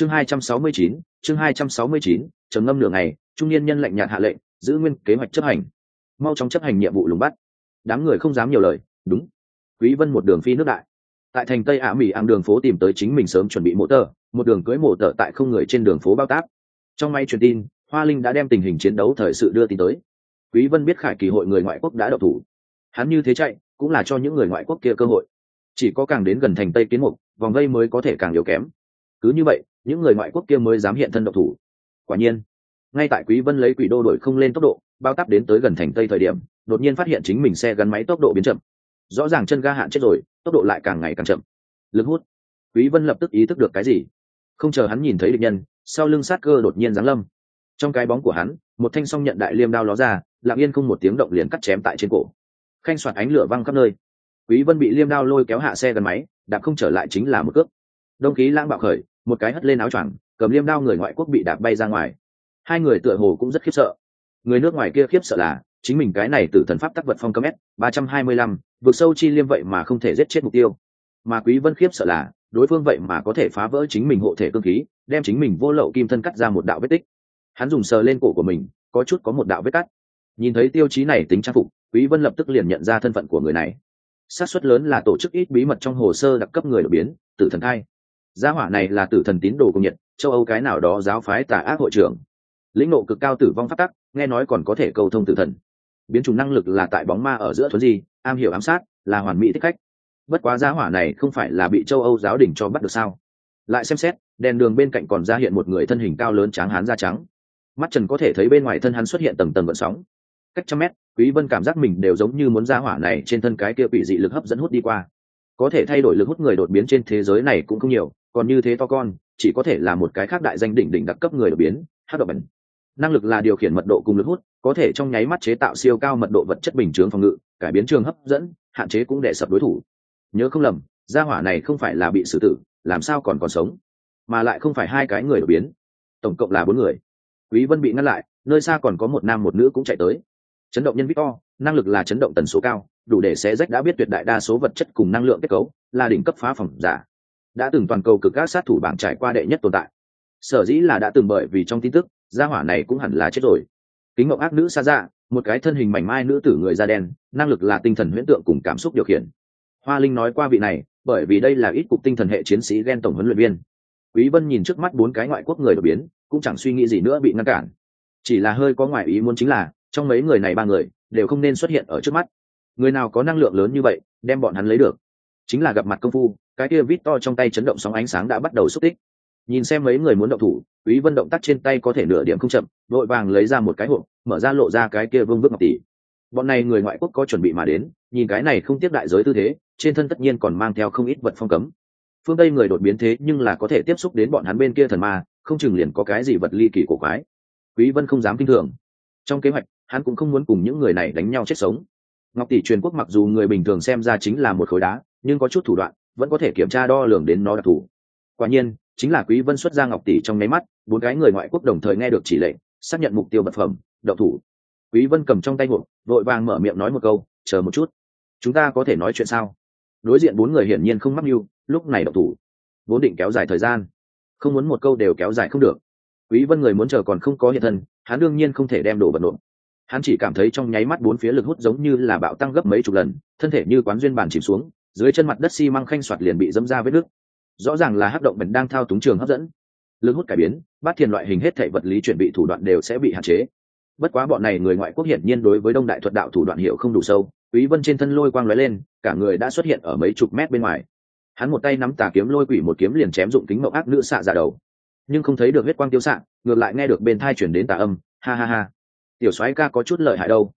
chương hai trăm sáu mươi chín, chương hai trăm sáu mươi chín, trầm ngâm nửa ngày, trung niên nhân lệnh nhạt hạ lệnh, giữ nguyên kế hoạch chấp hành. Mau chóng chấp hành nhiệm vụ lùng bắt. Đám người không dám nhiều lời, đúng. Quý vân một đường phi nước đại. Tại thành tây ả mỹ áng đường phố tìm tới chính mình sớm chuẩn bị mộ tờ, một đường cưới mộ tờ tại không người trên đường phố bao tác. Trong may truyền tin, hoa linh đã đem tình hình chiến đấu thời sự đưa tin tới. Quý vân biết khải kỳ hội người ngoại quốc đã đậu thủ. Hắn như thế chạy, cũng là cho những người ngoại quốc kia cơ hội. Chỉ có càng đến gần thành tây kiến mục, vòng vây mới có thể càng yếu kém. Cứ như vậy những người ngoại quốc kia mới dám hiện thân độc thủ. Quả nhiên, ngay tại quý vân lấy quỷ đô đổi không lên tốc độ, bao tắp đến tới gần thành tây thời điểm, đột nhiên phát hiện chính mình xe gắn máy tốc độ biến chậm. Rõ ràng chân ga hạn chết rồi, tốc độ lại càng ngày càng chậm. Lực hút. Quý vân lập tức ý thức được cái gì. Không chờ hắn nhìn thấy địch nhân, sau lưng sát cơ đột nhiên giáng lâm. Trong cái bóng của hắn, một thanh song nhận đại liêm đao ló ra, lặng yên không một tiếng động liền cắt chém tại trên cổ. Khanh soạt ánh lửa văng khắp nơi. Quý vân bị liêm đao lôi kéo hạ xe gần máy, đạp không trở lại chính là một cước. Đông khí lãng bạo khởi một cái hất lên áo choàng, cầm liêm đao người ngoại quốc bị đạp bay ra ngoài. Hai người tựa hồ cũng rất khiếp sợ. Người nước ngoài kia khiếp sợ là, chính mình cái này từ thần pháp tác vật phong cấm s, ba trăm hai mươi lăm, vượt sâu chi liêm vậy mà không thể giết chết mục tiêu. Mà quý vân khiếp sợ là, đối phương vậy mà có thể phá vỡ chính mình hộ thể cương khí, đem chính mình vô lậu kim thân cắt ra một đạo vết tích. Hắn dùng sờ lên cổ của mình, có chút có một đạo vết cắt. Nhìn thấy tiêu chí này tính trang phục, quý vân lập tức liền nhận ra thân phận của người này. Xác suất lớn là tổ chức ít bí mật trong hồ sơ đặc cấp người đột biến, tử thần thai gia hỏa này là tử thần tín đồ công nhận châu âu cái nào đó giáo phái tà ác hội trưởng. Lĩnh nộ cực cao tử vong phát tắc, nghe nói còn có thể cầu thông tử thần. Biến chủng năng lực là tại bóng ma ở giữa thuấn di, am hiểu ám sát, là hoàn mỹ thích khách. Bất quá gia hỏa này không phải là bị châu âu giáo đình cho bắt được sao? Lại xem xét, đèn đường bên cạnh còn ra hiện một người thân hình cao lớn tráng hán da trắng. Mắt trần có thể thấy bên ngoài thân hắn xuất hiện tầng tầng gợn sóng. Cách trăm mét, quý vân cảm giác mình đều giống như muốn ra hỏa này trên thân cái kia bị dị lực hấp dẫn hút đi qua. Có thể thay đổi lực hút người đột biến trên thế giới này cũng không nhiều còn như thế to con, chỉ có thể là một cái khác đại danh đỉnh đỉnh đặc cấp người đột biến, hát độc bẩn. Năng lực là điều khiển mật độ cùng lực hút, có thể trong nháy mắt chế tạo siêu cao mật độ vật chất bình chướng phòng ngự, cải biến trường hấp dẫn, hạn chế cũng để sập đối thủ. Nhớ không lầm, gia hỏa này không phải là bị xử tử, làm sao còn còn sống? Mà lại không phải hai cái người đột biến. Tổng cộng là bốn người. Quý vân bị ngăn lại, nơi xa còn có một nam một nữ cũng chạy tới. Chấn động nhân victor, năng lực là chấn động tần số cao, đủ để xé rách đã biết tuyệt đại đa số vật chất cùng năng lượng kết cấu, là đỉnh cấp phá phòng giả đã từng toàn cầu cực các sát thủ bảng trải qua đệ nhất tồn tại. Sở dĩ là đã từng bởi vì trong tin tức, gia hỏa này cũng hẳn là chết rồi. Kính mộng ác nữ xa dạ một cái thân hình mảnh mai nữ tử người da đen, năng lực là tinh thần huyễn tượng cùng cảm xúc điều khiển. Hoa linh nói qua vị này, bởi vì đây là ít cục tinh thần hệ chiến sĩ ghen tổng huấn luyện viên. Quý vân nhìn trước mắt bốn cái ngoại quốc người đột biến, cũng chẳng suy nghĩ gì nữa bị ngăn cản. Chỉ là hơi có ngoại ý muốn chính là, trong mấy người này ba người, đều không nên xuất hiện ở trước mắt. Người nào có năng lượng lớn như vậy, đem bọn hắn lấy được. Chính là gặp mặt công phu cái kia vít to trong tay chấn động sóng ánh sáng đã bắt đầu xúc tích. Nhìn xem mấy người muốn động thủ, quý vân động tác trên tay có thể nửa điểm không chậm, vội vàng lấy ra một cái hộp, mở ra lộ ra cái kia vương vức ngọc tỷ. Bọn này người ngoại quốc có chuẩn bị mà đến, nhìn cái này không tiếp đại giới tư thế, trên thân tất nhiên còn mang theo không ít vật phong cấm. Phương tây người đột biến thế nhưng là có thể tiếp xúc đến bọn hắn bên kia thần ma, không chừng liền có cái gì vật ly kỳ cổ quái. Quý vân không dám kinh thường. Trong kế hoạch, hắn cũng không muốn cùng những người này đánh nhau chết sống. Ngọc tỷ truyền quốc mặc dù người bình thường xem ra chính là một khối đá, nhưng có chút thủ đoạn vẫn có thể kiểm tra đo lường đến nó đặc thù. Quả nhiên, chính là quý vân xuất ra ngọc tỷ trong nháy mắt, bốn cái người ngoại quốc đồng thời nghe được chỉ lệnh, xác nhận mục tiêu vật phẩm đậu thủ. Quý vân cầm trong tay hộp, vội vàng mở miệng nói một câu, chờ một chút, chúng ta có thể nói chuyện sao? Đối diện bốn người hiển nhiên không mắc mưu, lúc này đậu thủ. Vốn định kéo dài thời gian, không muốn một câu đều kéo dài không được. Quý vân người muốn chờ còn không có hiện thân, hắn đương nhiên không thể đem đồ vật nộp. Hắn chỉ cảm thấy trong nháy mắt bốn phía lực hút giống như là bạo tăng gấp mấy chục lần, thân thể như quán duyên bàn chìm xuống dưới chân mặt đất xi măng khanh soạt liền bị dẫm ra vết nước. Rõ ràng là hắc động bẩn đang thao túng trường hấp dẫn. Lực hút cải biến, bát thiền loại hình hết thể vật lý chuẩn bị thủ đoạn đều sẽ bị hạn chế. Bất quá bọn này người ngoại quốc hiển nhiên đối với đông đại thuật đạo thủ đoạn hiệu không đủ sâu, quý vân trên thân lôi quang lóe lên, cả người đã xuất hiện ở mấy chục mét bên ngoài. Hắn một tay nắm tà kiếm lôi quỷ một kiếm liền chém dụng kính mậu ác nữ xạ ra đầu. Nhưng không thấy được huyết quang tiêu xạ, ngược lại nghe được bên thai chuyển đến tà âm, ha ha ha. Tiểu soái ca có chút lợi hại đâu.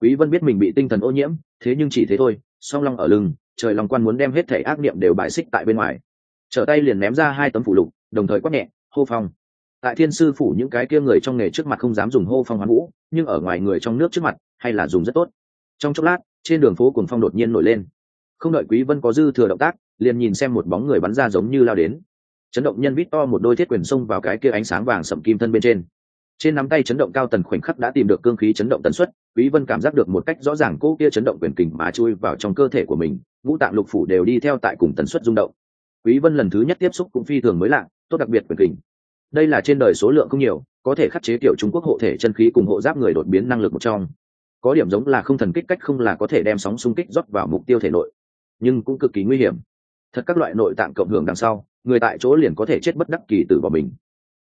Quý vân biết mình bị tinh thần ô nhiễm, thế nhưng chỉ thế thôi, song long ở lưng trời lòng quan muốn đem hết thể ác niệm đều bại xích tại bên ngoài. Trở tay liền ném ra hai tấm phủ lục, đồng thời quát nhẹ, hô phong. Tại thiên sư phủ những cái kia người trong nghề trước mặt không dám dùng hô phong hoán vũ, nhưng ở ngoài người trong nước trước mặt, hay là dùng rất tốt. Trong chốc lát, trên đường phố cuồng phong đột nhiên nổi lên. Không đợi quý vân có dư thừa động tác, liền nhìn xem một bóng người bắn ra giống như lao đến. Chấn động nhân vít to một đôi thiết quyền xông vào cái kia ánh sáng vàng sậm kim thân bên trên. Trên nắm tay chấn động cao tần khoảnh khắc đã tìm được cương khí chấn động tần suất quý vân cảm giác được một cách rõ ràng cô kia chấn động quyền kình mà chui vào trong cơ thể của mình, ngũ tạng lục phủ đều đi theo tại cùng tần suất rung động. Quý vân lần thứ nhất tiếp xúc cũng phi thường mới lạ, tốt đặc biệt quyền kình. Đây là trên đời số lượng không nhiều, có thể khắc chế tiểu trung quốc hộ thể chân khí cùng hộ giáp người đột biến năng lực một trong. Có điểm giống là không thần kích cách không là có thể đem sóng xung kích rót vào mục tiêu thể nội, nhưng cũng cực kỳ nguy hiểm. Thật các loại nội tạng cộng hưởng đằng sau, người tại chỗ liền có thể chết bất đắc kỳ tử bỏ mình.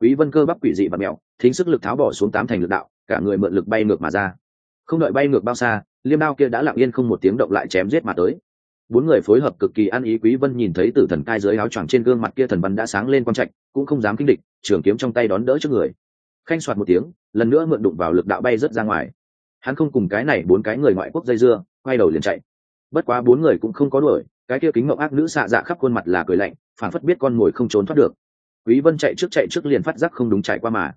Quý vân cơ bắp quỷ dị và mẹo, thính sức lực tháo bỏ xuống tám thành lực đạo, cả người mượn lực bay ngược mà ra không đợi bay ngược bao xa, liêm đao kia đã lặng yên không một tiếng động lại chém giết mà tới. Bốn người phối hợp cực kỳ ăn ý quý vân nhìn thấy tử thần cai dưới áo choàng trên gương mặt kia thần văn đã sáng lên quang trạch, cũng không dám kinh địch, trường kiếm trong tay đón đỡ trước người. Khanh soạt một tiếng, lần nữa mượn đụng vào lực đạo bay rất ra ngoài. Hắn không cùng cái này bốn cái người ngoại quốc dây dưa, quay đầu liền chạy. Bất quá bốn người cũng không có đuổi, cái kia kính mộng ác nữ xạ dạ khắp khuôn mặt là cười lạnh phản phất biết con ngồi không trốn thoát được. Quý vân chạy trước chạy trước liền phát giác không đúng chạy qua mà.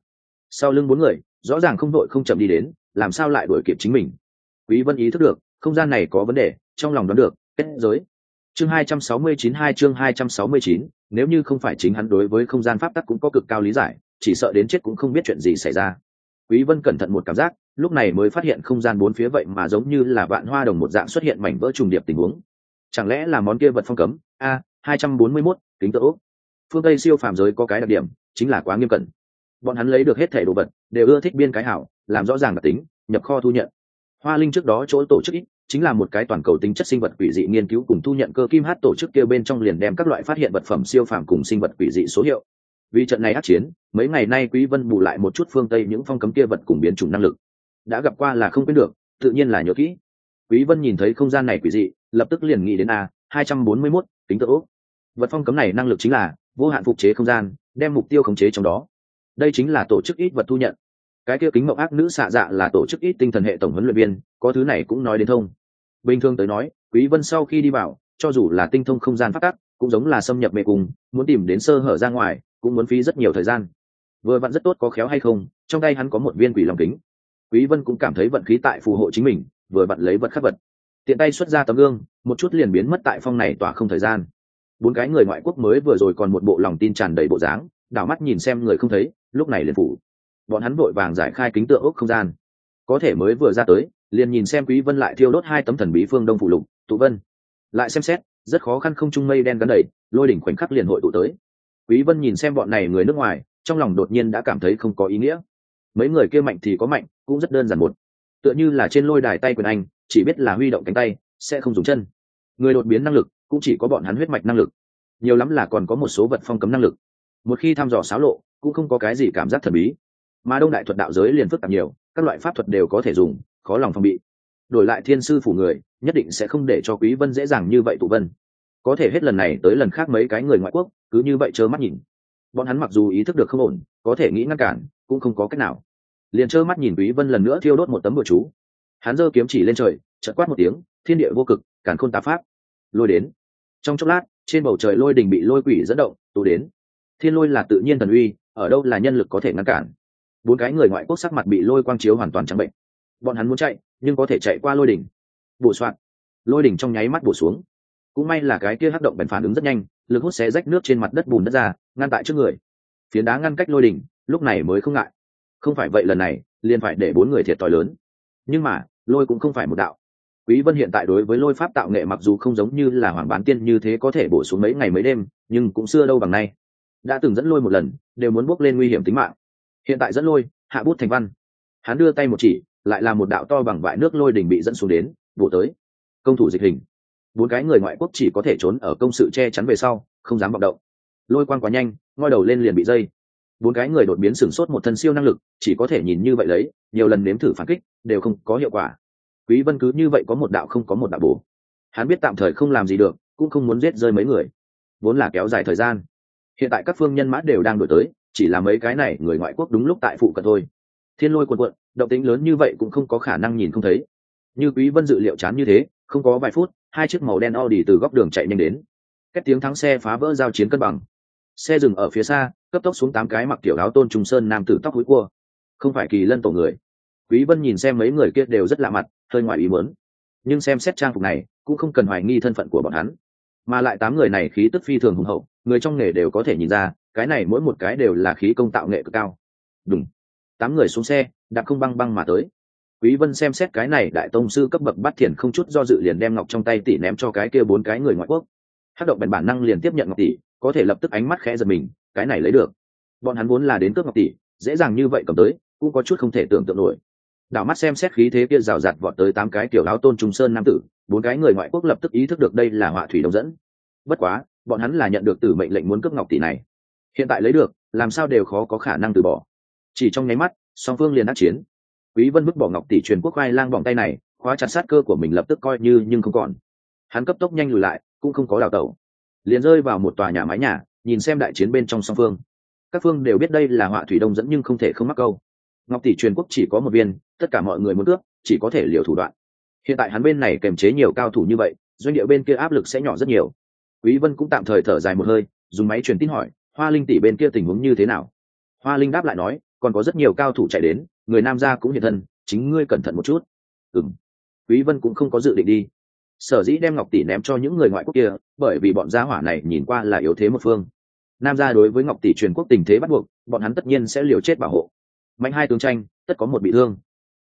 Sau lưng bốn người, rõ ràng không đội không chậm đi đến làm sao lại đuổi kịp chính mình? Quý vân ý thức được không gian này có vấn đề trong lòng đoán được kết giới. Chương 269 hai chương 269, nếu như không phải chính hắn đối với không gian pháp tắc cũng có cực cao lý giải chỉ sợ đến chết cũng không biết chuyện gì xảy ra. Quý vân cẩn thận một cảm giác lúc này mới phát hiện không gian bốn phía vậy mà giống như là vạn hoa đồng một dạng xuất hiện mảnh vỡ trùng điệp tình huống. Chẳng lẽ là món kia vật phong cấm? A 241, kính tự ốc phương tây siêu phàm giới có cái đặc điểm chính là quá nghiêm cẩn bọn hắn lấy được hết thể đồ vật đều ưa thích biên cái hảo làm rõ ràng đặc tính nhập kho thu nhận. Hoa linh trước đó chỗ tổ chức ít chính là một cái toàn cầu tính chất sinh vật quỷ dị nghiên cứu cùng thu nhận cơ kim hát tổ chức kêu bên trong liền đem các loại phát hiện vật phẩm siêu phàm cùng sinh vật quỷ dị số hiệu. Vì trận này ác chiến mấy ngày nay quý vân bù lại một chút phương tây những phong cấm kia vật cùng biến chủng năng lực. Đã gặp qua là không quên được tự nhiên là nhớ kỹ. Quý vân nhìn thấy không gian này quỷ dị lập tức liền nghĩ đến a 241, tính tự ốc vật phong cấm này năng lực chính là vô hạn phục chế không gian đem mục tiêu khống chế trong đó đây chính là tổ chức ít vật thu nhận. Cái kia kính mộng ác nữ xạ dạ là tổ chức ít tinh thần hệ tổng huấn luyện viên, có thứ này cũng nói đến thông. Bình thường tới nói, quý vân sau khi đi vào, cho dù là tinh thông không gian phát tắc, cũng giống là xâm nhập mê cung, muốn tìm đến sơ hở ra ngoài, cũng muốn phí rất nhiều thời gian. Vừa vặn rất tốt có khéo hay không, trong tay hắn có một viên quỷ lòng kính. Quý vân cũng cảm thấy vận khí tại phù hộ chính mình, vừa vặn lấy vật khắc vật. Tiện tay xuất ra tấm gương, một chút liền biến mất tại phong này tỏa không thời gian. Bốn cái người ngoại quốc mới vừa rồi còn một bộ lòng tin tràn đầy bộ dáng đảo mắt nhìn xem người không thấy, lúc này liền phủ. Bọn hắn vội vàng giải khai kính tượng ốc không gian. Có thể mới vừa ra tới, liền nhìn xem quý vân lại thiêu đốt hai tấm thần bí phương đông phủ lục, tụ vân. Lại xem xét, rất khó khăn không trung mây đen gắn đầy, lôi đỉnh khoảnh khắc liền hội tụ tới. Quý vân nhìn xem bọn này người nước ngoài, trong lòng đột nhiên đã cảm thấy không có ý nghĩa. Mấy người kia mạnh thì có mạnh, cũng rất đơn giản một. Tựa như là trên lôi đài tay quyền anh, chỉ biết là huy động cánh tay, sẽ không dùng chân. Người đột biến năng lực, cũng chỉ có bọn hắn huyết mạch năng lực. Nhiều lắm là còn có một số vật phong cấm năng lực một khi thăm dò xáo lộ, cũng không có cái gì cảm giác thần bí. Mà đông đại thuật đạo giới liền phức tạp nhiều, các loại pháp thuật đều có thể dùng, khó lòng phòng bị. Đổi lại thiên sư phủ người, nhất định sẽ không để cho quý vân dễ dàng như vậy tụ vân. Có thể hết lần này tới lần khác mấy cái người ngoại quốc, cứ như vậy trơ mắt nhìn. Bọn hắn mặc dù ý thức được không ổn, có thể nghĩ ngăn cản, cũng không có cách nào. Liền trơ mắt nhìn quý vân lần nữa thiêu đốt một tấm bừa chú. Hắn giơ kiếm chỉ lên trời, chợt quát một tiếng, thiên địa vô cực, càn khôn tá pháp. Lôi đến. Trong chốc lát, trên bầu trời lôi đình bị lôi quỷ dẫn động, tụ đến thiên lôi là tự nhiên thần uy, ở đâu là nhân lực có thể ngăn cản? Bốn cái người ngoại quốc sắc mặt bị lôi quang chiếu hoàn toàn trắng bệnh. Bọn hắn muốn chạy, nhưng có thể chạy qua lôi đỉnh. Bổ soạn. Lôi đỉnh trong nháy mắt bổ xuống. Cũng may là cái kia hắc động bèn phản ứng rất nhanh, lực hút xé rách nước trên mặt đất bùn đất ra, ngăn tại trước người. Phiến đá ngăn cách lôi đỉnh, lúc này mới không ngại. Không phải vậy lần này, liền phải để bốn người thiệt thòi lớn. Nhưng mà, lôi cũng không phải một đạo. Quý vân hiện tại đối với lôi pháp tạo nghệ mặc dù không giống như là hoàng bán tiên như thế có thể bổ xuống mấy ngày mấy đêm, nhưng cũng xưa đâu bằng nay đã từng dẫn lôi một lần, đều muốn bước lên nguy hiểm tính mạng. Hiện tại dẫn lôi, hạ bút thành văn. Hắn đưa tay một chỉ, lại là một đạo to bằng vại nước lôi đỉnh bị dẫn xuống đến, bổ tới. Công thủ dịch hình. Bốn cái người ngoại quốc chỉ có thể trốn ở công sự che chắn về sau, không dám vọng động. Lôi quan quá nhanh, ngoi đầu lên liền bị dây. Bốn cái người đột biến sửng sốt một thân siêu năng lực, chỉ có thể nhìn như vậy lấy, nhiều lần nếm thử phản kích, đều không có hiệu quả. Quý vân cứ như vậy có một đạo không có một đạo bổ. Hắn biết tạm thời không làm gì được, cũng không muốn giết rơi mấy người. Vốn là kéo dài thời gian hiện tại các phương nhân mã đều đang đổi tới, chỉ là mấy cái này người ngoại quốc đúng lúc tại phụ cận thôi. Thiên lôi quần quận động tính lớn như vậy cũng không có khả năng nhìn không thấy. Như quý vân dự liệu chán như thế, không có vài phút, hai chiếc màu đen Audi từ góc đường chạy nhanh đến. Cách tiếng thắng xe phá vỡ giao chiến cân bằng. Xe dừng ở phía xa, cấp tốc xuống tám cái mặc tiểu áo tôn trùng sơn nam tử tóc húi cua. Không phải kỳ lân tổ người. Quý vân nhìn xem mấy người kia đều rất lạ mặt, hơi ngoài ý muốn. Nhưng xem xét trang phục này, cũng không cần hoài nghi thân phận của bọn hắn. Mà lại tám người này khí tức phi thường hùng hậu người trong nghề đều có thể nhìn ra, cái này mỗi một cái đều là khí công tạo nghệ cực cao. Đúng tám người xuống xe, đạp không băng băng mà tới. Quý vân xem xét cái này đại tông sư cấp bậc bắt thiền không chút do dự liền đem ngọc trong tay tỷ ném cho cái kia bốn cái người ngoại quốc. Hát động bản bản năng liền tiếp nhận ngọc tỷ, có thể lập tức ánh mắt khẽ giật mình, cái này lấy được. Bọn hắn vốn là đến cướp ngọc tỷ, dễ dàng như vậy cầm tới, cũng có chút không thể tưởng tượng nổi. Đảo mắt xem xét khí thế kia rào rạt vọt tới tám cái kiểu áo tôn trung sơn nam tử, bốn cái người ngoại quốc lập tức ý thức được đây là họa thủy đồng dẫn. Bất quá bọn hắn là nhận được từ mệnh lệnh muốn cướp ngọc tỷ này. Hiện tại lấy được, làm sao đều khó có khả năng từ bỏ. Chỉ trong nháy mắt, song phương liền đắc chiến. Quý vân vứt bỏ ngọc tỷ truyền quốc khai lang vòng tay này, khóa chặt sát cơ của mình lập tức coi như nhưng không còn. Hắn cấp tốc nhanh lùi lại, cũng không có đào tẩu. Liền rơi vào một tòa nhà mái nhà, nhìn xem đại chiến bên trong song phương. Các phương đều biết đây là họa thủy đông dẫn nhưng không thể không mắc câu. Ngọc tỷ truyền quốc chỉ có một viên, tất cả mọi người muốn cướp, chỉ có thể liều thủ đoạn. Hiện tại hắn bên này kềm chế nhiều cao thủ như vậy, doanh địa bên kia áp lực sẽ nhỏ rất nhiều quý vân cũng tạm thời thở dài một hơi, dùng máy truyền tin hỏi, hoa linh tỷ bên kia tình huống như thế nào? Hoa linh đáp lại nói, còn có rất nhiều cao thủ chạy đến, người nam gia cũng hiện thân, chính ngươi cẩn thận một chút. Ừm. Quý vân cũng không có dự định đi. Sở dĩ đem ngọc tỷ ném cho những người ngoại quốc kia, bởi vì bọn gia hỏa này nhìn qua là yếu thế một phương. Nam gia đối với ngọc tỷ truyền quốc tình thế bắt buộc, bọn hắn tất nhiên sẽ liều chết bảo hộ. Mạnh hai tướng tranh, tất có một bị thương.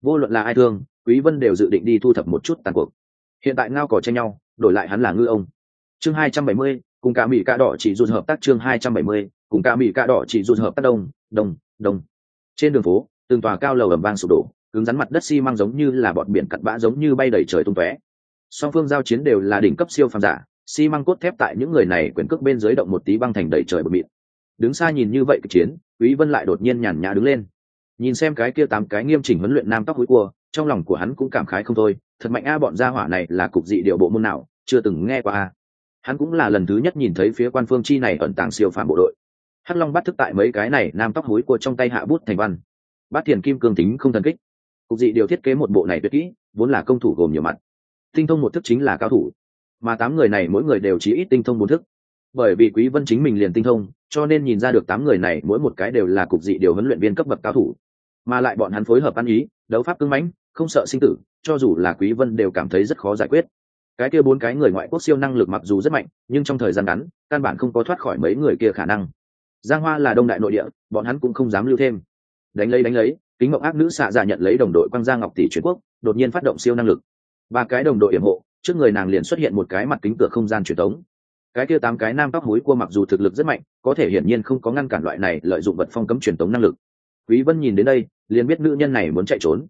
Vô luận là ai thương, quý vân đều dự định đi thu thập một chút tàn cuộc. Hiện tại ngao cỏ tranh nhau, đổi lại hắn là ngư ông chương 270, cùng cả mỹ cả đỏ chỉ rụt hợp tác chương 270, cùng cả mỹ cả đỏ chỉ rụt hợp tác đông đông đông. Trên đường phố từng tòa cao lầu ầm vang sụp đổ cứng rắn mặt đất xi măng giống như là bọt biển cặn bã giống như bay đầy trời tung tóe. Song phương giao chiến đều là đỉnh cấp siêu phàm giả xi măng cốt thép tại những người này quyền cước bên dưới động một tí băng thành đầy trời bờ mịn. Đứng xa nhìn như vậy cái chiến quý vân lại đột nhiên nhàn nhã đứng lên. Nhìn xem cái kia tám cái nghiêm chỉnh huấn luyện nam tóc hối cua trong lòng của hắn cũng cảm khái không thôi thật mạnh a bọn gia hỏa này là cục dị điệu bộ môn nào chưa từng nghe qua a hắn cũng là lần thứ nhất nhìn thấy phía quan phương chi này ẩn tàng siêu phàm bộ đội. Hắc long bắt thức tại mấy cái này nam tóc hối của trong tay hạ bút thành văn. Bát thiền kim cương tính không thần kích. Cục dị điều thiết kế một bộ này tuyệt kỹ, vốn là công thủ gồm nhiều mặt. Tinh thông một thức chính là cao thủ. Mà tám người này mỗi người đều chỉ ít tinh thông bốn thức. Bởi vì quý vân chính mình liền tinh thông, cho nên nhìn ra được tám người này mỗi một cái đều là cục dị điều huấn luyện viên cấp bậc cao thủ. Mà lại bọn hắn phối hợp ăn ý, đấu pháp cứng mãnh, không sợ sinh tử, cho dù là quý vân đều cảm thấy rất khó giải quyết cái kia bốn cái người ngoại quốc siêu năng lực mặc dù rất mạnh nhưng trong thời gian ngắn căn bản không có thoát khỏi mấy người kia khả năng. Giang hoa là đông đại nội địa bọn hắn cũng không dám lưu thêm. Đánh lấy đánh lấy kính mộng ác nữ xạ giả nhận lấy đồng đội quang gia ngọc tỷ truyền quốc đột nhiên phát động siêu năng lực. Ba cái đồng đội yểm hộ trước người nàng liền xuất hiện một cái mặt kính cửa không gian truyền tống cái kia tám cái nam tóc hối cua mặc dù thực lực rất mạnh có thể hiển nhiên không có ngăn cản loại này lợi dụng vật phong cấm truyền tống năng lực. Quý vân nhìn đến đây liền biết nữ nhân này muốn chạy trốn.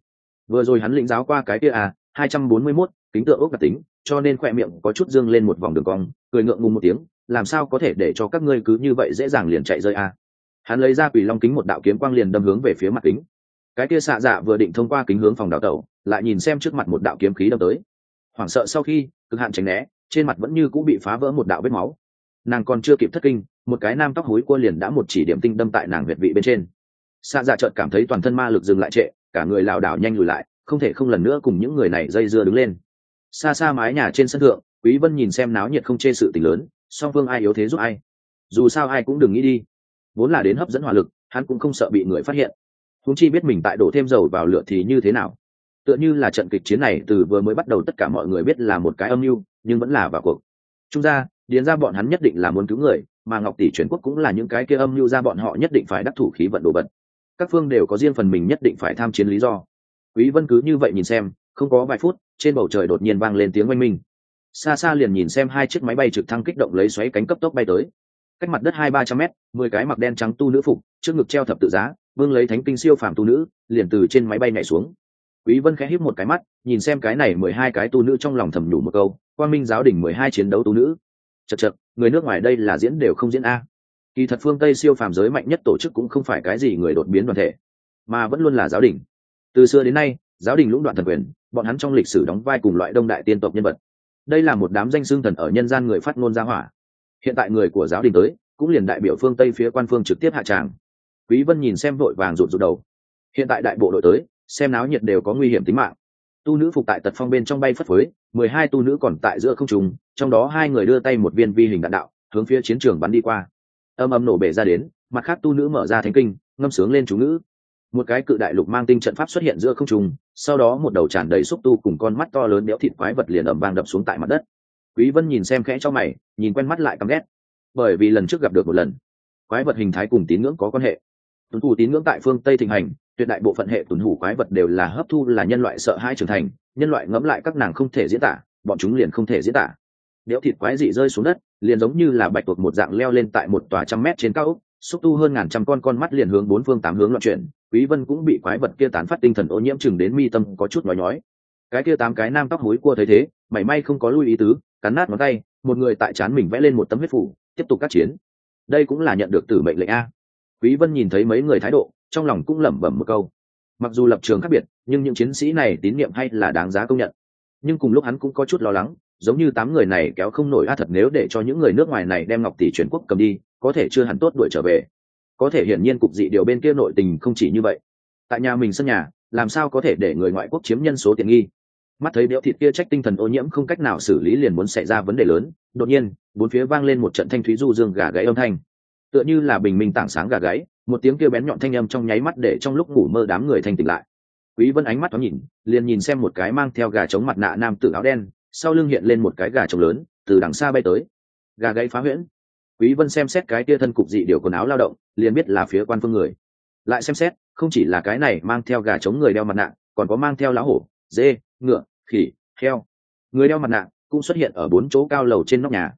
Vừa rồi hắn lĩnh giáo qua cái kia à 241, kính tượng ốc đặc tính cho nên khỏe miệng có chút dương lên một vòng đường cong, cười ngượng ngùng một tiếng, làm sao có thể để cho các ngươi cứ như vậy dễ dàng liền chạy rơi à? Hắn lấy ra quỷ long kính một đạo kiếm quang liền đâm hướng về phía mặt kính. Cái kia xạ dạ vừa định thông qua kính hướng phòng đào tẩu, lại nhìn xem trước mặt một đạo kiếm khí đâm tới. Hoảng sợ sau khi, cực hạn tránh né, trên mặt vẫn như cũng bị phá vỡ một đạo vết máu. Nàng còn chưa kịp thất kinh, một cái nam tóc hối cua liền đã một chỉ điểm tinh đâm tại nàng huyệt vị bên trên. Xạ dạ trợt cảm thấy toàn thân ma lực dừng lại trệ, cả người lảo đảo nhanh lùi lại, không thể không lần nữa cùng những người này dây dưa đứng lên xa xa mái nhà trên sân thượng, quý vân nhìn xem náo nhiệt không chê sự tình lớn, song phương ai yếu thế giúp ai. Dù sao ai cũng đừng nghĩ đi. Vốn là đến hấp dẫn hỏa lực, hắn cũng không sợ bị người phát hiện. Húng chi biết mình tại đổ thêm dầu vào lửa thì như thế nào. Tựa như là trận kịch chiến này từ vừa mới bắt đầu tất cả mọi người biết là một cái âm mưu, nhưng vẫn là vào cuộc. Trung ra điền ra bọn hắn nhất định là muốn cứu người, mà ngọc tỷ truyền quốc cũng là những cái kia âm mưu ra bọn họ nhất định phải đắc thủ khí vận đồ vật. Các phương đều có riêng phần mình nhất định phải tham chiến lý do. Quý vân cứ như vậy nhìn xem không có vài phút, trên bầu trời đột nhiên vang lên tiếng oanh minh. Xa xa liền nhìn xem hai chiếc máy bay trực thăng kích động lấy xoáy cánh cấp tốc bay tới. Cách mặt đất hai ba trăm mét, mười cái mặc đen trắng tu nữ phục, trước ngực treo thập tự giá, vương lấy thánh kinh siêu phàm tu nữ, liền từ trên máy bay nhảy xuống. Quý vân khẽ híp một cái mắt, nhìn xem cái này mười hai cái tu nữ trong lòng thầm nhủ một câu, quang minh giáo đỉnh mười hai chiến đấu tu nữ. Chật chật người nước ngoài đây là diễn đều không diễn a. Kỳ thật phương tây siêu phàm giới mạnh nhất tổ chức cũng không phải cái gì người đột biến đoàn thể, mà vẫn luôn là giáo đình. Từ xưa đến nay, giáo đình lũng đoạn thần quyền bọn hắn trong lịch sử đóng vai cùng loại đông đại tiên tộc nhân vật. Đây là một đám danh xương thần ở nhân gian người phát ngôn gia hỏa. Hiện tại người của giáo đình tới, cũng liền đại biểu phương tây phía quan phương trực tiếp hạ tràng. Quý vân nhìn xem vội vàng rụt rụt đầu. Hiện tại đại bộ đội tới, xem náo nhiệt đều có nguy hiểm tính mạng. Tu nữ phục tại tật phong bên trong bay phất phới, mười hai tu nữ còn tại giữa không trung, trong đó hai người đưa tay một viên vi hình đạn đạo, hướng phía chiến trường bắn đi qua. Âm âm nổ bể ra đến, mặt khác tu nữ mở ra thánh kinh, ngâm sướng lên chú ngữ một cái cự đại lục mang tinh trận pháp xuất hiện giữa không trung, sau đó một đầu tràn đầy xúc tu cùng con mắt to lớn đẽo thịt quái vật liền ầm vang đập xuống tại mặt đất. Quý vân nhìn xem khẽ cho mày, nhìn quen mắt lại căm ghét. Bởi vì lần trước gặp được một lần, quái vật hình thái cùng tín ngưỡng có quan hệ. Tuấn thủ tín ngưỡng tại phương tây thịnh hành, tuyệt đại bộ phận hệ tuấn hủ quái vật đều là hấp thu là nhân loại sợ hai trưởng thành, nhân loại ngẫm lại các nàng không thể diễn tả, bọn chúng liền không thể diễn tả. Đẽo thịt quái dị rơi xuống đất, liền giống như là bạch tuộc một dạng leo lên tại một tòa trăm mét trên cao ốc, xúc tu hơn ngàn trăm con con mắt liền hướng bốn phương tám hướng loạn chuyển quý vân cũng bị quái vật kia tán phát tinh thần ô nhiễm chừng đến mi tâm có chút nói nhói. Cái kia tám cái nam tóc hối cua thấy thế, mảy may không có lui ý tứ, cắn nát ngón tay, một người tại chán mình vẽ lên một tấm huyết phủ, tiếp tục các chiến. Đây cũng là nhận được tử mệnh lệnh a. Quý vân nhìn thấy mấy người thái độ, trong lòng cũng lẩm bẩm một câu. Mặc dù lập trường khác biệt, nhưng những chiến sĩ này tín nhiệm hay là đáng giá công nhận. Nhưng cùng lúc hắn cũng có chút lo lắng, giống như tám người này kéo không nổi a thật nếu để cho những người nước ngoài này đem ngọc tỷ chuyển quốc cầm đi, có thể chưa hẳn tốt đuổi trở về có thể hiển nhiên cục dị điều bên kia nội tình không chỉ như vậy. Tại nhà mình sân nhà, làm sao có thể để người ngoại quốc chiếm nhân số tiện nghi? Mắt thấy béo thịt kia trách tinh thần ô nhiễm không cách nào xử lý liền muốn xảy ra vấn đề lớn, đột nhiên, bốn phía vang lên một trận thanh thúy du dương gà gáy âm thanh. Tựa như là bình minh tảng sáng gà gáy, một tiếng kêu bén nhọn thanh âm trong nháy mắt để trong lúc ngủ mơ đám người thanh tỉnh lại. Quý vân ánh mắt thoáng nhìn, liền nhìn xem một cái mang theo gà chống mặt nạ nam tử áo đen, sau lưng hiện lên một cái gà trống lớn, từ đằng xa bay tới. Gà gáy phá huyễn quý vân xem xét cái kia thân cục dị điều quần áo lao động, liền biết là phía quan phương người. Lại xem xét, không chỉ là cái này mang theo gà chống người đeo mặt nạ, còn có mang theo lá hổ, dê, ngựa, khỉ, heo. Người đeo mặt nạ cũng xuất hiện ở bốn chỗ cao lầu trên nóc nhà.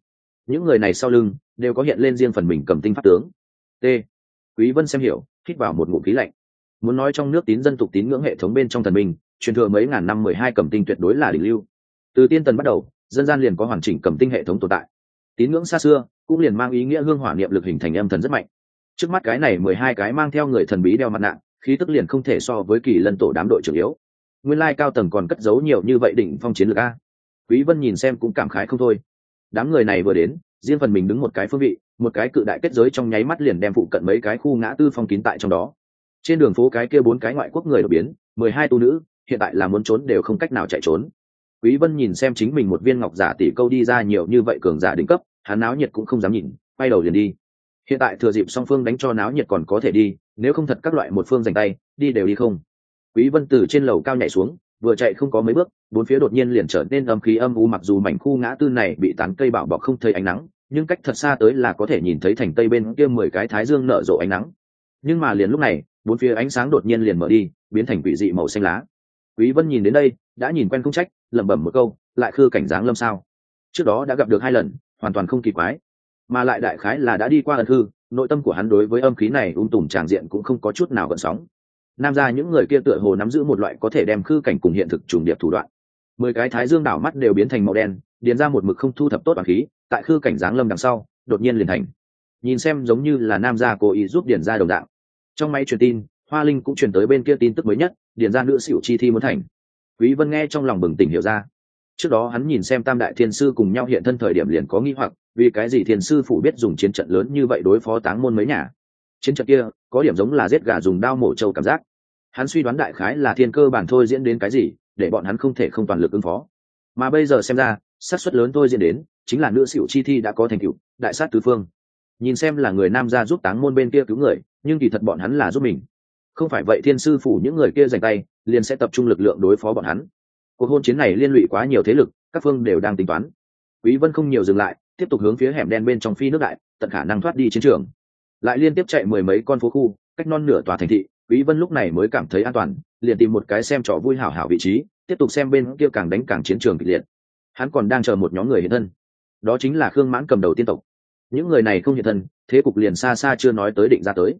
Những người này sau lưng đều có hiện lên riêng phần mình cầm tinh pháp tướng. T. Quý vân xem hiểu, hít vào một ngụm khí lạnh. Muốn nói trong nước tín dân tục tín ngưỡng hệ thống bên trong thần minh, truyền thừa mấy ngàn năm mười hai cầm tinh tuyệt đối là đỉnh lưu. Từ tiên tần bắt đầu, dân gian liền có hoàn chỉnh cầm tinh hệ thống tồn tại. Tín ngưỡng xa xưa cũng liền mang ý nghĩa hương hỏa niệm lực hình thành âm thần rất mạnh. Trước mắt cái này mười hai cái mang theo người thần bí đeo mặt nạ, khí tức liền không thể so với kỳ lân tổ đám đội trưởng yếu. Nguyên lai cao tầng còn cất giấu nhiều như vậy đỉnh phong chiến lược a. Quý vân nhìn xem cũng cảm khái không thôi. Đám người này vừa đến, riêng phần mình đứng một cái phương vị, một cái cự đại kết giới trong nháy mắt liền đem phụ cận mấy cái khu ngã tư phong kín tại trong đó. Trên đường phố cái kia bốn cái ngoại quốc người đột biến, mười hai tu nữ, hiện tại là muốn trốn đều không cách nào chạy trốn. Quý vân nhìn xem chính mình một viên ngọc giả tỷ câu đi ra nhiều như vậy cường giả đỉnh cấp hắn náo nhiệt cũng không dám nhìn, quay đầu liền đi. Hiện tại thừa dịp song phương đánh cho náo nhiệt còn có thể đi, nếu không thật các loại một phương giành tay, đi đều đi không. Quý vân từ trên lầu cao nhảy xuống, vừa chạy không có mấy bước, bốn phía đột nhiên liền trở nên âm khí âm u mặc dù mảnh khu ngã tư này bị tán cây bảo bọc không thấy ánh nắng, nhưng cách thật xa tới là có thể nhìn thấy thành tây bên kia mười cái thái dương nở rộ ánh nắng. Nhưng mà liền lúc này, bốn phía ánh sáng đột nhiên liền mở đi, biến thành quỷ dị màu xanh lá. Quý vân nhìn đến đây, đã nhìn quen không trách, lẩm bẩm một câu, lại khư cảnh dáng lâm sao? Trước đó đã gặp được hai lần hoàn toàn không kỳ quái. Mà lại đại khái là đã đi qua ẩn hư nội tâm của hắn đối với âm khí này ung tùm tràng diện cũng không có chút nào gợn sóng. Nam ra những người kia tựa hồ nắm giữ một loại có thể đem khư cảnh cùng hiện thực trùng điệp thủ đoạn. Mười cái thái dương đảo mắt đều biến thành màu đen, điền ra một mực không thu thập tốt bằng khí, tại khư cảnh giáng lâm đằng sau, đột nhiên liền thành. Nhìn xem giống như là nam gia cố ý giúp điền ra đồng dạng trong máy truyền tin, hoa linh cũng truyền tới bên kia tin tức mới nhất, điền ra nữ xỉu chi thi muốn thành. Quý vân nghe trong lòng bừng tỉnh hiểu ra trước đó hắn nhìn xem tam đại thiên sư cùng nhau hiện thân thời điểm liền có nghi hoặc, vì cái gì thiên sư phủ biết dùng chiến trận lớn như vậy đối phó táng môn mấy nhà? Chiến trận kia, có điểm giống là giết gà dùng đao mổ trâu cảm giác. Hắn suy đoán đại khái là thiên cơ bản thôi diễn đến cái gì, để bọn hắn không thể không toàn lực ứng phó. Mà bây giờ xem ra sát suất lớn thôi diễn đến, chính là nữ xỉu chi thi đã có thành tựu, đại sát tứ phương. Nhìn xem là người nam gia giúp táng môn bên kia cứu người, nhưng kỳ thật bọn hắn là giúp mình. Không phải vậy thiên sư phủ những người kia dành tay, liền sẽ tập trung lực lượng đối phó bọn hắn cuộc hôn chiến này liên lụy quá nhiều thế lực các phương đều đang tính toán. Quý vân không nhiều dừng lại tiếp tục hướng phía hẻm đen bên trong phi nước đại tận khả năng thoát đi chiến trường. Lại liên tiếp chạy mười mấy con phố khu cách non nửa tòa thành thị quý vân lúc này mới cảm thấy an toàn liền tìm một cái xem trò vui hảo hảo vị trí tiếp tục xem bên kia càng đánh càng chiến trường kịch liệt. Hắn còn đang chờ một nhóm người hiện thân. Đó chính là khương mãn cầm đầu tiên tộc. Những người này không hiện thân thế cục liền xa xa chưa nói tới định ra tới.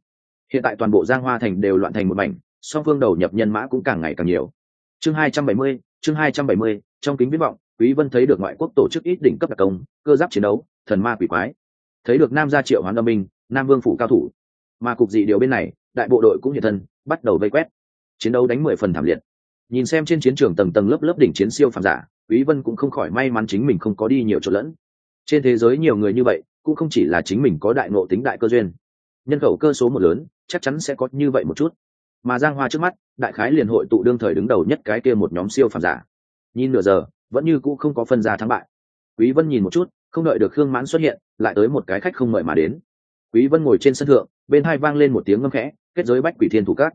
Hiện tại toàn bộ giang hoa thành đều loạn thành một mảnh song phương đầu nhập nhân mã cũng càng ngày càng nhiều. Chương 270, chương 270, trong kính viễn vọng quý vân thấy được ngoại quốc tổ chức ít đỉnh cấp đặc công cơ giáp chiến đấu thần ma quỷ quái. Thấy được nam gia triệu hoán âm minh nam vương phủ cao thủ. Mà cục dị điều bên này đại bộ đội cũng hiện thân bắt đầu vây quét. Chiến đấu đánh mười phần thảm liệt. Nhìn xem trên chiến trường tầng tầng lớp lớp đỉnh chiến siêu phàm giả quý vân cũng không khỏi may mắn chính mình không có đi nhiều chỗ lẫn. Trên thế giới nhiều người như vậy cũng không chỉ là chính mình có đại ngộ tính đại cơ duyên. Nhân khẩu cơ số một lớn chắc chắn sẽ có như vậy một chút mà giang hoa trước mắt, đại khái liền hội tụ đương thời đứng đầu nhất cái kia một nhóm siêu phàm giả. Nhìn nửa giờ, vẫn như cũ không có phân ra thắng bại. Quý vân nhìn một chút, không đợi được khương mãn xuất hiện, lại tới một cái khách không mời mà đến. Quý vân ngồi trên sân thượng, bên hai vang lên một tiếng ngâm khẽ, kết giới bách quỷ thiên thủ cát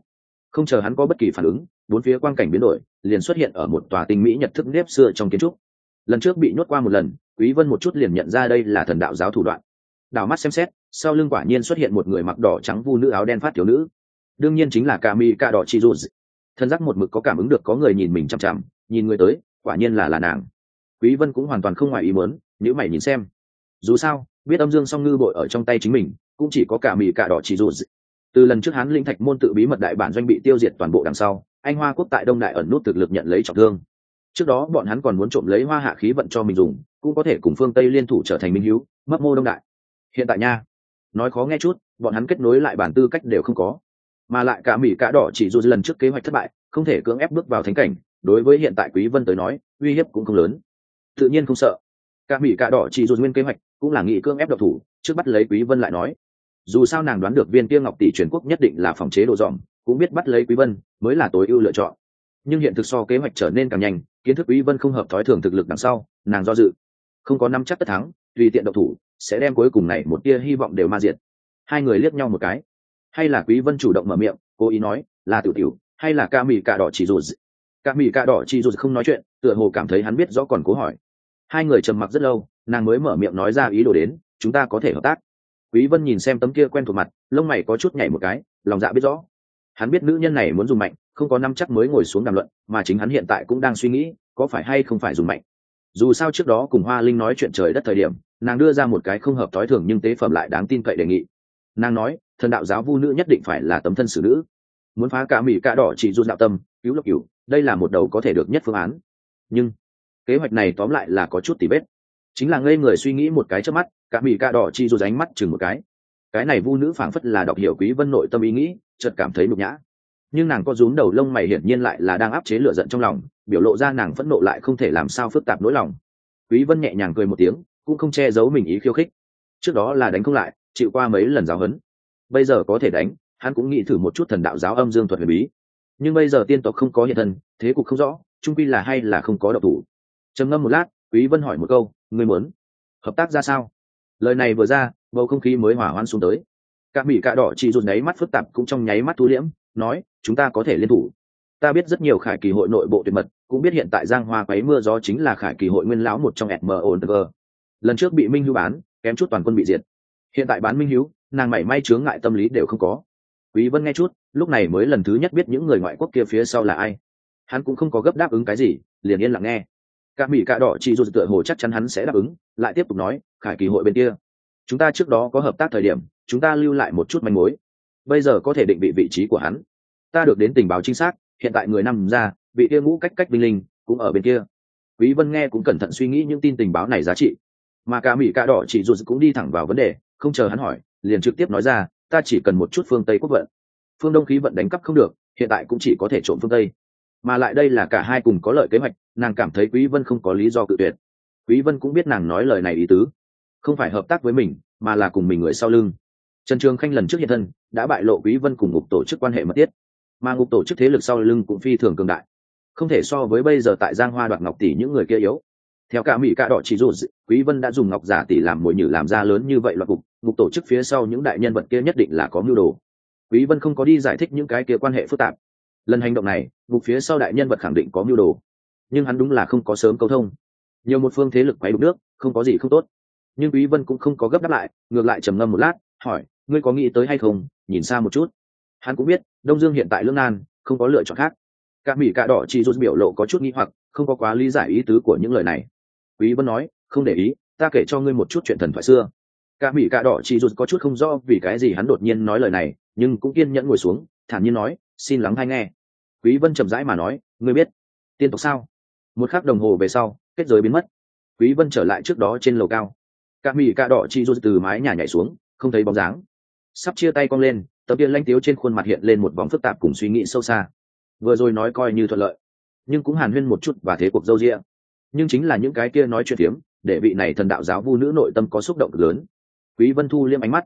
không chờ hắn có bất kỳ phản ứng, bốn phía quang cảnh biến đổi, liền xuất hiện ở một tòa tinh mỹ nhật thức nếp xưa trong kiến trúc. Lần trước bị nhốt qua một lần, quý vân một chút liền nhận ra đây là thần đạo giáo thủ đoạn. Đảo mắt xem xét, sau lưng quả nhiên xuất hiện một người mặc đỏ trắng vu nữ áo đen phát thiếu nữ đương nhiên chính là Kami ca đỏ chi dù thân giác một mực có cảm ứng được có người nhìn mình chằm chằm, nhìn người tới, quả nhiên là là nàng. Quý vân cũng hoàn toàn không ngoài ý muốn nếu mày nhìn xem. Dù sao, biết âm dương song ngư bội ở trong tay chính mình, cũng chỉ có cả mỹ cả đỏ chỉ dù từ lần trước hắn linh thạch môn tự bí mật đại bản doanh bị tiêu diệt toàn bộ đằng sau, anh hoa quốc tại đông đại ẩn nút thực lực nhận lấy trọng thương. Trước đó bọn hắn còn muốn trộm lấy hoa hạ khí vận cho mình dùng, cũng có thể cùng phương tây liên thủ trở thành minh hữu, mấp mô đông đại. Hiện tại nha, nói khó nghe chút, bọn hắn kết nối lại bản tư cách đều không có mà lại cả mỹ cả đỏ chỉ dù lần trước kế hoạch thất bại, không thể cưỡng ép bước vào thánh cảnh, đối với hiện tại quý vân tới nói, uy hiếp cũng không lớn. Tự nhiên không sợ. Cả mỹ cả đỏ chỉ dù nguyên kế hoạch cũng là nghị cưỡng ép độc thủ, trước bắt lấy quý vân lại nói. Dù sao nàng đoán được viên kia ngọc tỷ truyền quốc nhất định là phòng chế đồ dòm, cũng biết bắt lấy quý vân mới là tối ưu lựa chọn. Nhưng hiện thực so kế hoạch trở nên càng nhanh, kiến thức quý vân không hợp thói thường thực lực đằng sau, nàng do dự. Không có năm chắc tất thắng, tùy tiện độc thủ, sẽ đem cuối cùng này một tia hy vọng đều ma diệt. Hai người liếc nhau một cái hay là quý vân chủ động mở miệng, cố ý nói, là tiểu tiểu, hay là ca mì cà đỏ chỉ dù ca mì cà đỏ chỉ dù không nói chuyện, tựa hồ cảm thấy hắn biết rõ còn cố hỏi. Hai người trầm mặc rất lâu, nàng mới mở miệng nói ra ý đồ đến, chúng ta có thể hợp tác. Quý vân nhìn xem tấm kia quen thuộc mặt, lông mày có chút nhảy một cái, lòng dạ biết rõ. Hắn biết nữ nhân này muốn dùng mạnh, không có năm chắc mới ngồi xuống đàm luận, mà chính hắn hiện tại cũng đang suy nghĩ, có phải hay không phải dùng mạnh. Dù sao trước đó cùng hoa linh nói chuyện trời đất thời điểm, nàng đưa ra một cái không hợp thói thường nhưng tế phẩm lại đáng tin cậy đề nghị. Nàng nói thần đạo giáo vu nữ nhất định phải là tấm thân xử nữ. Muốn phá cả mỹ cả đỏ chỉ du đạo tâm, cứu lộc cửu, đây là một đầu có thể được nhất phương án. Nhưng, kế hoạch này tóm lại là có chút tỉ vết. Chính là ngây người suy nghĩ một cái trước mắt, cả mỹ cả đỏ chỉ du ránh mắt chừng một cái. Cái này vu nữ phảng phất là đọc hiểu quý vân nội tâm ý nghĩ, chợt cảm thấy nhục nhã. Nhưng nàng có rúm đầu lông mày hiển nhiên lại là đang áp chế lửa giận trong lòng, biểu lộ ra nàng phẫn nộ lại không thể làm sao phức tạp nỗi lòng. Quý vân nhẹ nhàng cười một tiếng, cũng không che giấu mình ý khiêu khích. Trước đó là đánh không lại, chịu qua mấy lần giáo huấn bây giờ có thể đánh, hắn cũng nghĩ thử một chút thần đạo giáo âm dương thuật huyền bí. Nhưng bây giờ tiên tộc không có hiện thân, thế cục không rõ, trung pi là hay là không có độc thủ. Trầm ngâm một lát, quý vân hỏi một câu, ngươi muốn hợp tác ra sao? Lời này vừa ra, bầu không khí mới hỏa hoan xuống tới. Các mỹ cạ đỏ chỉ rụt nháy mắt phức tạp cũng trong nháy mắt thu liễm, nói, chúng ta có thể liên thủ. Ta biết rất nhiều khải kỳ hội nội bộ tuyệt mật, cũng biết hiện tại giang hoa quấy mưa gió chính là khải kỳ hội nguyên lão một trong smotg lần trước bị minh hữu bán, kém chút toàn quân bị diệt. Hiện tại bán minh hữu nàng mảy may chướng ngại tâm lý đều không có. Quý vân nghe chút, lúc này mới lần thứ nhất biết những người ngoại quốc kia phía sau là ai. Hắn cũng không có gấp đáp ứng cái gì, liền yên lặng nghe. Cả mỹ cả đỏ chỉ dù tựa hồ chắc chắn hắn sẽ đáp ứng, lại tiếp tục nói, khải kỳ hội bên kia, chúng ta trước đó có hợp tác thời điểm, chúng ta lưu lại một chút manh mối. Bây giờ có thể định vị vị trí của hắn. Ta được đến tình báo chính xác, hiện tại người nằm ra, vị kia ngũ cách cách binh linh cũng ở bên kia. Quý vân nghe cũng cẩn thận suy nghĩ những tin tình báo này giá trị. Mà cả mỹ cả đỏ chỉ dù cũng đi thẳng vào vấn đề, không chờ hắn hỏi liền trực tiếp nói ra, ta chỉ cần một chút phương tây quốc vận. Phương đông khí vận đánh cắp không được, hiện tại cũng chỉ có thể trộm phương tây. Mà lại đây là cả hai cùng có lợi kế hoạch, nàng cảm thấy quý vân không có lý do cự tuyệt. Quý vân cũng biết nàng nói lời này ý tứ. Không phải hợp tác với mình, mà là cùng mình người sau lưng. Trần trường khanh lần trước hiện thân, đã bại lộ quý vân cùng ngục tổ chức quan hệ mật thiết. Mà ngục tổ chức thế lực sau lưng cũng phi thường cường đại. Không thể so với bây giờ tại giang hoa đoạt ngọc tỷ những người kia yếu theo cả mỹ cả đỏ chỉ dù quý vân đã dùng ngọc giả tỷ làm mồi nhử làm ra lớn như vậy loạt cục, mục tổ chức phía sau những đại nhân vật kia nhất định là có mưu đồ. Quý vân không có đi giải thích những cái kia quan hệ phức tạp. Lần hành động này, mục phía sau đại nhân vật khẳng định có mưu đồ. Nhưng hắn đúng là không có sớm câu thông. Nhiều một phương thế lực quấy đục nước, không có gì không tốt. Nhưng quý vân cũng không có gấp đáp lại, ngược lại trầm ngâm một lát, hỏi, ngươi có nghĩ tới hay không? Nhìn xa một chút. Hắn cũng biết, đông dương hiện tại lương nan, không có lựa chọn khác. Cả mỹ cả đỏ chỉ rút biểu lộ có chút nghi hoặc, không có quá lý giải ý tứ của những lời này quý vân nói, không để ý, ta kể cho ngươi một chút chuyện thần thoại xưa. Cả mỹ cả đỏ chỉ rụt có chút không rõ vì cái gì hắn đột nhiên nói lời này, nhưng cũng kiên nhẫn ngồi xuống, thản nhiên nói, xin lắng hay nghe. Quý vân chậm rãi mà nói, ngươi biết, tiên tộc sao? Một khắc đồng hồ về sau, kết giới biến mất. Quý vân trở lại trước đó trên lầu cao. Cả mỹ cả đỏ chỉ rụt từ mái nhà nhảy xuống, không thấy bóng dáng. Sắp chia tay cong lên tấm tiên lanh tiếu trên khuôn mặt hiện lên một vòng phức tạp cùng suy nghĩ sâu xa. Vừa rồi nói coi như thuận lợi, nhưng cũng hàn huyên một chút và thế cuộc dâu rịa nhưng chính là những cái kia nói chuyện phiếm, để vị này thần đạo giáo vu nữ nội tâm có xúc động lớn. Quý vân thu liêm ánh mắt.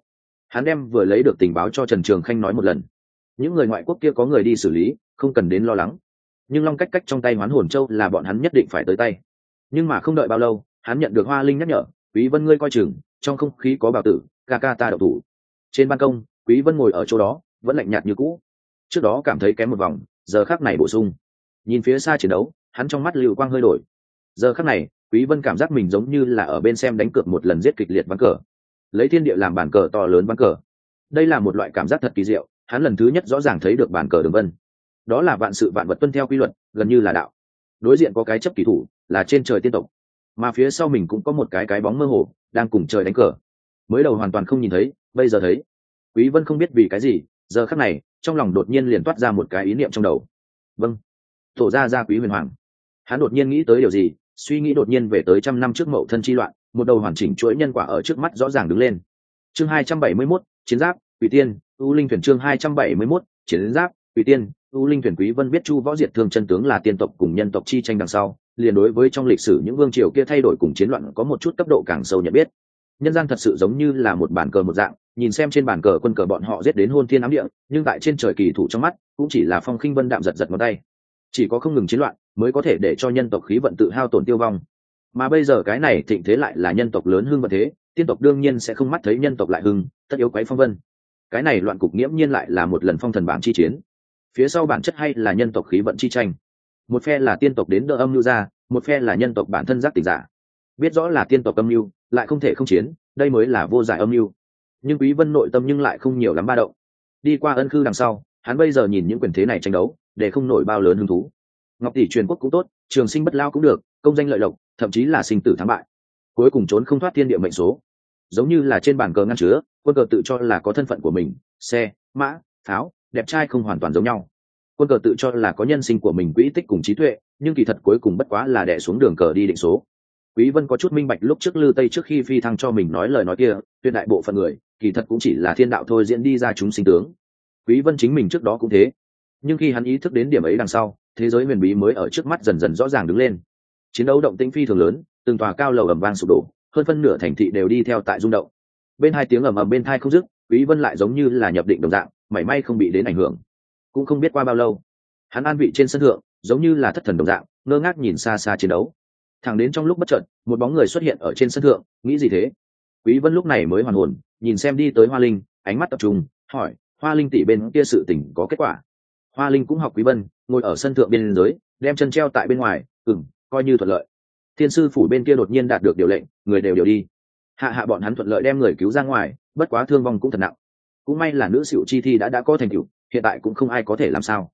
Hắn đem vừa lấy được tình báo cho trần trường khanh nói một lần. Những người ngoại quốc kia có người đi xử lý, không cần đến lo lắng. Nhưng long cách cách trong tay hoán hồn châu là bọn hắn nhất định phải tới tay. Nhưng mà không đợi bao lâu, hắn nhận được hoa linh nhắc nhở, quý vân ngươi coi chừng, trong không khí có bảo tử, ca ca ta đậu thủ. Trên ban công, quý vân ngồi ở chỗ đó, vẫn lạnh nhạt như cũ. Trước đó cảm thấy kém một vòng, giờ khác này bổ sung. Nhìn phía xa chiến đấu, hắn trong mắt lưu quang hơi đổi giờ khắc này, quý vân cảm giác mình giống như là ở bên xem đánh cược một lần giết kịch liệt ván cờ. Lấy thiên địa làm bàn cờ to lớn ván cờ. Đây là một loại cảm giác thật kỳ diệu, hắn lần thứ nhất rõ ràng thấy được bàn cờ đường vân. Đó là vạn sự vạn vật tuân theo quy luật, gần như là đạo. Đối diện có cái chấp kỳ thủ, là trên trời tiên tộc. Mà phía sau mình cũng có một cái cái bóng mơ hồ, đang cùng trời đánh cờ. Mới đầu hoàn toàn không nhìn thấy, bây giờ thấy. Quý vân không biết vì cái gì, giờ khắc này, trong lòng đột nhiên liền toát ra một cái ý niệm trong đầu. Vâng. Tổ ra ra quý huyền hoàng. Hắn đột nhiên nghĩ tới điều gì suy nghĩ đột nhiên về tới trăm năm trước mậu thân chi loạn một đầu hoàn chỉnh chuỗi nhân quả ở trước mắt rõ ràng đứng lên. Chương 271, chiến giáp quỷ tiên u linh thuyền chương 271, chiến giáp quỷ tiên u linh thuyền quý vân biết chu võ diệt thương chân tướng là tiên tộc cùng nhân tộc chi tranh đằng sau liền đối với trong lịch sử những vương triều kia thay đổi cùng chiến loạn có một chút cấp độ càng sâu nhận biết. Nhân gian thật sự giống như là một bản cờ một dạng nhìn xem trên bàn cờ quân cờ bọn họ giết đến hôn thiên ám địa nhưng tại trên trời kỳ thủ trong mắt cũng chỉ là phong khinh vân đạm giật giật ngón tay chỉ có không ngừng chiến loạn mới có thể để cho nhân tộc khí vận tự hao tổn tiêu vong. Mà bây giờ cái này thịnh thế lại là nhân tộc lớn hưng vận thế, tiên tộc đương nhiên sẽ không mắt thấy nhân tộc lại hưng, tất yếu quấy phong vân. Cái này loạn cục nghiễm nhiên lại là một lần phong thần bảng chi chiến. Phía sau bản chất hay là nhân tộc khí vận chi tranh. Một phe là tiên tộc đến đỡ âm lưu ra, một phe là nhân tộc bản thân giác tỉnh giả. Biết rõ là tiên tộc âm lưu lại không thể không chiến, đây mới là vô giải âm lưu nhưng quý vân nội tâm nhưng lại không nhiều lắm ba động. Đi qua ân khư đằng sau, hắn bây giờ nhìn những quyền thế này tranh đấu để không nổi bao lớn hứng thú. Ngọc tỷ truyền quốc cũng tốt, trường sinh bất lao cũng được, công danh lợi lộc, thậm chí là sinh tử thắng bại. Cuối cùng trốn không thoát thiên địa mệnh số. Giống như là trên bàn cờ ngăn chứa, quân cờ tự cho là có thân phận của mình, xe, mã, pháo, đẹp trai không hoàn toàn giống nhau. Quân cờ tự cho là có nhân sinh của mình quỹ tích cùng trí tuệ, nhưng kỳ thật cuối cùng bất quá là đẻ xuống đường cờ đi định số. Quý vân có chút minh bạch lúc trước lư tây trước khi phi thăng cho mình nói lời nói kia, tuyệt đại bộ phận người, kỳ thật cũng chỉ là thiên đạo thôi diễn đi ra chúng sinh tướng. Quý vân chính mình trước đó cũng thế nhưng khi hắn ý thức đến điểm ấy đằng sau, thế giới huyền bí mới ở trước mắt dần dần rõ ràng đứng lên. Chiến đấu động tĩnh phi thường lớn, từng tòa cao lầu ầm vang sụp đổ, hơn phân nửa thành thị đều đi theo tại rung động. Bên hai tiếng ầm ầm bên thai không dứt, quý vân lại giống như là nhập định đồng dạng, mảy may không bị đến ảnh hưởng. Cũng không biết qua bao lâu, hắn an vị trên sân thượng, giống như là thất thần đồng dạng, ngơ ngác nhìn xa xa chiến đấu. Thẳng đến trong lúc bất chợt, một bóng người xuất hiện ở trên sân thượng, nghĩ gì thế? Quý vân lúc này mới hoàn hồn, nhìn xem đi tới hoa linh, ánh mắt tập trung, hỏi, hoa linh tỷ bên kia sự tình có kết quả? Hoa linh cũng học quý vân, ngồi ở sân thượng bên dưới, đem chân treo tại bên ngoài, ừm, coi như thuận lợi. Thiên sư phủ bên kia đột nhiên đạt được điều lệnh, người đều đều đi. Hạ hạ bọn hắn thuận lợi đem người cứu ra ngoài, bất quá thương vong cũng thật nặng. Cũng may là nữ sửu chi thi đã đã có thành tựu, hiện tại cũng không ai có thể làm sao.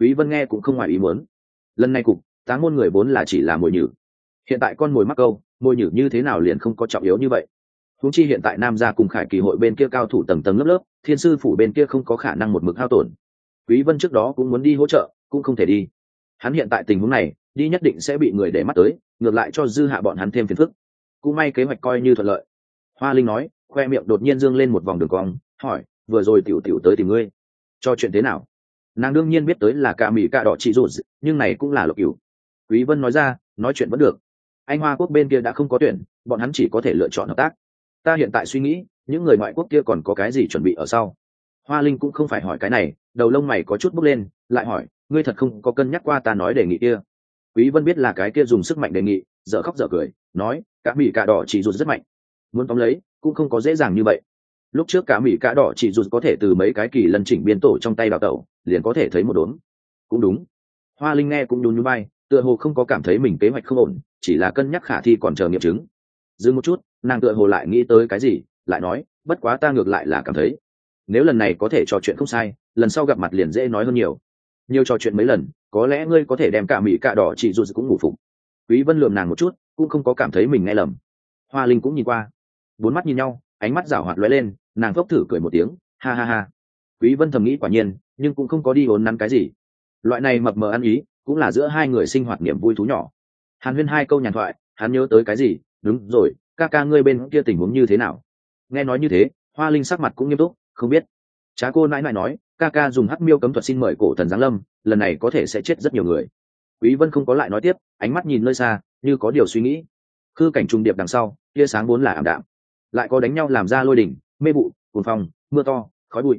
Quý vân nghe cũng không ngoài ý muốn. Lần này cục táng môn người vốn là chỉ là mồi nhử. Hiện tại con mồi mắc câu, mồi nhử như thế nào liền không có trọng yếu như vậy. Huống chi hiện tại nam gia cùng khải kỳ hội bên kia cao thủ tầng tầng lớp lớp, thiên sư phủ bên kia không có khả năng một mực hao tổn quý vân trước đó cũng muốn đi hỗ trợ, cũng không thể đi. Hắn hiện tại tình huống này, đi nhất định sẽ bị người để mắt tới, ngược lại cho dư hạ bọn hắn thêm phiền phức. Cũng may kế hoạch coi như thuận lợi. Hoa linh nói, khoe miệng đột nhiên dương lên một vòng đường cong, hỏi, vừa rồi tiểu tiểu tới tìm ngươi, cho chuyện thế nào? Nàng đương nhiên biết tới là cả mỹ cả đỏ chị rụt nhưng này cũng là lộc cửu. Quý vân nói ra, nói chuyện vẫn được. Anh hoa quốc bên kia đã không có tuyển, bọn hắn chỉ có thể lựa chọn hợp tác. Ta hiện tại suy nghĩ, những người ngoại quốc kia còn có cái gì chuẩn bị ở sau? Hoa linh cũng không phải hỏi cái này, đầu lông mày có chút bốc lên, lại hỏi, ngươi thật không có cân nhắc qua ta nói đề nghị kia? Quý vân biết là cái kia dùng sức mạnh đề nghị, dở khóc dở cười, nói cả mỹ cả đỏ chỉ rụt rất mạnh. Muốn tóm lấy, cũng không có dễ dàng như vậy. Lúc trước cả mỹ cả đỏ chỉ rụt có thể từ mấy cái kỳ lần chỉnh biên tổ trong tay đào tẩu, liền có thể thấy một đốn cũng đúng. Hoa linh nghe cũng nhún nhún bay tựa hồ không có cảm thấy mình kế hoạch không ổn, chỉ là cân nhắc khả thi còn chờ nghiệm chứng. Dừng một chút, nàng tựa hồ lại nghĩ tới cái gì, lại nói, bất quá ta ngược lại là cảm thấy nếu lần này có thể trò chuyện không sai, lần sau gặp mặt liền dễ nói hơn nhiều. Nhiều trò chuyện mấy lần, có lẽ ngươi có thể đem cả mỹ cạ đỏ chị dù cũng ngủ phục. Quý vân lườm nàng một chút, cũng không có cảm thấy mình nghe lầm. Hoa linh cũng nhìn qua. Bốn mắt nhìn nhau, ánh mắt rảo hoạt lóe lên, nàng phốc thử cười một tiếng, ha ha ha. Quý vân thầm nghĩ quả nhiên, nhưng cũng không có đi ốn nắn cái gì. Loại này mập mờ ăn ý, cũng là giữa hai người sinh hoạt niềm vui thú nhỏ. Hàn huyên hai câu nhàn thoại, hắn nhớ tới cái gì? Đúng rồi, ca ca ngươi bên kia tình huống như thế nào? Nghe nói như thế, hoa linh sắc mặt cũng nghiêm túc không biết. Trá cô nãi nãi nói ca ca dùng hắc miêu cấm thuật xin mời cổ thần giáng lâm lần này có thể sẽ chết rất nhiều người. Quý vân không có lại nói tiếp ánh mắt nhìn nơi xa như có điều suy nghĩ. Khư cảnh trung điệp đằng sau tia sáng vốn là ảm đạm. Lại có đánh nhau làm ra lôi đỉnh mê bụi, cuồng phong mưa to khói bụi.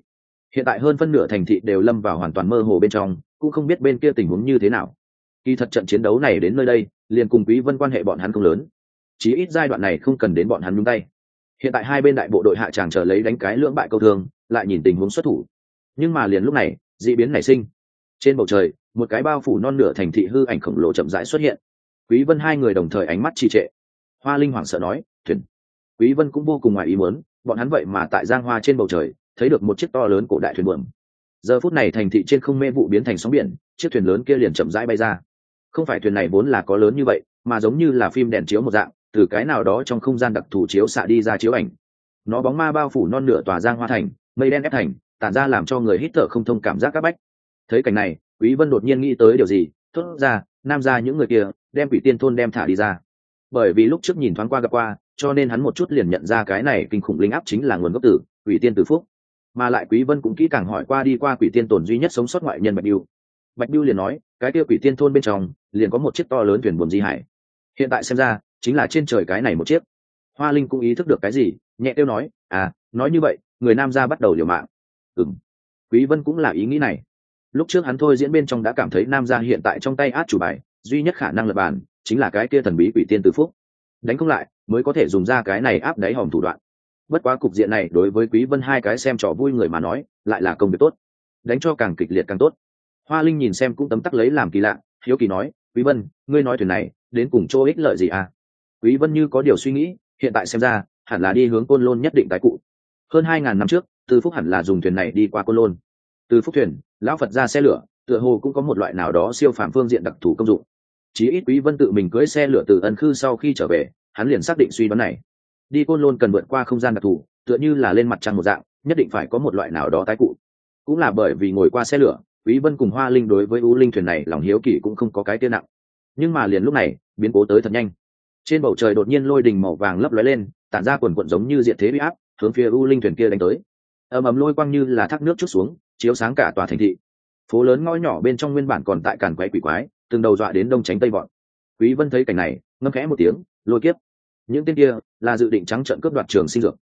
Hiện tại hơn phân nửa thành thị đều lâm vào hoàn toàn mơ hồ bên trong cũng không biết bên kia tình huống như thế nào. Kỳ thật trận chiến đấu này đến nơi đây liền cùng quý vân quan hệ bọn hắn không lớn. Chí ít giai đoạn này không cần đến bọn hắn nhúng tay hiện tại hai bên đại bộ đội hạ tràng chờ lấy đánh cái lưỡng bại câu thương, lại nhìn tình huống xuất thủ. Nhưng mà liền lúc này, d ị biến nảy sinh. Trên bầu trời, một cái bao phủ non nửa thành thị hư ảnh khổng lồ chậm rãi xuất hiện. Quý vân hai người đồng thời ánh mắt trì trệ. Hoa linh hoảng sợ nói, thuyền. Quý vân cũng vô cùng ngoài ý muốn, bọn hắn vậy mà tại giang hoa trên bầu trời, thấy được một chiếc to lớn cổ đại thuyền buồm. Giờ phút này thành thị trên không mê vụ biến thành sóng biển, chiếc thuyền lớn kia liền chậm rãi bay ra. Không phải thuyền này vốn là có lớn như vậy, mà giống như là phim đèn chiếu một dạng từ cái nào đó trong không gian đặc thù chiếu xạ đi ra chiếu ảnh. Nó bóng ma bao phủ non nửa tòa giang hoa thành, mây đen ép thành, tản ra làm cho người hít thở không thông cảm giác các bách. Thấy cảnh này, quý vân đột nhiên nghĩ tới điều gì, thốt ra, nam ra những người kia, đem quỷ tiên thôn đem thả đi ra. Bởi vì lúc trước nhìn thoáng qua gặp qua, cho nên hắn một chút liền nhận ra cái này kinh khủng linh áp chính là nguồn gốc tử quỷ tiên tử phúc. Mà lại quý vân cũng kỹ càng hỏi qua đi qua quỷ tiên tồn duy nhất sống sót ngoại nhân bạch biêu. Bạch biêu liền nói, cái kia quỷ tiên thôn bên trong, liền có một chiếc to lớn thuyền buồm di hải. Hiện tại xem ra chính là trên trời cái này một chiếc. Hoa linh cũng ý thức được cái gì, nhẹ tiêu nói à nói như vậy, người nam gia bắt đầu liều mạng. Ừm. Quý vân cũng là ý nghĩ này. Lúc trước hắn thôi diễn bên trong đã cảm thấy nam gia hiện tại trong tay át chủ bài, duy nhất khả năng lập bàn, chính là cái kia thần bí quỷ tiên tử phúc. Đánh không lại, mới có thể dùng ra cái này áp đáy hòm thủ đoạn. Bất quá cục diện này đối với quý vân hai cái xem trò vui người mà nói, lại là công việc tốt. Đánh cho càng kịch liệt càng tốt. Hoa linh nhìn xem cũng tấm tắc lấy làm kỳ lạ, hiếu kỳ nói, quý vân, ngươi nói thuyền này, đến cùng chỗ ích lợi gì à? Quý vân như có điều suy nghĩ, hiện tại xem ra, hẳn là đi hướng côn lôn nhất định tái cụ. Hơn hai ngàn năm trước, từ phúc hẳn là dùng thuyền này đi qua côn lôn. Từ phúc thuyền, lão phật ra xe lửa, tựa hồ cũng có một loại nào đó siêu phàm phương diện đặc thù công dụng. Chí ít quý vân tự mình cưỡi xe lửa từ ân khư sau khi trở về, hắn liền xác định suy đoán này. Đi côn lôn cần vượt qua không gian đặc thù, tựa như là lên mặt trăng một dạng, nhất định phải có một loại nào đó tái cụ. Cũng là bởi vì ngồi qua xe lửa, quý vân cùng hoa linh đối với u linh thuyền này lòng hiếu kỳ cũng không có cái tiên nặng. Nhưng mà liền lúc này, biến cố tới thật nhanh trên bầu trời đột nhiên lôi đình màu vàng lấp lóe lên, tản ra quần quận giống như diện thế bị áp, hướng phía u linh thuyền kia đánh tới. Ầm ầm lôi quang như là thác nước chút xuống, chiếu sáng cả tòa thành thị. Phố lớn ngõ nhỏ bên trong nguyên bản còn tại càn quay quỷ quái, từng đầu dọa đến đông tránh tây bọn. Quý vân thấy cảnh này, ngâm khẽ một tiếng, lôi kiếp. Những tên kia là dự định trắng trận cướp đoạt trường sinh dược.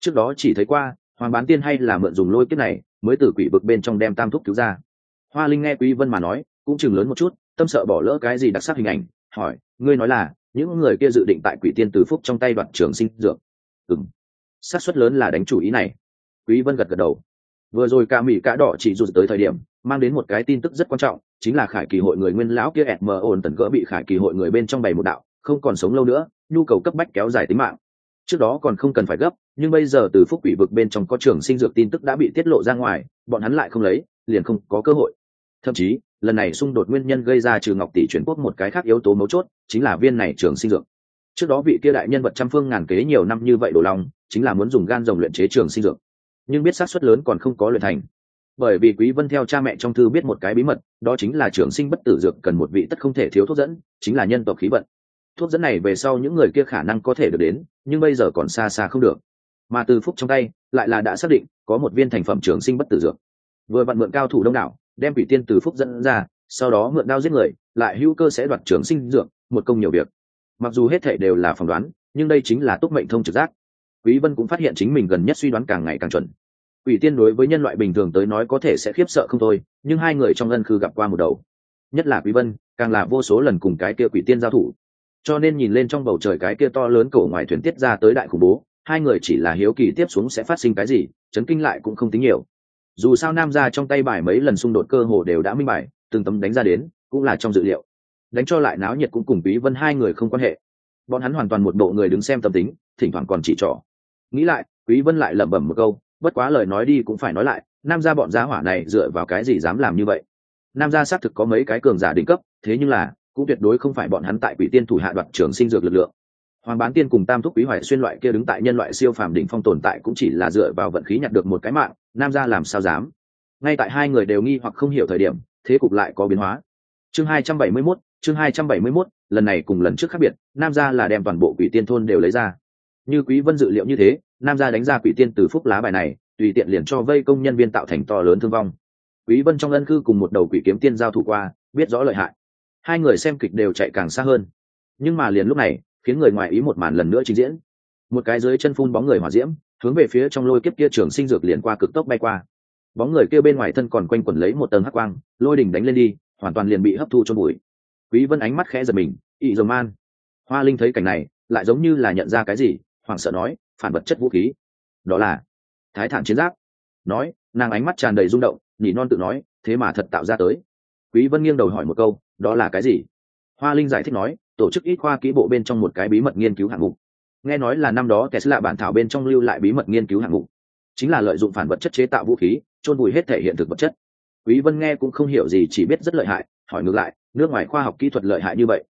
Trước đó chỉ thấy qua, hoàng bán tiên hay là mượn dùng lôi kiếp này, mới từ quỷ vực bên trong đem tam thúc cứu ra. Hoa linh nghe quý vân mà nói, cũng chừng lớn một chút, tâm sợ bỏ lỡ cái gì đặc sắc hình ảnh, hỏi, ngươi nói là những người kia dự định tại quỷ tiên từ phúc trong tay đoạt trường sinh dược. Ừng xác suất lớn là đánh chủ ý này. Quý vân gật gật đầu. Vừa rồi ca mỹ cả đỏ chỉ rụt tới thời điểm, mang đến một cái tin tức rất quan trọng, chính là khải kỳ hội người nguyên lão kia ẹt mờ ồn tần cỡ bị khải kỳ hội người bên trong bày một đạo, không còn sống lâu nữa, nhu cầu cấp bách kéo dài tính mạng. Trước đó còn không cần phải gấp, nhưng bây giờ từ phúc quỷ vực bên trong có trường sinh dược tin tức đã bị tiết lộ ra ngoài, bọn hắn lại không lấy, liền không có cơ hội. Thậm chí lần này xung đột nguyên nhân gây ra trừ ngọc tỷ chuyển quốc một cái khác yếu tố mấu chốt, chính là viên này trường sinh dược. Trước đó vị kia đại nhân vật trăm phương ngàn kế nhiều năm như vậy đổ lòng, chính là muốn dùng gan rồng luyện chế trường sinh dược. Nhưng biết xác suất lớn còn không có luyện thành. Bởi vì quý vân theo cha mẹ trong thư biết một cái bí mật, đó chính là trường sinh bất tử dược cần một vị tất không thể thiếu thuốc dẫn, chính là nhân tộc khí vận. Thuốc dẫn này về sau những người kia khả năng có thể được đến, nhưng bây giờ còn xa xa không được. Mà từ phúc trong tay, lại là đã xác định có một viên thành phẩm trường sinh bất tử dược. Vừa vặn mượn cao thủ đông đảo đem quỷ tiên từ phúc dẫn ra, sau đó mượn đao giết người, lại hữu cơ sẽ đoạt trường sinh dược, một công nhiều việc. Mặc dù hết thể đều là phỏng đoán, nhưng đây chính là túc mệnh thông trực giác. Quý vân cũng phát hiện chính mình gần nhất suy đoán càng ngày càng chuẩn. Quỷ tiên đối với nhân loại bình thường tới nói có thể sẽ khiếp sợ không thôi, nhưng hai người trong ân khư gặp qua một đầu. Nhất là quý vân, càng là vô số lần cùng cái kia quỷ tiên giao thủ. Cho nên nhìn lên trong bầu trời cái kia to lớn cổ ngoài thuyền tiết ra tới đại khủng bố, hai người chỉ là hiếu kỳ tiếp xuống sẽ phát sinh cái gì, chấn kinh lại cũng không tính nhiều dù sao nam ra trong tay bài mấy lần xung đột cơ hồ đều đã minh bài, từng tấm đánh ra đến, cũng là trong dự liệu. Đánh cho lại náo nhiệt cũng cùng quý vân hai người không quan hệ. Bọn hắn hoàn toàn một bộ người đứng xem tâm tính, thỉnh thoảng còn chỉ trỏ. Nghĩ lại, quý vân lại lẩm bẩm một câu, bất quá lời nói đi cũng phải nói lại, nam gia bọn gia hỏa này dựa vào cái gì dám làm như vậy? Nam gia xác thực có mấy cái cường giả đỉnh cấp, thế nhưng là, cũng tuyệt đối không phải bọn hắn tại quỷ tiên thủ hạ đoạt trường sinh dược lực lượng hoàng bán tiên cùng tam thúc quý hoài xuyên loại kia đứng tại nhân loại siêu phàm đỉnh phong tồn tại cũng chỉ là dựa vào vận khí nhặt được một cái mạng nam gia làm sao dám? Ngay tại hai người đều nghi hoặc không hiểu thời điểm thế cục lại có biến hóa. Chương 271, chương 271, lần này cùng lần trước khác biệt nam gia là đem toàn bộ quỷ tiên thôn đều lấy ra. Như quý vân dự liệu như thế nam gia đánh ra quỷ tiên từ phúc lá bài này tùy tiện liền cho vây công nhân viên tạo thành to lớn thương vong. Quý vân trong ân cư cùng một đầu quỷ kiếm tiên giao thủ qua biết rõ lợi hại. Hai người xem kịch đều chạy càng xa hơn. Nhưng mà liền lúc này khiến người ngoài ý một màn lần nữa trình diễn. Một cái dưới chân phun bóng người hỏa diễm, hướng về phía trong lôi kiếp kia trường sinh dược liền qua cực tốc bay qua. Bóng người kia bên ngoài thân còn quanh quẩn lấy một tầng hắc quang, lôi đỉnh đánh lên đi, hoàn toàn liền bị hấp thu trong bụi. Quý vân ánh mắt khẽ giật mình, ị dầu man, hoa linh thấy cảnh này, lại giống như là nhận ra cái gì, hoảng sợ nói, phản vật chất vũ khí. Đó là thái thản chiến giáp. Nói, nàng ánh mắt tràn đầy rung động, nhỉ non tự nói, thế mà thật tạo ra tới. Quý vân nghiêng đầu hỏi một câu, đó là cái gì? Hoa linh giải thích nói tổ chức ít khoa kỹ bộ bên trong một cái bí mật nghiên cứu hạng mục. Nghe nói là năm đó tesla bản thảo bên trong lưu lại bí mật nghiên cứu hạng mục. Chính là lợi dụng phản vật chất chế tạo vũ khí trôn vùi hết thể hiện thực vật chất. Quý vân nghe cũng không hiểu gì, chỉ biết rất lợi hại, hỏi ngược lại, nước ngoài khoa học kỹ thuật lợi hại như vậy?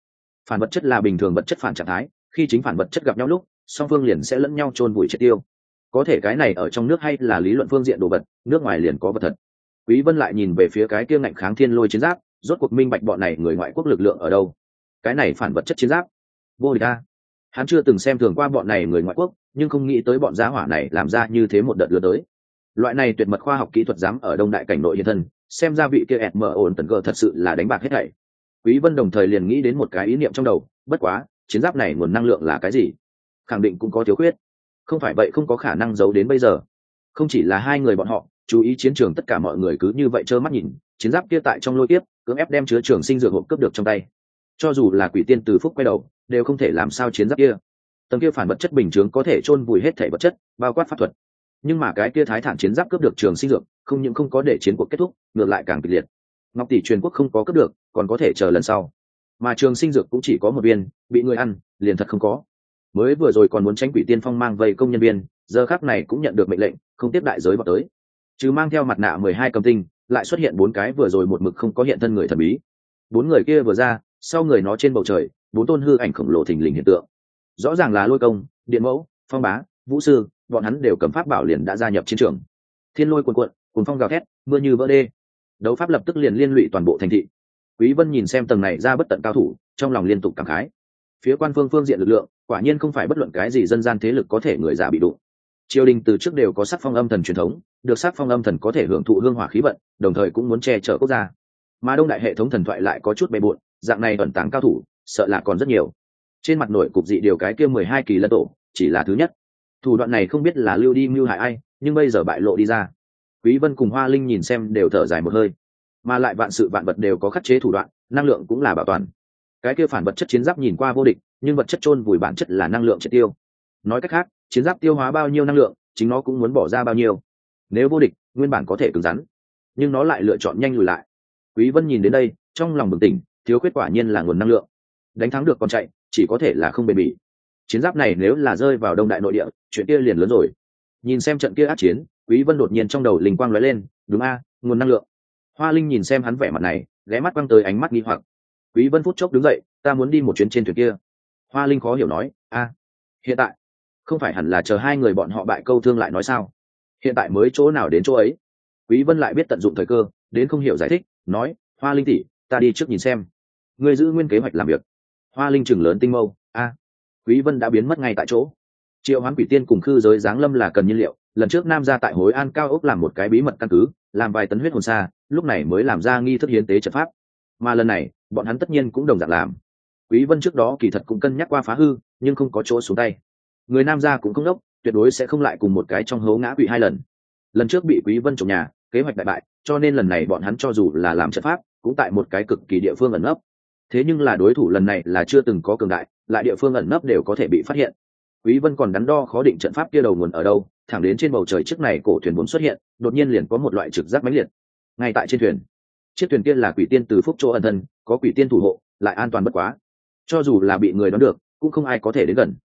Phản vật chất là bình thường vật chất phản trạng thái, khi chính phản vật chất gặp nhau lúc, song phương liền sẽ lẫn nhau trôn vùi triệt tiêu. Có thể cái này ở trong nước hay là lý luận phương diện đồ vật, nước ngoài liền có vật thật. Quý vân lại nhìn về phía cái kia ngạnh kháng thiên lôi chiến giáp, rốt cuộc minh bạch bọn này người ngoại quốc lực lượng ở đâu cái này phản vật chất chiến giáp. Vô địch ta hắn chưa từng xem thường qua bọn này người ngoại quốc, nhưng không nghĩ tới bọn giá hỏa này làm ra như thế một đợt lừa tới. Loại này tuyệt mật khoa học kỹ thuật dám ở đông đại cảnh nội hiện thân, xem ra vị kia ẹt mở ổn tần cờ thật sự là đánh bạc hết thảy. Quý vân đồng thời liền nghĩ đến một cái ý niệm trong đầu, bất quá, chiến giáp này nguồn năng lượng là cái gì? Khẳng định cũng có thiếu khuyết. Không phải vậy không có khả năng giấu đến bây giờ. Không chỉ là hai người bọn họ, chú ý chiến trường tất cả mọi người cứ như vậy trơ mắt nhìn, chiến giáp kia tại trong lôi tiếp cưỡng ép đem chứa trường sinh dược hộp cướp được trong tay cho dù là quỷ tiên từ phúc quay đầu, đều không thể làm sao chiến giáp kia. Tầng kia phản vật chất bình chướng có thể chôn vùi hết thể vật chất, bao quát pháp thuật. Nhưng mà cái kia thái thản chiến giáp cướp được trường sinh dược, không những không có để chiến cuộc kết thúc, ngược lại càng kịch liệt. Ngọc tỷ truyền quốc không có cướp được, còn có thể chờ lần sau. Mà trường sinh dược cũng chỉ có một viên, bị người ăn, liền thật không có. Mới vừa rồi còn muốn tránh quỷ tiên phong mang vây công nhân viên, giờ khác này cũng nhận được mệnh lệnh, không tiếp đại giới vào tới. Chứ mang theo mặt nạ mười hai cầm tinh, lại xuất hiện bốn cái vừa rồi một mực không có hiện thân người thần bí. Bốn người kia vừa ra sau người nó trên bầu trời, bốn tôn hư ảnh khổng lồ thình lình hiện tượng. Rõ ràng là lôi công, điện mẫu, phong bá, vũ sư, bọn hắn đều cầm pháp bảo liền đã gia nhập chiến trường. Thiên lôi cuồn cuộn cuốn phong gào thét, mưa như vỡ đê. Đấu pháp lập tức liền liên lụy toàn bộ thành thị. Quý vân nhìn xem tầng này ra bất tận cao thủ, trong lòng liên tục cảm khái. Phía quan phương phương diện lực lượng, quả nhiên không phải bất luận cái gì dân gian thế lực có thể người giả bị đụng. Triều đình từ trước đều có sắc phong âm thần truyền thống, được sắc phong âm thần có thể hưởng thụ hương hỏa khí vận, đồng thời cũng muốn che chở quốc gia. Mà đông đại hệ thống thần thoại lại có chút bề bộn dạng này ẩn tàng cao thủ, sợ là còn rất nhiều. Trên mặt nội cục dị điều cái kia mười hai kỳ lân tổ, chỉ là thứ nhất. Thủ đoạn này không biết là lưu đi mưu hại ai, nhưng bây giờ bại lộ đi ra. Quý vân cùng hoa linh nhìn xem đều thở dài một hơi. Mà lại vạn sự vạn vật đều có khắc chế thủ đoạn, năng lượng cũng là bảo toàn. Cái kia phản vật chất chiến giáp nhìn qua vô địch, nhưng vật chất chôn vùi bản chất là năng lượng triệt tiêu. Nói cách khác, chiến giáp tiêu hóa bao nhiêu năng lượng, chính nó cũng muốn bỏ ra bao nhiêu. Nếu vô địch, nguyên bản có thể cứng rắn. Nhưng nó lại lựa chọn nhanh lùi lại. Quý vân nhìn đến đây, trong lòng bừng tỉnh thiếu khuyết quả nhiên là nguồn năng lượng. Đánh thắng được còn chạy, chỉ có thể là không bền bỉ. Chiến giáp này nếu là rơi vào đông đại nội địa, chuyện kia liền lớn rồi. Nhìn xem trận kia át chiến, quý vân đột nhiên trong đầu linh quang lóe lên, đúng a, nguồn năng lượng. Hoa linh nhìn xem hắn vẻ mặt này, ghé mắt quăng tới ánh mắt nghi hoặc. Quý vân phút chốc đứng dậy, ta muốn đi một chuyến trên thuyền kia. Hoa linh khó hiểu nói, a, hiện tại? Không phải hẳn là chờ hai người bọn họ bại câu thương lại nói sao? Hiện tại mới chỗ nào đến chỗ ấy? Quý vân lại biết tận dụng thời cơ, đến không hiểu giải thích, nói, hoa linh tỷ, ta đi trước nhìn xem người giữ nguyên kế hoạch làm việc. Hoa linh chừng lớn tinh mâu. A, quý vân đã biến mất ngay tại chỗ. Triệu hoán quỷ tiên cùng khư giới giáng lâm là cần nhiên liệu. Lần trước nam ra tại hối an cao ốc làm một cái bí mật căn cứ, làm vài tấn huyết hồn xa, lúc này mới làm ra nghi thức hiến tế trận pháp. Mà lần này, bọn hắn tất nhiên cũng đồng dạng làm. Quý vân trước đó kỳ thật cũng cân nhắc qua phá hư, nhưng không có chỗ xuống tay. Người nam gia cũng không đốc, tuyệt đối sẽ không lại cùng một cái trong hố ngã quỷ hai lần. Lần trước bị quý vân trộm nhà, kế hoạch đại bại, cho nên lần này bọn hắn cho dù là làm trận pháp, cũng tại một cái cực kỳ địa phương ẩn nấp thế nhưng là đối thủ lần này là chưa từng có cường đại, lại địa phương ẩn nấp đều có thể bị phát hiện. Quý vân còn đắn đo khó định trận pháp kia đầu nguồn ở đâu, thẳng đến trên bầu trời trước này cổ thuyền muốn xuất hiện, đột nhiên liền có một loại trực giác mãnh liệt. Ngay tại trên thuyền, chiếc thuyền kia là quỷ tiên từ phúc chỗ ẩn thân, có quỷ tiên thủ hộ, lại an toàn bất quá. Cho dù là bị người đón được, cũng không ai có thể đến gần.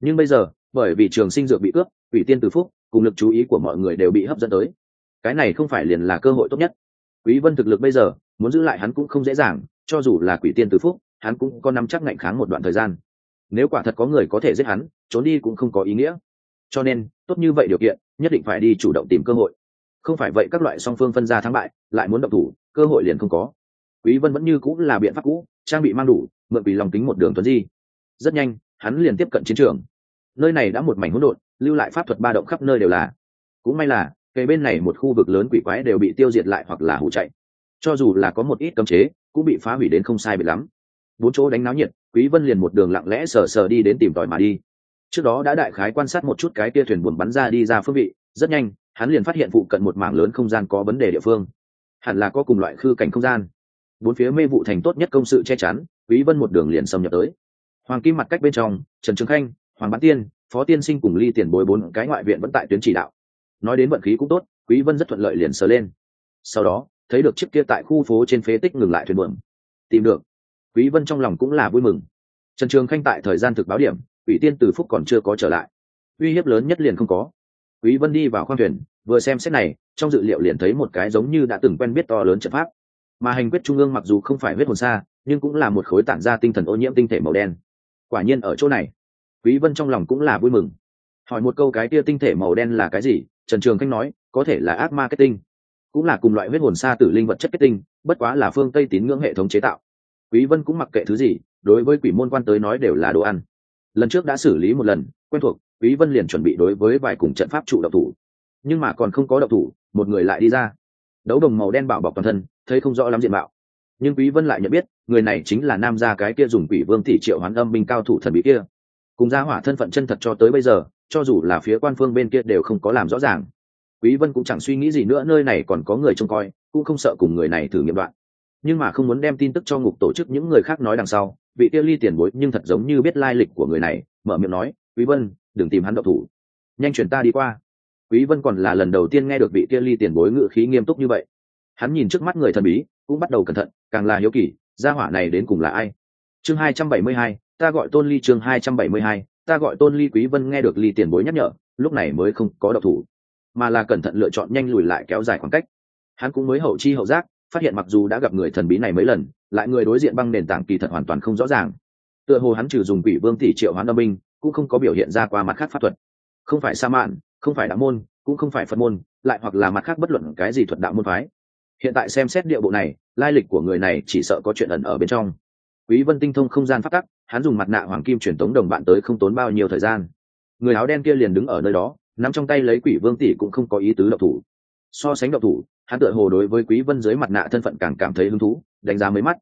Nhưng bây giờ, bởi vì trường sinh dược bị cướp quỷ tiên từ phúc, cùng lực chú ý của mọi người đều bị hấp dẫn tới. Cái này không phải liền là cơ hội tốt nhất. Quý vân thực lực bây giờ, muốn giữ lại hắn cũng không dễ dàng cho dù là quỷ tiên tứ phúc, hắn cũng có nắm chắc ngạnh kháng một đoạn thời gian. Nếu quả thật có người có thể giết hắn, trốn đi cũng không có ý nghĩa. Cho nên, tốt như vậy điều kiện, nhất định phải đi chủ động tìm cơ hội. Không phải vậy các loại song phương phân ra thắng bại, lại muốn động thủ, cơ hội liền không có. Quý vân vẫn như cũ là biện pháp cũ, trang bị mang đủ, mượn vì lòng tính một đường tuấn di. Rất nhanh, hắn liền tiếp cận chiến trường. Nơi này đã một mảnh hỗn độn, lưu lại pháp thuật ba động khắp nơi đều là. Cũng may là cây bên này một khu vực lớn quỷ quái đều bị tiêu diệt lại hoặc là hủ chạy. Cho dù là có một ít cấm chế cũng bị phá hủy đến không sai bị lắm. Bốn chỗ đánh náo nhiệt, quý vân liền một đường lặng lẽ sờ sờ đi đến tìm tòi mà đi. Trước đó đã đại khái quan sát một chút cái kia thuyền buồn bắn ra đi ra phương vị, rất nhanh, hắn liền phát hiện phụ cận một mảng lớn không gian có vấn đề địa phương. Hẳn là có cùng loại khư cảnh không gian. Bốn phía mê vụ thành tốt nhất công sự che chắn, quý vân một đường liền xâm nhập tới. Hoàng kim mặt cách bên trong, trần trường khanh, hoàng bán tiên, phó tiên sinh cùng ly tiền bối bốn cái ngoại viện vẫn tại tuyến chỉ đạo. Nói đến vận khí cũng tốt, quý vân rất thuận lợi liền sờ lên. Sau đó thấy được chiếc kia tại khu phố trên phế tích ngừng lại thuyền buồm. Tìm được. Quý vân trong lòng cũng là vui mừng. Trần trường khanh tại thời gian thực báo điểm, ủy tiên từ phúc còn chưa có trở lại. Uy hiếp lớn nhất liền không có. Quý vân đi vào khoang thuyền, vừa xem xét này, trong dự liệu liền thấy một cái giống như đã từng quen biết to lớn trận pháp. Mà hành quyết trung ương mặc dù không phải huyết hồn xa, nhưng cũng là một khối tản ra tinh thần ô nhiễm tinh thể màu đen. Quả nhiên ở chỗ này, quý vân trong lòng cũng là vui mừng. Hỏi một câu cái kia tinh thể màu đen là cái gì? Trần trường khanh nói, có thể là ác ma kết tinh cũng là cùng loại huyết hồn sa tử linh vật chất kết tinh, bất quá là phương tây tín ngưỡng hệ thống chế tạo. Quý vân cũng mặc kệ thứ gì, đối với quỷ môn quan tới nói đều là đồ ăn. Lần trước đã xử lý một lần, quen thuộc, quý vân liền chuẩn bị đối với vài cùng trận pháp trụ độc thủ. Nhưng mà còn không có độc thủ, một người lại đi ra. Đấu đồng màu đen bảo bọc toàn thân, thấy không rõ lắm diện mạo. Nhưng quý vân lại nhận biết, người này chính là nam gia cái kia dùng quỷ vương tỷ triệu hoán âm binh cao thủ thần bí kia. Cùng gia hỏa thân phận chân thật cho tới bây giờ, cho dù là phía quan phương bên kia đều không có làm rõ ràng quý vân cũng chẳng suy nghĩ gì nữa nơi này còn có người trông coi cũng không sợ cùng người này thử nghiệm đoạn. Nhưng mà không muốn đem tin tức cho ngục tổ chức những người khác nói đằng sau vị tiêu ly tiền bối nhưng thật giống như biết lai lịch của người này mở miệng nói quý vân đừng tìm hắn độc thủ. Nhanh chuyển ta đi qua. Quý vân còn là lần đầu tiên nghe được vị tiêu ly tiền bối ngự khí nghiêm túc như vậy. Hắn nhìn trước mắt người thần bí cũng bắt đầu cẩn thận càng là hiếu kỳ gia hỏa này đến cùng là ai? Chương 272, ta gọi tôn ly chương 272, ta gọi tôn ly quý vân nghe được ly tiền bối nhắc nhở lúc này mới không có độc thủ mà là cẩn thận lựa chọn nhanh lùi lại kéo dài khoảng cách. Hắn cũng mới hậu chi hậu giác, phát hiện mặc dù đã gặp người thần bí này mấy lần, lại người đối diện băng nền tảng kỳ thật hoàn toàn không rõ ràng. Tựa hồ hắn trừ dùng quỷ vương tỷ triệu hoán âm binh, cũng không có biểu hiện ra qua mặt khác pháp thuật. Không phải sa mạn, không phải đạo môn, cũng không phải phật môn, lại hoặc là mặt khác bất luận cái gì thuật đạo môn phái. Hiện tại xem xét địa bộ này, lai lịch của người này chỉ sợ có chuyện ẩn ở bên trong. Quý vân tinh thông không gian phát tắc, hắn dùng mặt nạ hoàng kim truyền tống đồng bạn tới không tốn bao nhiêu thời gian. Người áo đen kia liền đứng ở nơi đó nắm trong tay lấy quỷ vương tỷ cũng không có ý tứ độc thủ. So sánh độc thủ, hắn tựa hồ đối với quý vân dưới mặt nạ thân phận càng cảm thấy hứng thú, đánh giá mấy mắt.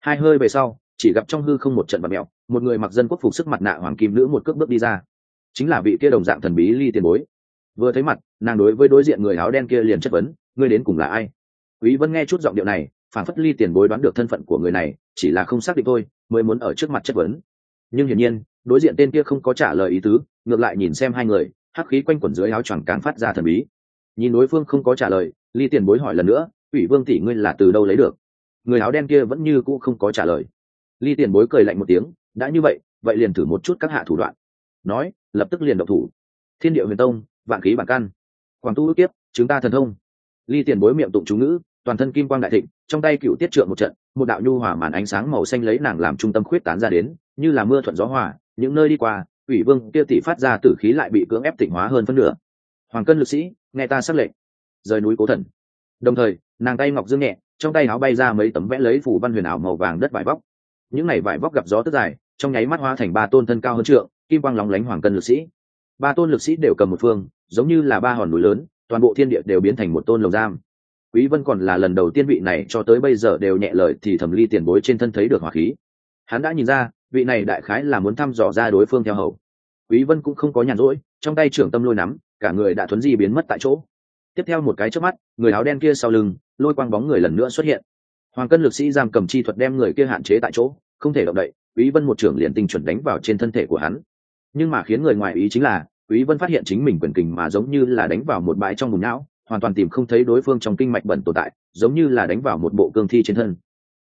Hai hơi về sau, chỉ gặp trong hư không một trận bật mẹo, một người mặc dân quốc phục sức mặt nạ hoàng kim nữ một cước bước đi ra. Chính là vị kia đồng dạng thần bí ly tiền bối. Vừa thấy mặt, nàng đối với đối diện người áo đen kia liền chất vấn, ngươi đến cùng là ai? Quý vân nghe chút giọng điệu này phản phất ly tiền bối đoán được thân phận của người này, chỉ là không xác định thôi, mới muốn ở trước mặt chất vấn. Nhưng hiển nhiên, đối diện tên kia không có trả lời ý tứ, ngược lại nhìn xem hai người hắc khí quanh quẩn dưới áo choàng càng phát ra thần bí. Nhìn đối phương không có trả lời ly tiền bối hỏi lần nữa, ủy vương tỷ ngươi là từ đâu lấy được? Người áo đen kia vẫn như cũ không có trả lời. Ly tiền bối cười lạnh một tiếng, đã như vậy vậy liền thử một chút các hạ thủ đoạn. Nói, lập tức liền độc thủ. Thiên địa huyền tông, vạn khí bản căn quảng tu ước tiếp chúng ta thần thông. Ly tiền bối miệng tụng chú ngữ, toàn thân kim quang đại thịnh, trong tay cựu tiết trượng một trận, một đạo nhu hỏa màn ánh sáng màu xanh lấy nàng làm trung tâm khuyết tán ra đến, như là mưa thuận gió hỏa những nơi đi qua ủy vương kia tỷ phát ra tử khí lại bị cưỡng ép tỉnh hóa hơn phân nửa. Hoàng cân lực sĩ, nghe ta xác lệnh. Rời núi cố thần. Đồng thời, nàng tay ngọc dương nhẹ, trong tay áo bay ra mấy tấm vẽ lấy phủ văn huyền ảo màu vàng đất vải vóc. Những này vải vóc gặp gió tức dài, trong nháy mắt hóa thành ba tôn thân cao hơn trượng, kim quang lóng lánh hoàng cân lực sĩ. Ba tôn lực sĩ đều cầm một phương, giống như là ba hòn núi lớn, toàn bộ thiên địa đều biến thành một tôn lồng giam. Quý vân còn là lần đầu tiên vị này cho tới bây giờ đều nhẹ lời thì thẩm ly tiền bối trên thân thấy được hỏa khí. Hắn đã nhìn ra vị này đại khái là muốn thăm dò ra đối phương theo hầu. Quý vân cũng không có nhàn rỗi, trong tay trưởng tâm lôi nắm, cả người đã thuấn di biến mất tại chỗ. Tiếp theo một cái chớp mắt, người áo đen kia sau lưng, lôi quang bóng người lần nữa xuất hiện. Hoàng cân lực sĩ giam cầm chi thuật đem người kia hạn chế tại chỗ, không thể động đậy, quý vân một trưởng liền tình chuẩn đánh vào trên thân thể của hắn. Nhưng mà khiến người ngoài ý chính là, quý vân phát hiện chính mình quyền kình mà giống như là đánh vào một bãi trong bùn não, hoàn toàn tìm không thấy đối phương trong kinh mạch bẩn tồn tại, giống như là đánh vào một bộ cương thi trên thân.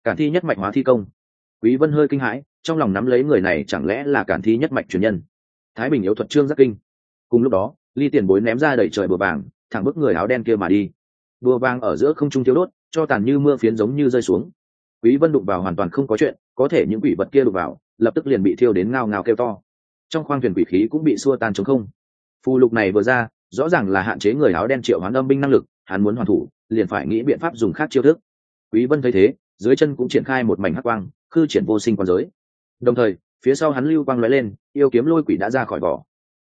Cả thi nhất mạch hóa thi công. Quý vân hơi kinh hãi trong lòng nắm lấy người này chẳng lẽ là cản thi nhất mạch truyền nhân. Thái bình yếu thuật trương giác kinh. Cùng lúc đó, ly tiền bối ném ra đẩy trời bừa vàng, thẳng bức người áo đen kia mà đi. Bừa vàng ở giữa không trung thiếu đốt, cho tàn như mưa phiến giống như rơi xuống. Quý vân đụng vào hoàn toàn không có chuyện, có thể những quỷ vật kia đụng vào, lập tức liền bị thiêu đến ngao ngao kêu to. Trong khoang thuyền quỷ khí cũng bị xua tan trống không. Phù lục này vừa ra, rõ ràng là hạn chế người áo đen triệu hoán âm binh năng lực, hắn muốn hoàn thủ, liền phải nghĩ biện pháp dùng khác chiêu thức. Quý vân thấy thế, dưới chân cũng triển khai một mảnh hắc quang, khư triển vô sinh quan giới đồng thời, phía sau hắn lưu quang lóe lên, yêu kiếm lôi quỷ đã ra khỏi vỏ.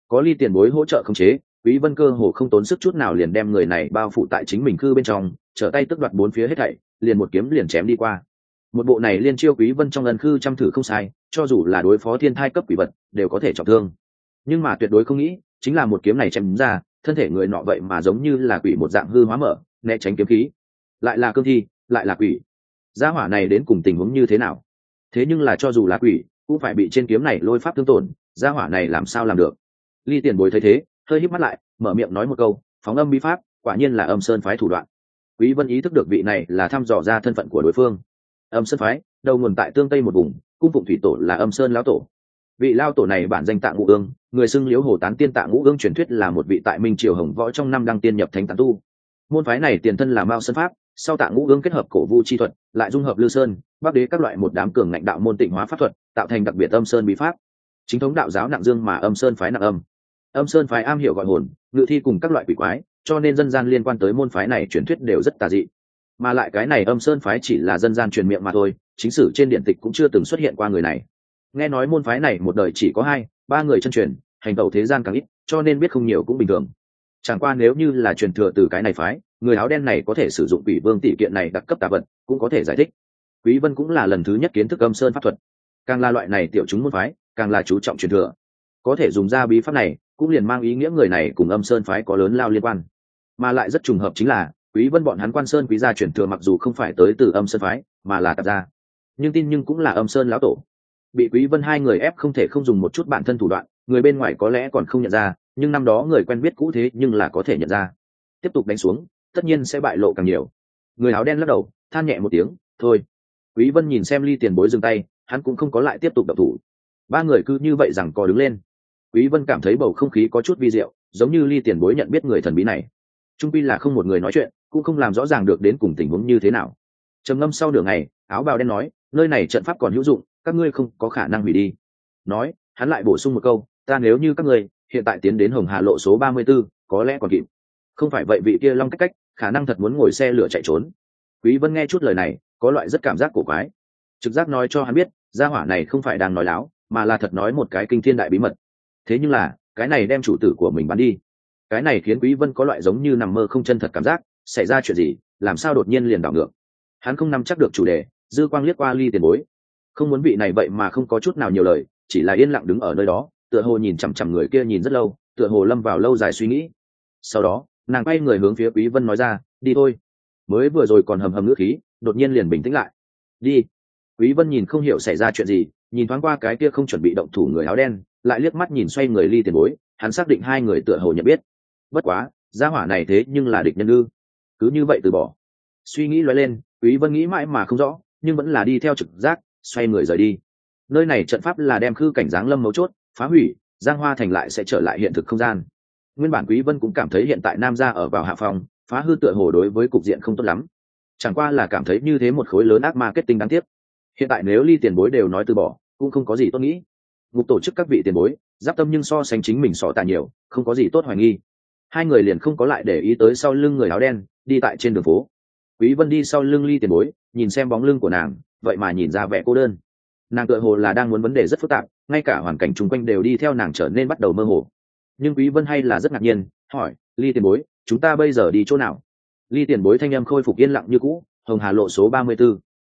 Có ly tiền bối hỗ trợ khống chế, quý vân cơ hồ không tốn sức chút nào liền đem người này bao phủ tại chính mình cư bên trong, trở tay tức đoạt bốn phía hết thảy, liền một kiếm liền chém đi qua. Một bộ này liên chiêu quý vân trong lần khư chăm thử không sai, cho dù là đối phó thiên thai cấp quỷ vật, đều có thể trọng thương. Nhưng mà tuyệt đối không nghĩ, chính là một kiếm này chém ra, thân thể người nọ vậy mà giống như là quỷ một dạng hư hóa mở, né tránh kiếm khí. Lại là cương thi, lại là quỷ. Gia hỏa này đến cùng tình huống như thế nào? Thế nhưng là cho dù là quỷ, cũng phải bị trên kiếm này lôi pháp thương tổn, gia hỏa này làm sao làm được? Ly tiền bối thấy thế, hơi hít mắt lại, mở miệng nói một câu, phóng âm bí pháp, quả nhiên là âm sơn phái thủ đoạn. Quý vân ý thức được vị này là thăm dò ra thân phận của đối phương. Âm sơn phái, đầu nguồn tại tương tây một vùng, cung phụng thủy tổ là âm sơn lão tổ. Vị lao tổ này bản danh tạ ngũ ương, người xưng liễu hồ tán tiên tạ ngũ ương truyền thuyết là một vị tại minh triều hồng võ trong năm đăng tiên nhập thánh tán tu. Môn phái này tiền thân là mao sơn pháp sau tạ ngũ ương kết hợp cổ vu chi thuật, lại dung hợp lư sơn bắc đế các loại một đám cường ngạnh đạo môn tịnh hóa pháp thuật, tạo thành đặc biệt âm sơn bí pháp. Chính thống đạo giáo nặng dương mà âm sơn phái nặng âm. Âm sơn phái am hiểu gọi hồn, ngự thi cùng các loại quỷ quái, cho nên dân gian liên quan tới môn phái này truyền thuyết đều rất tà dị. Mà lại cái này âm sơn phái chỉ là dân gian truyền miệng mà thôi, chính sử trên điện tịch cũng chưa từng xuất hiện qua người này. Nghe nói môn phái này một đời chỉ có hai, ba người chân truyền, hành tẩu thế gian càng ít, cho nên biết không nhiều cũng bình thường. Chẳng qua nếu như là truyền thừa từ cái này phái người áo đen này có thể sử dụng quỷ vương tỷ kiện này đặc cấp tà vật, cũng có thể giải thích. Quý vân cũng là lần thứ nhất kiến thức âm sơn pháp thuật. Càng là loại này tiểu chúng môn phái, càng là chú trọng truyền thừa. Có thể dùng ra bí pháp này, cũng liền mang ý nghĩa người này cùng âm sơn phái có lớn lao liên quan. Mà lại rất trùng hợp chính là, quý vân bọn hắn quan sơn quý gia truyền thừa mặc dù không phải tới từ âm sơn phái, mà là tạp gia. Nhưng tin nhưng cũng là âm sơn lão tổ. Bị quý vân hai người ép không thể không dùng một chút bản thân thủ đoạn, người bên ngoài có lẽ còn không nhận ra, nhưng năm đó người quen biết cũ thế nhưng là có thể nhận ra. Tiếp tục đánh xuống tất nhiên sẽ bại lộ càng nhiều. Người áo đen lắc đầu than nhẹ một tiếng thôi. Quý vân nhìn xem ly tiền bối dừng tay hắn cũng không có lại tiếp tục đập thủ. Ba người cứ như vậy rằng co đứng lên. Quý vân cảm thấy bầu không khí có chút vi diệu giống như ly tiền bối nhận biết người thần bí này. Trung pin là không một người nói chuyện cũng không làm rõ ràng được đến cùng tình huống như thế nào. Trầm ngâm sau nửa ngày áo bào đen nói nơi này trận pháp còn hữu dụng các ngươi không có khả năng hủy đi. Nói hắn lại bổ sung một câu ta nếu như các ngươi hiện tại tiến đến hồng hà lộ số 34, có lẽ còn kịp không phải vậy vị kia long cách cách, khả năng thật muốn ngồi xe lửa chạy trốn. Quý vân nghe chút lời này, có loại rất cảm giác cổ quái. Trực giác nói cho hắn biết, gia hỏa này không phải đang nói láo, mà là thật nói một cái kinh thiên đại bí mật. Thế nhưng là, cái này đem chủ tử của mình bắn đi. Cái này khiến quý vân có loại giống như nằm mơ không chân thật cảm giác, xảy ra chuyện gì, làm sao đột nhiên liền đảo ngược. Hắn không nắm chắc được chủ đề, dư quang liếc qua ly tiền bối. Không muốn vị này vậy mà không có chút nào nhiều lời, chỉ là yên lặng đứng ở nơi đó, tựa hồ nhìn chằm chằm người kia nhìn rất lâu, tựa hồ lâm vào lâu dài suy nghĩ. Sau đó nàng quay người hướng phía quý vân nói ra, đi thôi. Mới vừa rồi còn hầm hầm ngữ khí, đột nhiên liền bình tĩnh lại. Đi. Quý vân nhìn không hiểu xảy ra chuyện gì, nhìn thoáng qua cái kia không chuẩn bị động thủ người áo đen, lại liếc mắt nhìn xoay người ly tiền bối, hắn xác định hai người tựa hồ nhận biết. Bất quá, gia hỏa này thế nhưng là địch nhân ư? Cứ như vậy từ bỏ. Suy nghĩ lóe lên, quý vân nghĩ mãi mà không rõ, nhưng vẫn là đi theo trực giác, xoay người rời đi. Nơi này trận pháp là đem khư cảnh giáng lâm mấu chốt, phá hủy, giang hoa thành lại sẽ trở lại hiện thực không gian nguyên bản quý vân cũng cảm thấy hiện tại nam gia ở vào hạ phòng, phá hư tựa hồ đối với cục diện không tốt lắm. Chẳng qua là cảm thấy như thế một khối lớn ác marketing đáng tiếc. Hiện tại nếu ly tiền bối đều nói từ bỏ, cũng không có gì tốt nghĩ. Ngục tổ chức các vị tiền bối, giáp tâm nhưng so sánh chính mình sọ tạ nhiều, không có gì tốt hoài nghi. Hai người liền không có lại để ý tới sau lưng người áo đen, đi tại trên đường phố. Quý vân đi sau lưng ly tiền bối, nhìn xem bóng lưng của nàng, vậy mà nhìn ra vẻ cô đơn. Nàng tựa hồ là đang muốn vấn đề rất phức tạp, ngay cả hoàn cảnh chung quanh đều đi theo nàng trở nên bắt đầu mơ hồ nhưng quý vân hay là rất ngạc nhiên, hỏi, ly tiền bối, chúng ta bây giờ đi chỗ nào? Ly tiền bối thanh em khôi phục yên lặng như cũ, hồng hà lộ số 34.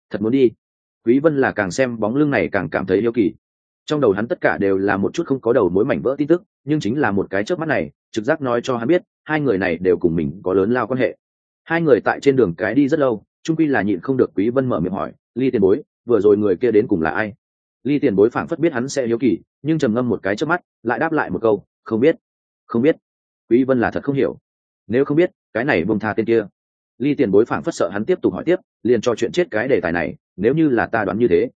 thật muốn đi. Quý vân là càng xem bóng lưng này càng cảm thấy yêu kỳ. Trong đầu hắn tất cả đều là một chút không có đầu mối mảnh vỡ tin tức, nhưng chính là một cái chớp mắt này, trực giác nói cho hắn biết, hai người này đều cùng mình có lớn lao quan hệ. Hai người tại trên đường cái đi rất lâu trung quy là nhịn không được quý vân mở miệng hỏi, ly tiền bối, vừa rồi người kia đến cùng là ai? Ly tiền bối phảng phất biết hắn sẽ hiếu kỳ, nhưng trầm ngâm một cái chớp mắt, lại đáp lại một câu không biết. Không biết. Quý vân là thật không hiểu. Nếu không biết cái này buông tha tên kia. Ly tiền bối phảng phất sợ hắn tiếp tục hỏi tiếp liền cho chuyện chết cái đề tài này nếu như là ta đoán như thế.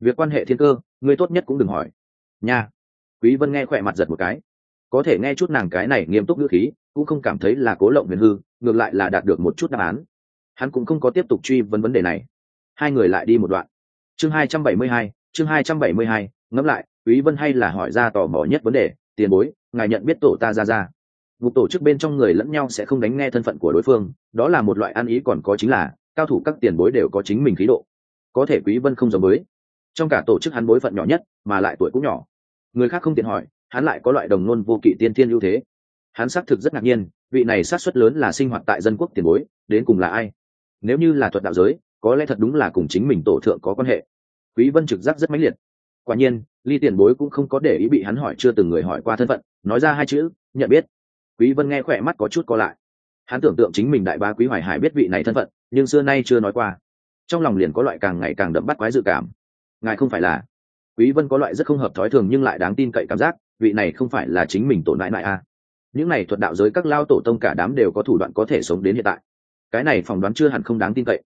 Việc quan hệ thiên cơ ngươi tốt nhất cũng đừng hỏi. Nha. Quý vân nghe khỏe mặt giật một cái. Có thể nghe chút nàng cái này nghiêm túc ngữ khí cũng không cảm thấy là cố lộng huyền hư ngược lại là đạt được một chút đáp án. Hắn cũng không có tiếp tục truy vấn vấn đề này. Hai người lại đi một đoạn. Chương 272, chương 272, ngẫm lại quý vân hay là hỏi ra tò mò nhất vấn đề tiền bối ngài nhận biết tổ ta ra ra Ngục tổ chức bên trong người lẫn nhau sẽ không đánh nghe thân phận của đối phương, đó là một loại ăn ý còn có chính là, cao thủ các tiền bối đều có chính mình khí độ. Có thể Quý Vân không giống với. Trong cả tổ chức hắn bối phận nhỏ nhất, mà lại tuổi cũng nhỏ. Người khác không tiện hỏi, hắn lại có loại đồng nôn vô kỵ tiên thiên ưu thế. Hắn xác thực rất ngạc nhiên, vị này sát suất lớn là sinh hoạt tại dân quốc tiền bối, đến cùng là ai? Nếu như là thuật đạo giới, có lẽ thật đúng là cùng chính mình tổ thượng có quan hệ. Quý Vân trực giác rất mãnh liệt. Quả nhiên, Ly Tiền Bối cũng không có để ý bị hắn hỏi chưa từng người hỏi qua thân phận, nói ra hai chữ, nhận biết. Quý vân nghe khỏe mắt có chút co lại. Hắn tưởng tượng chính mình đại bá quý hoài hải biết vị này thân phận nhưng xưa nay chưa nói qua. Trong lòng liền có loại càng ngày càng đậm bắt quái dự cảm. Ngài không phải là. Quý vân có loại rất không hợp thói thường nhưng lại đáng tin cậy cảm giác vị này không phải là chính mình tổn lại lại à. Những này thuật đạo giới các lao tổ tông cả đám đều có thủ đoạn có thể sống đến hiện tại. Cái này phỏng đoán chưa hẳn không đáng tin cậy.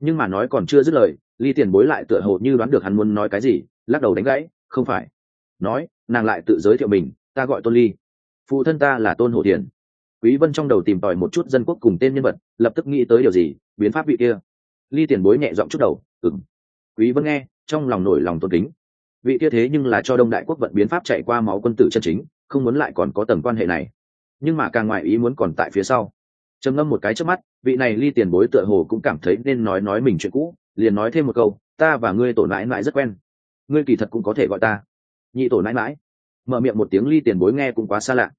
Nhưng mà nói còn chưa dứt lời ly tiền bối lại tựa hồ như đoán được hắn muốn nói cái gì lắc đầu đánh gãy không phải. Nói nàng lại tự giới thiệu mình ta gọi tôn ly. Phụ thân ta là tôn hổ thiền. Quý vân trong đầu tìm tòi một chút dân quốc cùng tên nhân vật, lập tức nghĩ tới điều gì, biến pháp vị kia. Ly tiền bối nhẹ giọng chút đầu, ừm. Quý vân nghe, trong lòng nổi lòng tôn kính. Vị kia thế nhưng là cho đông đại quốc vận biến pháp chạy qua máu quân tử chân chính, không muốn lại còn có tầng quan hệ này. Nhưng mà càng ngoài ý muốn còn tại phía sau. Trầm ngâm một cái trước mắt, vị này ly tiền bối tựa hồ cũng cảm thấy nên nói nói mình chuyện cũ, liền nói thêm một câu, ta và ngươi tổ nãi mãi rất quen. Ngươi kỳ thật cũng có thể gọi ta. Nhị tổ nãi mãi mở miệng một tiếng ly tiền bối nghe cũng quá xa lạ.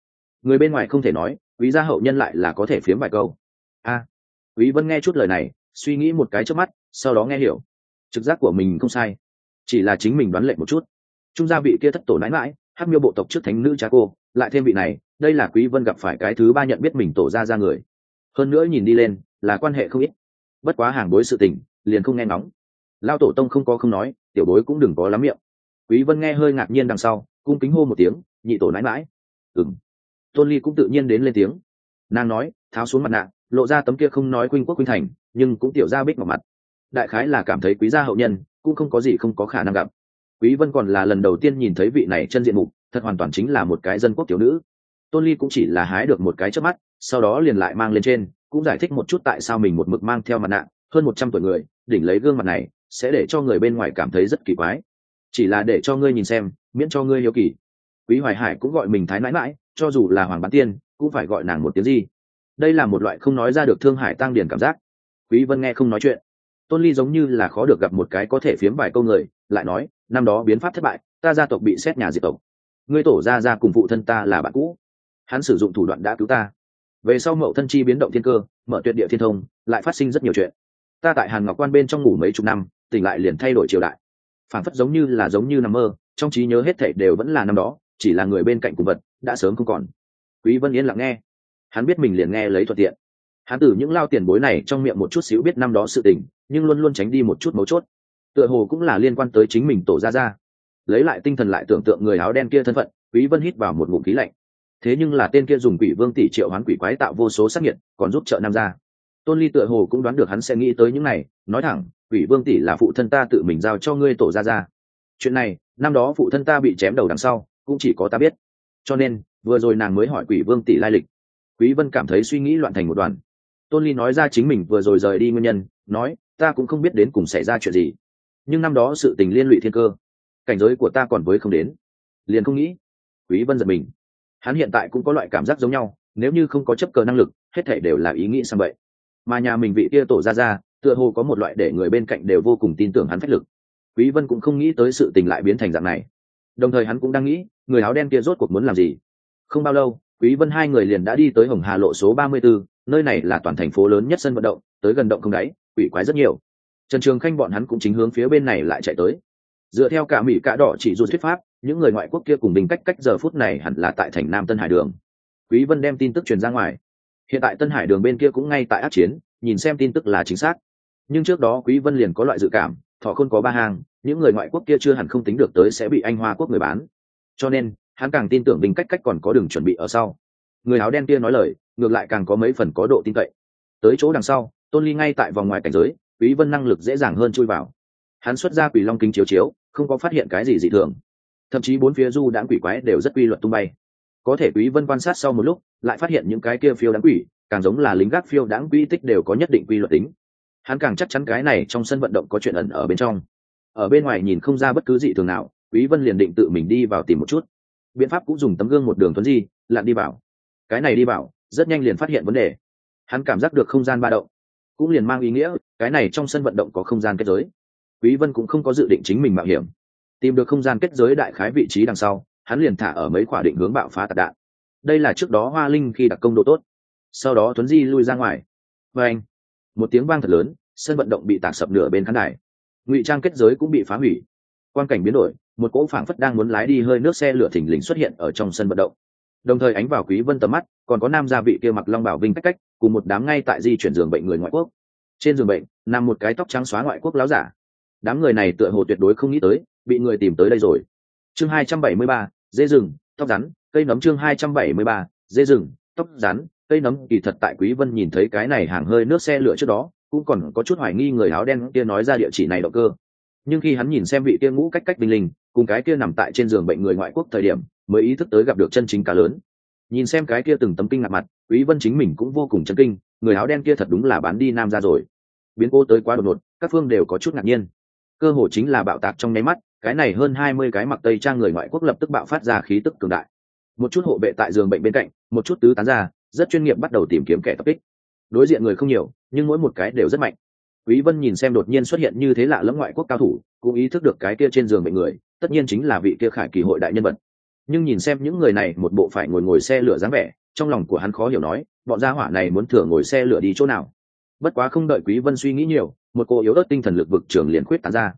Người bên ngoài không thể nói, quý gia hậu nhân lại là có thể phiếm vài câu. A, quý vân nghe chút lời này, suy nghĩ một cái trước mắt, sau đó nghe hiểu. Trực giác của mình không sai, chỉ là chính mình đoán lệ một chút. Trung gia vị kia thất tổ nãi mãi, hắc miêu bộ tộc trước thánh nữ cha cô, lại thêm vị này, đây là quý vân gặp phải cái thứ ba nhận biết mình tổ ra ra người. Hơn nữa nhìn đi lên, là quan hệ không ít. Bất quá hàng bối sự tình, liền không nghe ngóng. Lao tổ tông không có không nói, tiểu bối cũng đừng có lắm miệng. Quý vân nghe hơi ngạc nhiên đằng sau cung kính hô một tiếng, nhị tổ nãi mãi ừng tôn ly cũng tự nhiên đến lên tiếng. Nàng nói, tháo xuống mặt nạ, lộ ra tấm kia không nói khuynh quốc khuynh thành, nhưng cũng tiểu ra bích vào mặt. Đại khái là cảm thấy quý gia hậu nhân, cũng không có gì không có khả năng gặp. Quý vân còn là lần đầu tiên nhìn thấy vị này chân diện mục, thật hoàn toàn chính là một cái dân quốc tiểu nữ. Tôn ly cũng chỉ là hái được một cái trước mắt, sau đó liền lại mang lên trên, cũng giải thích một chút tại sao mình một mực mang theo mặt nạ, hơn một trăm tuổi người, đỉnh lấy gương mặt này, sẽ để cho người bên ngoài cảm thấy rất kỳ quái chỉ là để cho ngươi nhìn xem, miễn cho ngươi hiếu kỳ. Quý hoài hải cũng gọi mình thái mãi mãi cho dù là hoàng bán tiên, cũng phải gọi nàng một tiếng gì. Đây là một loại không nói ra được thương hải tăng điển cảm giác. Quý vân nghe không nói chuyện. Tôn ly giống như là khó được gặp một cái có thể phiếm vài câu người, lại nói, năm đó biến pháp thất bại, ta gia tộc bị xét nhà diệt tộc. Ngươi tổ gia gia cùng phụ thân ta là bạn cũ. Hắn sử dụng thủ đoạn đã cứu ta. Về sau mậu thân chi biến động thiên cơ, mở tuyệt địa thiên thông, lại phát sinh rất nhiều chuyện. Ta tại hàn ngọc quan bên trong ngủ mấy chục năm, tỉnh lại liền thay đổi triều đại phản phất giống như là giống như nằm mơ, trong trí nhớ hết thảy đều vẫn là năm đó, chỉ là người bên cạnh cùng vật, đã sớm không còn. Quý vân yên lặng nghe. Hắn biết mình liền nghe lấy thuận tiện. Hắn từ những lao tiền bối này trong miệng một chút xíu biết năm đó sự tình, nhưng luôn luôn tránh đi một chút mấu chốt. Tựa hồ cũng là liên quan tới chính mình tổ ra ra lấy lại tinh thần lại tưởng tượng người áo đen kia thân phận, quý vân hít vào một ngụm khí lạnh. Thế nhưng là tên kia dùng quỷ vương tỷ triệu hoán quỷ quái tạo vô số sát nhiệt còn giúp trợ nam ra tôn ly tựa hồ cũng đoán được hắn sẽ nghĩ tới những này, nói thẳng quỷ vương tỷ là phụ thân ta tự mình giao cho ngươi tổ ra ra chuyện này, năm đó phụ thân ta bị chém đầu đằng sau, cũng chỉ có ta biết. Cho nên, vừa rồi nàng mới hỏi quỷ vương tỷ lai lịch. Quý vân cảm thấy suy nghĩ loạn thành một đoàn. Tôn ly nói ra chính mình vừa rồi rời đi nguyên nhân, nói, ta cũng không biết đến cùng xảy ra chuyện gì. Nhưng năm đó sự tình liên lụy thiên cơ, cảnh giới của ta còn với không đến. Liền không nghĩ, quý vân giật mình. Hắn hiện tại cũng có loại cảm giác giống nhau, nếu như không có chấp cờ năng lực, hết thể đều là ý nghĩ sang vậy mà nhà mình vị kia tổ ra ra tựa hồ có một loại để người bên cạnh đều vô cùng tin tưởng hắn phách lực. Quý vân cũng không nghĩ tới sự tình lại biến thành dạng này. Đồng thời hắn cũng đang nghĩ người áo đen kia rốt cuộc muốn làm gì? Không bao lâu quý vân hai người liền đã đi tới hồng hà lộ số 34, nơi này là toàn thành phố lớn nhất sân vận động tới gần động không đáy quỷ quái rất nhiều. Trần trường khanh bọn hắn cũng chính hướng phía bên này lại chạy tới. Dựa theo cả mỹ cả đỏ chỉ du thuyết pháp những người ngoại quốc kia cùng bình cách cách giờ phút này hẳn là tại thành nam tân hải đường. Quý vân đem tin tức truyền ra ngoài. Hiện tại tân hải đường bên kia cũng ngay tại áp chiến nhìn xem tin tức là chính xác nhưng trước đó quý vân liền có loại dự cảm, thọ khôn có ba hàng, những người ngoại quốc kia chưa hẳn không tính được tới sẽ bị anh hoa quốc người bán. Cho nên, hắn càng tin tưởng bình cách cách còn có đường chuẩn bị ở sau. Người áo đen kia nói lời, ngược lại càng có mấy phần có độ tin cậy. Tới chỗ đằng sau, tôn ly ngay tại vòng ngoài cảnh giới, quý vân năng lực dễ dàng hơn chui vào. Hắn xuất ra quỷ long kính chiếu chiếu, không có phát hiện cái gì dị thường. Thậm chí bốn phía du đãng quỷ quái đều rất quy luật tung bay. Có thể quý vân quan sát sau một lúc, lại phát hiện những cái kia phiêu đáng quỷ, càng giống là lính gác phiêu đáng quy tích đều có nhất định quy luật tính hắn càng chắc chắn cái này trong sân vận động có chuyện ẩn ở bên trong. Ở bên ngoài nhìn không ra bất cứ gì thường nào, quý vân liền định tự mình đi vào tìm một chút. Biện pháp cũng dùng tấm gương một đường tuấn di, lặn đi vào. Cái này đi vào, rất nhanh liền phát hiện vấn đề. Hắn cảm giác được không gian ba động, cũng liền mang ý nghĩa, cái này trong sân vận động có không gian kết giới. Quý vân cũng không có dự định chính mình mạo hiểm. Tìm được không gian kết giới đại khái vị trí đằng sau, hắn liền thả ở mấy quả định hướng bạo phá tạc đạn. Đây là trước đó hoa linh khi đặc công độ tốt. Sau đó tuấn di lui ra ngoài. Và anh một tiếng vang thật lớn sân vận động bị tạc sập nửa bên khán đài. Ngụy trang kết giới cũng bị phá hủy. Quan cảnh biến đổi một cỗ phảng phất đang muốn lái đi hơi nước xe lửa thình lình xuất hiện ở trong sân vận động. Đồng thời ánh vào quý vân tầm mắt còn có nam gia vị kia mặc long bảo vinh cách cách cùng một đám ngay tại di chuyển giường bệnh người ngoại quốc. Trên giường bệnh nằm một cái tóc trắng xóa ngoại quốc láo giả. Đám người này tựa hồ tuyệt đối không nghĩ tới bị người tìm tới đây rồi. Chương 273, dê rừng tóc rắn cây nấm chương 273, dê rừng tóc rắn cây nấm kỳ thật tại quý vân nhìn thấy cái này hàng hơi nước xe lửa trước đó, cũng còn có chút hoài nghi người áo đen kia nói ra địa chỉ này động cơ. Nhưng khi hắn nhìn xem vị kia ngũ cách cách binh linh, cùng cái kia nằm tại trên giường bệnh người ngoại quốc thời điểm, mới ý thức tới gặp được chân chính cá lớn. Nhìn xem cái kia từng tấm kinh ngạc mặt, quý vân chính mình cũng vô cùng chấn kinh, người áo đen kia thật đúng là bán đi nam ra rồi. Biến cố tới quá đột ngột, các phương đều có chút ngạc nhiên. Cơ hồ chính là bạo tạc trong nháy mắt, cái này hơn hai mươi cái mặc tây trang người ngoại quốc lập tức bạo phát ra khí tức cường đại. Một chút hộ vệ tại giường bệnh bên cạnh, một chút tứ tán ra rất chuyên nghiệp bắt đầu tìm kiếm kẻ tập kích. Đối diện người không nhiều, nhưng mỗi một cái đều rất mạnh. Quý vân nhìn xem đột nhiên xuất hiện như thế lạ lẫm ngoại quốc cao thủ, cũng ý thức được cái kia trên giường bệnh người, tất nhiên chính là vị kia khải kỳ hội đại nhân vật. Nhưng nhìn xem những người này, một bộ phải ngồi ngồi xe lửa dáng vẻ, trong lòng của hắn khó hiểu nói, bọn gia hỏa này muốn thừa ngồi xe lửa đi chỗ nào? Bất quá không đợi quý vân suy nghĩ nhiều, một cô yếu ớt tinh thần lực vực trường liền khuyết tán ra.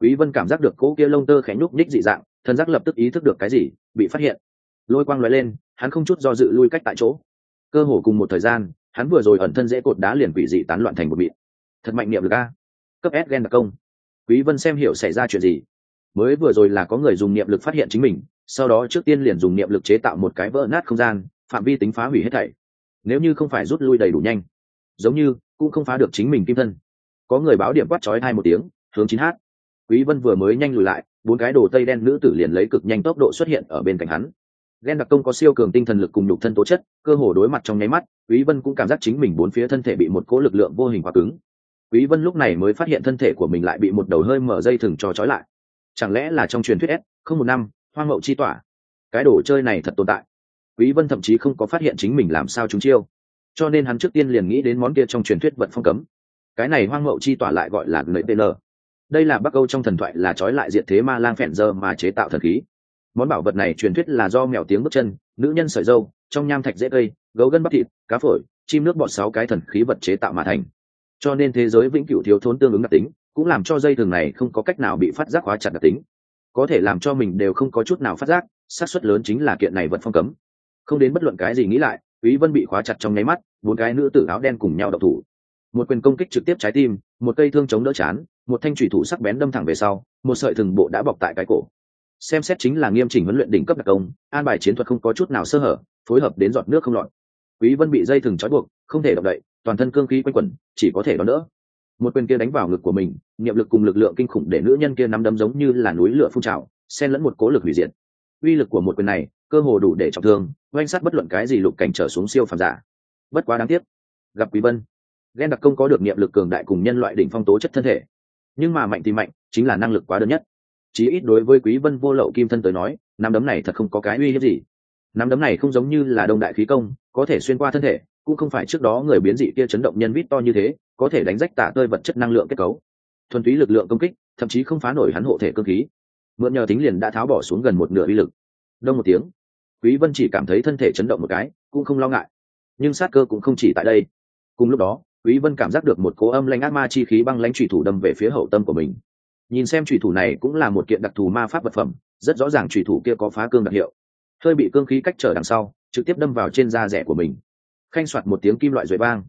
Quý vân cảm giác được cỗ kia lông tơ khẽ nhúc nhích dị dạng thần giác lập tức ý thức được cái gì, bị phát hiện. Lôi quang lóe lên, hắn không chút do dự lui cách tại chỗ cơ hồ cùng một thời gian, hắn vừa rồi ẩn thân dễ cột đá liền quỷ dị tán loạn thành một mịn. Thật mạnh niệm lực a. Cấp s gen đặc công. Quý vân xem hiểu xảy ra chuyện gì. Mới vừa rồi là có người dùng niệm lực phát hiện chính mình, sau đó trước tiên liền dùng niệm lực chế tạo một cái vỡ nát không gian, phạm vi tính phá hủy hết thảy. Nếu như không phải rút lui đầy đủ nhanh, giống như cũng không phá được chính mình kim thân. Có người báo điểm quát chói hai một tiếng, hướng chín h quý vân vừa mới nhanh lùi lại, bốn cái đồ tây đen nữ tử liền lấy cực nhanh tốc độ xuất hiện ở bên cạnh hắn. Gen đặc công có siêu cường tinh thần lực cùng nhục thân tố chất, cơ hồ đối mặt trong nháy mắt, quý vân cũng cảm giác chính mình bốn phía thân thể bị một cỗ lực lượng vô hình quá cứng. Quý vân lúc này mới phát hiện thân thể của mình lại bị một đầu hơi mở dây thừng cho trói lại. Chẳng lẽ là trong truyền thuyết s, không một năm, hoang mậu chi tỏa? Cái đồ chơi này thật tồn tại. Quý vân thậm chí không có phát hiện chính mình làm sao chúng chiêu. Cho nên hắn trước tiên liền nghĩ đến món kia trong truyền thuyết vật phong cấm. Cái này hoang mậu chi tỏa lại gọi là nợ tên đây là bắc âu trong thần thoại là trói lại diệt thế ma lang phèn dơ mà chế tạo thần khí món bảo vật này truyền thuyết là do mèo tiếng bước chân, nữ nhân sợi dâu, trong nham thạch dễ cây, gấu gân bắp thịt, cá phổi, chim nước bọt sáu cái thần khí vật chế tạo mà thành. Cho nên thế giới vĩnh cửu thiếu thốn tương ứng đặc tính, cũng làm cho dây thường này không có cách nào bị phát giác hóa chặt đặc tính. Có thể làm cho mình đều không có chút nào phát giác, xác suất lớn chính là kiện này vật phong cấm. Không đến bất luận cái gì nghĩ lại, quý vân bị khóa chặt trong nháy mắt, bốn cái nữ tử áo đen cùng nhau độc thủ. Một quyền công kích trực tiếp trái tim, một cây thương chống đỡ chán, một thanh thủy thủ sắc bén đâm thẳng về sau, một sợi thừng bộ đã bọc tại cái cổ xem xét chính là nghiêm chỉnh huấn luyện đỉnh cấp đặc công, an bài chiến thuật không có chút nào sơ hở, phối hợp đến giọt nước không lọt. Quý vân bị dây thừng trói buộc, không thể động đậy, toàn thân cương khí quanh quẩn, chỉ có thể đón đỡ. Một quyền kia đánh vào ngực của mình, niệm lực cùng lực lượng kinh khủng để nữ nhân kia nắm đấm giống như là núi lửa phun trào, xen lẫn một cố lực hủy diệt. Uy lực của một quyền này, cơ hồ đủ để trọng thương, oanh sát bất luận cái gì lục cảnh trở xuống siêu phàm giả. Bất quá đáng tiếc, gặp quý vân. Ghen đặc công có được niệm lực cường đại cùng nhân loại đỉnh phong tố chất thân thể. Nhưng mà mạnh thì mạnh, chính là năng lực quá đơn nhất chí ít đối với quý vân vô lậu kim thân tới nói, nắm đấm này thật không có cái uy hiếp gì. Nắm đấm này không giống như là đông đại khí công, có thể xuyên qua thân thể, cũng không phải trước đó người biến dị kia chấn động nhân vít to như thế, có thể đánh rách tả tơi vật chất năng lượng kết cấu. Thuần túy lực lượng công kích, thậm chí không phá nổi hắn hộ thể cơ khí. Mượn nhờ tính liền đã tháo bỏ xuống gần một nửa uy lực. Đông một tiếng, quý vân chỉ cảm thấy thân thể chấn động một cái, cũng không lo ngại. Nhưng sát cơ cũng không chỉ tại đây. Cùng lúc đó, quý vân cảm giác được một cố âm lãnh ác ma chi khí băng lãnh chủy thủ đâm về phía hậu tâm của mình nhìn xem chủy thủ này cũng là một kiện đặc thù ma pháp vật phẩm, rất rõ ràng chủy thủ kia có phá cương đặc hiệu. Hơi bị cương khí cách trở đằng sau, trực tiếp đâm vào trên da rẻ của mình. Khanh soạt một tiếng kim loại rưỡi vang.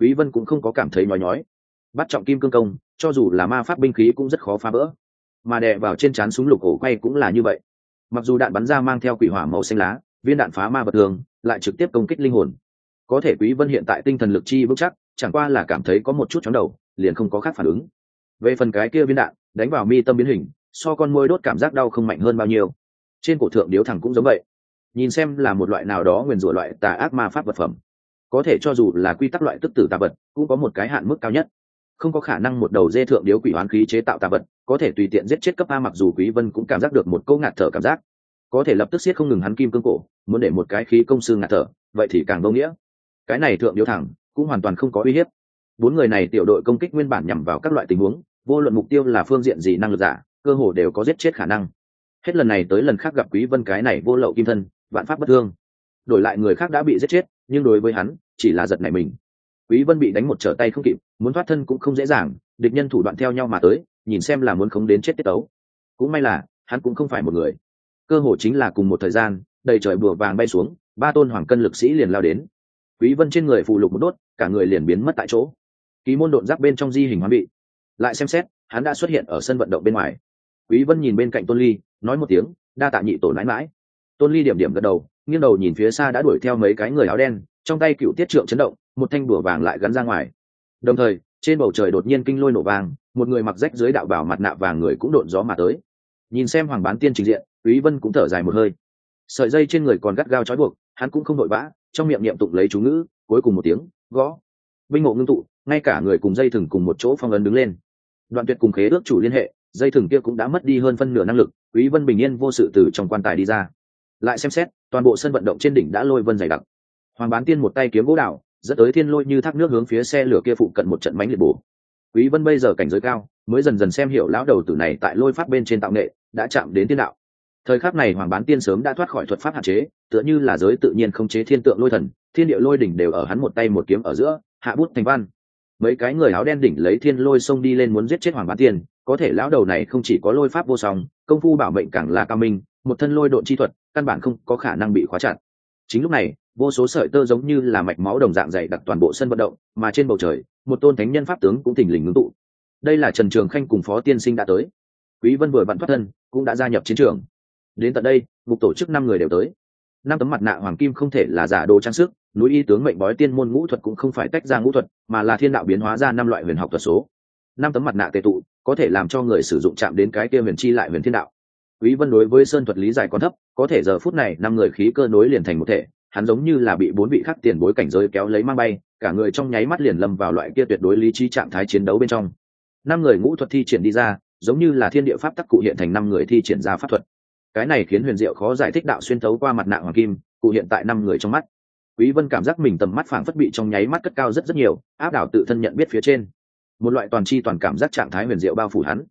Quý vân cũng không có cảm thấy nhói nhói. Bắt trọng kim cương công, cho dù là ma pháp binh khí cũng rất khó phá bỡ mà đè vào trên chán súng lục cổ quay cũng là như vậy. Mặc dù đạn bắn ra mang theo quỷ hỏa màu xanh lá, viên đạn phá ma vật thường, lại trực tiếp công kích linh hồn. Có thể quý vân hiện tại tinh thần lực chi vững chắc, chẳng qua là cảm thấy có một chút chóng đầu, liền không có khác phản ứng về phần cái kia viên đạn, đánh vào mi tâm biến hình, so con môi đốt cảm giác đau không mạnh hơn bao nhiêu. Trên cổ thượng điếu thẳng cũng giống vậy. Nhìn xem là một loại nào đó nguyền rủa loại tà ác ma pháp vật phẩm. Có thể cho dù là quy tắc loại tức tử tà vật, cũng có một cái hạn mức cao nhất. Không có khả năng một đầu dê thượng điếu quỷ hoán khí chế tạo tà vật, có thể tùy tiện giết chết cấp a mặc dù quý vân cũng cảm giác được một câu ngạt thở cảm giác. Có thể lập tức siết không ngừng hắn kim cương cổ, muốn để một cái khí công sư ngạt thở, vậy thì càng vô nghĩa. Cái này thượng điếu thẳng, cũng hoàn toàn không có uy hiếp. Bốn người này tiểu đội công kích nguyên bản nhằm vào các loại tình huống vô luận mục tiêu là phương diện gì năng lực giả, cơ hồ đều có giết chết khả năng. Hết lần này tới lần khác gặp quý vân cái này vô lậu kim thân, vạn pháp bất thương. Đổi lại người khác đã bị giết chết, nhưng đối với hắn, chỉ là giật này mình. Quý vân bị đánh một trở tay không kịp, muốn thoát thân cũng không dễ dàng, địch nhân thủ đoạn theo nhau mà tới, nhìn xem là muốn khống đến chết tiết tấu. Cũng may là, hắn cũng không phải một người. Cơ hội chính là cùng một thời gian, đầy trời bùa vàng bay xuống, ba tôn hoàng cân lực sĩ liền lao đến. Quý vân trên người phụ lục một đốt, cả người liền biến mất tại chỗ. Ký môn độn giáp bên trong di hình hóa bị lại xem xét, hắn đã xuất hiện ở sân vận động bên ngoài. Quý vân nhìn bên cạnh tôn ly, nói một tiếng, đa tạ nhị tổ nãi mãi tôn ly điểm điểm gật đầu, nghiêng đầu nhìn phía xa đã đuổi theo mấy cái người áo đen, trong tay cựu tiết trượng chấn động, một thanh bùa vàng lại gắn ra ngoài. Đồng thời, trên bầu trời đột nhiên kinh lôi nổ vàng, một người mặc rách dưới đạo bảo mặt nạ vàng người cũng đột gió mà tới. Nhìn xem hoàng bán tiên trình diện, quý vân cũng thở dài một hơi. Sợi dây trên người còn gắt gao trói buộc, hắn cũng không đội vã, trong miệng niệm tụng lấy chú ngữ, cuối cùng một tiếng, gõ. Binh ngộ ngưng tụ, ngay cả người cùng dây thừng cùng một chỗ phong ấn đứng lên đoạn tuyệt cùng khế ước chủ liên hệ, dây thừng kia cũng đã mất đi hơn phân nửa năng lực, quý vân bình yên vô sự từ trong quan tài đi ra. Lại xem xét, toàn bộ sân vận động trên đỉnh đã lôi vân dày đặc. Hoàng bán tiên một tay kiếm gỗ đảo, dẫn tới thiên lôi như thác nước hướng phía xe lửa kia phụ cận một trận mánh liệt bổ. Quý vân bây giờ cảnh giới cao, mới dần dần xem hiểu lão đầu tử này tại lôi pháp bên trên tạo nghệ, đã chạm đến tiên đạo. Thời khắc này hoàng bán tiên sớm đã thoát khỏi thuật pháp hạn chế, tựa như là giới tự nhiên không chế thiên tượng lôi thần, thiên địa lôi đỉnh đều ở hắn một tay một kiếm ở giữa, hạ bút thành văn mấy cái người áo đen đỉnh lấy thiên lôi xông đi lên muốn giết chết hoàng bán tiên có thể lão đầu này không chỉ có lôi pháp vô song, công phu bảo mệnh càng là cao minh, một thân lôi độn chi thuật, căn bản không có khả năng bị khóa chặt. Chính lúc này, vô số sợi tơ giống như là mạch máu đồng dạng dày đặc toàn bộ sân vận động, mà trên bầu trời, một tôn thánh nhân pháp tướng cũng thình lình ngưng tụ. Đây là trần trường khanh cùng phó tiên sinh đã tới. Quý vân vừa vặn thoát thân, cũng đã gia nhập chiến trường. Đến tận đây, mục tổ chức năm người đều tới. Năm tấm mặt nạ hoàng kim không thể là giả đồ trang sức núi y tướng mệnh bói tiên môn ngũ thuật cũng không phải tách ra ngũ thuật, mà là thiên đạo biến hóa ra năm loại huyền học thuật số. Năm tấm mặt nạ tệ tụ, có thể làm cho người sử dụng chạm đến cái kia huyền chi lại huyền thiên đạo. Quý vân đối với sơn thuật lý giải còn thấp, có thể giờ phút này năm người khí cơ nối liền thành một thể, hắn giống như là bị bốn vị khắc tiền bối cảnh giới kéo lấy mang bay, cả người trong nháy mắt liền lâm vào loại kia tuyệt đối lý trí trạng thái chiến đấu bên trong. Năm người ngũ thuật thi triển đi ra, giống như là thiên địa pháp tắc cụ hiện thành năm người thi triển ra pháp thuật. Cái này khiến huyền diệu khó giải thích đạo xuyên thấu qua mặt nạ hoàng kim, cụ hiện tại năm người trong mắt quý vân cảm giác mình tầm mắt phảng phất bị trong nháy mắt cất cao rất rất nhiều, áp đảo tự thân nhận biết phía trên. Một loại toàn chi toàn cảm giác trạng thái huyền diệu bao phủ hắn.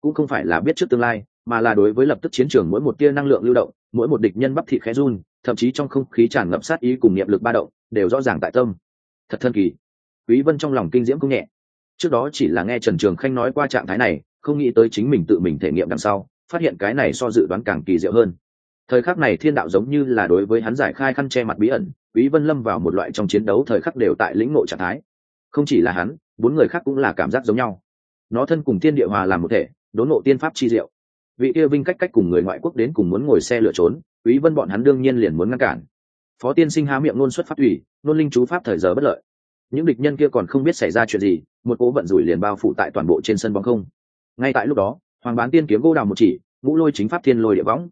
Cũng không phải là biết trước tương lai, mà là đối với lập tức chiến trường mỗi một tia năng lượng lưu động, mỗi một địch nhân bắp thịt khẽ run, thậm chí trong không khí tràn ngập sát ý cùng niệm lực ba động, đều rõ ràng tại tâm. Thật thân kỳ. Quý vân trong lòng kinh diễm cũng nhẹ. Trước đó chỉ là nghe trần trường khanh nói qua trạng thái này, không nghĩ tới chính mình tự mình thể nghiệm đằng sau, phát hiện cái này so dự đoán càng kỳ diệu hơn. Thời khắc này thiên đạo giống như là đối với hắn giải khai khăn che mặt bí ẩn quý vân lâm vào một loại trong chiến đấu thời khắc đều tại lĩnh ngộ trạng thái. Không chỉ là hắn bốn người khác cũng là cảm giác giống nhau. Nó thân cùng thiên địa hòa làm một thể đốn ngộ tiên pháp chi diệu. Vị kia vinh cách cách cùng người ngoại quốc đến cùng muốn ngồi xe lựa trốn quý vân bọn hắn đương nhiên liền muốn ngăn cản. Phó tiên sinh há miệng nôn xuất pháp ủy, nôn linh chú pháp thời giờ bất lợi. Những địch nhân kia còn không biết xảy ra chuyện gì một cố vận rủi liền bao phủ tại toàn bộ trên sân bóng không. Ngay tại lúc đó hoàng bán tiên kiếm gỗ đào một chỉ ngũ lôi chính pháp thiên lôi địa võng.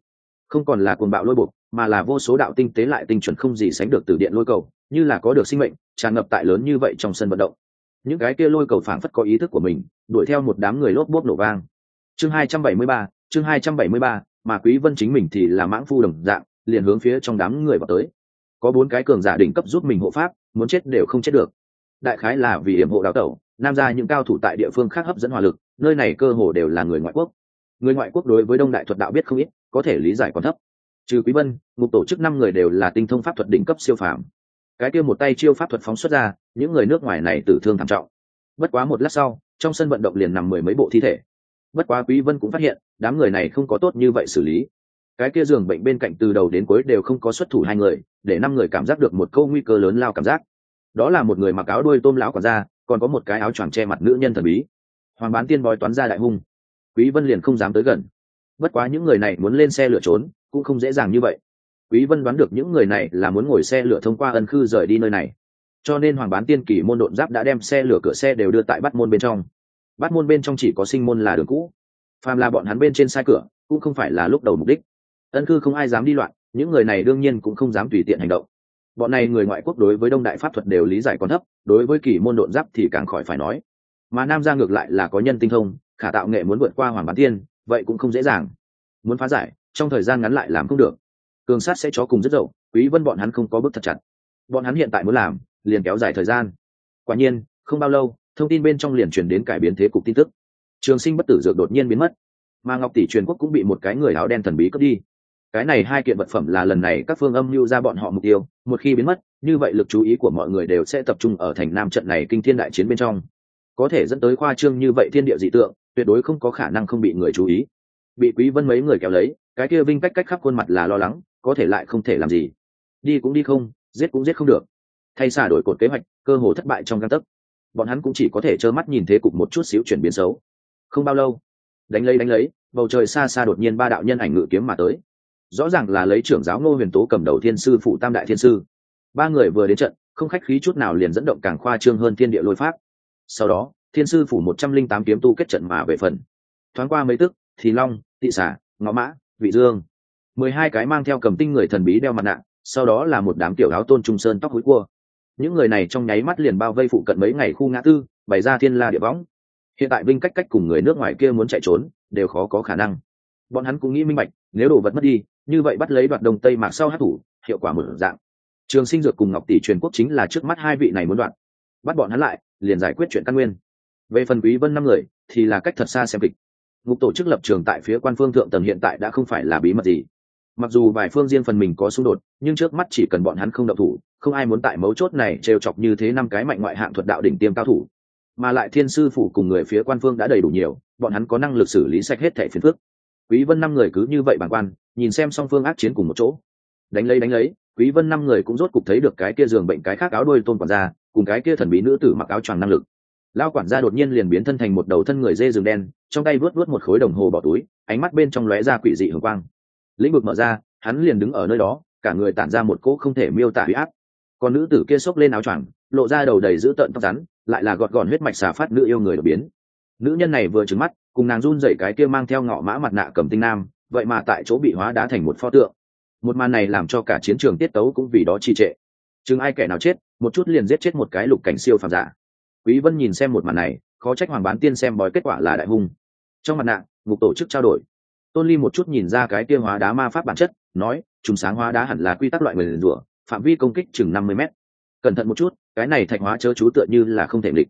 Không còn là cuồng bạo lôi buộc mà là vô số đạo tinh tế lại tinh chuẩn không gì sánh được từ điện lôi cầu như là có được sinh mệnh tràn ngập tại lớn như vậy trong sân vận động. Những cái kia lôi cầu phảng phất có ý thức của mình đuổi theo một đám người lốp bốp nổ vang. Chương 273, chương 273, mà quý vân chính mình thì là mãng phu đồng dạng liền hướng phía trong đám người vào tới. Có bốn cái cường giả đỉnh cấp giúp mình hộ pháp muốn chết đều không chết được. Đại khái là vì hiểm hộ đào tẩu nam ra những cao thủ tại địa phương khác hấp dẫn hỏa lực nơi này cơ hồ đều là người ngoại quốc. Người ngoại quốc đối với đông đại thuật đạo biết không ít có thể lý giải còn thấp trừ quý vân một tổ chức năm người đều là tinh thông pháp thuật đỉnh cấp siêu phàm. Cái kia một tay chiêu pháp thuật phóng xuất ra, những người nước ngoài này tử thương thảm trọng. Bất quá một lát sau, trong sân vận động liền nằm mười mấy bộ thi thể. Bất quá quý vân cũng phát hiện, đám người này không có tốt như vậy xử lý. Cái kia giường bệnh bên cạnh từ đầu đến cuối đều không có xuất thủ hai người, để năm người cảm giác được một câu nguy cơ lớn lao cảm giác. Đó là một người mặc áo đuôi tôm lão còn ra còn có một cái áo choàng che mặt nữ nhân thần bí. Hoàng bán tiên bói toán ra đại hung. Quý vân liền không dám tới gần. Bất quá những người này muốn lên xe lửa trốn cũng không dễ dàng như vậy. Quý vân đoán được những người này là muốn ngồi xe lửa thông qua ân khư rời đi nơi này. Cho nên hoàng bán tiên kỳ môn độn giáp đã đem xe lửa cửa xe đều đưa tại bắt môn bên trong. Bắt môn bên trong chỉ có sinh môn là đường cũ. Phàm là bọn hắn bên trên sai cửa, cũng không phải là lúc đầu mục đích. Ân cư không ai dám đi loạn, những người này đương nhiên cũng không dám tùy tiện hành động. Bọn này người ngoại quốc đối với đông đại pháp thuật đều lý giải còn thấp, đối với kỳ môn độn giáp thì càng khỏi phải nói. Mà nam ra ngược lại là có nhân tinh thông, khả tạo nghệ muốn vượt qua hoàng bán tiên, vậy cũng không dễ dàng. Muốn phá giải trong thời gian ngắn lại làm không được. Cường sát sẽ chó cùng rất dậu, quý vân bọn hắn không có bước thật chặt. Bọn hắn hiện tại muốn làm, liền kéo dài thời gian. Quả nhiên, không bao lâu, thông tin bên trong liền truyền đến cải biến thế cục tin tức. Trường sinh bất tử dược đột nhiên biến mất. Mà ngọc tỷ truyền quốc cũng bị một cái người áo đen thần bí cướp đi. Cái này hai kiện vật phẩm là lần này các phương âm mưu ra bọn họ mục tiêu. Một khi biến mất, như vậy lực chú ý của mọi người đều sẽ tập trung ở thành nam trận này kinh thiên đại chiến bên trong. Có thể dẫn tới khoa trương như vậy thiên địa dị tượng, tuyệt đối không có khả năng không bị người chú ý. Bị quý vân mấy người kéo lấy cái kia vinh cách cách khắp khuôn mặt là lo lắng, có thể lại không thể làm gì. Đi cũng đi không, giết cũng giết không được. Thay xả đổi cột kế hoạch, cơ hồ thất bại trong găng tấc. Bọn hắn cũng chỉ có thể trơ mắt nhìn thế cục một chút xíu chuyển biến xấu. Không bao lâu, đánh lấy đánh lấy, bầu trời xa xa đột nhiên ba đạo nhân ảnh ngự kiếm mà tới. Rõ ràng là lấy trưởng giáo ngô huyền tố cầm đầu thiên sư phụ tam đại thiên sư. Ba người vừa đến trận, không khách khí chút nào liền dẫn động càng khoa trương hơn thiên địa lôi pháp. Sau đó, thiên sư phủ một trăm linh tám kiếm tu kết trận mà về phần. Thoáng qua mấy tức, thì long, tị xả ngõ mã vị dương. Mười hai cái mang theo cầm tinh người thần bí đeo mặt nạ, sau đó là một đám tiểu áo tôn trung sơn tóc hối cua. Những người này trong nháy mắt liền bao vây phụ cận mấy ngày khu ngã tư, bày ra thiên la địa võng. Hiện tại vinh cách cách cùng người nước ngoài kia muốn chạy trốn, đều khó có khả năng. Bọn hắn cũng nghĩ minh bạch, nếu đồ vật mất đi, như vậy bắt lấy đoạt đông tây mạc sau hát thủ, hiệu quả mở dạng. Trường sinh dược cùng ngọc tỷ truyền quốc chính là trước mắt hai vị này muốn đoạn. Bắt bọn hắn lại, liền giải quyết chuyện căn nguyên. Về phần quý vân năm người, thì là cách thật xa xem kịch ngục tổ chức lập trường tại phía quan phương thượng tầng hiện tại đã không phải là bí mật gì. Mặc dù vài phương riêng phần mình có xung đột, nhưng trước mắt chỉ cần bọn hắn không động thủ, không ai muốn tại mấu chốt này trêu chọc như thế năm cái mạnh ngoại hạng thuật đạo đỉnh tiêm cao thủ. Mà lại thiên sư phủ cùng người phía quan phương đã đầy đủ nhiều, bọn hắn có năng lực xử lý sạch hết thẻ phiền phước quý vân năm người cứ như vậy bàng quan, nhìn xem song phương ác chiến cùng một chỗ. Đánh lấy đánh lấy, quý vân năm người cũng rốt cục thấy được cái kia giường bệnh cái khác áo đôi tôn quản gia cùng cái kia thần bí nữ tử mặc áo choàng năng lực lao quản gia đột nhiên liền biến thân thành một đầu thân người dê rừng đen, trong tay vớt vớt một khối đồng hồ bỏ túi, ánh mắt bên trong lóe ra quỷ dị hường quang. Lĩnh vực mở ra, hắn liền đứng ở nơi đó, cả người tản ra một cỗ không thể miêu tả huy áp. Còn nữ tử kia xốc lên áo choàng, lộ ra đầu đầy dữ tợn tóc rắn, lại là gọt gọn huyết mạch xà phát nữ yêu người đột biến. Nữ nhân này vừa trứng mắt, cùng nàng run dậy cái kia mang theo ngọ mã mặt nạ cầm tinh nam, vậy mà tại chỗ bị hóa đá thành một pho tượng. Một màn này làm cho cả chiến trường tiết tấu cũng vì đó trì trệ. Chừng ai kẻ nào chết, một chút liền giết chết một cái lục cảnh siêu phàm giả quý vân nhìn xem một màn này, khó trách hoàng bán tiên xem bói kết quả là đại hung. Trong mặt nạ ngục tổ chức trao đổi. Tôn ly một chút nhìn ra cái tiêu hóa đá ma pháp bản chất, nói, trùng sáng hóa đá hẳn là quy tắc loại người rủa, phạm vi công kích chừng năm mươi mét. Cẩn thận một chút, cái này thạch hóa chớ chú tựa như là không thể địch.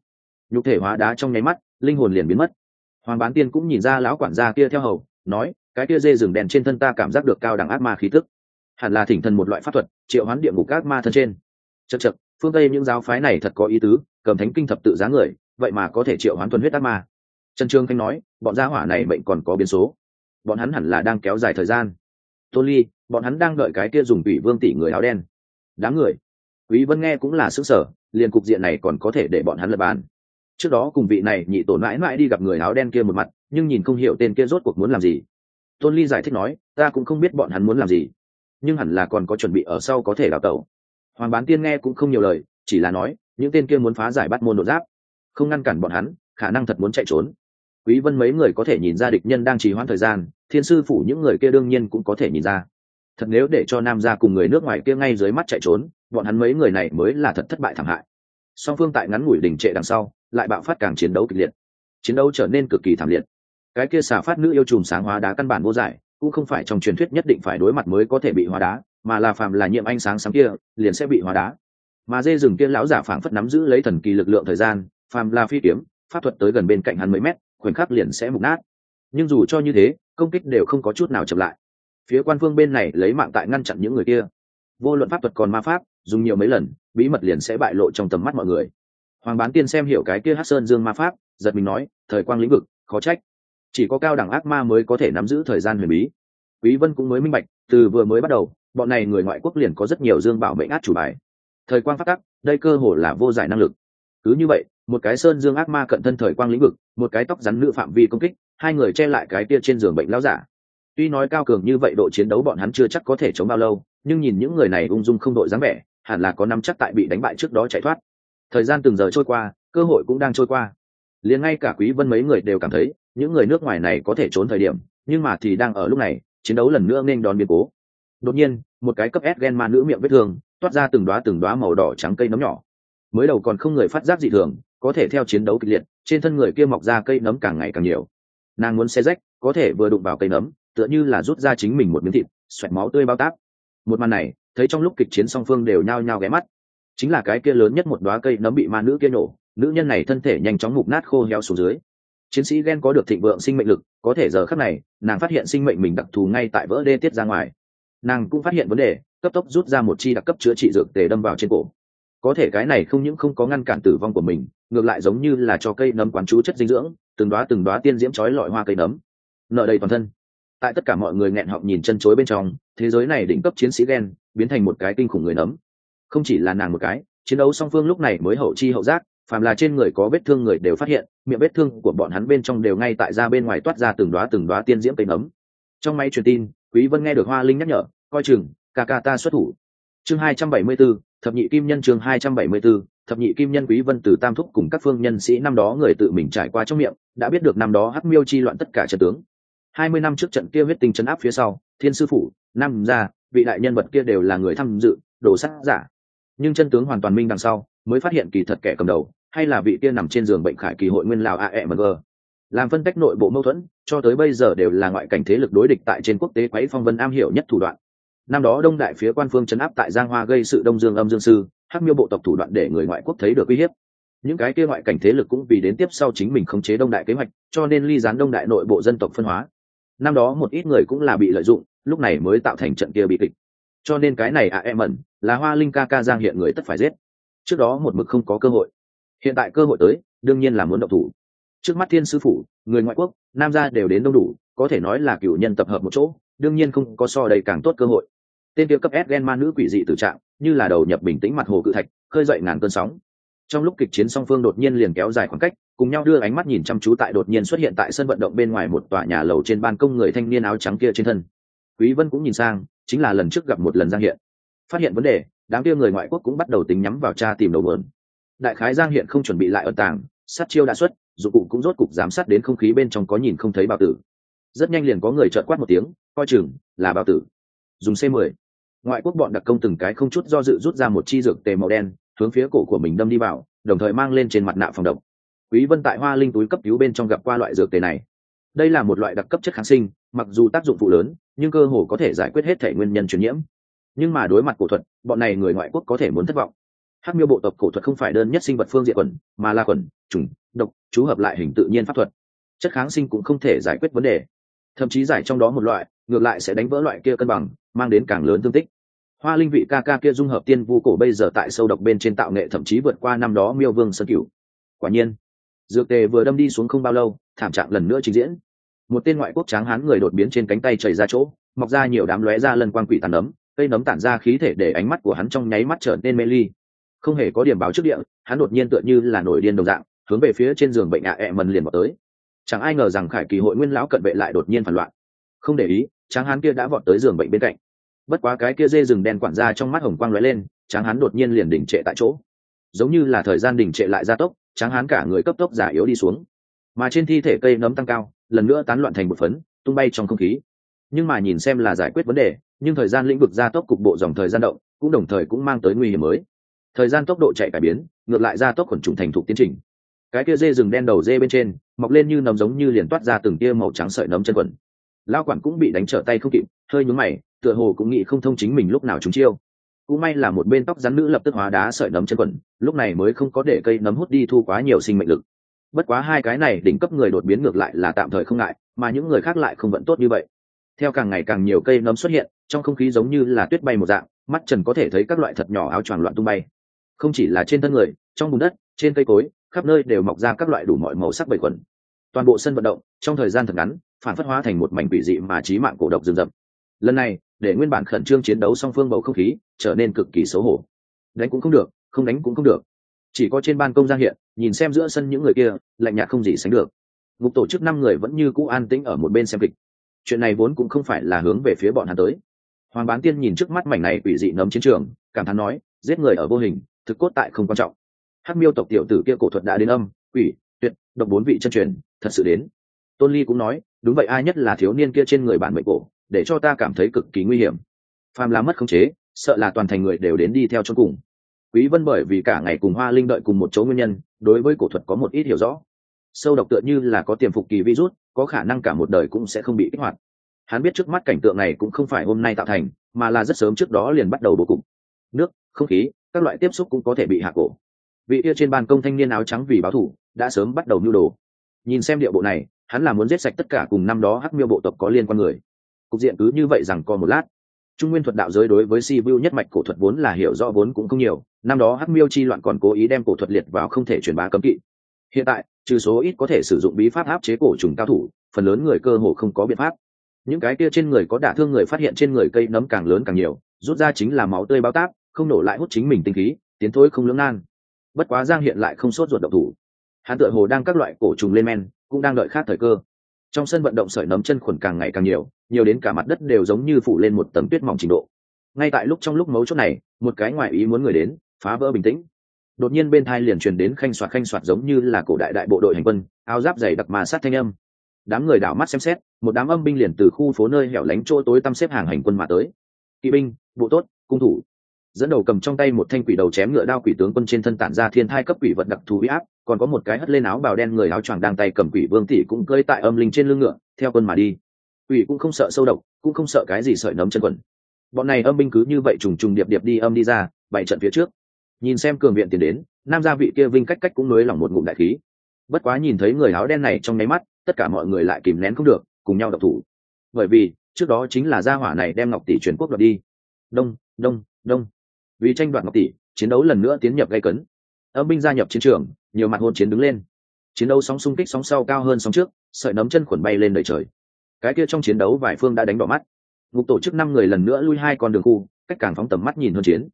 nhục thể hóa đá trong nháy mắt, linh hồn liền biến mất. Hoàng bán tiên cũng nhìn ra lão quản gia kia theo hầu, nói, cái kia dê rừng đèn trên thân ta cảm giác được cao đẳng ác ma khí tức. Hẳn là thỉnh thần một loại pháp thuật, triệu hoán địa ngục ác ma thân trên. Chật chật phương tây những giáo phái này thật có ý tứ cầm thánh kinh thập tự giá người, vậy mà có thể triệu hoán thuần huyết ác ma. Trần trương khanh nói, bọn gia hỏa này bệnh còn có biến số. Bọn hắn hẳn là đang kéo dài thời gian. Tôn ly, bọn hắn đang đợi cái kia dùng ủy vương tỷ người áo đen. Đáng người. Quý vân nghe cũng là sức sở liền cục diện này còn có thể để bọn hắn lập bàn. Trước đó cùng vị này nhị tổ mãi mãi đi gặp người áo đen kia một mặt, nhưng nhìn không hiểu tên kia rốt cuộc muốn làm gì. Tôn ly giải thích nói, ta cũng không biết bọn hắn muốn làm gì, nhưng hẳn là còn có chuẩn bị ở sau có thể đào tẩu. Hoàng bán tiên nghe cũng không nhiều lời chỉ là nói, những tên kia muốn phá giải bắt môn đột giáp, không ngăn cản bọn hắn, khả năng thật muốn chạy trốn. Quý vân mấy người có thể nhìn ra địch nhân đang trì hoãn thời gian, thiên sư phủ những người kia đương nhiên cũng có thể nhìn ra. Thật nếu để cho nam gia cùng người nước ngoài kia ngay dưới mắt chạy trốn, bọn hắn mấy người này mới là thật thất bại thảm hại. Song phương tại ngắn ngủi đình trệ đằng sau, lại bạo phát càng chiến đấu kịch liệt. Chiến đấu trở nên cực kỳ thảm liệt. Cái kia xả phát nữ yêu trùm sáng hóa đá căn bản vô giải, cũng không phải trong truyền thuyết nhất định phải đối mặt mới có thể bị hóa đá, mà là phàm là nhiệm ánh sáng sáng kia, liền sẽ bị hóa đá mà dê rừng kia lão giả phảng phất nắm giữ lấy thần kỳ lực lượng thời gian, phàm là phi kiếm, pháp thuật tới gần bên cạnh hắn mấy mét, khoảnh khắc liền sẽ mục nát. Nhưng dù cho như thế, công kích đều không có chút nào chậm lại. Phía quan phương bên này lấy mạng tại ngăn chặn những người kia. Vô luận pháp thuật còn ma pháp, dùng nhiều mấy lần, bí mật liền sẽ bại lộ trong tầm mắt mọi người. Hoàng bán tiên xem hiểu cái kia hát sơn dương ma pháp, giật mình nói, thời quang lĩnh vực, khó trách. Chỉ có cao đẳng ác ma mới có thể nắm giữ thời gian huyền bí. Quý vân cũng mới minh bạch, từ vừa mới bắt đầu, bọn này người ngoại quốc liền có rất nhiều dương bảo mệnh át chủ bài thời quang phát tắc, đây cơ hồ là vô giải năng lực. Cứ như vậy, một cái sơn dương ác ma cận thân thời quang lĩnh vực, một cái tóc rắn nữ phạm vi công kích, hai người che lại cái kia trên giường bệnh lão giả. Tuy nói cao cường như vậy độ chiến đấu bọn hắn chưa chắc có thể chống bao lâu, nhưng nhìn những người này ung dung không đội dáng vẻ, hẳn là có năm chắc tại bị đánh bại trước đó chạy thoát. Thời gian từng giờ trôi qua, cơ hội cũng đang trôi qua. Liền ngay cả quý vân mấy người đều cảm thấy, những người nước ngoài này có thể trốn thời điểm, nhưng mà thì đang ở lúc này, chiến đấu lần nữa nên đón biến cố. Đột nhiên, một cái cấp s gen ma nữ miệng vết thương toát ra từng đóa từng đóa màu đỏ trắng cây nấm nhỏ. Mới đầu còn không người phát giác dị thường, có thể theo chiến đấu kịch liệt, trên thân người kia mọc ra cây nấm càng ngày càng nhiều. Nàng muốn xe rách, có thể vừa đụng vào cây nấm, tựa như là rút ra chính mình một miếng thịt, xoẹt máu tươi bao tác. Một màn này, thấy trong lúc kịch chiến song phương đều nhao nhao ghé mắt. Chính là cái kia lớn nhất một đoá cây nấm bị ma nữ kia nổ, nữ nhân này thân thể nhanh chóng mục nát khô heo xuống dưới. Chiến sĩ ghen có được thịnh vượng sinh mệnh lực, có thể giờ khắc này, nàng phát hiện sinh mệnh mình đặc thù ngay tại vỡ đê tiết ra ngoài. Nàng cũng phát hiện vấn đề cấp tốc rút ra một chi đặc cấp chữa trị dược tề đâm vào trên cổ. Có thể cái này không những không có ngăn cản tử vong của mình, ngược lại giống như là cho cây nấm quán chú chất dinh dưỡng, từng đoá từng đoá tiên diễm trói lọi hoa cây nấm. Nợ đầy toàn thân. Tại tất cả mọi người nghẹn họng nhìn chân chối bên trong, thế giới này đỉnh cấp chiến sĩ ghen biến thành một cái kinh khủng người nấm. Không chỉ là nàng một cái, chiến đấu song phương lúc này mới hậu chi hậu giác, phàm là trên người có vết thương người đều phát hiện, miệng vết thương của bọn hắn bên trong đều ngay tại ra bên ngoài toát ra từng đoá từng đoá tiên diễm cây nấm. Trong máy truyền tin, quý vân nghe được hoa linh nhắc nhở, coi chừng ca ca ta xuất thủ. Chương 274, thập nhị kim nhân chương 274, thập nhị kim nhân quý vân từ tam thúc cùng các phương nhân sĩ năm đó người tự mình trải qua trong miệng đã biết được năm đó hắc miêu chi loạn tất cả trận tướng. Hai mươi năm trước trận kia huyết tinh chấn áp phía sau thiên sư phủ nam gia vị đại nhân vật kia đều là người tham dự đồ sát giả. Nhưng chân tướng hoàn toàn minh đằng sau mới phát hiện kỳ thật kẻ cầm đầu hay là vị kia nằm trên giường bệnh khải kỳ hội nguyên lào aemg làm phân tách nội bộ mâu thuẫn cho tới bây giờ đều là ngoại cảnh thế lực đối địch tại trên quốc tế quấy phong vân am hiểu nhất thủ đoạn năm đó đông đại phía quan phương chấn áp tại giang hoa gây sự đông dương âm dương sư, hắc miêu bộ tộc thủ đoạn để người ngoại quốc thấy được uy hiếp. Những cái kia ngoại cảnh thế lực cũng vì đến tiếp sau chính mình khống chế đông đại kế hoạch, cho nên ly gián đông đại nội bộ dân tộc phân hóa. Năm đó một ít người cũng là bị lợi dụng, lúc này mới tạo thành trận kia bị kịch. Cho nên cái này à em ẩn, là hoa linh ca ca giang hiện người tất phải giết. Trước đó một mực không có cơ hội. Hiện tại cơ hội tới, đương nhiên là muốn động thủ. Trước mắt thiên sư phủ, người ngoại quốc, nam gia đều đến đông đủ, có thể nói là cựu nhân tập hợp một chỗ, đương nhiên không có so đây càng tốt cơ hội tên tiêu cấp s gen ma nữ quỷ dị tử trạng, như là đầu nhập bình tĩnh mặt hồ cự thạch, khơi dậy ngàn cơn sóng. Trong lúc kịch chiến song phương đột nhiên liền kéo dài khoảng cách, cùng nhau đưa ánh mắt nhìn chăm chú tại đột nhiên xuất hiện tại sân vận động bên ngoài một tòa nhà lầu trên ban công người thanh niên áo trắng kia trên thân. Quý vân cũng nhìn sang, chính là lần trước gặp một lần giang hiện. Phát hiện vấn đề, đám kia người ngoại quốc cũng bắt đầu tính nhắm vào cha tìm đầu mượn. Đại khái giang hiện không chuẩn bị lại ẩn tàng, sát chiêu đã xuất, dụng cụ cũng rốt cục giám sát đến không khí bên trong có nhìn không thấy bào tử. Rất nhanh liền có người trợn quát một tiếng, coi chừng là bào tử. Dùng c 10 ngoại quốc bọn đặc công từng cái không chút do dự rút ra một chi dược tề màu đen, hướng phía cổ của mình đâm đi vào, đồng thời mang lên trên mặt nạ phòng độc. Quý vân tại hoa linh túi cấp cứu bên trong gặp qua loại dược tề này. Đây là một loại đặc cấp chất kháng sinh, mặc dù tác dụng phụ lớn, nhưng cơ hồ có thể giải quyết hết thể nguyên nhân truyền nhiễm. Nhưng mà đối mặt cổ thuật, bọn này người ngoại quốc có thể muốn thất vọng. Hắc miêu bộ tộc cổ thuật không phải đơn nhất sinh vật phương diện quẩn mà là quẩn trùng, độc, chú hợp lại hình tự nhiên pháp thuật. Chất kháng sinh cũng không thể giải quyết vấn đề. Thậm chí giải trong đó một loại, ngược lại sẽ đánh vỡ loại kia cân bằng mang đến càng lớn thương tích. Hoa linh vị ca ca kia dung hợp tiên vu cổ bây giờ tại sâu độc bên trên tạo nghệ thậm chí vượt qua năm đó miêu vương sơn cửu. Quả nhiên, dược tề vừa đâm đi xuống không bao lâu, thảm trạng lần nữa trình diễn. Một tên ngoại quốc tráng hán người đột biến trên cánh tay chảy ra chỗ, mọc ra nhiều đám lóe ra lần quang quỷ tàn nấm cây nấm tản ra khí thể để ánh mắt của hắn trong nháy mắt trở nên mê ly. Không hề có điểm báo trước địa, hắn đột nhiên tựa như là nổi điên đồng dạng, hướng về phía trên giường bệnh ạ ẹ mần liền vào tới. Chẳng ai ngờ rằng khải kỳ hội nguyên lão cận vệ lại đột nhiên phản loạn. Không để ý tráng hán kia đã vọt tới giường bệnh bên cạnh. Bất quá cái kia dê rừng đen quản ra trong mắt hồng quang lóe lên, tráng hán đột nhiên liền đỉnh trệ tại chỗ. Giống như là thời gian đỉnh trệ lại gia tốc, tráng hán cả người cấp tốc giả yếu đi xuống. Mà trên thi thể cây nấm tăng cao, lần nữa tán loạn thành một phấn, tung bay trong không khí. Nhưng mà nhìn xem là giải quyết vấn đề, nhưng thời gian lĩnh vực gia tốc cục bộ dòng thời gian động, cũng đồng thời cũng mang tới nguy hiểm mới. Thời gian tốc độ chạy cải biến, ngược lại gia tốc khuẩn trùng thành thục tiến trình. Cái kia dê rừng đen đầu dê bên trên, mọc lên như nấm giống như liền toát ra từng tia màu trắng sợi nấm chân quần lao quản cũng bị đánh trở tay không kịp, hơi nhúm mày, tựa hồ cũng nghĩ không thông chính mình lúc nào chúng chiêu. Cũng may là một bên tóc rắn nữ lập tức hóa đá sợi nấm chân quần, lúc này mới không có để cây nấm hút đi thu quá nhiều sinh mệnh lực. Bất quá hai cái này đỉnh cấp người đột biến ngược lại là tạm thời không ngại, mà những người khác lại không vẫn tốt như vậy. Theo càng ngày càng nhiều cây nấm xuất hiện, trong không khí giống như là tuyết bay một dạng, mắt trần có thể thấy các loại thật nhỏ áo choàng loạn tung bay. Không chỉ là trên thân người, trong bùn đất, trên cây cối, khắp nơi đều mọc ra các loại đủ mọi màu sắc bầy quần. Toàn bộ sân vận động, trong thời gian thật ngắn phản phất hóa thành một mảnh quỷ dị mà trí mạng cổ độc rừng rậm. Lần này, để nguyên bản khẩn trương chiến đấu song phương bầu không khí trở nên cực kỳ xấu hổ. Đánh cũng không được, không đánh cũng không được. Chỉ có trên ban công giang hiện, nhìn xem giữa sân những người kia, lạnh nhạt không gì sánh được. Ngục tổ chức năm người vẫn như cũ an tĩnh ở một bên xem kịch. Chuyện này vốn cũng không phải là hướng về phía bọn hắn tới. Hoàng bán tiên nhìn trước mắt mảnh này quỷ dị nấm chiến trường, cảm thán nói, giết người ở vô hình, thực cốt tại không quan trọng. Hắc miêu tộc tiểu tử kia cổ thuật đã đến âm, quỷ, tuyệt, độc bốn vị chân truyền, thật sự đến. Tôn ly cũng nói đúng vậy, ai nhất là thiếu niên kia trên người bản mệnh cổ, để cho ta cảm thấy cực kỳ nguy hiểm. Phàm là mất khống chế, sợ là toàn thành người đều đến đi theo cho cùng. Quý vân bởi vì cả ngày cùng hoa linh đợi cùng một chỗ nguyên nhân, đối với cổ thuật có một ít hiểu rõ. Sâu độc tựa như là có tiềm phục kỳ virus, có khả năng cả một đời cũng sẽ không bị kích hoạt. Hắn biết trước mắt cảnh tượng này cũng không phải hôm nay tạo thành, mà là rất sớm trước đó liền bắt đầu bố cục. Nước, không khí, các loại tiếp xúc cũng có thể bị hạ cổ. Vị kia trên ban công thanh niên áo trắng vì báo thủ, đã sớm bắt đầu nhu đồ. Nhìn xem địa bộ này hắn là muốn giết sạch tất cả cùng năm đó hắc miêu bộ tộc có liên quan người. Cục diện cứ như vậy rằng co một lát. Trung nguyên thuật đạo giới đối với si vu nhất mạch cổ thuật vốn là hiểu rõ vốn cũng không nhiều, năm đó hắc miêu chi loạn còn cố ý đem cổ thuật liệt vào không thể truyền bá cấm kỵ. Hiện tại, trừ số ít có thể sử dụng bí pháp áp chế cổ trùng cao thủ, phần lớn người cơ hồ không có biện pháp. Những cái kia trên người có đả thương người phát hiện trên người cây nấm càng lớn càng nhiều, rút ra chính là máu tươi bao táp không nổ lại hút chính mình tinh khí, tiến thối không lưỡng nan. Bất quá giang hiện lại không sốt ruột độc thủ hắn tựa hồ đang các loại cổ trùng lên men, cũng đang đợi khác thời cơ. Trong sân vận động sợi nấm chân khuẩn càng ngày càng nhiều nhiều đến cả mặt đất đều giống như phủ lên một tấm tuyết mỏng trình độ. Ngay tại lúc trong lúc mấu chốt này, một cái ngoại ý muốn người đến, phá vỡ bình tĩnh. Đột nhiên bên thai liền truyền đến khanh soạt khanh soạt giống như là cổ đại đại bộ đội hành quân, áo giáp dày đặc mà sát thanh âm. Đám người đảo mắt xem xét, một đám âm binh liền từ khu phố nơi hẻo lánh chỗ tối tăm xếp hàng hành quân mà tới. Kỵ binh, bộ tốt, cung thủ. Dẫn đầu cầm trong tay một thanh quỷ đầu chém ngựa đao quỷ tướng quân trên thân tản ra thiên thai cấp quỷ vật đặc thù huy áp còn có một cái hất lên áo bào đen người áo choàng đang tay cầm quỷ vương tỷ cũng cơi tại âm linh trên lưng ngựa, theo quân mà đi. Quỷ cũng không sợ sâu độc, cũng không sợ cái gì sợi nấm chân quần. Bọn này âm binh cứ như vậy trùng trùng điệp điệp đi âm đi ra bảy trận phía trước. Nhìn xem cường viện tiền đến, nam gia vị kia vinh cách cách cũng nới lỏng một ngụm đại khí. Bất quá nhìn thấy người áo đen này trong nháy mắt, tất cả mọi người lại kìm nén không được, cùng nhau độc thủ. Bởi vì, trước đó chính là gia hỏa này đem ngọc tỷ truyền quốc đoạt đi. Đông đông đông. Vì tranh đoạt ngọc tỷ, chiến đấu lần nữa tiến nhập gây cấn âm binh gia nhập chiến trường, nhiều mặt hôn chiến đứng lên. Chiến đấu sóng xung kích sóng sau cao hơn sóng trước, sợi nấm chân khuẩn bay lên đời trời. Cái kia trong chiến đấu vài phương đã đánh đỏ mắt. Ngục tổ chức năm người lần nữa lui hai con đường khu, cách càng phóng tầm mắt nhìn hơn chiến.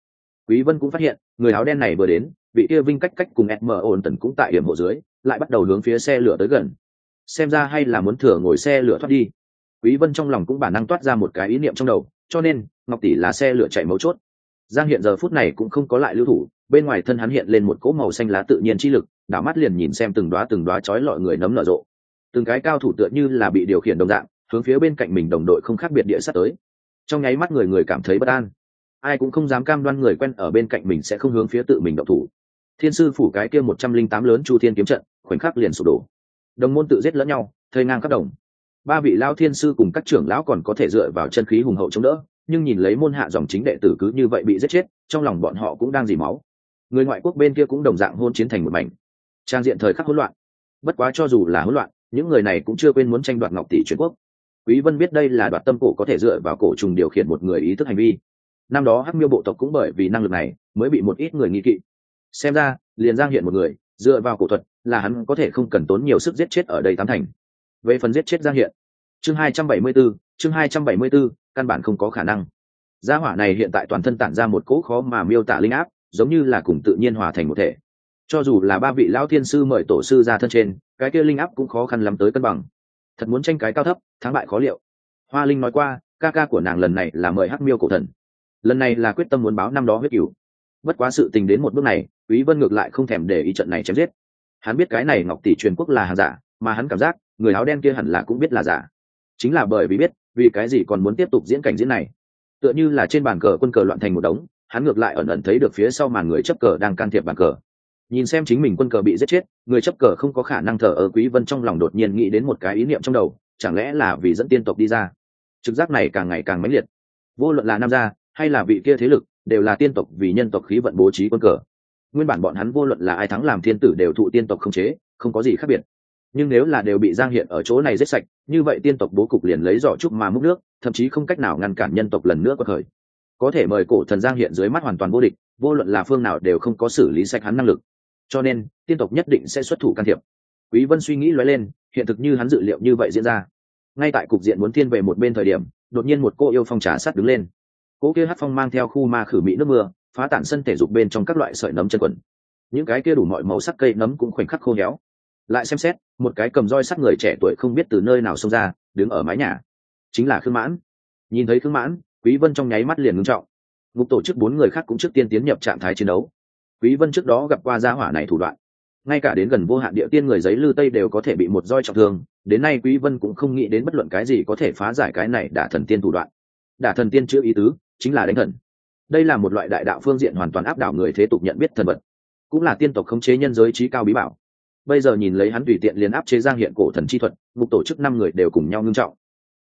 Quý vân cũng phát hiện, người áo đen này vừa đến, vị kia vinh cách cách cùng mở ổn tần cũng tại điểm hộ dưới, lại bắt đầu hướng phía xe lửa tới gần. Xem ra hay là muốn thừa ngồi xe lửa thoát đi. Quý vân trong lòng cũng bản năng toát ra một cái ý niệm trong đầu, cho nên, ngọc tỷ là xe lửa chạy mấu chốt giang hiện giờ phút này cũng không có lại lưu thủ, bên ngoài thân hắn hiện lên một cỗ màu xanh lá tự nhiên chi lực, đảo mắt liền nhìn xem từng đóa từng đóa chói lọi người nấm nở rộ. Từng cái cao thủ tựa như là bị điều khiển đồng dạng, hướng phía bên cạnh mình đồng đội không khác biệt địa sát tới. Trong nháy mắt người người cảm thấy bất an. Ai cũng không dám cam đoan người quen ở bên cạnh mình sẽ không hướng phía tự mình động thủ. Thiên sư phủ cái kia một trăm linh tám lớn chu thiên kiếm trận, khoảnh khắc liền sụp đổ. Đồng môn tự giết lẫn nhau thơi ngang các đồng. Ba vị lao thiên sư cùng các trưởng lão còn có thể dựa vào chân khí hùng hậu chống đỡ nhưng nhìn lấy môn hạ dòng chính đệ tử cứ như vậy bị giết chết trong lòng bọn họ cũng đang dì máu. Người ngoại quốc bên kia cũng đồng dạng hôn chiến thành một mảnh. Trang diện thời khắc hỗn loạn. Bất quá cho dù là hỗn loạn những người này cũng chưa quên muốn tranh đoạt ngọc tỷ truyền quốc. Quý vân biết đây là đoạt tâm cổ có thể dựa vào cổ trùng điều khiển một người ý thức hành vi. Năm đó hắc miêu bộ tộc cũng bởi vì năng lực này mới bị một ít người nghi kỵ. Xem ra liền giang hiện một người dựa vào cổ thuật là hắn có thể không cần tốn nhiều sức giết chết ở đây tám thành. Về phần giết chết giang hiện chương 274, chương 274, căn bản không có khả năng. Gia hỏa này hiện tại toàn thân tản ra một cỗ khó mà miêu tả linh áp, giống như là cùng tự nhiên hòa thành một thể. Cho dù là ba vị lão thiên sư mời tổ sư ra thân trên, cái kia linh áp cũng khó khăn lắm tới cân bằng. Thật muốn tranh cái cao thấp, thắng bại khó liệu. Hoa linh nói qua, ca ca của nàng lần này là mời hắc miêu cổ thần. Lần này là quyết tâm muốn báo năm đó huyết cửu. Bất quá sự tình đến một bước này, quý vân ngược lại không thèm để ý trận này chém giết. Hắn biết cái này ngọc tỷ truyền quốc là hàng giả, mà hắn cảm giác, người áo đen kia hẳn là cũng biết là giả. Chính là bởi vì biết vì cái gì còn muốn tiếp tục diễn cảnh diễn này? Tựa như là trên bàn cờ quân cờ loạn thành một đống, hắn ngược lại ẩn ẩn thấy được phía sau màn người chấp cờ đang can thiệp bàn cờ. Nhìn xem chính mình quân cờ bị giết chết, người chấp cờ không có khả năng thở ở quý vân trong lòng đột nhiên nghĩ đến một cái ý niệm trong đầu, chẳng lẽ là vì dẫn tiên tộc đi ra? Trực giác này càng ngày càng mãnh liệt. Vô luận là nam gia, hay là vị kia thế lực, đều là tiên tộc vì nhân tộc khí vận bố trí quân cờ. Nguyên bản bọn hắn vô luận là ai thắng làm thiên tử đều thụ tiên tộc không chế, không có gì khác biệt nhưng nếu là đều bị giang hiện ở chỗ này giết sạch, như vậy tiên tộc bố cục liền lấy giỏ trúc mà múc nước, thậm chí không cách nào ngăn cản nhân tộc lần nữa có thời có thể mời cổ thần giang hiện dưới mắt hoàn toàn vô địch, vô luận là phương nào đều không có xử lý sạch hắn năng lực. Cho nên, tiên tộc nhất định sẽ xuất thủ can thiệp. Quý vân suy nghĩ lóe lên, hiện thực như hắn dự liệu như vậy diễn ra. Ngay tại cục diện muốn thiên về một bên thời điểm, đột nhiên một cô yêu phong trà sát đứng lên. Cô kia hát phong mang theo khu ma khử mỹ nước mưa, phá tản sân thể dục bên trong các loại sợi nấm chân quần. Những cái kia đủ mọi màu sắc cây nấm cũng khoảnh khắc khô héo lại xem xét, một cái cầm roi sắt người trẻ tuổi không biết từ nơi nào xông ra, đứng ở mái nhà. Chính là khương mãn. Nhìn thấy khương mãn, quý vân trong nháy mắt liền ngưng trọng. Ngục tổ chức bốn người khác cũng trước tiên tiến nhập trạng thái chiến đấu. Quý vân trước đó gặp qua gia hỏa này thủ đoạn. Ngay cả đến gần vô hạn địa tiên người giấy lư tây đều có thể bị một roi trọng thương, đến nay quý vân cũng không nghĩ đến bất luận cái gì có thể phá giải cái này đả thần tiên thủ đoạn. Đả thần tiên chữa ý tứ, chính là đánh thần. Đây là một loại đại đạo phương diện hoàn toàn áp đảo người thế tục nhận biết thần vật. Cũng là tiên tộc khống chế nhân giới trí cao bí bảo bây giờ nhìn lấy hắn tùy tiện liền áp chế giang hiện cổ thần chi thuật mục tổ chức năm người đều cùng nhau ngưng trọng.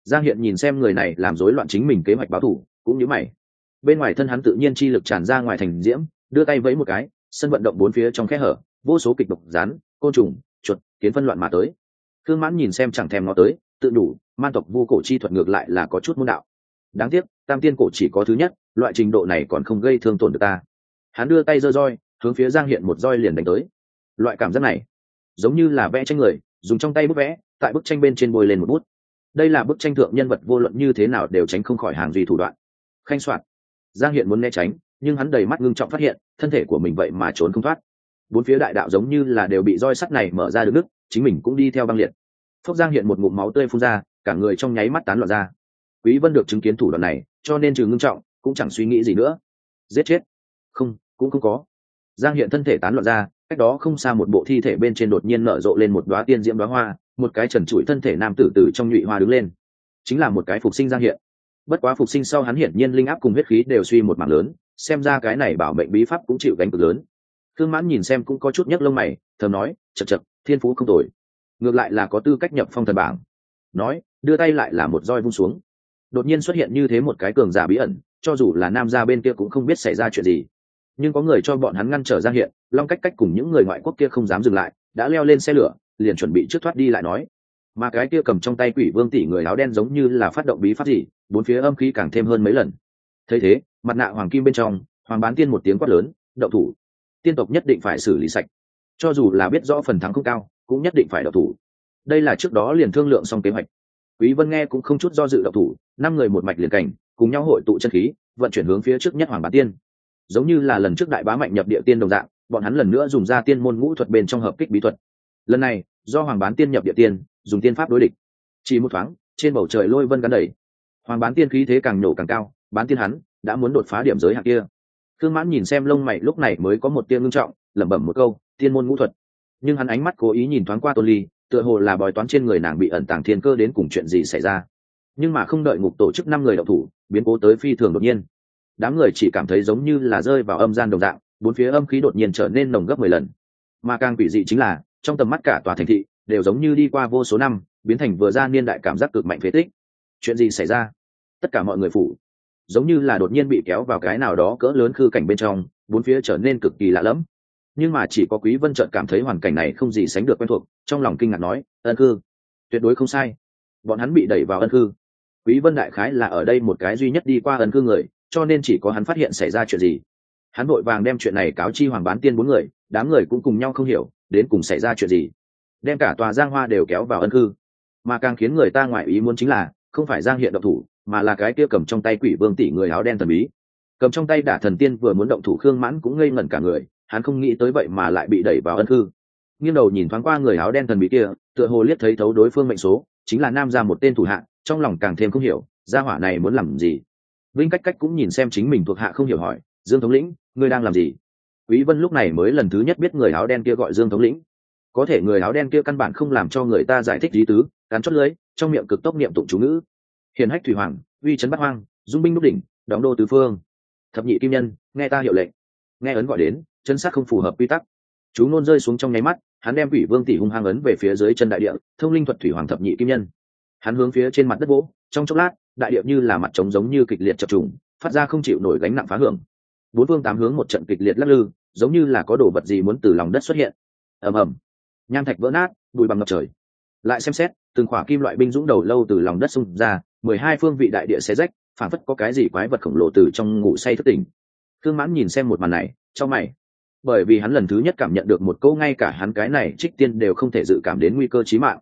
Giang hiện nhìn xem người này làm rối loạn chính mình kế hoạch báo thủ, cũng như mày. Bên ngoài thân hắn tự nhiên chi lực tràn ra ngoài thành diễm, đưa tay vẫy một cái, sân vận động bốn phía trong khe hở, vô số kịch độc rán, côn trùng, chuột, kiến phân loạn mà tới. Thương mãn nhìn xem chẳng thèm nó tới, tự đủ, man tộc vu cổ chi thuật ngược lại là có chút môn đạo. Đáng tiếc, tam tiên cổ chỉ có thứ nhất, loại trình độ này còn không gây thương tổn được ta. Hắn đưa tay giơ roi, hướng phía giang hiện một roi liền đánh tới. Loại cảm giác này giống như là vẽ tranh người, dùng trong tay bút vẽ, tại bức tranh bên trên bôi lên một bút. Đây là bức tranh thượng nhân vật vô luận như thế nào đều tránh không khỏi hàng duy thủ đoạn. Khanh soạn. Giang hiện muốn né tránh, nhưng hắn đầy mắt ngưng trọng phát hiện, thân thể của mình vậy mà trốn không thoát. Bốn phía đại đạo giống như là đều bị roi sắt này mở ra được nước, chính mình cũng đi theo băng liệt. Phúc giang hiện một ngụm máu tươi phun ra, cả người trong nháy mắt tán loạn ra. Quý vân được chứng kiến thủ đoạn này, cho nên trừ ngưng trọng, cũng chẳng suy nghĩ gì nữa. Giết chết. Không, cũng không có. Giang hiện thân thể tán loạn ra cách đó không xa một bộ thi thể bên trên đột nhiên nở rộ lên một đóa tiên diễm đóa hoa, một cái trần trụi thân thể nam tử tử trong nhụy hoa đứng lên. Chính là một cái phục sinh giang hiện. Bất quá phục sinh sau hắn hiển nhiên linh áp cùng huyết khí đều suy một mảng lớn, xem ra cái này bảo mệnh bí pháp cũng chịu gánh cực lớn. Thương mãn nhìn xem cũng có chút nhấc lông mày, thầm nói chật chật thiên phú không tồi. Ngược lại là có tư cách nhập phong thần bảng. Nói, đưa tay lại là một roi vung xuống. Đột nhiên xuất hiện như thế một cái cường giả bí ẩn, cho dù là nam gia bên kia cũng không biết xảy ra chuyện gì nhưng có người cho bọn hắn ngăn trở ra hiện, long cách cách cùng những người ngoại quốc kia không dám dừng lại, đã leo lên xe lửa, liền chuẩn bị trước thoát đi lại nói. Mà cái kia cầm trong tay quỷ vương tỷ người áo đen giống như là phát động bí pháp gì, bốn phía âm khí càng thêm hơn mấy lần. Thấy thế, mặt nạ hoàng kim bên trong, hoàng bán tiên một tiếng quát lớn, đậu thủ! Tiên tộc nhất định phải xử lý sạch. Cho dù là biết rõ phần thắng không cao, cũng nhất định phải đậu thủ. Đây là trước đó liền thương lượng xong kế hoạch. Quý vân nghe cũng không chút do dự đậu thủ, năm người một mạch liền cảnh, cùng nhau hội tụ chân khí, vận chuyển hướng phía trước nhất hoàng bán tiên giống như là lần trước đại bá mạnh nhập địa tiên đồng dạng, bọn hắn lần nữa dùng ra tiên môn ngũ thuật bên trong hợp kích bí thuật. Lần này, do hoàng bán tiên nhập địa tiên, dùng tiên pháp đối địch. Chỉ một thoáng, trên bầu trời lôi vân gắn đầy. Hoàng bán tiên khí thế càng nổ càng cao, bán tiên hắn đã muốn đột phá điểm giới hạn kia. Khương mãn nhìn xem lông mày lúc này mới có một tiên ngưng trọng, lẩm bẩm một câu, tiên môn ngũ thuật. Nhưng hắn ánh mắt cố ý nhìn thoáng qua tôn ly, tựa hồ là bói toán trên người nàng bị ẩn tàng thiên cơ đến cùng chuyện gì xảy ra. Nhưng mà không đợi ngục tổ chức năm người động thủ, biến cố tới phi thường đột nhiên đám người chỉ cảm thấy giống như là rơi vào âm gian đồng dạng, bốn phía âm khí đột nhiên trở nên nồng gấp mười lần. Mà càng quỷ dị chính là, trong tầm mắt cả tòa thành thị đều giống như đi qua vô số năm, biến thành vừa ra niên đại cảm giác cực mạnh phế tích. Chuyện gì xảy ra? Tất cả mọi người phủ, giống như là đột nhiên bị kéo vào cái nào đó cỡ lớn khư cảnh bên trong, bốn phía trở nên cực kỳ lạ lẫm. Nhưng mà chỉ có quý vân trợn cảm thấy hoàn cảnh này không gì sánh được quen thuộc, trong lòng kinh ngạc nói, ân cư tuyệt đối không sai. Bọn hắn bị đẩy vào ân cư quý vân đại khái là ở đây một cái duy nhất đi qua ân cư người cho nên chỉ có hắn phát hiện xảy ra chuyện gì. Hắn vội vàng đem chuyện này cáo chi hoàng bán tiên bốn người, đám người cũng cùng nhau không hiểu, đến cùng xảy ra chuyện gì. Đem cả tòa giang hoa đều kéo vào ân cư. Mà càng khiến người ta ngoại ý muốn chính là, không phải giang hiện động thủ, mà là cái kia cầm trong tay quỷ vương tỷ người áo đen thần bí. Cầm trong tay đả thần tiên vừa muốn động thủ khương mãn cũng ngây ngẩn cả người, hắn không nghĩ tới vậy mà lại bị đẩy vào ân cư. Nghiêng đầu nhìn thoáng qua người áo đen thần bí kia, tựa hồ liếc thấy thấu đối phương mệnh số, chính là nam ra một tên thủ hạ, trong lòng càng thêm không hiểu, gia hỏa này muốn làm gì vinh cách cách cũng nhìn xem chính mình thuộc hạ không hiểu hỏi, dương thống lĩnh, ngươi đang làm gì? Quý vân lúc này mới lần thứ nhất biết người áo đen kia gọi dương thống lĩnh. Có thể người áo đen kia căn bản không làm cho người ta giải thích lý tứ, cắn chót lưới trong miệng cực tốc niệm tụng chú ngữ. Hiền hách thủy hoàng, uy chấn bát hoang, dung binh đúc đỉnh, đóng đô tứ phương. Thập nhị kim nhân, nghe ta hiệu lệnh. Nghe ấn gọi đến, chân sát không phù hợp quy tắc. Chú nôn rơi xuống trong nháy mắt, hắn đem quỷ vương tỷ hung hăng ấn về phía dưới chân đại địa, thông linh thuật thủy hoàng thập nhị kim nhân. Hắn hướng phía trên mặt đất vỗ, trong chốc lát đại địa như là mặt trống giống như kịch liệt chập trùng, phát ra không chịu nổi gánh nặng phá hưởng. Bốn phương tám hướng một trận kịch liệt lắc lư, giống như là có đồ vật gì muốn từ lòng đất xuất hiện. Ầm ầm. Nham thạch vỡ nát, bụi bằng ngập trời. Lại xem xét, từng khỏa kim loại binh dũng đầu lâu từ lòng đất xung ra, mười hai phương vị đại địa xé rách phản phất có cái gì quái vật khổng lồ từ trong ngủ say thất tỉnh. Thương mãn nhìn xem một màn này, cho mày. Bởi vì hắn lần thứ nhất cảm nhận được một câu ngay cả hắn cái này trích tiên đều không thể dự cảm đến nguy cơ chí mạng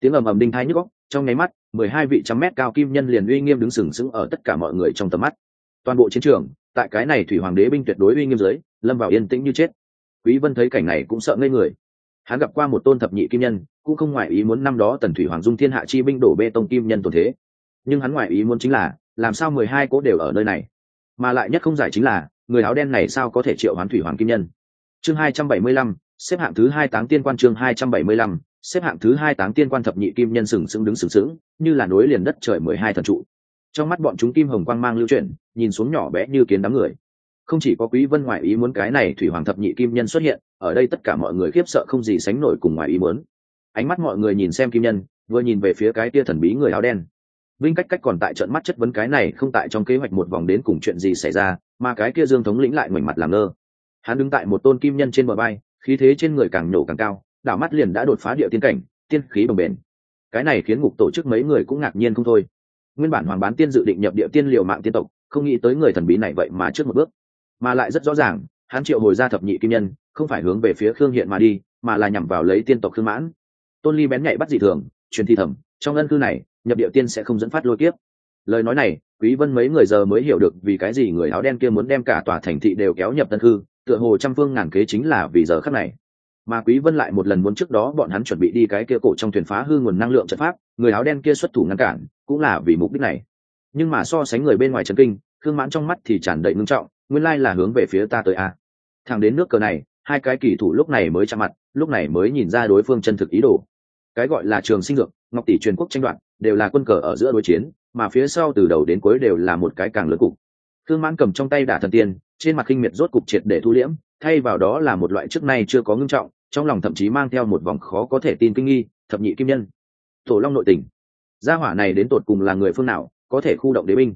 tiếng ầm ầm đinh thái nhức góc, trong nháy mắt, mười hai vị trăm mét cao kim nhân liền uy nghiêm đứng sừng sững ở tất cả mọi người trong tầm mắt. Toàn bộ chiến trường, tại cái này thủy hoàng đế binh tuyệt đối uy nghiêm dưới, lâm vào yên tĩnh như chết. Quý vân thấy cảnh này cũng sợ ngây người. Hắn gặp qua một tôn thập nhị kim nhân, cũng không ngoại ý muốn năm đó tần thủy hoàng dung thiên hạ chi binh đổ bê tông kim nhân tồn thế. Nhưng hắn ngoại ý muốn chính là, làm sao mười hai cỗ đều ở nơi này? Mà lại nhất không giải chính là, người áo đen này sao có thể triệu hoán thủy hoàng kim nhân? Chương hai trăm bảy mươi lăm, xếp hạng thứ hai táng tiên quan chương hai trăm bảy mươi lăm xếp hạng thứ hai táng tiên quan thập nhị kim nhân sừng sững đứng sừng sững, như là núi liền đất trời mười hai thần trụ. Trong mắt bọn chúng kim hồng quang mang lưu chuyển, nhìn xuống nhỏ bé như kiến đám người. Không chỉ có quý vân ngoại ý muốn cái này thủy hoàng thập nhị kim nhân xuất hiện, ở đây tất cả mọi người khiếp sợ không gì sánh nổi cùng ngoại ý muốn. Ánh mắt mọi người nhìn xem kim nhân, vừa nhìn về phía cái tia thần bí người áo đen. Vinh cách cách còn tại trận mắt chất vấn cái này không tại trong kế hoạch một vòng đến cùng chuyện gì xảy ra, mà cái kia dương thống lĩnh lại ngoảnh mặt làm ngơ. Hắn đứng tại một tôn kim nhân trên bờ bay, khí thế trên người càng nổ càng cao đảo mắt liền đã đột phá địa tiên cảnh, tiên khí bồng bền cái này khiến ngục tổ chức mấy người cũng ngạc nhiên không thôi. Nguyên bản hoàng bán tiên dự định nhập địa tiên liều mạng tiên tộc, không nghĩ tới người thần bí này vậy mà trước một bước. Mà lại rất rõ ràng, hắn triệu hồi ra thập nhị kim nhân, không phải hướng về phía khương hiện mà đi, mà là nhằm vào lấy tiên tộc khương mãn. Tôn ly bén nhạy bắt dị thường, truyền thi thẩm trong ân cư này, nhập địa tiên sẽ không dẫn phát lôi kiếp. Lời nói này, quý vân mấy người giờ mới hiểu được vì cái gì người áo đen kia muốn đem cả tòa thành thị đều kéo nhập tân cư, tựa hồ trăm phương ngàn kế chính là vì giờ khắc này mà quý vân lại một lần muốn trước đó bọn hắn chuẩn bị đi cái kia cổ trong thuyền phá hư nguồn năng lượng trận pháp, người áo đen kia xuất thủ ngăn cản, cũng là vì mục đích này. Nhưng mà so sánh người bên ngoài trần kinh thương mãn trong mắt thì tràn đầy ngưng trọng, nguyên lai là hướng về phía ta tới a. Thẳng đến nước cờ này, hai cái kỳ thủ lúc này mới chạm mặt, lúc này mới nhìn ra đối phương chân thực ý đồ. Cái gọi là trường sinh lược ngọc tỷ truyền quốc tranh đoạt, đều là quân cờ ở giữa đối chiến, mà phía sau từ đầu đến cuối đều là một cái càng lớn cục. Thương mãn cầm trong tay đả thần tiên, trên mặt kinh miệt rốt cục triệt để thu liễm, thay vào đó là một loại trước nay chưa có ngưng trọng trong lòng thậm chí mang theo một vòng khó có thể tin kinh nghi, thập nhị kim nhân. Tổ long nội tình. Gia hỏa này đến tột cùng là người phương nào, có thể khu động đế binh?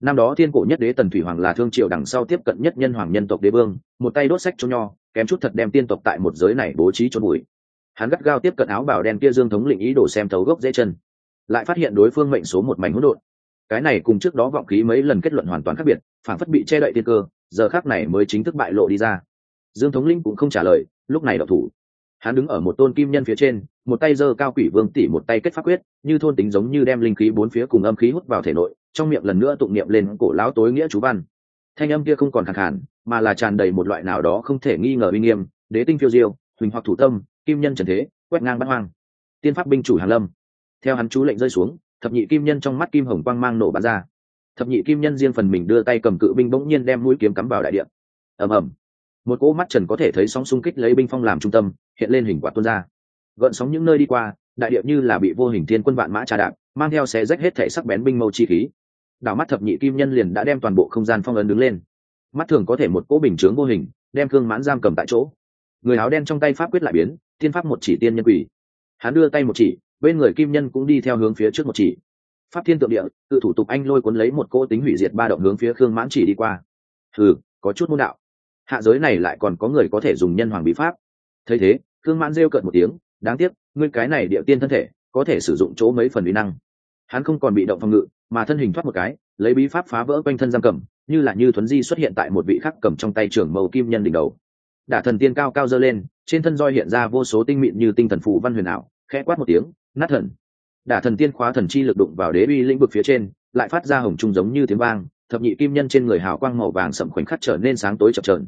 Năm đó thiên cổ nhất đế tần thủy hoàng là thương triều đằng sau tiếp cận nhất nhân hoàng nhân tộc đế vương, một tay đốt sách cho nho, kém chút thật đem tiên tộc tại một giới này bố trí cho bụi. Hắn gắt gao tiếp cận áo bảo đen kia dương thống lĩnh ý đồ xem thấu gốc dễ chân, lại phát hiện đối phương mệnh số một mảnh hỗn độn. Cái này cùng trước đó vọng khí mấy lần kết luận hoàn toàn khác biệt, phản phất bị che đậy tiên cơ, giờ khác này mới chính thức bại lộ đi ra. Dương thống linh cũng không trả lời lúc này đạo thủ. Hắn đứng ở một tôn kim nhân phía trên, một tay giơ cao quỷ vương tỷ một tay kết pháp quyết, như thôn tính giống như đem linh khí bốn phía cùng âm khí hút vào thể nội, trong miệng lần nữa tụng niệm lên cổ lão tối nghĩa chú văn. Thanh âm kia không còn khẳng hẳn mà là tràn đầy một loại nào đó không thể nghi ngờ uy nghiêm, đế tinh phiêu diêu, huỳnh hoặc thủ tâm, kim nhân trần thế, quét ngang bắt hoang. Tiên pháp binh chủ hàn lâm. Theo hắn chú lệnh rơi xuống, thập nhị kim nhân trong mắt kim hồng quang mang nổ bắn ra. Thập nhị kim nhân riêng phần mình đưa tay cầm cự binh bỗng nhiên đem mũi kiếm cắm vào đại điện ầm ầm một cỗ mắt trần có thể thấy sóng xung kích lấy binh phong làm trung tâm, hiện lên hình quả tuôn ra. Gợn sóng những nơi đi qua, đại điệp như là bị vô hình thiên quân vạn mã trà đạp, mang theo xe rách hết thể sắc bén binh mâu chi khí. Đảo mắt thập nhị kim nhân liền đã đem toàn bộ không gian phong ấn đứng lên. Mắt thường có thể một cỗ bình chướng vô hình, đem thương mãn giam cầm tại chỗ. Người áo đen trong tay pháp quyết lại biến, thiên pháp một chỉ tiên nhân quỷ. Hắn đưa tay một chỉ, bên người kim nhân cũng đi theo hướng phía trước một chỉ. Pháp thiên tượng địa, tự thủ tục anh lôi cuốn lấy một cỗ tính hủy diệt ba động hướng phía khương mãn chỉ đi qua. Ừ có chút môn đạo hạ giới này lại còn có người có thể dùng nhân hoàng bí pháp. Thấy thế thương mãn rêu cợt một tiếng, đáng tiếc, ngươi cái này địa tiên thân thể, có thể sử dụng chỗ mấy phần uy năng. Hắn không còn bị động phòng ngự, mà thân hình thoát một cái, lấy bí pháp phá vỡ quanh thân giam cầm, như là như thuấn di xuất hiện tại một vị khắc cầm trong tay trưởng màu kim nhân đỉnh đầu. Đả thần tiên cao cao dơ lên, trên thân roi hiện ra vô số tinh mịn như tinh thần phụ văn huyền ảo, khẽ quát một tiếng, nát thần! Đả thần tiên khóa thần chi lực đụng vào đế uy lĩnh vực phía trên, lại phát ra hồng trung giống như tiếng vang, thập nhị kim nhân trên người hào quang màu vàng sậm khoảnh khắc trở nên sáng tối chập trờn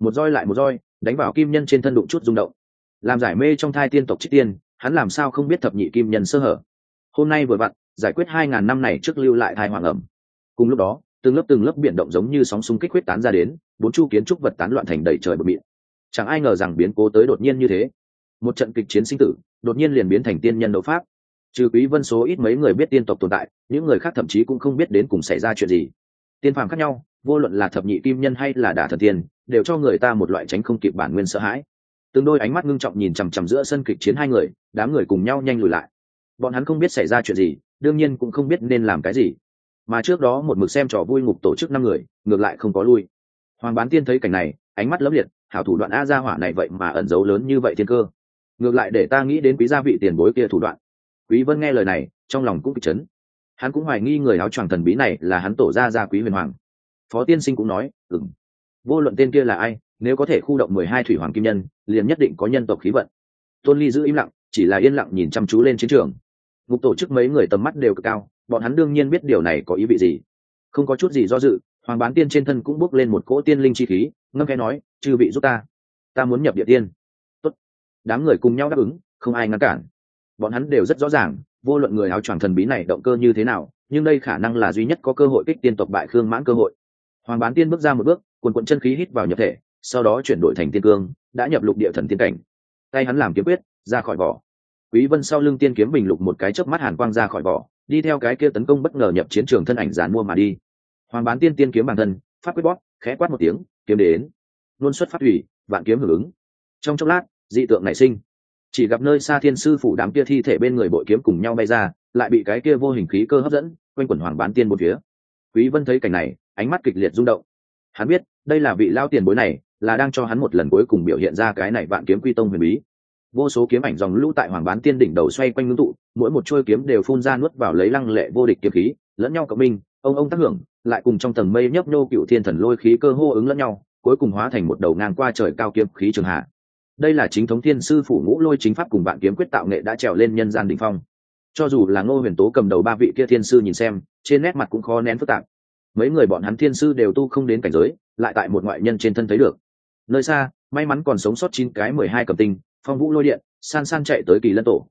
một roi lại một roi, đánh vào kim nhân trên thân đụng chút rung động. Làm giải mê trong thai tiên tộc trích tiên, hắn làm sao không biết thập nhị kim nhân sơ hở? Hôm nay vừa vặn, giải quyết hai ngàn năm này trước lưu lại thai hoàng ẩm. Cùng lúc đó, từng lớp từng lớp biển động giống như sóng xung kích huyết tán ra đến, bốn chu kiến trúc vật tán loạn thành đầy trời bờ miệng chẳng ai ngờ rằng biến cố tới đột nhiên như thế. Một trận kịch chiến sinh tử, đột nhiên liền biến thành tiên nhân đấu pháp. Trừ quý vân số ít mấy người biết tiên tộc tồn tại, những người khác thậm chí cũng không biết đến cùng xảy ra chuyện gì. Tiên phàm khác nhau vô luận là thập nhị kim nhân hay là đả thần tiên, đều cho người ta một loại tránh không kịp bản nguyên sợ hãi. Từng đôi ánh mắt ngưng trọng nhìn chằm chằm giữa sân kịch chiến hai người, đám người cùng nhau nhanh lùi lại. Bọn hắn không biết xảy ra chuyện gì, đương nhiên cũng không biết nên làm cái gì. Mà trước đó một mực xem trò vui ngục tổ chức năm người, ngược lại không có lui. Hoàng bán tiên thấy cảnh này, ánh mắt lấp liệt, hảo thủ đoạn a gia hỏa này vậy mà ẩn giấu lớn như vậy thiên cơ. Ngược lại để ta nghĩ đến quý gia vị tiền bối kia thủ đoạn. Quý vân nghe lời này, trong lòng cũng kịch chấn. Hắn cũng hoài nghi người áo choàng thần bí này là hắn tổ gia gia quý huyền hoàng phó tiên sinh cũng nói, ừm, vô luận tên kia là ai, nếu có thể khu động mười hai thủy hoàng kim nhân, liền nhất định có nhân tộc khí vận. Tôn ly giữ im lặng, chỉ là yên lặng nhìn chăm chú lên chiến trường. Ngục tổ chức mấy người tầm mắt đều cực cao, bọn hắn đương nhiên biết điều này có ý vị gì. Không có chút gì do dự, hoàng bán tiên trên thân cũng bước lên một cỗ tiên linh chi khí, ngâm khẽ nói, chư vị giúp ta ta muốn nhập địa tiên. Tốt. đám người cùng nhau đáp ứng, không ai ngăn cản. Bọn hắn đều rất rõ ràng, vô luận người áo choàng thần bí này động cơ như thế nào, nhưng đây khả năng là duy nhất có cơ hội kích tiên tộc bại khương mãn cơ hội hoàng bán tiên bước ra một bước quần quận chân khí hít vào nhập thể, sau đó chuyển đổi thành tiên cương, đã nhập lục địa thần tiên cảnh. Tay hắn làm kiếm quyết, ra khỏi vỏ. Quý vân sau lưng tiên kiếm bình lục một cái chớp mắt hàn quang ra khỏi vỏ, đi theo cái kia tấn công bất ngờ nhập chiến trường thân ảnh giàn mua mà đi. Hoàng bán tiên tiên kiếm bản thân phát quyết bóp, khẽ quát một tiếng, kiếm đến. Luôn xuất phát thủy, vạn kiếm hưởng ứng. Trong chốc lát, dị tượng nảy sinh. Chỉ gặp nơi xa thiên sư phủ đám kia thi thể bên người bội kiếm cùng nhau bay ra, lại bị cái kia vô hình khí cơ hấp dẫn, quanh quẩn hoàng bán tiên một phía. Quý vân thấy cảnh này ánh mắt kịch liệt rung động. Hắn biết, đây là vị lao tiền bối này, là đang cho hắn một lần cuối cùng biểu hiện ra cái này vạn kiếm quy tông huyền bí. Vô số kiếm ảnh dòng lũ tại hoàng bán tiên đỉnh đầu xoay quanh ngưng tụ, mỗi một chuôi kiếm đều phun ra nuốt vào lấy lăng lệ vô địch kiếm khí, lẫn nhau cộng minh, ông ông tác hưởng, lại cùng trong tầng mây nhấp nhô cựu thiên thần lôi khí cơ hô ứng lẫn nhau, cuối cùng hóa thành một đầu ngang qua trời cao kiếm khí trường hạ. Đây là chính thống thiên sư phủ ngũ lôi chính pháp cùng bạn kiếm quyết tạo nghệ đã trèo lên nhân gian đỉnh phong. Cho dù là ngô huyền tố cầm đầu ba vị kia thiên sư nhìn xem, trên nét mặt cũng khó nén phức tạp mấy người bọn hắn thiên sư đều tu không đến cảnh giới, lại tại một ngoại nhân trên thân thấy được. Nơi xa, may mắn còn sống sót chín cái mười hai cầm tinh, phong vũ lôi điện, san san chạy tới kỳ lân tổ.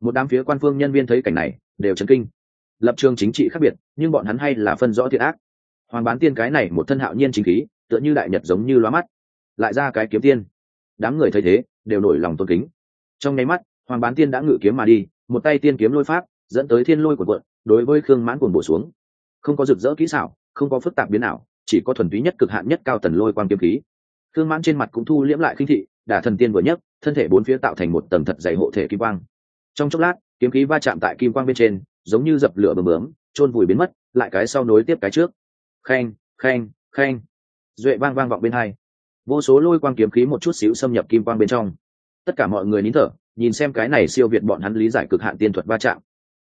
Một đám phía quan phương nhân viên thấy cảnh này, đều chấn kinh. Lập trường chính trị khác biệt, nhưng bọn hắn hay là phân rõ thiệt ác. Hoàng bán tiên cái này một thân hạo nhiên chính khí, tựa như đại nhật giống như loa mắt. Lại ra cái kiếm tiên. Đám người thấy thế, đều nổi lòng tôn kính. Trong nháy mắt, hoàng bán tiên đã ngự kiếm mà đi, một tay tiên kiếm lôi pháp, dẫn tới thiên lôi của quận đối với khương mãn cuồng bổ xuống. Không có rực rỡ kỹ xảo không có phức tạp biến ảo, chỉ có thuần túy nhất cực hạn nhất cao tần lôi quang kiếm khí. Khương mãn trên mặt cũng thu liễm lại khinh thị, đả thần tiên vừa nhất thân thể bốn phía tạo thành một tầng thật dày hộ thể kim quang. Trong chốc lát, kiếm khí va chạm tại kim quang bên trên, giống như dập lửa bầm bướm, chôn vùi biến mất, lại cái sau nối tiếp cái trước. Khen khen khen duệ vang vang vọng bên hai. Vô số lôi quang kiếm khí một chút xíu xâm nhập kim quang bên trong. Tất cả mọi người nín thở, nhìn xem cái này siêu việt bọn hắn lý giải cực hạn tiên thuật va chạm.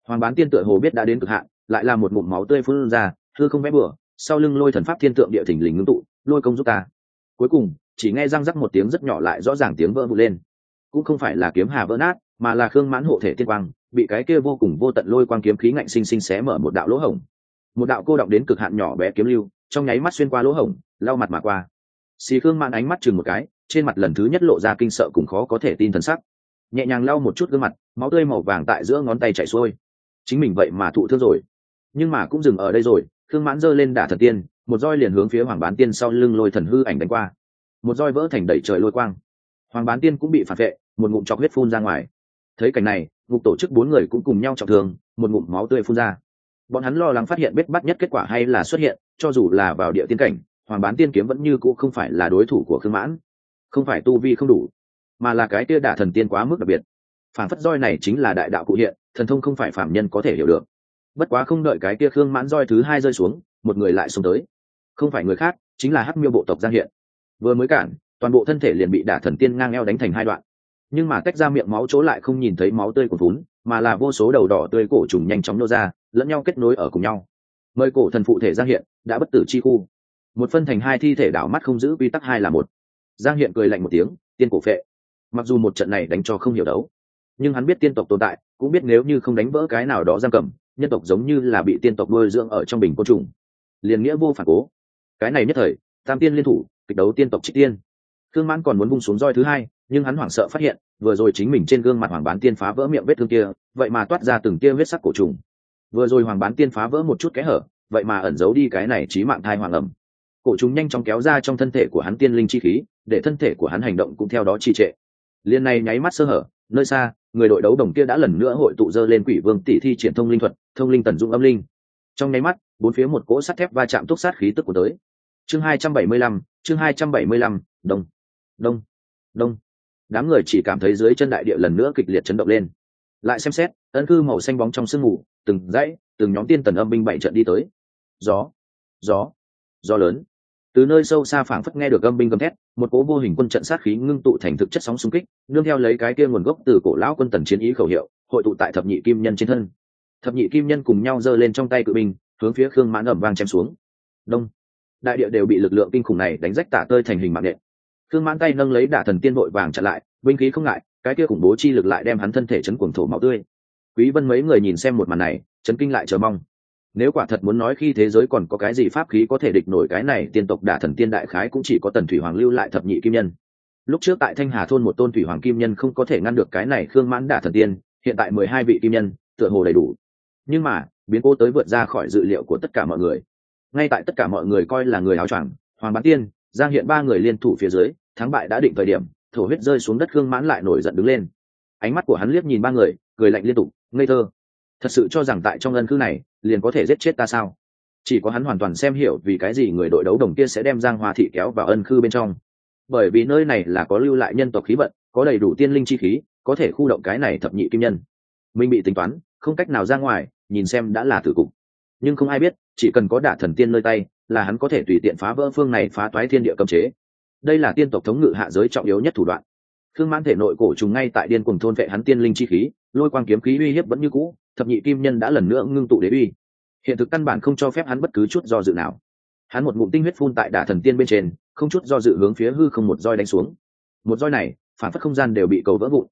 Hoàng bán tiên tựa hồ biết đã đến cực hạn, lại là một ngụm máu tươi phun ra thư không vẽ bừa sau lưng lôi thần pháp thiên tượng địa thình lình ngưng tụ, lôi công giúp ta. Cuối cùng, chỉ nghe răng rắc một tiếng rất nhỏ lại rõ ràng tiếng vỡ vụt lên. Cũng không phải là kiếm hà vỡ nát, mà là khương mãn hộ thể tiên quang, bị cái kia vô cùng vô tận lôi quang kiếm khí ngạnh sinh sinh xé mở một đạo lỗ hổng. Một đạo cô động đến cực hạn nhỏ bé kiếm lưu, trong nháy mắt xuyên qua lỗ hổng, lau mặt mà qua. Xì khương mãn ánh mắt chừng một cái, trên mặt lần thứ nhất lộ ra kinh sợ cùng khó có thể tin thần sắc. Nhẹ nhàng lau một chút gương mặt, máu tươi màu vàng tại giữa ngón tay chảy xuôi. Chính mình vậy mà thụ thương rồi. Nhưng mà cũng dừng ở đây rồi khương mãn giơ lên đả thần tiên, một roi liền hướng phía hoàng bán tiên sau lưng lôi thần hư ảnh đánh qua. Một roi vỡ thành đẩy trời lôi quang. Hoàng bán tiên cũng bị phản vệ, một ngụm chọc huyết phun ra ngoài. Thấy cảnh này, ngục tổ chức bốn người cũng cùng nhau trọng thương, một ngụm máu tươi phun ra. Bọn hắn lo lắng phát hiện biết bắt nhất kết quả hay là xuất hiện, cho dù là vào địa tiên cảnh, hoàng bán tiên kiếm vẫn như cũ không phải là đối thủ của khương mãn. Không phải tu vi không đủ, mà là cái tia đả thần tiên quá mức đặc biệt. Phản phất roi này chính là đại đạo cụ hiện, thần thông không phải phạm nhân có thể hiểu được bất quá không đợi cái kia khương mãn roi thứ hai rơi xuống, một người lại xuống tới. Không phải người khác, chính là hắc miêu bộ tộc giang hiện. Vừa mới cản, toàn bộ thân thể liền bị đả thần tiên ngang eo đánh thành hai đoạn. Nhưng mà tách ra miệng máu chỗ lại không nhìn thấy máu tươi của vốn mà là vô số đầu đỏ tươi cổ trùng nhanh chóng nô ra, lẫn nhau kết nối ở cùng nhau. Mời cổ thần phụ thể giang hiện, đã bất tử chi khu. Một phân thành hai thi thể đảo mắt không giữ quy tắc hai là một. Giang hiện cười lạnh một tiếng, tiên cổ phệ. Mặc dù một trận này đánh cho không hiểu đấu nhưng hắn biết tiên tộc tồn tại, cũng biết nếu như không đánh vỡ cái nào đó giam cầm, nhân tộc giống như là bị tiên tộc nuôi dưỡng ở trong bình côn trùng. Liền nghĩa vô phản cố. Cái này nhất thời, tam tiên liên thủ, kịch đấu tiên tộc trích tiên. Thương mãn còn muốn vung xuống roi thứ hai, nhưng hắn hoảng sợ phát hiện, vừa rồi chính mình trên gương mặt hoàng bán tiên phá vỡ miệng vết thương kia, vậy mà toát ra từng kia vết sắc cổ trùng. Vừa rồi hoàng bán tiên phá vỡ một chút kẽ hở, vậy mà ẩn giấu đi cái này trí mạng thai hoàng ẩm. Cổ trùng nhanh chóng kéo ra trong thân thể của hắn tiên linh chi khí, để thân thể của hắn hành động cũng theo đó trì trệ. Liên này nháy mắt sơ hở, nơi xa người đội đấu đồng kia đã lần nữa hội tụ dơ lên quỷ vương tỷ thi triển thông linh thuật, thông linh tần dụng âm linh. Trong nháy mắt, bốn phía một cỗ sắt thép va chạm túc sát khí tức của tới. Chương hai trăm bảy mươi lăm, chương hai trăm bảy mươi lăm, đông đông đông. Đám người chỉ cảm thấy dưới chân đại địa lần nữa kịch liệt chấn động lên. Lại xem xét ấn cư màu xanh bóng trong sương mù, từng dãy, từng nhóm tiên tần âm binh bảy trận đi tới. Gió gió gió lớn từ nơi sâu xa phảng phất nghe được âm binh gầm thét, một cỗ vô hình quân trận sát khí ngưng tụ thành thực chất sóng xung kích, nương theo lấy cái kia nguồn gốc từ cổ lão quân tần chiến ý khẩu hiệu, hội tụ tại thập nhị kim nhân trên thân. Thập nhị kim nhân cùng nhau giơ lên trong tay cự binh, hướng phía khương mãn ẩm vang chém xuống. Đông. Đại địa đều bị lực lượng kinh khủng này đánh rách tả tơi thành hình mạng nện. Khương mãn tay nâng lấy đả thần tiên vội vàng chặn lại, binh khí không ngại, cái kia khủng bố chi lực lại đem hắn thân thể chấn cuồng thổ máu tươi. Quý vân mấy người nhìn xem một màn này, chấn kinh lại chờ mong nếu quả thật muốn nói khi thế giới còn có cái gì pháp khí có thể địch nổi cái này tiên tộc đả thần tiên đại khái cũng chỉ có tần thủy hoàng lưu lại thập nhị kim nhân. Lúc trước tại thanh hà thôn một tôn thủy hoàng kim nhân không có thể ngăn được cái này khương mãn đả thần tiên, hiện tại mười hai vị kim nhân, tựa hồ đầy đủ. Nhưng mà, biến cố tới vượt ra khỏi dự liệu của tất cả mọi người. Ngay tại tất cả mọi người coi là người áo choàng, hoàng bán tiên, giang hiện ba người liên thủ phía dưới, thắng bại đã định thời điểm, thổ huyết rơi xuống đất khương mãn lại nổi giận đứng lên. Ánh mắt của hắn liếc nhìn ba người, cười lạnh liên tục, ngây thơ thật sự cho rằng tại trong ân cư này, liền có thể giết chết ta sao? Chỉ có hắn hoàn toàn xem hiểu vì cái gì người đội đấu đồng kia sẽ đem giang hoa thị kéo vào ân cư bên trong. Bởi vì nơi này là có lưu lại nhân tộc khí vận, có đầy đủ tiên linh chi khí, có thể khu động cái này thập nhị kim nhân. Mình bị tính toán, không cách nào ra ngoài, nhìn xem đã là tử cục. Nhưng không ai biết, chỉ cần có đả thần tiên nơi tay, là hắn có thể tùy tiện phá vỡ phương này phá toái thiên địa cầm chế. Đây là tiên tộc thống ngự hạ giới trọng yếu nhất thủ đoạn. Khương mãn thể nội cổ trùng ngay tại điên cùng thôn vệ hắn tiên linh chi khí lôi quang kiếm khí uy hiếp vẫn như cũ, thập nhị kim nhân đã lần nữa ngưng tụ đế uy. Hiện thực căn bản không cho phép hắn bất cứ chút do dự nào. Hắn một ngụm tinh huyết phun tại đả thần tiên bên trên, không chút do dự hướng phía hư không một roi đánh xuống. Một roi này, phản phất không gian đều bị cầu vỡ vụn.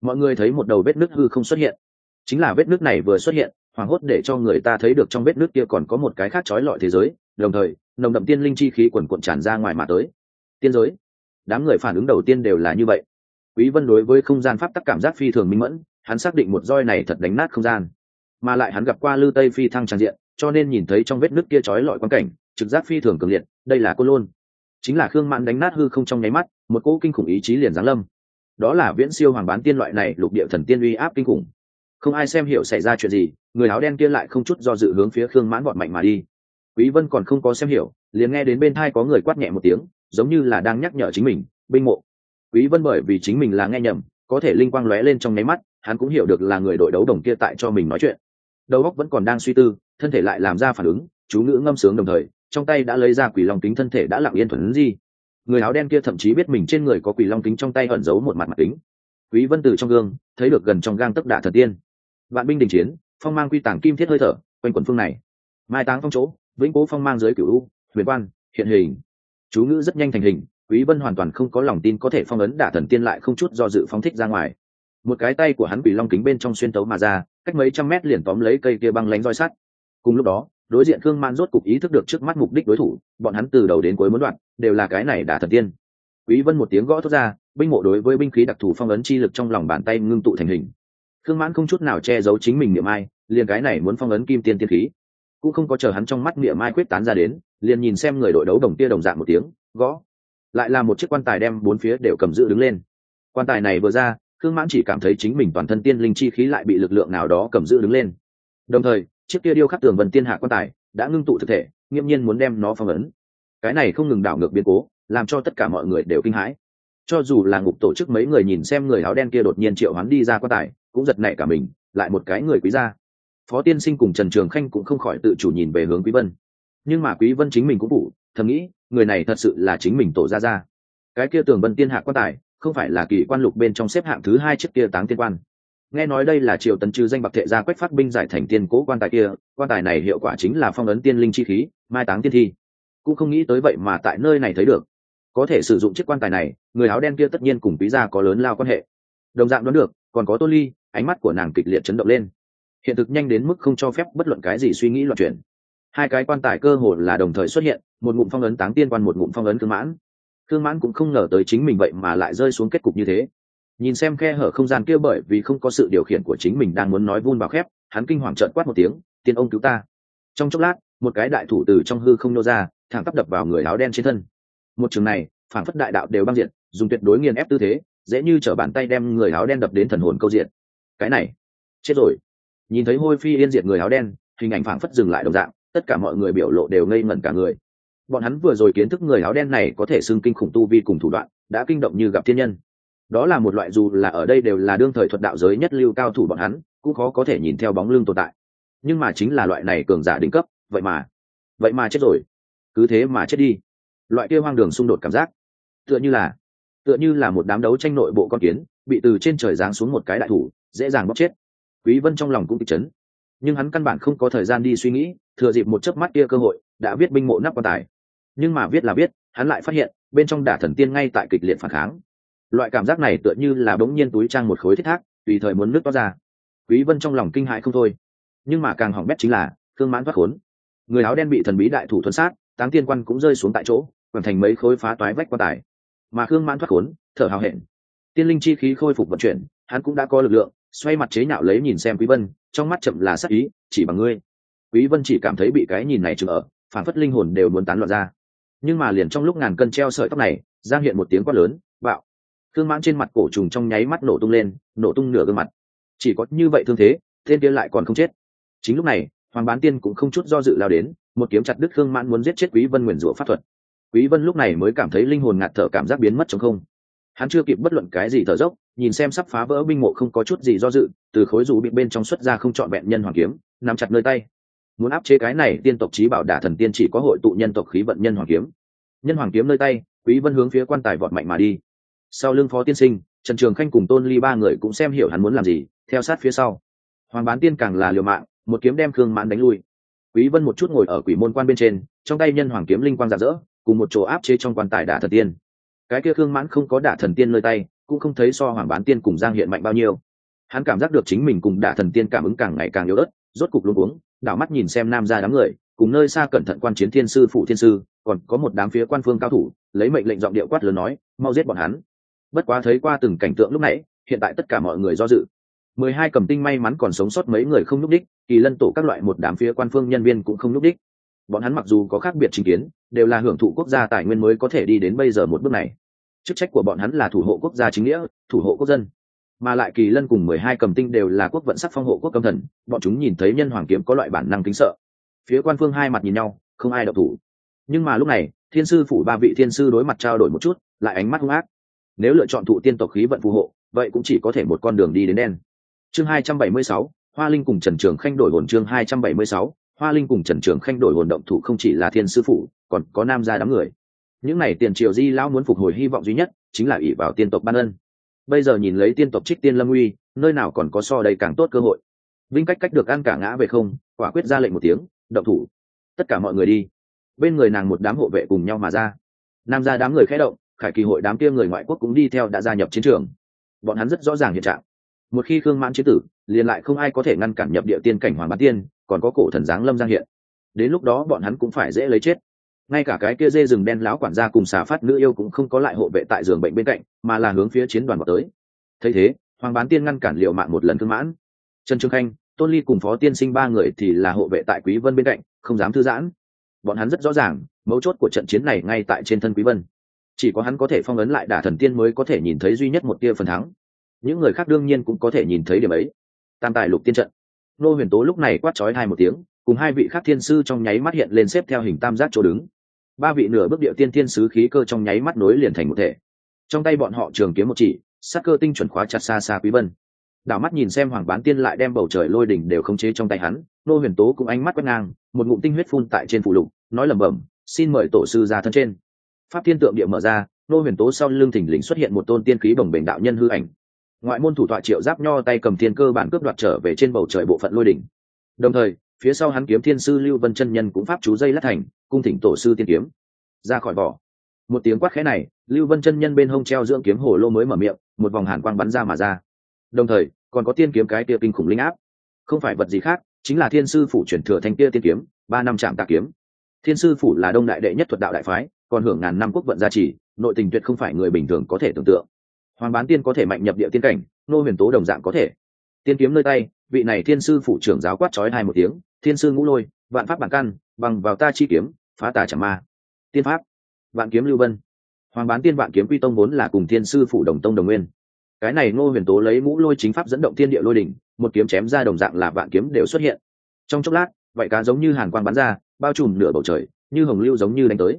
Mọi người thấy một đầu vết nước hư không xuất hiện. Chính là vết nước này vừa xuất hiện, hoảng hốt để cho người ta thấy được trong vết nước kia còn có một cái khác trói lọi thế giới, đồng thời, nồng đậm tiên linh chi khí quần cuộn tràn ra ngoài mà tới. Tiên giới? Đám người phản ứng đầu tiên đều là như vậy. Quý vân đối với không gian pháp tắc cảm giác phi thường minh mẫn hắn xác định một roi này thật đánh nát không gian, mà lại hắn gặp qua lư tây phi thăng trang diện, cho nên nhìn thấy trong vết nước kia trói lọi quan cảnh, trực giác phi thường cường liệt, đây là cô lôn. Chính là khương mãn đánh nát hư không trong nháy mắt, một cỗ kinh khủng ý chí liền giáng lâm. Đó là viễn siêu hoàng bán tiên loại này, lục địa thần tiên uy áp kinh khủng. Không ai xem hiểu xảy ra chuyện gì, người áo đen kia lại không chút do dự hướng phía khương mãn bọn mạnh mà đi. Quý vân còn không có xem hiểu, liền nghe đến bên thai có người quát nhẹ một tiếng, giống như là đang nhắc nhở chính mình, binh mộ. Quý vân bởi vì chính mình là nghe nhầm, có thể linh quang lóe lên trong nháy mắt hắn cũng hiểu được là người đội đấu đồng kia tại cho mình nói chuyện. Đầu óc vẫn còn đang suy tư, thân thể lại làm ra phản ứng, chú ngữ ngâm sướng đồng thời, trong tay đã lấy ra quỷ long kính thân thể đã lặng yên thuần gì người áo đen kia thậm chí biết mình trên người có quỷ long kính trong tay ẩn giấu một mặt mặt kính. Quý vân từ trong gương, thấy được gần trong gang tấc đả thần tiên. Vạn binh đình chiến, phong mang quy tàng kim thiết hơi thở, quanh quần phương này. Mai táng phong chỗ, vĩnh cố phong mang dưới cửu u, huyền quan, hiện hình. Chú ngữ rất nhanh thành hình, quý vân hoàn toàn không có lòng tin có thể phong ấn đả thần tiên lại không chút do dự phóng thích ra ngoài một cái tay của hắn bị long kính bên trong xuyên tấu mà ra, cách mấy trăm mét liền tóm lấy cây kia băng lánh roi sắt. Cùng lúc đó, đối diện khương man rốt cục ý thức được trước mắt mục đích đối thủ, bọn hắn từ đầu đến cuối muốn đoạn, đều là cái này đả thần tiên. Quý vân một tiếng gõ thốt ra, binh mộ đối với binh khí đặc thù phong ấn chi lực trong lòng bàn tay ngưng tụ thành hình. Khương mãn không chút nào che giấu chính mình niệm ai, liền cái này muốn phong ấn kim tiên tiên khí. Cũng không có chờ hắn trong mắt niệm ai quyết tán ra đến, liền nhìn xem người đội đấu đồng tia đồng dạng một tiếng, gõ. Lại là một chiếc quan tài đem bốn phía đều cầm giữ đứng lên. Quan tài này vừa ra khương mãn chỉ cảm thấy chính mình toàn thân tiên linh chi khí lại bị lực lượng nào đó cầm giữ đứng lên. Đồng thời, chiếc kia điêu khắc tường vân tiên hạ quan tài đã ngưng tụ thực thể, nghiêm nhiên muốn đem nó phong ấn. Cái này không ngừng đảo ngược biến cố, làm cho tất cả mọi người đều kinh hãi. Cho dù là ngục tổ chức mấy người nhìn xem người áo đen kia đột nhiên triệu hắn đi ra quan tài, cũng giật nảy cả mình, lại một cái người quý gia. Phó tiên sinh cùng trần trường khanh cũng không khỏi tự chủ nhìn về hướng quý vân. Nhưng mà quý vân chính mình cũng phủ, thầm nghĩ, người này thật sự là chính mình tổ ra ra cái kia tường vân tiên hạ quan tài không phải là kỳ quan lục bên trong xếp hạng thứ hai trước kia táng tiên quan. Nghe nói đây là triều tấn trừ danh bạc thệ gia quách phát binh giải thành tiên cố quan tài kia, quan tài này hiệu quả chính là phong ấn tiên linh chi khí, mai táng tiên thi. Cũng không nghĩ tới vậy mà tại nơi này thấy được. Có thể sử dụng chiếc quan tài này, người áo đen kia tất nhiên cùng quý gia có lớn lao quan hệ. Đồng dạng đoán được, còn có tôn ly, ánh mắt của nàng kịch liệt chấn động lên. Hiện thực nhanh đến mức không cho phép bất luận cái gì suy nghĩ loạn chuyển. Hai cái quan tài cơ hồ là đồng thời xuất hiện, một ngụm phong ấn táng tiên quan, một ngụm phong ấn cương mãn khương mãn cũng không ngờ tới chính mình vậy mà lại rơi xuống kết cục như thế. Nhìn xem khe hở không gian kia bởi vì không có sự điều khiển của chính mình đang muốn nói vun vào khép, hắn kinh hoàng trợn quát một tiếng, tiên ông cứu ta. Trong chốc lát, một cái đại thủ từ trong hư không nô ra, thẳng tắp đập vào người áo đen trên thân. Một trường này phản phất đại đạo đều băng diện dùng tuyệt đối nghiền ép tư thế, dễ như trở bàn tay đem người áo đen đập đến thần hồn câu diện. Cái này, chết rồi. Nhìn thấy hôi phi yên diệt người áo đen, hình ảnh phảng phất dừng lại đồng dạng, tất cả mọi người biểu lộ đều ngây ngẩn cả người bọn hắn vừa rồi kiến thức người áo đen này có thể xưng kinh khủng tu vi cùng thủ đoạn, đã kinh động như gặp thiên nhân. Đó là một loại dù là ở đây đều là đương thời thuật đạo giới nhất lưu cao thủ bọn hắn, cũng khó có thể nhìn theo bóng lưng tồn tại. Nhưng mà chính là loại này cường giả đỉnh cấp, vậy mà vậy mà chết rồi. Cứ thế mà chết đi. Loại kia hoang đường xung đột cảm giác. Tựa như là, tựa như là một đám đấu tranh nội bộ con kiến, bị từ trên trời giáng xuống một cái đại thủ, dễ dàng bóc chết. Quý vân trong lòng cũng kịch chấn. Nhưng hắn căn bản không có thời gian đi suy nghĩ, thừa dịp một chớp mắt kia cơ hội, đã viết binh mộ nắp quan tài nhưng mà viết là viết, hắn lại phát hiện, bên trong đả thần tiên ngay tại kịch liệt phản kháng. Loại cảm giác này tựa như là bỗng nhiên túi trang một khối thiết thác, tùy thời muốn nước to ra. Quý vân trong lòng kinh hãi không thôi. Nhưng mà càng hỏng bét chính là, thương mãn thoát khốn. Người áo đen bị thần bí đại thủ thuần sát, táng tiên quan cũng rơi xuống tại chỗ, hoàn thành mấy khối phá toái vách quan tài. Mà khương mãn thoát khốn, thở hào hẹn. Tiên linh chi khí khôi phục vận chuyển, hắn cũng đã có lực lượng, xoay mặt chế nhạo lấy nhìn xem quý vân, trong mắt chậm là sắc ý, chỉ bằng ngươi. Quý vân chỉ cảm thấy bị cái nhìn này chừng ở, phản phất linh hồn đều muốn tán loạn ra nhưng mà liền trong lúc ngàn cân treo sợi tóc này, giang hiện một tiếng quát lớn, bạo! Thương mãn trên mặt cổ trùng trong nháy mắt nổ tung lên, nổ tung nửa gương mặt. Chỉ có như vậy thương thế, tên kia lại còn không chết. Chính lúc này, hoàng bán tiên cũng không chút do dự lao đến, một kiếm chặt đứt thương mãn muốn giết chết quý vân nguyền rủa pháp thuật. Quý vân lúc này mới cảm thấy linh hồn ngạt thở cảm giác biến mất trong không. Hắn chưa kịp bất luận cái gì thở dốc, nhìn xem sắp phá vỡ binh mộ không có chút gì do dự, từ khối rủ bị bên trong xuất ra không chọn vẹn nhân hoàng kiếm, nắm chặt nơi tay muốn áp chế cái này tiên tộc trí bảo đả thần tiên chỉ có hội tụ nhân tộc khí vận nhân hoàng kiếm. Nhân hoàng kiếm nơi tay, quý vân hướng phía quan tài vọt mạnh mà đi. Sau lưng phó tiên sinh, trần trường khanh cùng tôn ly ba người cũng xem hiểu hắn muốn làm gì, theo sát phía sau. Hoàng bán tiên càng là liều mạng, một kiếm đem khương mãn đánh lui. Quý vân một chút ngồi ở quỷ môn quan bên trên, trong tay nhân hoàng kiếm linh quang rạng rỡ, cùng một chỗ áp chế trong quan tài đả thần tiên. Cái kia khương mãn không có đả thần tiên nơi tay, cũng không thấy so hoàng bán tiên cùng giang hiện mạnh bao nhiêu. Hắn cảm giác được chính mình cùng đả thần tiên cảm ứng càng ngày càng yếu ớt, rốt cục luôn uống đảo mắt nhìn xem nam ra đám người, cùng nơi xa cẩn thận quan chiến thiên sư phụ thiên sư, còn có một đám phía quan phương cao thủ, lấy mệnh lệnh giọng điệu quát lớn nói, mau giết bọn hắn. Bất quá thấy qua từng cảnh tượng lúc nãy, hiện tại tất cả mọi người do dự. Mười hai cầm tinh may mắn còn sống sót mấy người không n ú c đích, kỳ lân tổ các loại một đám phía quan phương nhân viên cũng không n ú c đích. Bọn hắn mặc dù có khác biệt trình kiến, đều là hưởng thụ quốc gia tài nguyên mới có thể đi đến bây giờ một bước này. Chức trách của bọn hắn là thủ hộ quốc gia chính nghĩa, thủ hộ quốc dân mà lại kỳ lân cùng mười hai cầm tinh đều là quốc vận sắc phong hộ quốc cầm thần, bọn chúng nhìn thấy nhân hoàng kiếm có loại bản năng kính sợ. Phía quan phương hai mặt nhìn nhau, không ai đậu thủ. Nhưng mà lúc này, thiên sư phủ ba vị thiên sư đối mặt trao đổi một chút, lại ánh mắt hung ác. Nếu lựa chọn thụ tiên tộc khí vận phù hộ, vậy cũng chỉ có thể một con đường đi đến đen. Chương hai trăm bảy mươi sáu, hoa linh cùng trần trường khanh đổi hồn chương hai trăm bảy mươi sáu, hoa linh cùng trần trường khanh đổi hồn động thủ không chỉ là thiên sư phủ, còn có nam gia đám người. Những n à y tiền triều di lão muốn phục hồi hy vọng duy nhất, chính là ỷ vào tiên tộc ban ân bây giờ nhìn lấy tiên tộc trích tiên lâm uy, nơi nào còn có so đây càng tốt cơ hội. Vinh cách cách được ăn cả ngã về không, quả quyết ra lệnh một tiếng, động thủ. Tất cả mọi người đi. Bên người nàng một đám hộ vệ cùng nhau mà ra. Nam ra đám người khẽ động, khải kỳ hội đám kia người ngoại quốc cũng đi theo đã gia nhập chiến trường. Bọn hắn rất rõ ràng hiện trạng. Một khi khương mãn chế tử, liền lại không ai có thể ngăn cản nhập địa tiên cảnh hoàng bát tiên, còn có cổ thần giáng lâm giang hiện. Đến lúc đó bọn hắn cũng phải dễ lấy chết ngay cả cái kia dê rừng đen lão quản gia cùng xà phát nữ yêu cũng không có lại hộ vệ tại giường bệnh bên cạnh, mà là hướng phía chiến đoàn vào tới. Thấy thế, hoàng bán tiên ngăn cản liệu mạng một lần thương mãn. Trần trương khanh, tôn ly cùng phó tiên sinh ba người thì là hộ vệ tại quý vân bên cạnh, không dám thư giãn. Bọn hắn rất rõ ràng, mấu chốt của trận chiến này ngay tại trên thân quý vân. Chỉ có hắn có thể phong ấn lại đả thần tiên mới có thể nhìn thấy duy nhất một tia phần thắng. Những người khác đương nhiên cũng có thể nhìn thấy điểm ấy. Tam tài lục tiên trận. Nô huyền tố lúc này quát chói hai một tiếng, cùng hai vị khác thiên sư trong nháy mắt hiện lên xếp theo hình tam giác chỗ đứng ba vị nửa bước địa tiên thiên sứ khí cơ trong nháy mắt nối liền thành một thể. Trong tay bọn họ trường kiếm một chỉ, sắc cơ tinh chuẩn khóa chặt xa xa quý vân. Đảo mắt nhìn xem hoàng bán tiên lại đem bầu trời lôi đỉnh đều khống chế trong tay hắn, nô huyền tố cũng ánh mắt quét ngang, một ngụm tinh huyết phun tại trên phụ lục, nói lẩm bẩm, xin mời tổ sư ra thân trên. Pháp thiên tượng địa mở ra, nô huyền tố sau lưng thình lình xuất hiện một tôn tiên khí bồng bềnh đạo nhân hư ảnh. Ngoại môn thủ tọa triệu giáp nho tay cầm thiên cơ bản cướp đoạt trở về trên bầu trời bộ phận lôi đỉnh. Đồng thời, phía sau hắn kiếm thiên sư lưu vân chân nhân cũng pháp chú dây lát thành cung thỉnh tổ sư tiên kiếm. Ra khỏi vỏ. Một tiếng quát khẽ này, lưu vân chân nhân bên hông treo dưỡng kiếm hồ lô mới mở miệng, một vòng hàn quang bắn ra mà ra. Đồng thời, còn có tiên kiếm cái tia kinh khủng linh áp. Không phải vật gì khác, chính là thiên sư phủ chuyển thừa thanh tia tiên kiếm, ba năm trạm tạ kiếm. Thiên sư phủ là đông đại đệ nhất thuật đạo đại phái, còn hưởng ngàn năm quốc vận gia trì, nội tình tuyệt không phải người bình thường có thể tưởng tượng. Hoàng bán tiên có thể mạnh nhập địa tiên cảnh, nô huyền tố đồng dạng có thể. Tiên kiếm nơi tay, vị này thiên sư phủ trưởng giáo quát trói hai một tiếng, thiên sư ngũ lôi vạn pháp bản căn, bằng vào ta chi kiếm, phá tà chẳng ma. Tiên pháp, vạn kiếm lưu vân. Hoàng bán tiên vạn kiếm quy tông vốn là cùng thiên sư phủ đồng tông đồng nguyên. Cái này ngô huyền tố lấy mũ lôi chính pháp dẫn động thiên địa lôi đỉnh, một kiếm chém ra đồng dạng là vạn kiếm đều xuất hiện. Trong chốc lát, vậy cá giống như hàn quang bắn ra, bao trùm nửa bầu trời, như hồng lưu giống như đánh tới.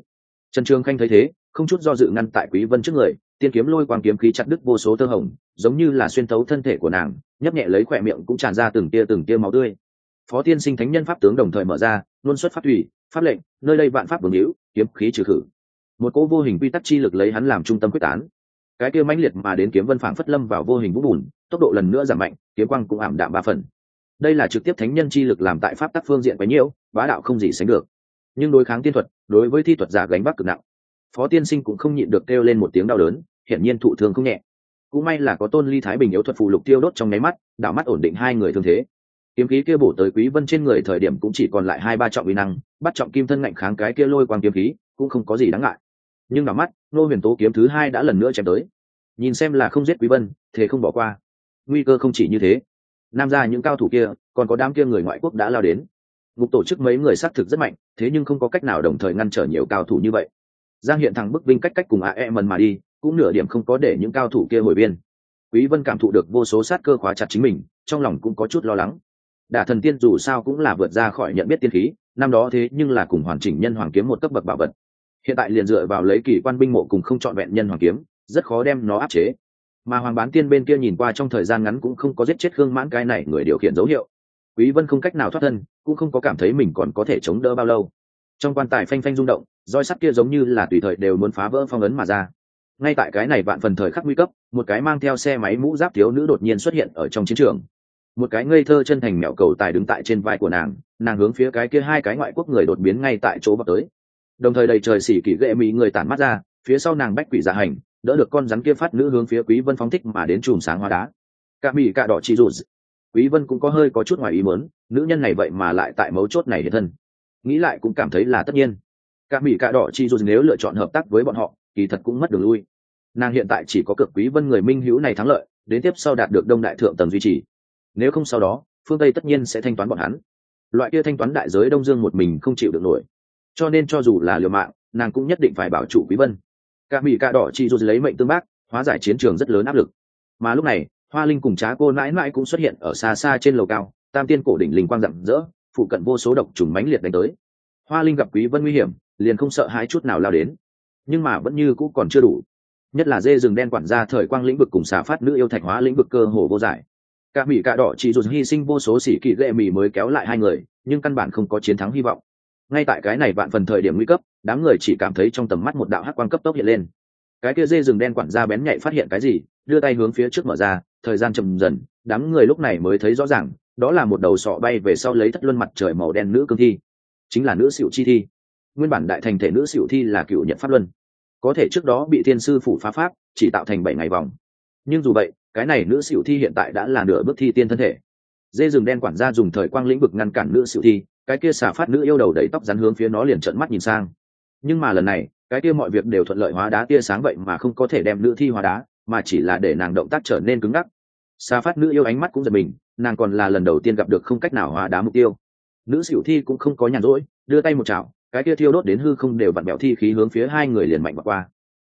Trần trường khanh thấy thế, không chút do dự ngăn tại quý vân trước người, tiên kiếm lôi quang kiếm khí chặt đứt vô số tơ hồng, giống như là xuyên thấu thân thể của nàng, nhấp nhẹ lấy khỏe miệng cũng tràn ra từng tia từng tia máu tươi phó tiên sinh thánh nhân pháp tướng đồng thời mở ra, luôn xuất pháp thủy, pháp lệnh, nơi đây vạn pháp vương hữu, kiếm khí trừ khử. Một cỗ vô hình quy tắc chi lực lấy hắn làm trung tâm quyết tán. Cái kia mãnh liệt mà đến kiếm vân phảng phất lâm vào vô hình vũ bùn, tốc độ lần nữa giảm mạnh, kiếm quang cũng ảm đạm ba phần. Đây là trực tiếp thánh nhân chi lực làm tại pháp tắc phương diện bấy nhiêu bá đạo không gì sánh được. Nhưng đối kháng tiên thuật, đối với thi thuật giả gánh vác cực nặng. Phó tiên sinh cũng không nhịn được kêu lên một tiếng đau đớn, hiển nhiên thụ thương không nhẹ. Cũng may là có tôn ly thái bình yếu thuật phụ lục tiêu đốt trong nháy mắt đảo mắt ổn định hai người thương thế kiếm khí kia bổ tới quý vân trên người thời điểm cũng chỉ còn lại hai ba trọng uy năng, bắt trọng kim thân ngạnh kháng cái kia lôi quang kiếm khí, cũng không có gì đáng ngại. Nhưng đảo mắt, nô huyền tố kiếm thứ hai đã lần nữa chém tới. Nhìn xem là không giết quý vân, thế không bỏ qua. Nguy cơ không chỉ như thế. Nam ra những cao thủ kia, còn có đám kia người ngoại quốc đã lao đến. Ngục tổ chức mấy người xác thực rất mạnh, thế nhưng không có cách nào đồng thời ngăn trở nhiều cao thủ như vậy. Giang hiện thằng bức vinh cách cách cùng a e mần mà đi, cũng nửa điểm không có để những cao thủ kia hồi biên. Quý vân cảm thụ được vô số sát cơ khóa chặt chính mình, trong lòng cũng có chút lo lắng đả thần tiên dù sao cũng là vượt ra khỏi nhận biết tiên khí, năm đó thế nhưng là cùng hoàn chỉnh nhân hoàng kiếm một cấp bậc bảo vật. Hiện tại liền dựa vào lấy kỳ quan binh mộ cùng không chọn vẹn nhân hoàng kiếm, rất khó đem nó áp chế. Mà hoàng bán tiên bên kia nhìn qua trong thời gian ngắn cũng không có giết chết khương mãn cái này người điều khiển dấu hiệu. Quý vân không cách nào thoát thân, cũng không có cảm thấy mình còn có thể chống đỡ bao lâu. Trong quan tài phanh phanh rung động, roi sắt kia giống như là tùy thời đều muốn phá vỡ phong ấn mà ra. Ngay tại cái này vạn phần thời khắc nguy cấp, một cái mang theo xe máy mũ giáp thiếu nữ đột nhiên xuất hiện ở trong chiến trường một cái ngây thơ chân thành mẹo cầu tài đứng tại trên vai của nàng nàng hướng phía cái kia hai cái ngoại quốc người đột biến ngay tại chỗ vào tới. Đồng thời đầy trời xỉ kỷ ghệ mỹ người tản mắt ra, phía sau nàng bách quỷ giả hành, đỡ được con rắn kia phát nữ hướng phía quý vân phóng thích mà đến chùm sáng hoa đá. Cả mỹ cả đỏ chi rụt. Quý vân cũng có hơi có chút ngoài ý muốn, nữ nhân này vậy mà lại tại mấu chốt này hiện thân. Nghĩ lại cũng cảm thấy là tất nhiên. Cả mỹ cả đỏ chi rụt nếu lựa chọn hợp tác với bọn họ, kỳ thật cũng mất đường lui. Nàng hiện tại chỉ có cực quý vân người minh hữu này thắng lợi, đến tiếp sau đạt được đông đại thượng tầng duy trì nếu không sau đó, phương tây tất nhiên sẽ thanh toán bọn hắn. Loại kia thanh toán đại giới đông dương một mình không chịu được nổi. Cho nên cho dù là liều mạng, nàng cũng nhất định phải bảo trụ quý vân. Cả mỹ cả đỏ chi dù lấy mệnh tương bác, hóa giải chiến trường rất lớn áp lực. Mà lúc này, hoa linh cùng trá cô mãi mãi cũng xuất hiện ở xa xa trên lầu cao, tam tiên cổ đỉnh linh quang rạng rỡ, phụ cận vô số độc trùng mãnh liệt đánh tới. Hoa linh gặp quý vân nguy hiểm, liền không sợ hãi chút nào lao đến. Nhưng mà vẫn như cũ còn chưa đủ. Nhất là dê rừng đen quản gia thời quang lĩnh vực cùng xà phát nữ yêu thạch hóa lĩnh vực cơ hồ vô giải cả mỹ cả đỏ chỉ dù hy sinh vô số sĩ kỳ lệ mỹ mới kéo lại hai người, nhưng căn bản không có chiến thắng hy vọng. Ngay tại cái này vạn phần thời điểm nguy cấp, đám người chỉ cảm thấy trong tầm mắt một đạo hắc quang cấp tốc hiện lên. Cái kia dê rừng đen quản gia bén nhạy phát hiện cái gì, đưa tay hướng phía trước mở ra, thời gian chậm dần, đám người lúc này mới thấy rõ ràng, đó là một đầu sọ bay về sau lấy thất luân mặt trời màu đen nữ cương thi. Chính là nữ xịu chi thi. Nguyên bản đại thành thể nữ xịu thi là cựu nhận pháp luân. Có thể trước đó bị thiên sư phủ phá pháp, chỉ tạo thành bảy ngày vòng. Nhưng dù vậy cái này nữ xịu thi hiện tại đã là nửa bước thi tiên thân thể. Dê rừng đen quản gia dùng thời quang lĩnh vực ngăn cản nữ xịu thi, cái kia xả phát nữ yêu đầu đẩy tóc rắn hướng phía nó liền trợn mắt nhìn sang. Nhưng mà lần này, cái kia mọi việc đều thuận lợi hóa đá tia sáng vậy mà không có thể đem nữ thi hóa đá, mà chỉ là để nàng động tác trở nên cứng ngắc. Xà phát nữ yêu ánh mắt cũng giật mình, nàng còn là lần đầu tiên gặp được không cách nào hóa đá mục tiêu. Nữ xỉu thi cũng không có nhàn rỗi, đưa tay một chảo, cái kia thiêu đốt đến hư không đều vặn bẹo thi khí hướng phía hai người liền mạnh và qua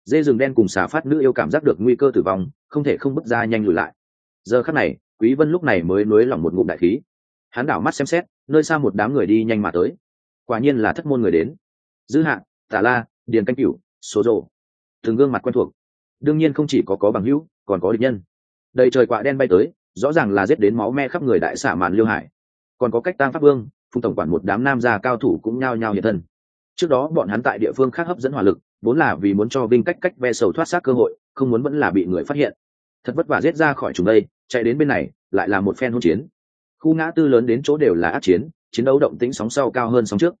dê rừng đen cùng xà phát nữ yêu cảm giác được nguy cơ tử vong, không thể không bước ra nhanh lùi lại. Giờ khắc này, quý vân lúc này mới nuối lòng một ngụm đại khí. Hắn đảo mắt xem xét, nơi xa một đám người đi nhanh mà tới. Quả nhiên là thất môn người đến. Dư hạ tả la, điền canh cửu, số rồ từng gương mặt quen thuộc. Đương nhiên không chỉ có có bằng hữu, còn có địch nhân. Đầy trời quạ đen bay tới, rõ ràng là giết đến máu me khắp người đại xả màn liêu hải. Còn có cách tang pháp vương, phùng tổng quản một đám nam gia cao thủ cũng nhao nhao hiện thân. Trước đó bọn hắn tại địa phương khác hấp dẫn hỏa lực vốn là vì muốn cho vinh cách cách ve sầu thoát xác cơ hội, không muốn vẫn là bị người phát hiện. Thật vất vả giết ra khỏi chúng đây, chạy đến bên này, lại là một phen hôn chiến. Khu ngã tư lớn đến chỗ đều là ác chiến chiến đấu động tĩnh sóng sau cao hơn sóng trước.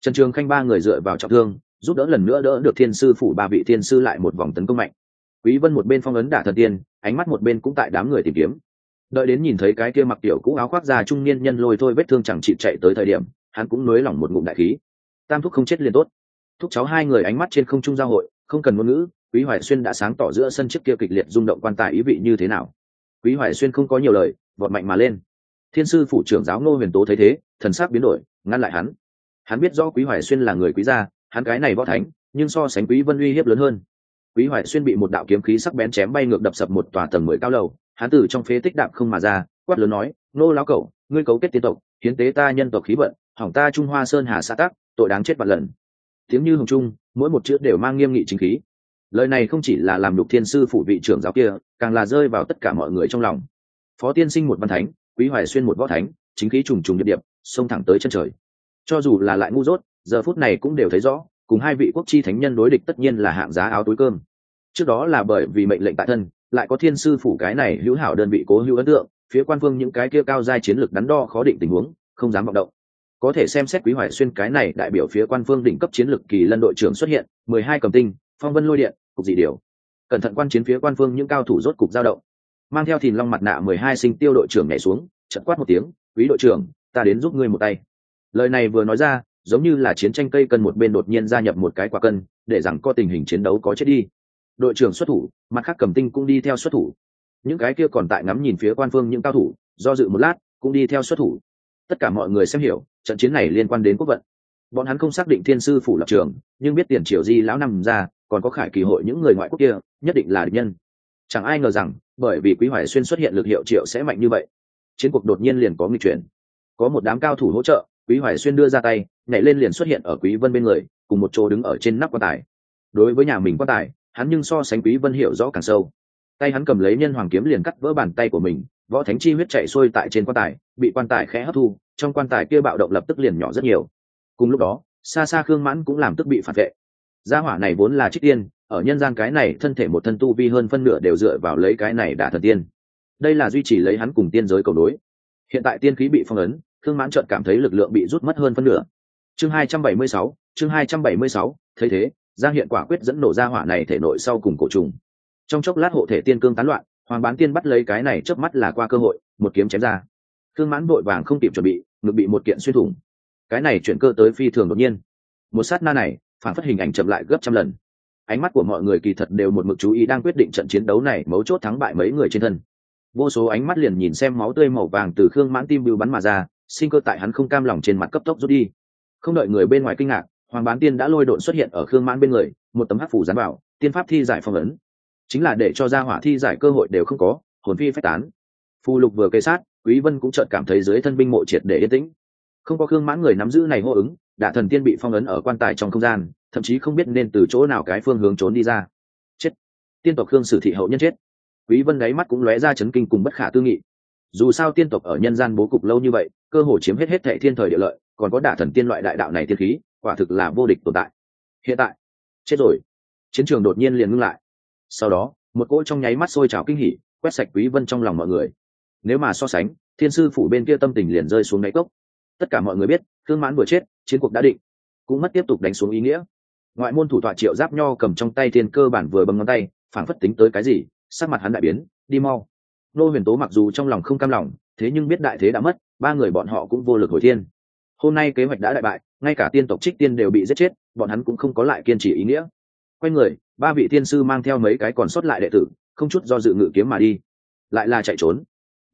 Trần trường khanh ba người dựa vào trọng thương, giúp đỡ lần nữa đỡ được thiên sư phủ ba vị thiên sư lại một vòng tấn công mạnh. Quý vân một bên phong ấn đả thần tiên, ánh mắt một bên cũng tại đám người tìm kiếm. Đợi đến nhìn thấy cái kia mặc tiểu cũ áo khoác da trung niên nhân lôi thôi vết thương chẳng chịu chạy tới thời điểm, hắn cũng nới lỏng một ngụm đại khí. Tam thúc không chết liền tốt thúc cháu hai người ánh mắt trên không trung giao hội, không cần ngôn ngữ, quý hoài xuyên đã sáng tỏ giữa sân trước kia kịch liệt rung động quan tài ý vị như thế nào. Quý hoài xuyên không có nhiều lời, vọt mạnh mà lên. Thiên sư phủ trưởng giáo ngô huyền tố thấy thế, thần sắc biến đổi, ngăn lại hắn. Hắn biết rõ quý hoài xuyên là người quý gia, hắn cái này võ thánh, nhưng so sánh quý vân uy hiếp lớn hơn. Quý hoài xuyên bị một đạo kiếm khí sắc bén chém bay ngược đập sập một tòa tầng mười cao lầu, hắn từ trong phế tích đạm không mà ra, quát lớn nói nô lão cẩu, ngươi cấu kết tiên tộc, hiến tế ta nhân tộc khí vận, hỏng ta trung hoa sơn hà xã tắc, tội đáng chết vạn lần tiếng như hồng trung, mỗi một chữ đều mang nghiêm nghị chính khí. Lời này không chỉ là làm đục thiên sư phủ vị trưởng giáo kia, càng là rơi vào tất cả mọi người trong lòng. Phó tiên sinh một văn thánh, quý hoài xuyên một võ thánh, chính khí trùng trùng điệp điệp, xông thẳng tới chân trời. Cho dù là lại ngu dốt, giờ phút này cũng đều thấy rõ, cùng hai vị quốc chi thánh nhân đối địch tất nhiên là hạng giá áo túi cơm. Trước đó là bởi vì mệnh lệnh tại thân, lại có thiên sư phủ cái này hữu hảo đơn vị cố hữu ấn tượng, phía quan phương những cái kia cao giai chiến lược đắn đo khó định tình huống, không dám vọng động có thể xem xét quý hoài xuyên cái này đại biểu phía quan phương đỉnh cấp chiến lược kỳ lân đội trưởng xuất hiện, mười hai cầm tinh, phong vân lôi điện, cục dị điều. Cẩn thận quan chiến phía quan phương những cao thủ rốt cục giao động. Mang theo thìn long mặt nạ mười hai sinh tiêu đội trưởng nhảy xuống chật quát một tiếng, quý đội trưởng, ta đến giúp ngươi một tay. Lời này vừa nói ra, giống như là chiến tranh cây cân một bên đột nhiên gia nhập một cái quả cân, để rằng có tình hình chiến đấu có chết đi. Đội trưởng xuất thủ, mặt khác cầm tinh cũng đi theo xuất thủ. Những cái kia còn tại ngắm nhìn phía quan phương những cao thủ, do dự một lát, cũng đi theo xuất thủ tất cả mọi người xem hiểu, trận chiến này liên quan đến quốc vận. Bọn hắn không xác định thiên sư phủ lập trường, nhưng biết tiền triều di lão nằm ra, còn có khải kỳ hội những người ngoại quốc kia, nhất định là địch nhân. Chẳng ai ngờ rằng, bởi vì quý hoài xuyên xuất hiện lực hiệu triệu sẽ mạnh như vậy, chiến cuộc đột nhiên liền có nghịch chuyển. Có một đám cao thủ hỗ trợ, quý hoài xuyên đưa ra tay, nhảy lên liền xuất hiện ở quý vân bên người, cùng một chỗ đứng ở trên nắp quan tài. Đối với nhà mình quan tài, hắn nhưng so sánh quý vân hiểu rõ càng sâu. Tay hắn cầm lấy nhân hoàng kiếm liền cắt vỡ bàn tay của mình võ thánh chi huyết chạy xuôi tại trên quan tài bị quan tài khẽ hấp thu trong quan tài kia bạo động lập tức liền nhỏ rất nhiều. Cùng lúc đó xa xa khương mãn cũng làm tức bị phản vệ. Gia hỏa này vốn là trích tiên ở nhân gian cái này thân thể một thân tu vi hơn phân nửa đều dựa vào lấy cái này đả thần tiên. Đây là duy trì lấy hắn cùng tiên giới cầu đối hiện tại tiên khí bị phong ấn khương mãn trợn cảm thấy lực lượng bị rút mất hơn phân nửa. Chương 276, chương 276, thấy thế giang hiện quả quyết dẫn nổ gia hỏa này thể nội sau cùng cổ trùng. Trong chốc lát hộ thể tiên cương tán loạn hoàng bán tiên bắt lấy cái này chớp mắt là qua cơ hội, một kiếm chém ra. Khương mãn vội vàng không kịp chuẩn bị, ngực bị một kiện xuyên thủng. Cái này chuyển cơ tới phi thường đột nhiên. Một sát na này, phản phát hình ảnh chậm lại gấp trăm lần. Ánh mắt của mọi người kỳ thật đều một mực chú ý đang quyết định trận chiến đấu này mấu chốt thắng bại mấy người trên thân. Vô số ánh mắt liền nhìn xem máu tươi màu vàng từ khương mãn tim bưu bắn mà ra, sinh cơ tại hắn không cam lòng trên mặt cấp tốc rút đi. Không đợi người bên ngoài kinh ngạc, hoàng bán tiên đã lôi độn xuất hiện ở khương mãn bên người, một tấm hắc phủ dán vào, tiên pháp thi giải phong ấn chính là để cho ra hỏa thi giải cơ hội đều không có, hồn phi phách tán. Phù lục vừa kê sát, quý vân cũng chợt cảm thấy dưới thân binh mộ triệt để yên tĩnh. Không có khương mãn người nắm giữ này hô ứng đả thần tiên bị phong ấn ở quan tài trong không gian, thậm chí không biết nên từ chỗ nào cái phương hướng trốn đi ra. Chết! Tiên tộc khương sử thị hậu nhân chết. Quý vân gáy mắt cũng lóe ra chấn kinh cùng bất khả tư nghị. Dù sao tiên tộc ở nhân gian bố cục lâu như vậy, cơ hồ chiếm hết hết thệ thiên thời địa lợi, còn có đả thần tiên loại đại đạo này tiên khí, quả thực là vô địch tồn tại. Hiện tại, chết rồi. Chiến trường đột nhiên liền ngưng lại sau đó, một cỗ trong nháy mắt sôi trào kinh hỉ, quét sạch quý vân trong lòng mọi người. Nếu mà so sánh, thiên sư phủ bên kia tâm tình liền rơi xuống đáy cốc. Tất cả mọi người biết thương mãn vừa chết, chiến cuộc đã định, cũng mất tiếp tục đánh xuống ý nghĩa. Ngoại môn thủ tọa triệu giáp nho cầm trong tay thiên cơ bản vừa bấm ngón tay, phảng phất tính tới cái gì, sắc mặt hắn đại biến, đi mau. Nô huyền tố mặc dù trong lòng không cam lòng, thế nhưng biết đại thế đã mất, ba người bọn họ cũng vô lực hồi thiên. Hôm nay kế hoạch đã đại bại, ngay cả tiên tộc trích tiên đều bị giết chết, bọn hắn cũng không có lại kiên trì ý nghĩa. Quay người ba vị thiên sư mang theo mấy cái còn sót lại đệ tử, không chút do dự ngự kiếm mà đi. Lại là chạy trốn.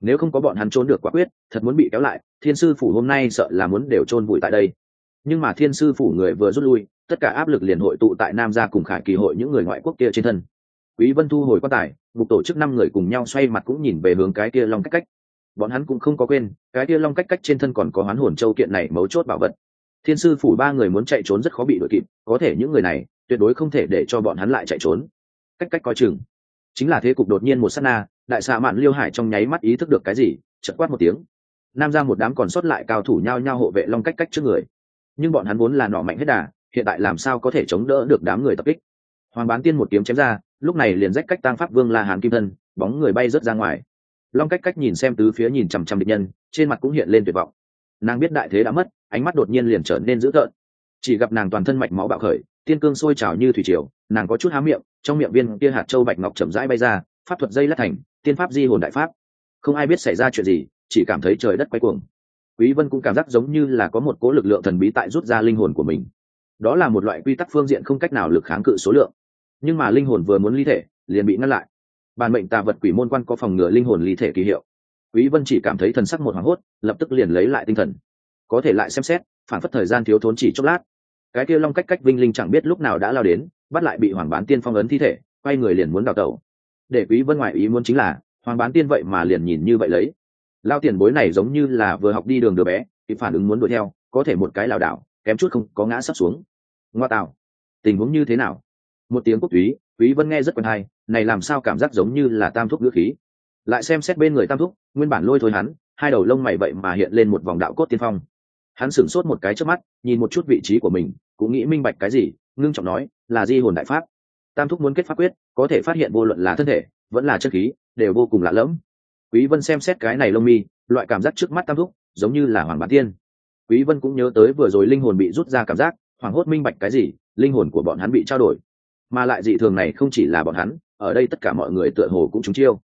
Nếu không có bọn hắn trốn được quả quyết, thật muốn bị kéo lại, thiên sư phủ hôm nay sợ là muốn đều trôn vùi tại đây. Nhưng mà thiên sư phủ người vừa rút lui, tất cả áp lực liền hội tụ tại nam gia cùng khải kỳ hội những người ngoại quốc kia trên thân. Quý vân thu hồi quan tài buộc tổ chức năm người cùng nhau xoay mặt cũng nhìn về hướng cái kia long cách cách. Bọn hắn cũng không có quên, cái kia long cách cách trên thân còn có hoán hồn châu kiện này mấu chốt bảo vật. Thiên sư phủ ba người muốn chạy trốn rất khó bị đuổi kịp, có thể những người này tuyệt đối không thể để cho bọn hắn lại chạy trốn. Cách cách coi chừng. Chính là thế cục đột nhiên một sát na, đại xạ mạn liêu hải trong nháy mắt ý thức được cái gì, chợt quát một tiếng. Nam ra một đám còn sót lại cao thủ nhau nhau hộ vệ long cách cách trước người. Nhưng bọn hắn vốn là nọ mạnh hết đà, hiện tại làm sao có thể chống đỡ được đám người tập kích? Hoàng bán tiên một kiếm chém ra, lúc này liền rách cách tăng pháp vương la hàn kim thân, bóng người bay rớt ra ngoài. Long cách cách nhìn xem tứ phía nhìn chằm chằm địch nhân, trên mặt cũng hiện lên tuyệt vọng. Nàng biết đại thế đã mất, ánh mắt đột nhiên liền trở nên dữ tợn. Chỉ gặp nàng toàn thân mạch máu bạo khởi tiên cương sôi trào như thủy triều, nàng có chút há miệng, trong miệng viên kia hạt châu bạch ngọc chậm rãi bay ra, pháp thuật dây lát thành, tiên pháp di hồn đại pháp. Không ai biết xảy ra chuyện gì, chỉ cảm thấy trời đất quay cuồng. Quý vân cũng cảm giác giống như là có một cố lực lượng thần bí tại rút ra linh hồn của mình. Đó là một loại quy tắc phương diện không cách nào lực kháng cự số lượng. Nhưng mà linh hồn vừa muốn ly thể, liền bị ngăn lại. Bản mệnh tà vật quỷ môn quan có phòng ngừa linh hồn ly thể kỳ hiệu. Quý vân chỉ cảm thấy thần sắc một hoảng hốt, lập tức liền lấy lại tinh thần. Có thể lại xem xét, phản phất thời gian thiếu thốn chỉ chốc lát cái kia long cách cách vinh linh chẳng biết lúc nào đã lao đến, bắt lại bị hoàng bán tiên phong ấn thi thể, quay người liền muốn đào tẩu. Để quý vân ngoại ý muốn chính là, hoàng bán tiên vậy mà liền nhìn như vậy lấy. Lao tiền bối này giống như là vừa học đi đường đứa bé kịp phản ứng muốn đuổi theo, có thể một cái lảo đảo, kém chút không có ngã sắp xuống. Ngoa tạo. Tình huống như thế nào? Một tiếng quốc túy quý vân nghe rất quen hay, này làm sao cảm giác giống như là tam thúc ngữ khí. Lại xem xét bên người tam thúc, nguyên bản lôi thôi hắn, hai đầu lông mày vậy mà hiện lên một vòng đạo cốt tiên phong hắn sửng sốt một cái trước mắt, nhìn một chút vị trí của mình, cũng nghĩ minh bạch cái gì, ngưng trọng nói, là di hồn đại pháp. Tam thúc muốn kết pháp quyết, có thể phát hiện vô luận là thân thể, vẫn là chất khí, đều vô cùng lạ lẫm. Quý vân xem xét cái này lông mi, loại cảm giác trước mắt tam thúc, giống như là hoàng bản tiên. Quý vân cũng nhớ tới vừa rồi linh hồn bị rút ra cảm giác hoàng hốt minh bạch cái gì, linh hồn của bọn hắn bị trao đổi. Mà lại dị thường này không chỉ là bọn hắn, ở đây tất cả mọi người tựa hồ cũng trúng chiêu.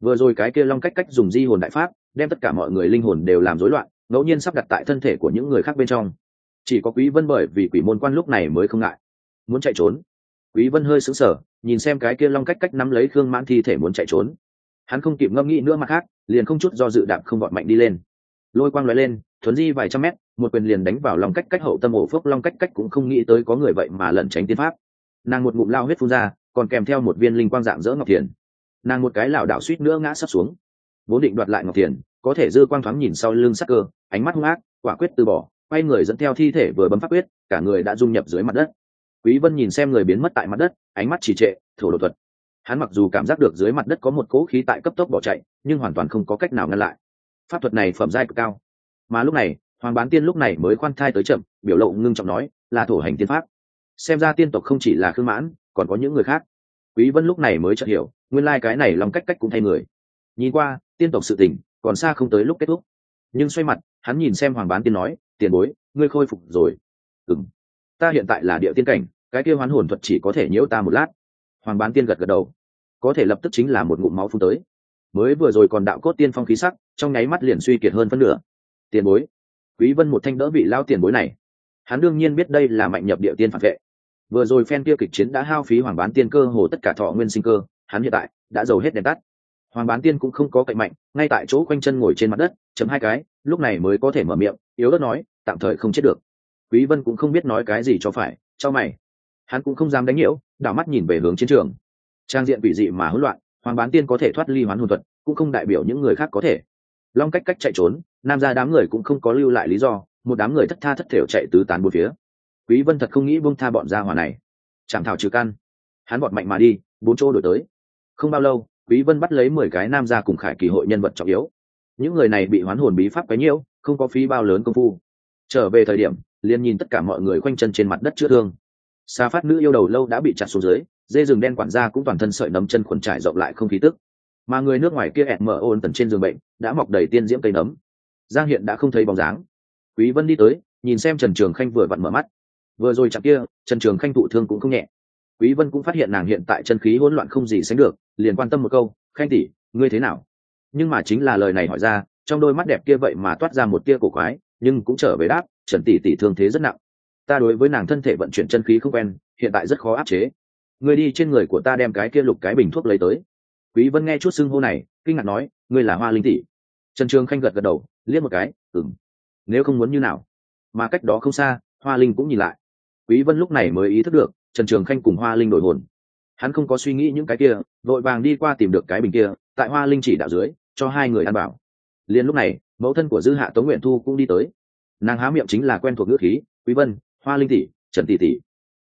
Vừa rồi cái kia long cách cách dùng di hồn đại pháp, đem tất cả mọi người linh hồn đều làm rối loạn ngẫu nhiên sắp đặt tại thân thể của những người khác bên trong. Chỉ có quý vân bởi vì quỷ môn quan lúc này mới không ngại. Muốn chạy trốn. Quý vân hơi sững sờ, nhìn xem cái kia long cách cách nắm lấy khương mãn thi thể muốn chạy trốn. Hắn không kịp ngâm nghĩ nữa mà khác, liền không chút do dự đạp không vọt mạnh đi lên. Lôi quang lóe lên, thuấn di vài trăm mét, một quyền liền đánh vào long cách cách hậu tâm ổ phước long cách cách cũng không nghĩ tới có người vậy mà lẩn tránh tiên pháp. Nàng một ngụm lao huyết phun ra, còn kèm theo một viên linh quang dạng dỡ ngọc thiền. Nàng một cái lảo đảo suýt nữa ngã sắp xuống. Vốn định đoạt lại ngọc thiền, có thể dư quang thoáng nhìn sau lưng sắc cơ ánh mắt hung ác, quả quyết từ bỏ, quay người dẫn theo thi thể vừa bấm pháp quyết, cả người đã dung nhập dưới mặt đất. Quý vân nhìn xem người biến mất tại mặt đất, ánh mắt trì trệ, thổ độ thuật. Hắn mặc dù cảm giác được dưới mặt đất có một cỗ khí tại cấp tốc bỏ chạy, nhưng hoàn toàn không có cách nào ngăn lại. Pháp thuật này phẩm giai cực cao. Mà lúc này, hoàng bán tiên lúc này mới khoan thai tới chậm, biểu lộ ngưng trọng nói, là thổ hành tiên pháp. Xem ra tiên tộc không chỉ là khương mãn, còn có những người khác. Quý vân lúc này mới chợt hiểu, nguyên lai like cái này lòng cách cách cũng thay người. Nhìn qua, tiên tộc sự tình, còn xa không tới lúc kết thúc. Nhưng xoay mặt hắn nhìn xem hoàng bán tiên nói, tiền bối, ngươi khôi phục rồi. Ừng ta hiện tại là địa tiên cảnh, cái kia hoán hồn thuật chỉ có thể nhiễu ta một lát. Hoàng bán tiên gật gật đầu. Có thể lập tức chính là một ngụm máu phun tới. Mới vừa rồi còn đạo cốt tiên phong khí sắc, trong nháy mắt liền suy kiệt hơn phân nửa. Tiền bối, quý vân một thanh đỡ vị lao tiền bối này. Hắn đương nhiên biết đây là mạnh nhập địa tiên phản vệ. Vừa rồi phen kia kịch chiến đã hao phí hoàng bán tiên cơ hồ tất cả thọ nguyên sinh cơ, hắn hiện tại đã giàu hết đèn tắt hoàng bán tiên cũng không có cậy mạnh, ngay tại chỗ quanh chân ngồi trên mặt đất, chấm hai cái, lúc này mới có thể mở miệng, yếu đất nói, tạm thời không chết được. Quý vân cũng không biết nói cái gì cho phải cho mày. Hắn cũng không dám đánh nhiễu, đảo mắt nhìn về hướng chiến trường. Trang diện bị dị mà hỗn loạn, hoàng bán tiên có thể thoát ly hoán hồn thuật, cũng không đại biểu những người khác có thể. Long cách cách chạy trốn, nam ra đám người cũng không có lưu lại lý do, một đám người thất tha thất thểu chạy tứ tán bốn phía. Quý vân thật không nghĩ buông tha bọn gia hỏa này. Chẳng thảo trừ căn. Hắn bọn mạnh mà đi, bốn chỗ đổi tới. Không bao lâu quý vân bắt lấy 10 cái nam gia cùng khải kỳ hội nhân vật trọng yếu. Những người này bị hoán hồn bí pháp quấy nhiễu, không có phí bao lớn công phu. Trở về thời điểm, liền nhìn tất cả mọi người quanh chân trên mặt đất chữa thương. Xa phát nữ yêu đầu lâu đã bị chặt xuống dưới, dê rừng đen quản gia cũng toàn thân sợi nấm chân khuẩn trải rộng lại không khí tức. Mà người nước ngoài kia ẹt mở ôn tần trên giường bệnh, đã mọc đầy tiên diễm cây nấm. Giang hiện đã không thấy bóng dáng. Quý vân đi tới, nhìn xem trần trường khanh vừa vặn mở mắt. Vừa rồi chặt kia, trần trường khanh thụ thương cũng không nhẹ quý vân cũng phát hiện nàng hiện tại chân khí hỗn loạn không gì sánh được, liền quan tâm một câu, khanh tỷ, ngươi thế nào? Nhưng mà chính là lời này hỏi ra, trong đôi mắt đẹp kia vậy mà toát ra một tia cổ quái, nhưng cũng trở về đáp, trần tỷ tỷ thương thế rất nặng. Ta đối với nàng thân thể vận chuyển chân khí không quen, hiện tại rất khó áp chế. Ngươi đi trên người của ta đem cái kia lục cái bình thuốc lấy tới. Quý vân nghe chút xưng hô này, kinh ngạc nói, ngươi là hoa linh tỷ? Trần trường khanh gật gật đầu, liếc một cái, ừm, nếu không muốn như nào? Mà cách đó không xa, hoa linh cũng nhìn lại. Quý vân lúc này mới ý thức được trần trường khanh cùng hoa linh đổi hồn. Hắn không có suy nghĩ những cái kia, vội vàng đi qua tìm được cái bình kia, tại hoa linh chỉ đạo dưới, cho hai người ăn bảo. Liền lúc này, mẫu thân của dư hạ tống nguyện thu cũng đi tới. Nàng há miệng chính là quen thuộc ngữ khí, quý vân, hoa linh tỷ, trần tỷ tỷ,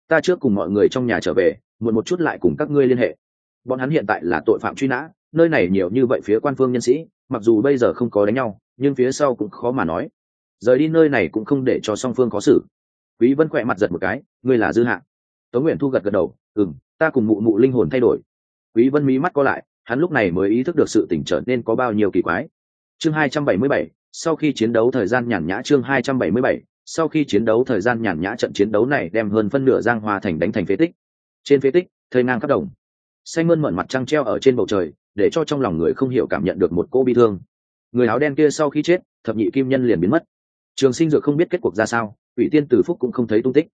ta trước cùng mọi người trong nhà trở về, muộn một chút lại cùng các ngươi liên hệ. Bọn hắn hiện tại là tội phạm truy nã, nơi này nhiều như vậy phía quan phương nhân sĩ, mặc dù bây giờ không có đánh nhau, nhưng phía sau cũng khó mà nói. Rời đi nơi này cũng không để cho song phương có xử. Quý vân khỏe mặt giật một cái, ngươi là dư hạ? Tống nguyện thu gật gật đầu ừm ta cùng mụ mụ linh hồn thay đổi. Quý vân mí mắt co lại hắn lúc này mới ý thức được sự tỉnh trở nên có bao nhiêu kỳ quái. Chương 277, sau khi chiến đấu thời gian nhàn nhã chương 277, sau khi chiến đấu thời gian nhàn nhã trận chiến đấu này đem hơn phân nửa giang hoa thành đánh thành phế tích. Trên phế tích thời ngang khắp đồng. Xanh mơn mận mặt trăng treo ở trên bầu trời để cho trong lòng người không hiểu cảm nhận được một cô bi thương. Người áo đen kia sau khi chết thập nhị kim nhân liền biến mất. Trường sinh dược không biết kết cuộc ra sao ủy tiên tử phúc cũng không thấy tung tích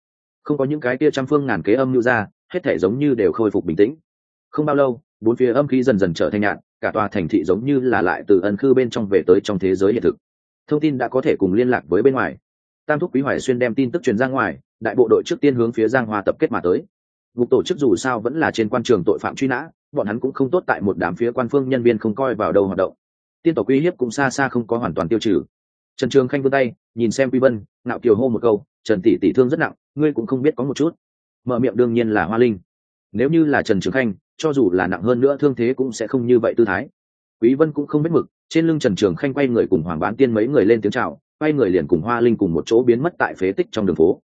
không có những cái kia trăm phương ngàn kế âm lưu ra, hết thể giống như đều khôi phục bình tĩnh. Không bao lâu, bốn phía âm khí dần dần trở thành nhạn, cả tòa thành thị giống như là lại từ ân khư bên trong về tới trong thế giới hiện thực. Thông tin đã có thể cùng liên lạc với bên ngoài. Tam thúc quý hoài xuyên đem tin tức truyền ra ngoài, đại bộ đội trước tiên hướng phía giang hoa tập kết mà tới. Gục tổ chức dù sao vẫn là trên quan trường tội phạm truy nã, bọn hắn cũng không tốt tại một đám phía quan phương nhân viên không coi vào đâu hoạt động. Tiên tổ quy hiếp cũng xa xa không có hoàn toàn tiêu trừ. Trần trường khanh vươn tay, nhìn xem quy vân, ngạo kiều hô một câu trần tỷ tỷ thương rất nặng, ngươi cũng không biết có một chút. Mở miệng đương nhiên là hoa linh. Nếu như là trần trường khanh, cho dù là nặng hơn nữa thương thế cũng sẽ không như vậy tư thái. Quý vân cũng không biết mực, trên lưng trần trường khanh quay người cùng hoàng bán tiên mấy người lên tiếng chào, quay người liền cùng hoa linh cùng một chỗ biến mất tại phế tích trong đường phố.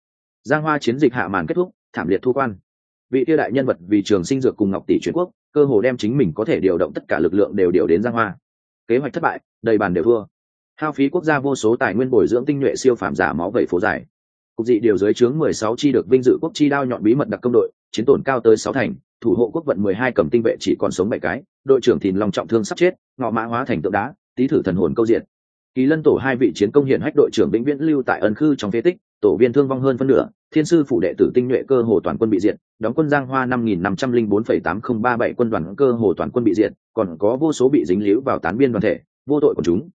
Giang hoa chiến dịch hạ màn kết thúc, thảm liệt thu quan. Vị tiêu đại nhân vật vì trường sinh dược cùng ngọc tỷ truyền quốc, cơ hồ đem chính mình có thể điều động tất cả lực lượng đều điều đến giang hoa. Kế hoạch thất bại, đầy bàn đều thua. Hao phí quốc gia vô số tài nguyên bồi dưỡng tinh nhuệ siêu phạm giả máu vẩy phố dài cục dị điều dưới chướng 16 chi được vinh dự quốc chi đao nhọn bí mật đặc công đội, chiến tổn cao tới 6 thành, thủ hộ quốc vận 12 cầm tinh vệ chỉ còn sống bảy cái, đội trưởng thìn lòng trọng thương sắp chết, ngọ mã hóa thành tượng đá tí thử thần hồn câu diện. Kỳ lân tổ hai vị chiến công hiển hách đội trưởng vĩnh viễn lưu tại ân khư trong phế tích, tổ viên thương vong hơn phân nửa, thiên sư phủ đệ tử tinh nhuệ cơ hồ toàn quân bị diệt, đóng quân giang hoa năm nghìn năm trăm linh bốn phẩy tám không ba bảy quân đoàn cơ hồ toàn quân bị diệt, còn có vô số bị dính líu vào tán biên đoàn thể, vô tội của chúng.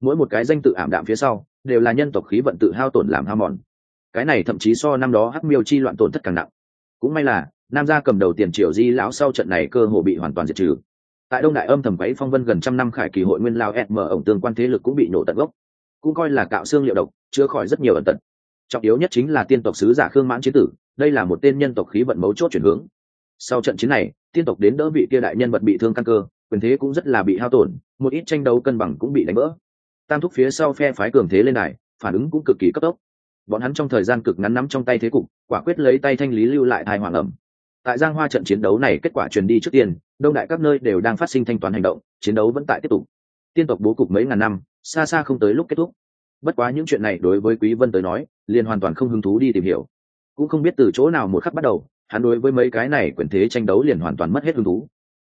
Mỗi một cái danh tự ảm đạm phía sau, đều là nhân tộc khí vận tự hao tổn làm hao mòn cái này thậm chí so năm đó hắc miêu chi loạn tổn thất càng nặng. Cũng may là, nam gia cầm đầu tiền triều di lão sau trận này cơ hồ bị hoàn toàn diệt trừ. Tại đông đại âm thầm quấy phong vân gần trăm năm khải kỳ hội nguyên lao mở ổng tương quan thế lực cũng bị nổ tận gốc. Cũng coi là cạo xương liệu độc, chữa khỏi rất nhiều ẩn tật. Trọng yếu nhất chính là tiên tộc sứ giả khương mãn chiến tử, đây là một tên nhân tộc khí vận mấu chốt chuyển hướng. Sau trận chiến này, tiên tộc đến đỡ vị kia đại nhân vật bị thương căn cơ, quyền thế cũng rất là bị hao tổn, một ít tranh đấu cân bằng cũng bị đánh vỡ. Tam thúc phía sau phe phái cường thế lên này phản ứng cũng cực kỳ cấp tốc bọn hắn trong thời gian cực ngắn nắm trong tay thế cục, quả quyết lấy tay thanh lý lưu lại thai hoàng ẩm. Tại giang hoa trận chiến đấu này kết quả truyền đi trước tiên, đông đại các nơi đều đang phát sinh thanh toán hành động, chiến đấu vẫn tại tiếp tục. Tiên tộc bố cục mấy ngàn năm, xa xa không tới lúc kết thúc. Bất quá những chuyện này đối với quý vân tới nói, liền hoàn toàn không hứng thú đi tìm hiểu. Cũng không biết từ chỗ nào một khắc bắt đầu, hắn đối với mấy cái này quyền thế tranh đấu liền hoàn toàn mất hết hứng thú.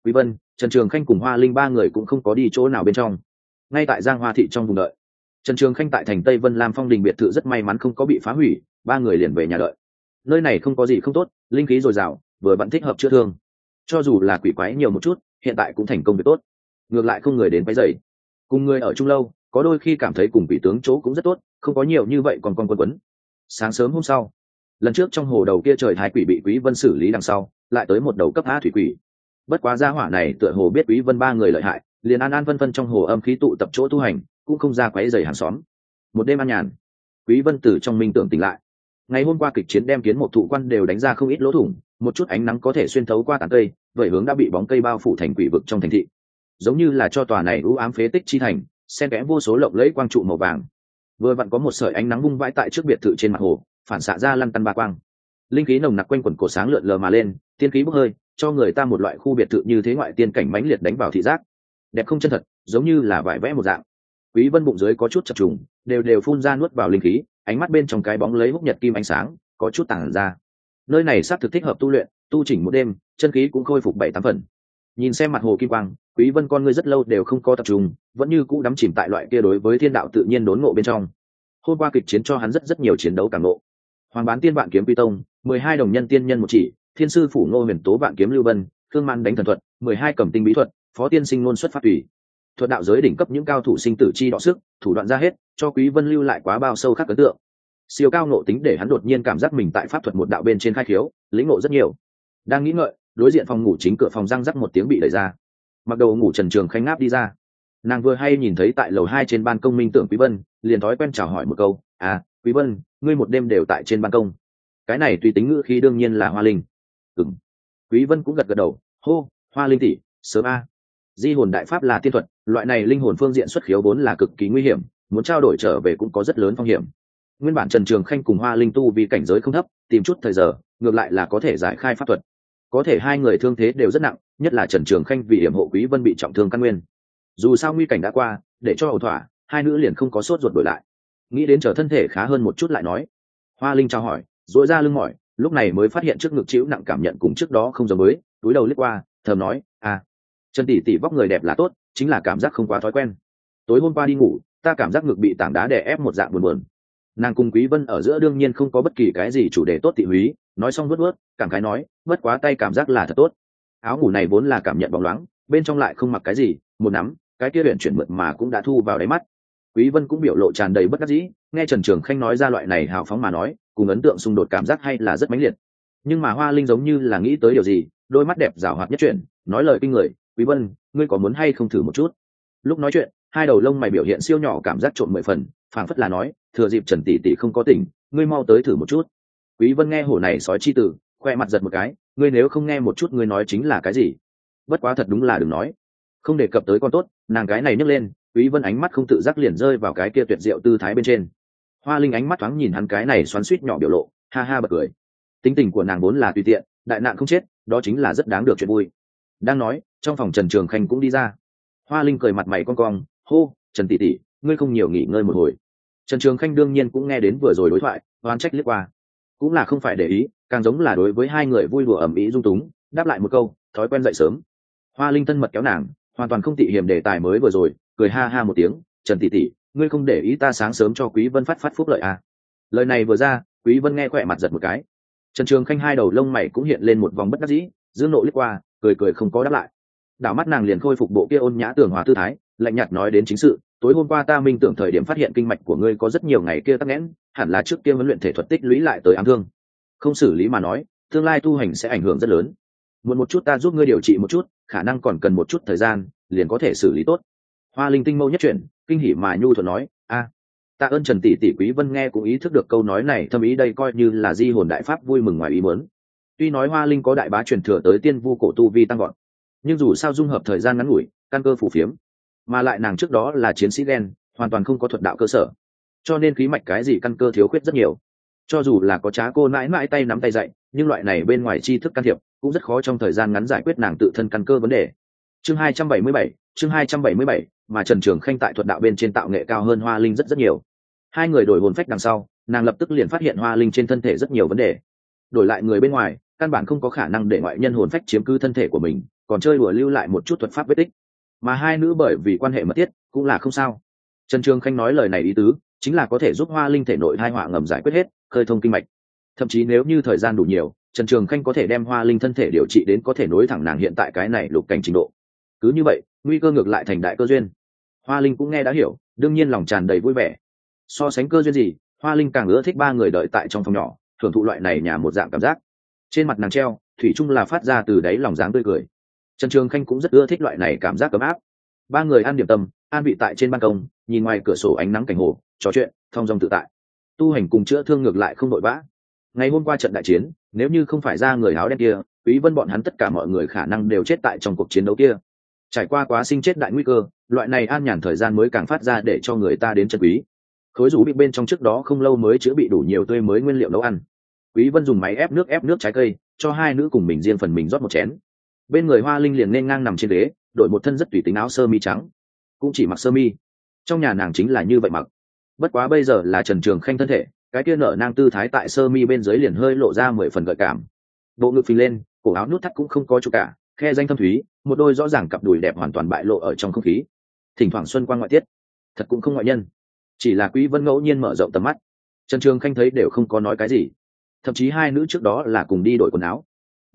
Quý vân, trần trường khanh cùng hoa linh ba người cũng không có đi chỗ nào bên trong. Ngay tại giang hoa thị trong vùng đợi trần trường khanh tại thành tây vân lam phong đình biệt thự rất may mắn không có bị phá hủy, ba người liền về nhà đợi. Nơi này không có gì không tốt, linh khí dồi dào, vừa vẫn thích hợp chữa thương. Cho dù là quỷ quái nhiều một chút, hiện tại cũng thành công việc tốt. Ngược lại không người đến váy dày cùng người ở chung lâu, có đôi khi cảm thấy cùng vị tướng chỗ cũng rất tốt, không có nhiều như vậy còn con quân quấn. Sáng sớm hôm sau, lần trước trong hồ đầu kia trời thái quỷ bị quý vân xử lý đằng sau, lại tới một đầu cấp a thủy quỷ. Bất quá gia hỏa này tựa hồ biết quý vân ba người lợi hại, liền an an vân vân trong hồ âm khí tụ tập chỗ tu hành cũng không ra quấy rầy hàng xóm. Một đêm an nhàn, quý vân tử trong minh tưởng tỉnh lại. Ngày hôm qua kịch chiến đem kiến một thụ quan đều đánh ra không ít lỗ thủng, một chút ánh nắng có thể xuyên thấu qua tán cây, vậy hướng đã bị bóng cây bao phủ thành quỷ vực trong thành thị. Giống như là cho tòa này u ám phế tích chi thành, xen kẽ vô số lộng lẫy quang trụ màu vàng. Vừa vặn có một sợi ánh nắng vung vãi tại trước biệt thự trên mặt hồ, phản xạ ra lăn tăn ba quang. Linh khí nồng nặc quanh quần cổ sáng lượn lờ mà lên, tiên khí bốc hơi, cho người ta một loại khu biệt thự như thế ngoại tiên cảnh mãnh liệt đánh vào thị giác. Đẹp không chân thật, giống như là vải vẽ một dạng quý vân bụng dưới có chút chập trùng, đều đều phun ra nuốt vào linh khí, ánh mắt bên trong cái bóng lấy húc nhật kim ánh sáng, có chút tàng ra. Nơi này xác thực thích hợp tu luyện, tu chỉnh một đêm, chân khí cũng khôi phục bảy tám phần. Nhìn xem mặt hồ kim quang, quý vân con ngươi rất lâu đều không có tập trung, vẫn như cũ đắm chìm tại loại kia đối với thiên đạo tự nhiên đốn ngộ bên trong. Hôm qua kịch chiến cho hắn rất rất nhiều chiến đấu cảm ngộ. Hoàng bán tiên vạn kiếm quy tông, mười hai đồng nhân tiên nhân một chỉ, thiên sư phủ ngô huyền tố vạn kiếm lưu vân thương man đánh thần thuật, mười hai cẩm tinh bí thuật, phó tiên sinh ngôn xuất phát tùy thuật đạo giới đỉnh cấp những cao thủ sinh tử chi đọ sức, thủ đoạn ra hết, cho quý vân lưu lại quá bao sâu khắc ấn tượng. Siêu cao ngộ tính để hắn đột nhiên cảm giác mình tại pháp thuật một đạo bên trên khai khiếu, lĩnh ngộ rất nhiều. Đang nghĩ ngợi, đối diện phòng ngủ chính cửa phòng răng rắc một tiếng bị đẩy ra. Mặc đầu ngủ trần trường khanh ngáp đi ra. Nàng vừa hay nhìn thấy tại lầu hai trên ban công minh tưởng quý vân, liền thói quen chào hỏi một câu à quý vân, ngươi một đêm đều tại trên ban công. Cái này tùy tính ngữ khi đương nhiên là hoa linh. Ừm. Quý vân cũng gật gật đầu, hô, hoa linh tỷ, sớm a di hồn đại pháp là tiên thuật, loại này linh hồn phương diện xuất khiếu vốn là cực kỳ nguy hiểm, muốn trao đổi trở về cũng có rất lớn phong hiểm. Nguyên bản trần trường khanh cùng hoa linh tu vì cảnh giới không thấp, tìm chút thời giờ, ngược lại là có thể giải khai pháp thuật. Có thể hai người thương thế đều rất nặng, nhất là trần trường khanh vì hiểm hộ quý vân bị trọng thương căn nguyên. Dù sao nguy cảnh đã qua, để cho ẩu thỏa, hai nữ liền không có sốt ruột đổi lại. Nghĩ đến chờ thân thể khá hơn một chút lại nói. Hoa linh trao hỏi dội ra lưng mỏi, lúc này mới phát hiện trước ngực chịu nặng cảm nhận cùng trước đó không giống mới, túi đầu lướt qua, thầm nói à trần tỷ tỷ vóc người đẹp là tốt, chính là cảm giác không quá thói quen. Tối hôm qua đi ngủ, ta cảm giác ngực bị tảng đá đè ép một dạng buồn buồn. Nàng cùng quý vân ở giữa đương nhiên không có bất kỳ cái gì chủ đề tốt thị húy, nói xong vớt vớt, cảm khái nói vớt quá tay cảm giác là thật tốt. Áo ngủ này vốn là cảm nhận bóng loáng, bên trong lại không mặc cái gì, một nắm, cái kia huyện chuyển mượt mà cũng đã thu vào đáy mắt. Quý vân cũng biểu lộ tràn đầy bất đắc dĩ, nghe trần trường khanh nói ra loại này hào phóng mà nói, cùng ấn tượng xung đột cảm giác hay là rất mãnh liệt. Nhưng mà hoa linh giống như là nghĩ tới điều gì, đôi mắt đẹp rảo hoạt nhất chuyện nói lời kinh người quý vân, ngươi có muốn hay không thử một chút? Lúc nói chuyện, hai đầu lông mày biểu hiện siêu nhỏ cảm giác trộn mười phần, phảng phất là nói, thừa dịp trần tỷ tỷ không có tỉnh, ngươi mau tới thử một chút. Quý vân nghe hổ này sói chi tử, khoe mặt giật một cái, ngươi nếu không nghe một chút ngươi nói chính là cái gì? Bất quá thật đúng là đừng nói. Không đề cập tới con tốt, nàng cái này nhấc lên, quý vân ánh mắt không tự giác liền rơi vào cái kia tuyệt diệu tư thái bên trên. Hoa linh ánh mắt thoáng nhìn hắn cái này xoắn suýt nhỏ biểu lộ, ha ha bật cười. Tính tình của nàng vốn là tùy tiện, đại nạn không chết, đó chính là rất đáng được chuyện vui. Đang nói trong phòng trần trường khanh cũng đi ra. Hoa linh cười mặt mày con cong, hô, trần tỷ tỷ, ngươi không nhiều nghỉ ngơi một hồi. Trần trường khanh đương nhiên cũng nghe đến vừa rồi đối thoại oan trách liếc qua. Cũng là không phải để ý, càng giống là đối với hai người vui đùa ẩm ý dung túng, đáp lại một câu, thói quen dậy sớm. Hoa linh thân mật kéo nàng, hoàn toàn không tỉ hiểm đề tài mới vừa rồi, cười ha ha một tiếng, trần tỷ tỷ, ngươi không để ý ta sáng sớm cho quý vân phát phát phúc lợi à. lời này vừa ra, quý vân nghe khỏe mặt giật một cái. Trần trường khanh hai đầu lông mày cũng hiện lên một vòng bất đắc dĩ, dương nộ liếc qua, cười cười không có đáp lại đảo mắt nàng liền khôi phục bộ kia ôn nhã tường hòa tư thái, lạnh nhạt nói đến chính sự, tối hôm qua ta minh tưởng thời điểm phát hiện kinh mạch của ngươi có rất nhiều ngày kia tắc nghẽn, hẳn là trước kia huấn luyện thể thuật tích lũy lại tới ám thương. Không xử lý mà nói, tương lai tu hành sẽ ảnh hưởng rất lớn. Muốn một chút ta giúp ngươi điều trị một chút, khả năng còn cần một chút thời gian, liền có thể xử lý tốt. Hoa linh tinh mâu nhất chuyển, kinh hỉ mà nhu thuật nói, a, ta ơn trần tỷ tỷ quý vân nghe cũng ý thức được câu nói này, thâm ý đây coi như là di hồn đại pháp vui mừng ngoài ý muốn. Tuy nói hoa linh có đại bá truyền thừa tới tiên vu cổ tu vi tăng gọn nhưng dù sao dung hợp thời gian ngắn ngủi căn cơ phù phiếm mà lại nàng trước đó là chiến sĩ đen hoàn toàn không có thuật đạo cơ sở. Cho nên khí mạch cái gì căn cơ thiếu khuyết rất nhiều. Cho dù là có trá cô mãi mãi tay nắm tay dậy nhưng loại này bên ngoài tri thức can thiệp cũng rất khó trong thời gian ngắn giải quyết nàng tự thân căn cơ vấn đề. Chương 277, chương 277, mà trần trường khanh tại thuật đạo bên trên tạo nghệ cao hơn hoa linh rất rất nhiều. Hai người đổi hồn phách đằng sau nàng lập tức liền phát hiện hoa linh trên thân thể rất nhiều vấn đề. Đổi lại người bên ngoài căn bản không có khả năng để ngoại nhân hồn phách chiếm cứ thân thể của mình còn chơi đùa lưu lại một chút thuật pháp vết tích. Mà hai nữ bởi vì quan hệ mật thiết, cũng là không sao. Trần trường khanh nói lời này ý tứ, chính là có thể giúp hoa linh thể nội hai họa ngầm giải quyết hết, khơi thông kinh mạch. Thậm chí nếu như thời gian đủ nhiều, trần trường khanh có thể đem hoa linh thân thể điều trị đến có thể nối thẳng nàng hiện tại cái này lục cảnh trình độ. Cứ như vậy, nguy cơ ngược lại thành đại cơ duyên. Hoa linh cũng nghe đã hiểu, đương nhiên lòng tràn đầy vui vẻ. So sánh cơ duyên gì, hoa linh càng ưa thích ba người đợi tại trong phòng nhỏ, thưởng thụ loại này nhà một dạng cảm giác. Trên mặt nàng treo, thủy chung là phát ra từ đáy lòng dáng tươi cười trần trường khanh cũng rất ưa thích loại này cảm giác ấm áp. Ba người ăn điểm tâm, an vị tại trên ban công, nhìn ngoài cửa sổ ánh nắng cảnh hồ, trò chuyện, thong dong tự tại. Tu hành cùng chữa thương ngược lại không vội vã. Ngày hôm qua trận đại chiến, nếu như không phải ra người áo đen kia, quý vân bọn hắn tất cả mọi người khả năng đều chết tại trong cuộc chiến đấu kia. Trải qua quá sinh chết đại nguy cơ, loại này an nhàn thời gian mới càng phát ra để cho người ta đến chân quý. Khối rủ bị bên trong trước đó không lâu mới chữa bị đủ nhiều tươi mới nguyên liệu nấu ăn. Quý vân dùng máy ép nước ép nước trái cây, cho hai nữ cùng mình riêng phần mình rót một chén bên người hoa linh liền nên ngang nằm trên ghế đội một thân rất tùy tính áo sơ mi trắng. Cũng chỉ mặc sơ mi. Trong nhà nàng chính là như vậy mặc. Bất quá bây giờ là trần trường khanh thân thể, cái kia nở nang tư thái tại sơ mi bên dưới liền hơi lộ ra mười phần gợi cảm. Bộ ngực phình lên, cổ áo nút thắt cũng không có chỗ cả, khe danh thâm thúy, một đôi rõ ràng cặp đùi đẹp hoàn toàn bại lộ ở trong không khí. Thỉnh thoảng xuân quan ngoại tiết. Thật cũng không ngoại nhân. Chỉ là quý vân ngẫu nhiên mở rộng tầm mắt. Trần trường khanh thấy đều không có nói cái gì. Thậm chí hai nữ trước đó là cùng đi đổi quần áo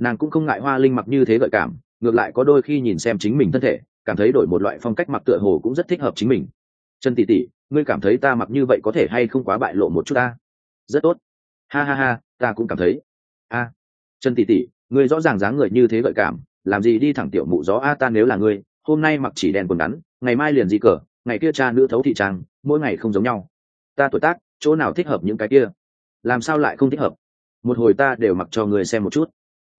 nàng cũng không ngại hoa linh mặc như thế gợi cảm, ngược lại có đôi khi nhìn xem chính mình thân thể, cảm thấy đổi một loại phong cách mặc tựa hồ cũng rất thích hợp chính mình. Trần tỷ tỷ, ngươi cảm thấy ta mặc như vậy có thể hay không quá bại lộ một chút ta? Rất tốt. Ha ha ha, ta cũng cảm thấy. A. Trần tỷ tỷ, ngươi rõ ràng dáng người như thế gợi cảm, làm gì đi thẳng tiểu mụ gió a, ta nếu là ngươi, hôm nay mặc chỉ đèn quần ngắn, ngày mai liền di cờ, ngày kia cha nữ thấu thị trang, mỗi ngày không giống nhau. Ta tuổi tác, chỗ nào thích hợp những cái kia? Làm sao lại không thích hợp? Một hồi ta đều mặc cho người xem một chút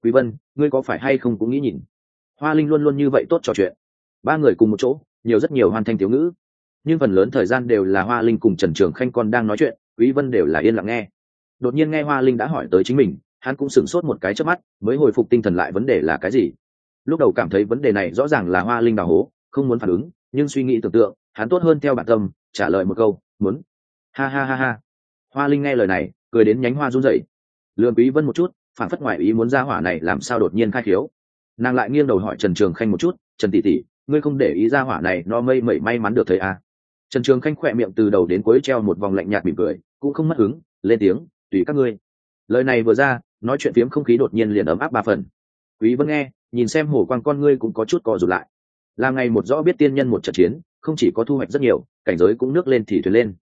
quý vân, ngươi có phải hay không cũng nghĩ nhìn. Hoa linh luôn luôn như vậy tốt trò chuyện. Ba người cùng một chỗ, nhiều rất nhiều hoàn thành thiếu ngữ. Nhưng phần lớn thời gian đều là hoa linh cùng trần trường khanh con đang nói chuyện, quý vân đều là yên lặng nghe. Đột nhiên nghe hoa linh đã hỏi tới chính mình, hắn cũng sửng sốt một cái trước mắt, mới hồi phục tinh thần lại vấn đề là cái gì. Lúc đầu cảm thấy vấn đề này rõ ràng là hoa linh đào hố, không muốn phản ứng, nhưng suy nghĩ tưởng tượng, hắn tốt hơn theo bản tâm, trả lời một câu, muốn. Ha ha ha ha. Hoa linh nghe lời này, cười đến nhánh hoa run rẩy. Lườm quý vân một chút phản phất ngoại ý muốn ra hỏa này làm sao đột nhiên khai khiếu. Nàng lại nghiêng đầu hỏi trần trường khanh một chút, trần tỷ tỷ, ngươi không để ý ra hỏa này no mây mẩy may mắn được thấy à. trần trường khanh khỏe miệng từ đầu đến cuối treo một vòng lạnh nhạt mỉm cười, cũng không mất hứng, lên tiếng, tùy các ngươi. Lời này vừa ra, nói chuyện phiếm không khí đột nhiên liền ấm áp ba phần. Quý vẫn nghe, nhìn xem hồ quang con ngươi cũng có chút co rụt lại. Là ngày một rõ biết tiên nhân một trận chiến, không chỉ có thu hoạch rất nhiều, cảnh giới cũng nước lên thì thuyền lên.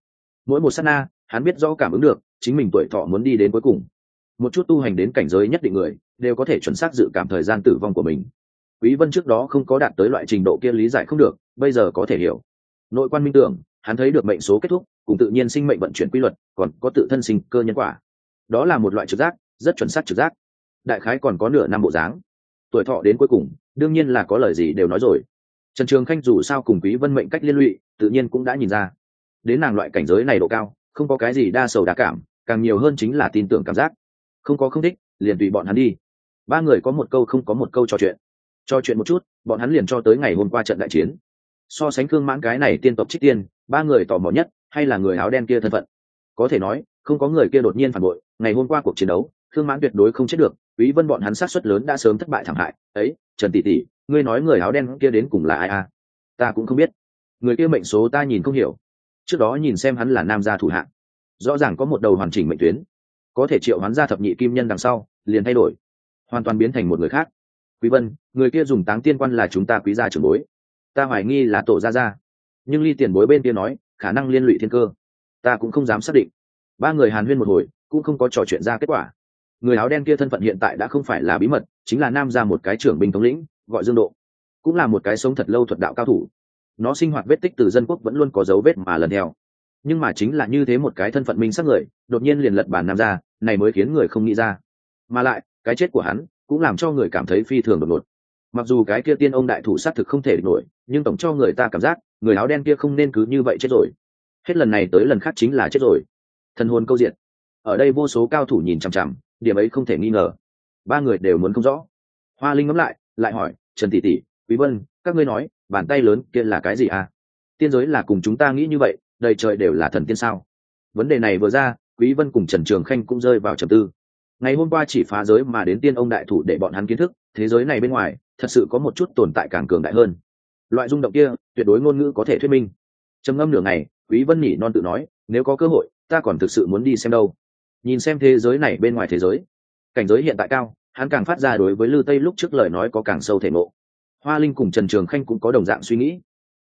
Mỗi một sát na, hắn biết rõ cảm ứng được, chính mình tuổi thọ muốn đi đến cuối cùng một chút tu hành đến cảnh giới nhất định người, đều có thể chuẩn xác dự cảm thời gian tử vong của mình. Quý vân trước đó không có đạt tới loại trình độ kia lý giải không được, bây giờ có thể hiểu. Nội quan minh tưởng, hắn thấy được mệnh số kết thúc, cùng tự nhiên sinh mệnh vận chuyển quy luật, còn có tự thân sinh cơ nhân quả. Đó là một loại trực giác, rất chuẩn xác trực giác. Đại khái còn có nửa năm bộ dáng. Tuổi thọ đến cuối cùng, đương nhiên là có lời gì đều nói rồi. Trần trường khanh dù sao cùng quý vân mệnh cách liên lụy, tự nhiên cũng đã nhìn ra. Đến nàng loại cảnh giới này độ cao, không có cái gì đa sầu đa cảm, càng nhiều hơn chính là tin tưởng cảm giác không có không thích, liền tùy bọn hắn đi. Ba người có một câu không có một câu trò chuyện. Trò chuyện một chút, bọn hắn liền cho tới ngày hôm qua trận đại chiến. So sánh khương mãn cái này tiên tộc trích tiên, ba người tò mò nhất, hay là người áo đen kia thân phận? Có thể nói, không có người kia đột nhiên phản bội, ngày hôm qua cuộc chiến đấu, khương mãn tuyệt đối không chết được, quý vân bọn hắn sát suất lớn đã sớm thất bại thảm hại. Ấy, trần tỷ tỷ, ngươi nói người áo đen kia đến cùng là ai à ta cũng không biết. Người kia mệnh số ta nhìn không hiểu. Trước đó nhìn xem hắn là nam gia thủ hạng rõ ràng có một đầu hoàn chỉnh mệnh tuyến có thể triệu hoán ra thập nhị kim nhân đằng sau, liền thay đổi, hoàn toàn biến thành một người khác. Quý vân, người kia dùng táng tiên quan là chúng ta quý gia trưởng bối. Ta hoài nghi là tổ gia gia. Nhưng ly tiền bối bên kia nói, khả năng liên lụy thiên cơ. Ta cũng không dám xác định. Ba người hàn huyên một hồi, cũng không có trò chuyện ra kết quả. Người áo đen kia thân phận hiện tại đã không phải là bí mật, chính là nam gia một cái trưởng binh thống lĩnh, gọi dương độ. Cũng là một cái sống thật lâu thuật đạo cao thủ. Nó sinh hoạt vết tích từ dân quốc vẫn luôn có dấu vết mà lần theo nhưng mà chính là như thế một cái thân phận minh sắc người, đột nhiên liền lật bản nam ra, này mới khiến người không nghĩ ra. Mà lại, cái chết của hắn cũng làm cho người cảm thấy phi thường đột ngột. Mặc dù cái kia tiên ông đại thủ sát thực không thể nổi, nhưng tổng cho người ta cảm giác, người áo đen kia không nên cứ như vậy chết rồi. Hết lần này tới lần khác chính là chết rồi. Thân hồn câu diện ở đây vô số cao thủ nhìn chằm chằm, điểm ấy không thể nghi ngờ. Ba người đều muốn không rõ. Hoa linh ngẫm lại lại hỏi, trần tỷ tỷ, quý vân, các ngươi nói, bàn tay lớn kia là cái gì à? Tiên giới là cùng chúng ta nghĩ như vậy đầy trời đều là thần tiên sao? Vấn đề này vừa ra, quý vân cùng trần trường khanh cũng rơi vào trầm tư. Ngày hôm qua chỉ phá giới mà đến tiên ông đại thủ để bọn hắn kiến thức, thế giới này bên ngoài, thật sự có một chút tồn tại càng cường đại hơn. Loại rung động kia, tuyệt đối ngôn ngữ có thể thuyết minh. Trầm ngâm nửa ngày, quý vân nhỉ non tự nói, nếu có cơ hội, ta còn thực sự muốn đi xem đâu. Nhìn xem thế giới này bên ngoài thế giới, cảnh giới hiện tại cao, hắn càng phát ra đối với lư tây lúc trước lời nói có càng sâu thể ngộ. Hoa linh cùng trần trường khanh cũng có đồng dạng suy nghĩ.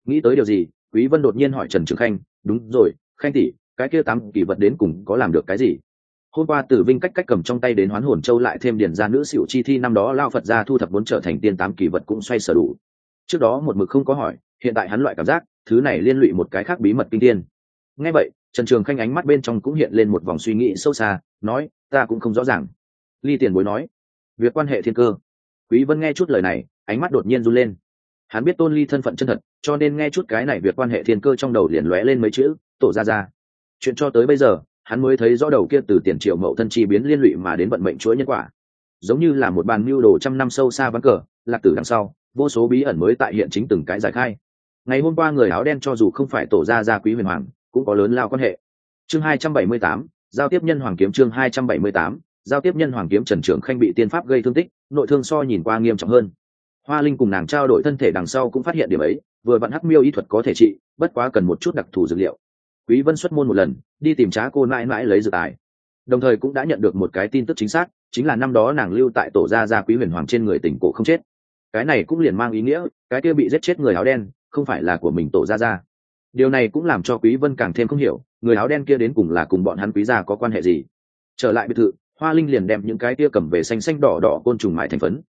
Nghĩ tới điều gì quý vân đột nhiên hỏi trần trường khanh, đúng rồi, khanh tỷ, cái kia tám kỳ vật đến cùng có làm được cái gì? Hôm qua tử vinh cách cách cầm trong tay đến hoán hồn châu lại thêm điển ra nữ xỉu chi thi, năm đó lao phật ra thu thập muốn trở thành tiên tám kỳ vật cũng xoay sở đủ. Trước đó một mực không có hỏi, hiện tại hắn loại cảm giác, thứ này liên lụy một cái khác bí mật kinh tiên ngay vậy, trần trường khanh ánh mắt bên trong cũng hiện lên một vòng suy nghĩ sâu xa, nói, ta cũng không rõ ràng. Ly tiền bối nói, việc quan hệ thiên cơ. Quý vân nghe chút lời này, ánh mắt đột nhiên run lên hắn biết tôn ly thân phận chân thật cho nên nghe chút cái này việc quan hệ thiên cơ trong đầu liền lóe lên mấy chữ tổ ra ra chuyện cho tới bây giờ hắn mới thấy rõ đầu kia từ tiền triệu mậu thân chi biến liên lụy mà đến vận mệnh chuỗi nhân quả. Giống như là một bàn mưu đồ trăm năm sâu xa vắng cờ lạc tử đằng sau vô số bí ẩn mới tại hiện chính từng cái giải khai. Ngày hôm qua người áo đen cho dù không phải tổ gia gia quý huyền hoàng cũng có lớn lao quan hệ. Chương 278, giao tiếp nhân hoàng kiếm chương 278, giao tiếp nhân hoàng kiếm trần trưởng khanh bị tiên pháp gây thương tích nội thương so nhìn qua nghiêm trọng hơn hoa linh cùng nàng trao đổi thân thể đằng sau cũng phát hiện điểm ấy, vừa vặn hắc miêu y thuật có thể trị, bất quá cần một chút đặc thù dược liệu. Quý vân xuất môn một lần, đi tìm trá cô mãi mãi lấy dược tài. Đồng thời cũng đã nhận được một cái tin tức chính xác, chính là năm đó nàng lưu tại tổ gia gia quý huyền hoàng trên người tỉnh cổ không chết. Cái này cũng liền mang ý nghĩa, cái kia bị giết chết người áo đen, không phải là của mình tổ gia gia. Điều này cũng làm cho quý vân càng thêm không hiểu, người áo đen kia đến cùng là cùng bọn hắn quý gia có quan hệ gì. Trở lại biệt thự, hoa linh liền đem những cái kia cầm về xanh xanh đỏ đỏ côn trùng mại thành phấn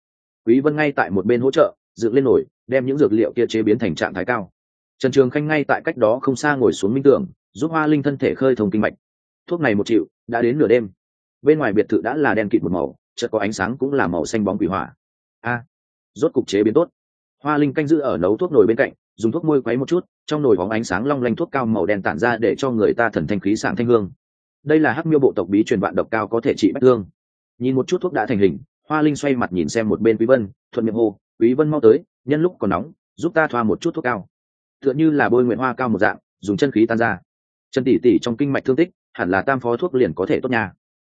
quý vân ngay tại một bên hỗ trợ, dựng lên nổi đem những dược liệu kia chế biến thành trạng thái cao. Trần trường khanh ngay tại cách đó không xa ngồi xuống minh tưởng, giúp hoa linh thân thể khơi thông kinh mạch. Thuốc này một triệu, đã đến nửa đêm. Bên ngoài biệt thự đã là đen kịt một màu, chợt có ánh sáng cũng là màu xanh bóng quỷ hỏa. A, rốt cục chế biến tốt. Hoa linh canh giữ ở nấu thuốc nồi bên cạnh, dùng thuốc môi quấy một chút, trong nồi bóng ánh sáng long lanh thuốc cao màu đen tản ra để cho người ta thần thanh khí sảng thanh hương. Đây là hắc miêu bộ tộc bí truyền vạn độc cao có thể trị bách thương. Nhìn một chút thuốc đã thành hình hoa linh xoay mặt nhìn xem một bên quý vân, thuận miệng hô, quý vân mau tới, nhân lúc còn nóng, giúp ta thoa một chút thuốc cao. Tựa như là bôi nguyện hoa cao một dạng, dùng chân khí tan ra. Chân tỉ tỉ trong kinh mạch thương tích, hẳn là tam phó thuốc liền có thể tốt nha.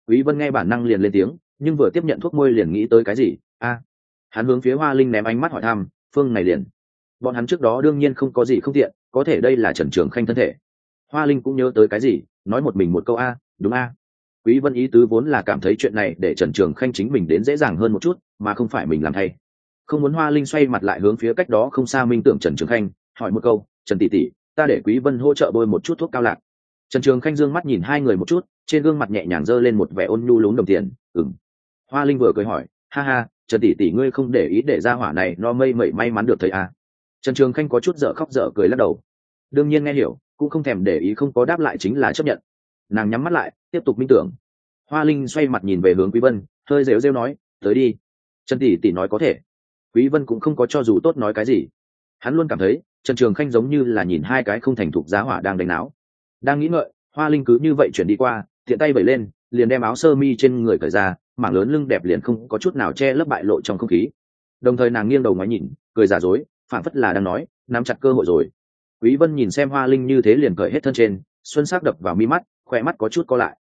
Quý vân nghe bản năng liền lên tiếng, nhưng vừa tiếp nhận thuốc môi liền nghĩ tới cái gì? A! Hắn hướng phía hoa linh ném ánh mắt hỏi thăm, phương này liền. Bọn hắn trước đó đương nhiên không có gì không tiện, có thể đây là trần trường khanh thân thể. Hoa linh cũng nhớ tới cái gì, nói một mình một câu, a, đúng a quý vân ý tứ vốn là cảm thấy chuyện này để trần trường khanh chính mình đến dễ dàng hơn một chút, mà không phải mình làm thay không muốn hoa linh xoay mặt lại hướng phía cách đó không xa minh tưởng trần trường khanh, hỏi một câu, trần tỷ tỷ, ta để quý vân hỗ trợ bôi một chút thuốc cao lạc trần trường khanh dương mắt nhìn hai người một chút, trên gương mặt nhẹ nhàng dơ lên một vẻ ôn nhu lún đồng tiền, Ừm. hoa linh vừa cười hỏi, ha ha, trần tỷ tỷ ngươi không để ý để ra hỏa này no mây mẩy may mắn được thấy à. trần trường khanh có chút dở khóc dở cười lắc đầu đương nhiên nghe hiểu, cũng không thèm để ý không có đáp lại chính là chấp nhận nàng nhắm mắt lại, tiếp tục minh tưởng. Hoa linh xoay mặt nhìn về hướng quý vân, hơi rêu rêu nói, tới đi. Trần tỷ tỷ nói có thể. Quý vân cũng không có cho dù tốt nói cái gì. Hắn luôn cảm thấy, trần trường khanh giống như là nhìn hai cái không thành thục giá hỏa đang đánh não đang nghĩ ngợi, hoa linh cứ như vậy chuyển đi qua thiện tay vẩy lên, liền đem áo sơ mi trên người cởi ra, mảng lớn lưng đẹp liền không có chút nào che lấp bại lộ trong không khí. Đồng thời nàng nghiêng đầu ngoái nhìn, cười giả dối phản phất là đang nói, nắm chặt cơ hội rồi. Quý vân nhìn xem hoa linh như thế liền cởi hết thân trên, xuân sắc đập vào mi mắt khỏe mắt có chút co lại.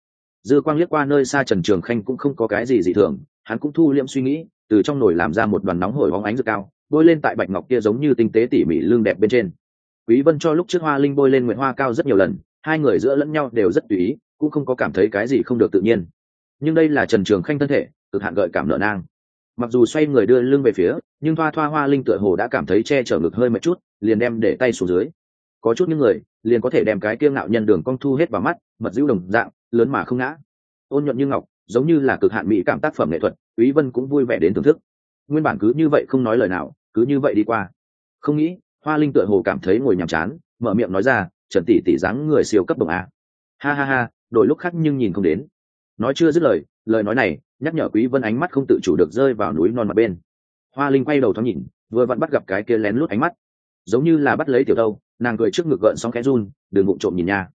Dư quang liếc qua nơi xa trần trường khanh cũng không có cái gì dị thường, hắn cũng thu liệm suy nghĩ, từ trong nồi làm ra một đoàn nóng hổi bóng ánh rực cao, bôi lên tại bạch ngọc kia giống như tinh tế tỉ mỉ lương đẹp bên trên. Quý vân cho lúc trước hoa linh bôi lên nguyện hoa cao rất nhiều lần, hai người giữa lẫn nhau đều rất tùy ý, cũng không có cảm thấy cái gì không được tự nhiên. Nhưng đây là trần trường khanh thân thể, cực hạn gợi cảm nợ nang. Mặc dù xoay người đưa lưng về phía, nhưng thoa thoa hoa linh tựa hồ đã cảm thấy che chở ngực hơi một chút, liền đem để tay xuống dưới. Có chút những người, liền có thể đem cái kiêng ngạo nhân đường cong thu hết vào mắt mật dữ đồng dạng, lớn mà không ngã. Ôn nhuận như ngọc, giống như là cực hạn mỹ cảm tác phẩm nghệ thuật quý vân cũng vui vẻ đến thưởng thức. Nguyên bản cứ như vậy không nói lời nào, cứ như vậy đi qua. Không nghĩ, hoa linh tựa hồ cảm thấy ngồi nhàm chán, mở miệng nói ra, trần tỷ tỷ dáng người siêu cấp đồng a ha ha ha đổi lúc khác nhưng nhìn không đến. Nói chưa dứt lời lời nói này, nhắc nhở quý vân ánh mắt không tự chủ được rơi vào núi non mặt bên. Hoa linh quay đầu thoáng nhìn, vừa vặn bắt gặp cái kia lén lút ánh mắt. Giống như là bắt lấy tiểu đâu nàng cười trước ngực gợn sóng khẽ run, đừng bụng trộm nhìn nha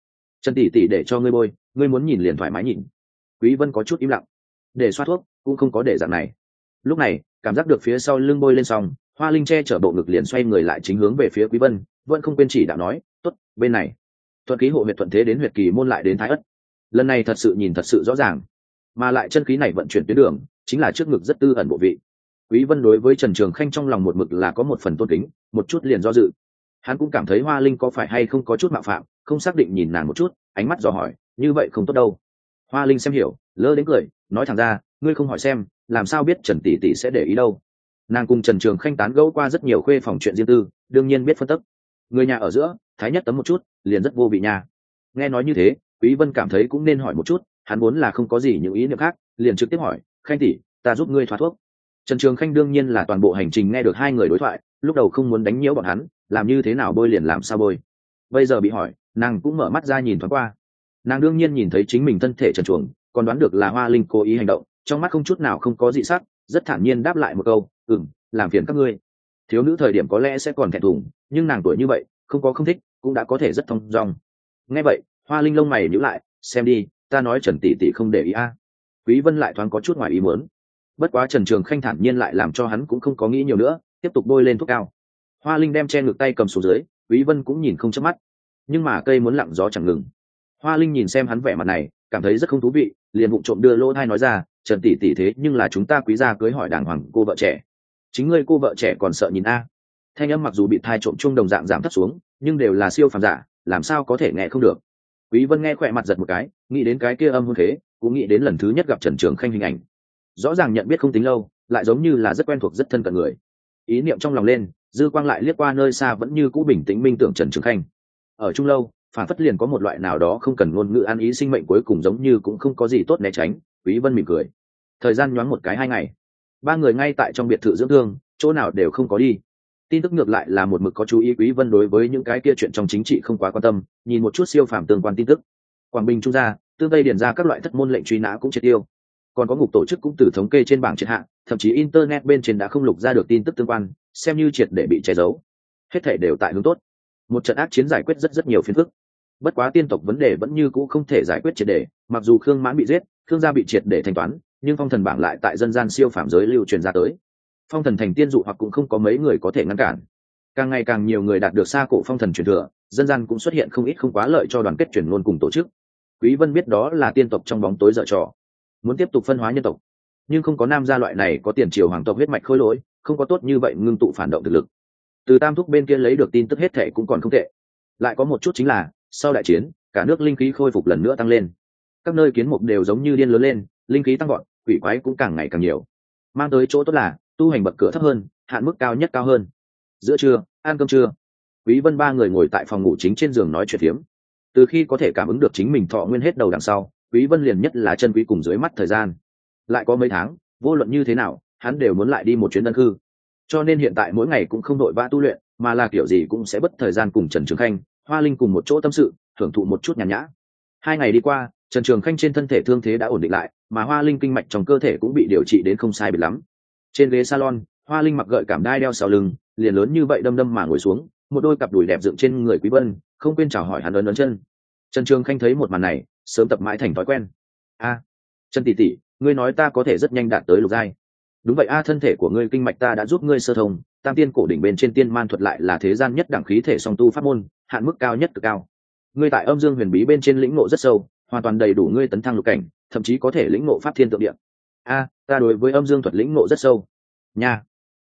trần tỷ tỷ để cho ngươi bôi, ngươi muốn nhìn liền thoải mái nhìn. Quý vân có chút im lặng. Để xoa thuốc, cũng không có để dạng này. Lúc này, cảm giác được phía sau lưng bôi lên xong, hoa linh che chở bộ ngực liền xoay người lại chính hướng về phía quý vân, vẫn không quên chỉ đạo nói, tốt, bên này. Thuận khí hộ huyệt thuận thế đến huyệt kỳ môn lại đến thái ất. Lần này thật sự nhìn thật sự rõ ràng. Mà lại chân khí này vận chuyển tuyến đường, chính là trước ngực rất tư ẩn bộ vị. Quý vân đối với trần trường khanh trong lòng một mực là có một phần tôn kính, một chút liền do dự. Hắn cũng cảm thấy hoa linh có phải hay không có chút mạo phạm không xác định nhìn nàng một chút, ánh mắt dò hỏi, như vậy không tốt đâu. Hoa linh xem hiểu, lơ đến cười, nói thẳng ra, ngươi không hỏi xem, làm sao biết trần tỷ tỷ sẽ để ý đâu? Nàng cùng trần trường khanh tán gẫu qua rất nhiều khuê phòng chuyện riêng tư, đương nhiên biết phân tích. Người nhà ở giữa, thái nhất tấm một chút, liền rất vô vị nhà nghe nói như thế, quý vân cảm thấy cũng nên hỏi một chút, hắn muốn là không có gì những ý niệm khác, liền trực tiếp hỏi, khanh tỷ, ta giúp ngươi thoát thuốc. Trần trường khanh đương nhiên là toàn bộ hành trình nghe được hai người đối thoại, lúc đầu không muốn đánh nhiễu bọn hắn, làm như thế nào bôi liền làm sao bôi. Bây giờ bị hỏi nàng cũng mở mắt ra nhìn thoáng qua. Nàng đương nhiên nhìn thấy chính mình thân thể trần chuồng còn đoán được là hoa linh cố ý hành động, trong mắt không chút nào không có dị sắc, rất thản nhiên đáp lại một câu ừ m làm phiền các ngươi. Thiếu nữ thời điểm có lẽ sẽ còn thẹn thùng, nhưng nàng tuổi như vậy, không có không thích, cũng đã có thể rất thong dong. Nghe vậy, hoa linh lông mày nhữ lại, xem đi, ta nói trần tỷ tỷ không để ý a. Quý vân lại thoáng có chút ngoài ý muốn. Bất quá trần trường khanh thản nhiên lại làm cho hắn cũng không có nghĩ nhiều nữa, tiếp tục bôi lên thuốc cao. Hoa linh đem che ngược tay cầm xuống dưới, quý vân cũng nhìn không chớp mắt nhưng mà cây muốn lặng gió chẳng ngừng. Hoa linh nhìn xem hắn vẻ mặt này, cảm thấy rất không thú vị, liền bụng trộm đưa lỗ thai nói ra, trần tỷ tỷ thế, nhưng là chúng ta quý gia cưới hỏi đàng hoàng cô vợ trẻ. Chính ngươi cô vợ trẻ còn sợ nhìn a? Thanh âm mặc dù bị thai trộm chung đồng dạng giảm thấp xuống, nhưng đều là siêu phàm giả, làm sao có thể nghe không được. Quý vân nghe khỏe mặt giật một cái, nghĩ đến cái kia âm hôn thế, cũng nghĩ đến lần thứ nhất gặp trần trường khanh hình ảnh. Rõ ràng nhận biết không tính lâu, lại giống như là rất quen thuộc, rất thân cận người. Ý niệm trong lòng lên, dư quang lại liếc qua nơi xa vẫn như cũ bình tĩnh minh tưởng trần trường khanh ở trung lâu, phản phất liền có một loại nào đó không cần ngôn ngữ an ý sinh mệnh cuối cùng giống như cũng không có gì tốt né tránh, quý vân mỉm cười. Thời gian nhoáng một cái hai ngày. Ba người ngay tại trong biệt thự dưỡng thương, chỗ nào đều không có đi. Tin tức ngược lại là một mực có chú ý quý vân đối với những cái kia chuyện trong chính trị không quá quan tâm, nhìn một chút siêu phàm tương quan tin tức. Quảng bình trung gia, tương tây điển ra các loại thất môn lệnh truy nã cũng triệt tiêu. Còn có ngục tổ chức cũng từ thống kê trên bảng triệt hạ, thậm chí internet bên trên đã không lục ra được tin tức tương quan, xem như triệt để bị che giấu. Hết thể đều tại hướng tốt một trận ác chiến giải quyết rất rất nhiều phiền phức. Bất quá tiên tộc vấn đề vẫn như cũ không thể giải quyết triệt đề. mặc dù khương mãn bị giết, khương gia bị triệt để thanh toán, nhưng phong thần bảng lại tại dân gian siêu phạm giới lưu truyền ra tới. Phong thần thành tiên dụ hoặc cũng không có mấy người có thể ngăn cản. Càng ngày càng nhiều người đạt được xa cổ phong thần truyền thừa, dân gian cũng xuất hiện không ít không quá lợi cho đoàn kết truyền ngôn cùng tổ chức. Quý vân biết đó là tiên tộc trong bóng tối dở trò, muốn tiếp tục phân hóa nhân tộc. Nhưng không có nam gia loại này có tiền triều hoàng tộc huyết mạch khôi lỗi, không có tốt như vậy ngưng tụ phản động thực lực từ tam thúc bên kia lấy được tin tức hết thệ cũng còn không tệ. Lại có một chút chính là, sau đại chiến, cả nước linh khí khôi phục lần nữa tăng lên. Các nơi kiến mục đều giống như điên lớn lên, linh khí tăng gọn quỷ quái cũng càng ngày càng nhiều. Mang tới chỗ tốt là, tu hành bậc cửa thấp hơn, hạn mức cao nhất cao hơn. Giữa trưa, ăn cơm trưa, quý vân ba người ngồi tại phòng ngủ chính trên giường nói chuyện phiếm. Từ khi có thể cảm ứng được chính mình thọ nguyên hết đầu đằng sau, quý vân liền nhất là chân quý cùng dưới mắt thời gian. Lại có mấy tháng, vô luận như thế nào, hắn đều muốn lại đi một chuyến đơn cư cho nên hiện tại mỗi ngày cũng không đội vã tu luyện, mà là kiểu gì cũng sẽ bất thời gian cùng trần trường khanh, hoa linh cùng một chỗ tâm sự, thưởng thụ một chút nhàn nhã. Hai ngày đi qua, trần trường khanh trên thân thể thương thế đã ổn định lại, mà hoa linh kinh mạch trong cơ thể cũng bị điều trị đến không sai biệt lắm. Trên ghế salon, hoa linh mặc gợi cảm đai đeo sau lưng, liền lớn như vậy đâm đâm mà ngồi xuống, một đôi cặp đùi đẹp dựng trên người quý vân, không quên chào hỏi hắn ấn ấn chân. Trần trường khanh thấy một màn này, sớm tập mãi thành thói quen. A, trần tỷ tỷ, ngươi nói ta có thể rất nhanh đạt tới lục giai đúng vậy a, thân thể của ngươi kinh mạch ta đã giúp ngươi sơ thông, tam tiên cổ đỉnh bên trên tiên man thuật lại là thế gian nhất đẳng khí thể song tu pháp môn, hạn mức cao nhất cực cao. Ngươi tại âm dương huyền bí bên trên lĩnh ngộ rất sâu, hoàn toàn đầy đủ ngươi tấn thăng lục cảnh, thậm chí có thể lĩnh ngộ pháp thiên tượng điện a, ta đối với âm dương thuật lĩnh ngộ rất sâu. Nha.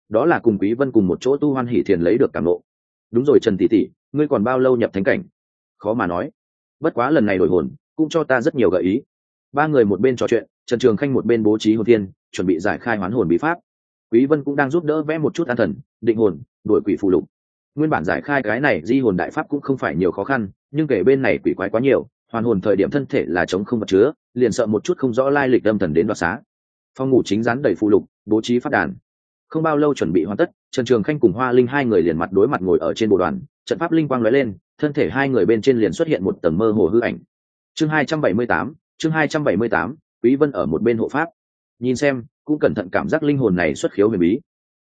Đó là cùng quý vân cùng một chỗ tu hoan hỷ thiền lấy được cảm ngộ. Đúng rồi trần tỷ tỷ, ngươi còn bao lâu nhập thánh cảnh? Khó mà nói. Bất quá lần này đổi hồn, cũng cho ta rất nhiều gợi ý. Ba người một bên trò chuyện, trần trường khanh một bên bố trí hồn thiên chuẩn bị giải khai hoán hồn bí pháp. Quý vân cũng đang giúp đỡ vẽ một chút an thần, định hồn, đuổi quỷ phù lục. Nguyên bản giải khai cái này di hồn đại pháp cũng không phải nhiều khó khăn, nhưng kể bên này quỷ quái quá nhiều, hoàn hồn thời điểm thân thể là chống không vật chứa, liền sợ một chút không rõ lai lịch âm thần đến đoạt xá. Phòng ngủ chính rán đầy phù lục, bố trí phát đàn. Không bao lâu chuẩn bị hoàn tất, trần trường khanh cùng hoa linh hai người liền mặt đối mặt ngồi ở trên bộ đoàn, trận pháp linh quang lóe lên, thân thể hai người bên trên liền xuất hiện một tầng mơ hồ hư ảnh. Chương hai trăm bảy mươi tám, chương hai trăm bảy mươi tám, quý vân ở một bên hộ pháp nhìn xem, cũng cẩn thận cảm giác linh hồn này xuất khiếu huyền bí.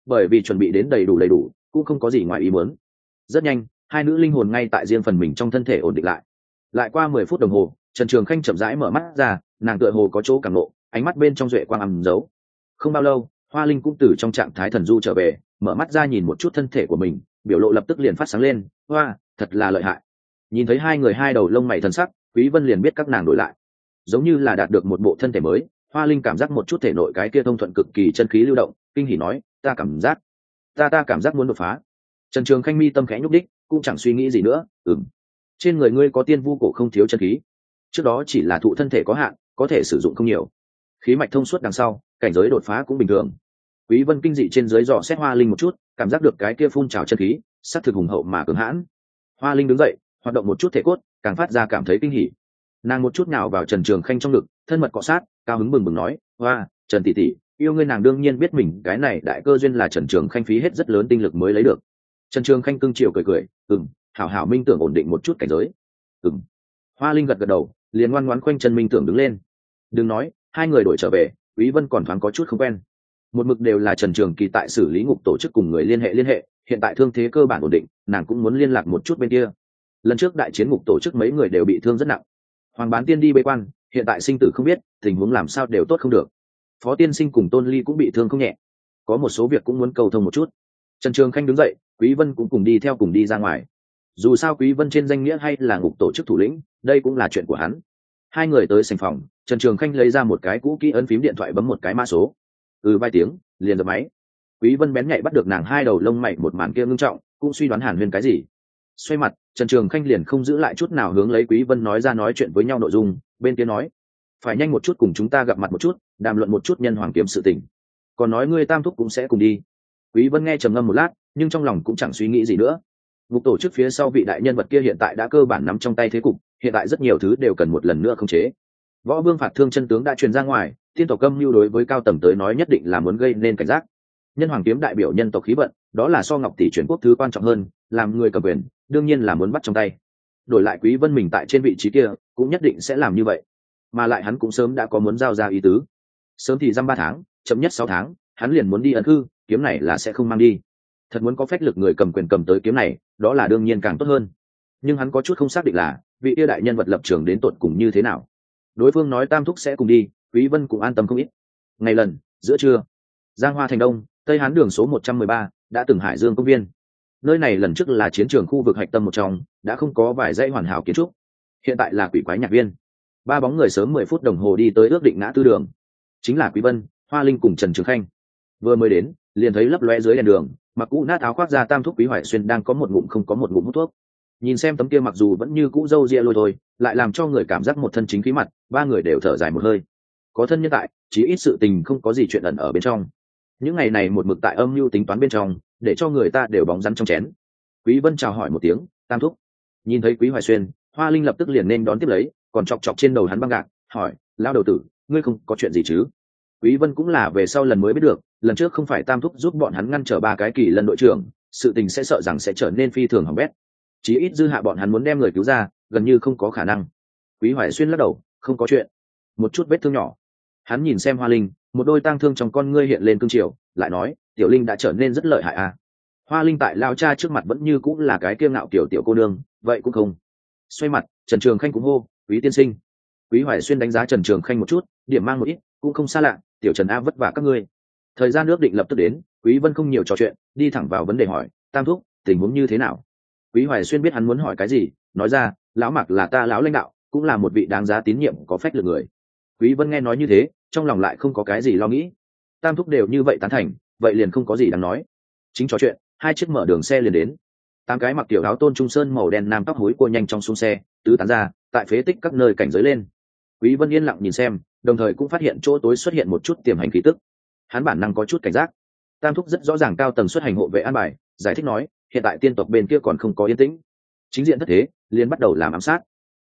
Bởi vì chuẩn bị đến đầy đủ đầy đủ, cũng không có gì ngoài ý muốn. Rất nhanh, hai nữ linh hồn ngay tại riêng phần mình trong thân thể ổn định lại. Lại qua mười phút đồng hồ, trần trường khanh chậm rãi mở mắt ra, nàng tựa hồ có chỗ càng nộ ánh mắt bên trong duệ quang ầm giấu không bao lâu, hoa linh cũng từ trong trạng thái thần du trở về, mở mắt ra nhìn một chút thân thể của mình, biểu lộ lập tức liền phát sáng lên, hoa, thật là lợi hại. Nhìn thấy hai người hai đầu lông mày thần sắc, quý vân liền biết các nàng đổi lại. Giống như là đạt được một bộ thân thể mới hoa linh cảm giác một chút thể nội cái kia thông thuận cực kỳ chân khí lưu động, kinh hỉ nói, ta cảm giác, ta ta cảm giác muốn đột phá. Trần trường khanh mi tâm khẽ nhúc đích, cũng chẳng suy nghĩ gì nữa, ừm, trên người ngươi có tiên vu cổ không thiếu chân khí. Trước đó chỉ là thụ thân thể có hạn, có thể sử dụng không nhiều. Khí mạch thông suốt đằng sau, cảnh giới đột phá cũng bình thường. Quý vân kinh dị trên dưới dò xét hoa linh một chút, cảm giác được cái kia phun trào chân khí, sắc thực hùng hậu mà cường hãn. Hoa linh đứng dậy, hoạt động một chút thể cốt, càng phát ra cảm thấy kinh hỉ. Nàng một chút nào vào trần trường khanh trong ngực thân mật cọ sát, cao hứng bừng bừng nói, hoa, trần tỷ tỷ, yêu ngươi nàng đương nhiên biết mình, cái này đại cơ duyên là trần trường khanh phí hết rất lớn tinh lực mới lấy được. Trần trường khanh cưng chiều cười cười ừng hảo hảo minh tưởng ổn định một chút cảnh giới. Ừng hoa linh gật gật đầu, liền ngoan ngoãn quanh chân minh tưởng đứng lên. Đừng nói, hai người đổi trở về, quý vân còn thoáng có chút không quen. Một mực đều là trần trường kỳ tại xử lý ngục tổ chức cùng người liên hệ liên hệ, hiện tại thương thế cơ bản ổn định, nàng cũng muốn liên lạc một chút bên kia. Lần trước đại chiến ngục tổ chức mấy người đều bị thương rất nặng. Hoàng bán tiên đi bế quan hiện tại sinh tử không biết, tình huống làm sao đều tốt không được. Phó tiên sinh cùng tôn ly cũng bị thương không nhẹ. Có một số việc cũng muốn cầu thông một chút. Trần trường khanh đứng dậy, quý vân cũng cùng đi theo cùng đi ra ngoài. Dù sao quý vân trên danh nghĩa hay là ngục tổ chức thủ lĩnh, đây cũng là chuyện của hắn. Hai người tới sành phòng, trần trường khanh lấy ra một cái cũ kỹ ấn phím điện thoại bấm một cái mã số. Ừ vài tiếng, liền dập máy. Quý vân bén nhạy bắt được nàng hai đầu lông mày một màn kia ngưng trọng, cũng suy đoán hàn huyên cái gì. Xoay mặt, trần trường khanh liền không giữ lại chút nào hướng lấy quý vân nói ra nói chuyện với nhau nội dung bên kia nói, phải nhanh một chút cùng chúng ta gặp mặt một chút, đàm luận một chút nhân hoàng kiếm sự tình. Còn nói ngươi tam thúc cũng sẽ cùng đi. Quý vân nghe trầm ngâm một lát, nhưng trong lòng cũng chẳng suy nghĩ gì nữa. Ngục tổ chức phía sau vị đại nhân vật kia hiện tại đã cơ bản nắm trong tay thế cục, hiện tại rất nhiều thứ đều cần một lần nữa khống chế. Võ vương phạt thương chân tướng đã truyền ra ngoài thiên tộc câm lưu đối với cao tầng tới nói nhất định là muốn gây nên cảnh giác. Nhân hoàng kiếm đại biểu nhân tộc khí vận, đó là so ngọc tỷ chuyển quốc thứ quan trọng hơn, làm người cầm quyền, đương nhiên là muốn bắt trong tay đổi lại quý vân mình tại trên vị trí kia cũng nhất định sẽ làm như vậy. Mà lại hắn cũng sớm đã có muốn giao ra ý tứ. Sớm thì dăm ba tháng chậm nhất sáu tháng hắn liền muốn đi ấn cư kiếm này là sẽ không mang đi. Thật muốn có phách lực người cầm quyền cầm tới kiếm này đó là đương nhiên càng tốt hơn. Nhưng hắn có chút không xác định là vị yêu đại nhân vật lập trường đến tột cùng như thế nào. Đối phương nói tam thúc sẽ cùng đi quý vân cũng an tâm không ít. Ngày lần giữa trưa giang hoa thành đông tây hán đường số 113, đã từng hải dương công viên nơi này lần trước là chiến trường khu vực hạch tâm một trong, đã không có vài dãy hoàn hảo kiến trúc. Hiện tại là quỷ quái nhạc viên. Ba bóng người sớm mười phút đồng hồ đi tới ước định ngã tư đường. Chính là quý vân, hoa linh cùng trần trường khanh. Vừa mới đến, liền thấy lấp loe dưới đèn đường, mặc cũ nát áo khoác ra tam thúc quý hoài xuyên đang có một ngụm không có một ngụm hút thuốc. Nhìn xem tấm kia mặc dù vẫn như cũ râu ria lôi thôi, lại làm cho người cảm giác một thân chính khí mặt, ba người đều thở dài một hơi. Có thân nhân tại chỉ ít sự tình không có gì chuyện ẩn ở bên trong. Những ngày này một mực tại âm mưu tính toán bên trong để cho người ta đều bóng rắn trong chén. Quý vân chào hỏi một tiếng, tam thúc. Nhìn thấy quý hoài xuyên, hoa linh lập tức liền nên đón tiếp lấy, còn chọc chọc trên đầu hắn băng gạc, hỏi lao đầu tử, ngươi không có chuyện gì chứ? Quý vân cũng là về sau lần mới biết được, lần trước không phải tam thúc giúp bọn hắn ngăn trở ba cái kỳ lần đội trưởng, sự tình sẽ sợ rằng sẽ trở nên phi thường hỏng bét. Chí ít dư hạ bọn hắn muốn đem người cứu ra, gần như không có khả năng. Quý hoài xuyên lắc đầu, không có chuyện. Một chút vết thương nhỏ. Hắn nhìn xem hoa linh một đôi tang thương trong con ngươi hiện lên cương triều, lại nói, tiểu linh đã trở nên rất lợi hại à? Hoa linh tại lao cha trước mặt vẫn như cũng là cái kiêng ngạo kiểu tiểu cô nương, vậy cũng không. Xoay mặt, trần trường khanh cũng hô, quý tiên sinh. Quý hoài xuyên đánh giá trần trường khanh một chút, điểm mang một ít, cũng không xa lạ, tiểu trần a, vất vả các ngươi. Thời gian ước định lập tức đến, quý vân không nhiều trò chuyện, đi thẳng vào vấn đề hỏi, tam thúc, tình huống như thế nào? Quý hoài xuyên biết hắn muốn hỏi cái gì, nói ra, lão mặc là ta lão lãnh đạo, cũng là một vị đáng giá tín nhiệm có phép lực người. Quý vân nghe nói như thế trong lòng lại không có cái gì lo nghĩ. Tam thúc đều như vậy tán thành, vậy liền không có gì đáng nói. Chính trò chuyện, hai chiếc mở đường xe liền đến. Tám cái mặc tiểu áo tôn trung sơn màu đen nam tóc hối cua nhanh trong xuống xe, tứ tán ra, tại phế tích các nơi cảnh giới lên. Quý vân yên lặng nhìn xem, đồng thời cũng phát hiện chỗ tối xuất hiện một chút tiềm hành khí tức. Hắn bản năng có chút cảnh giác. Tam thúc rất rõ ràng cao tầng xuất hành hộ vệ an bài, giải thích nói, hiện tại tiên tộc bên kia còn không có yên tĩnh. Chính diện thất thế, liền bắt đầu làm ám sát.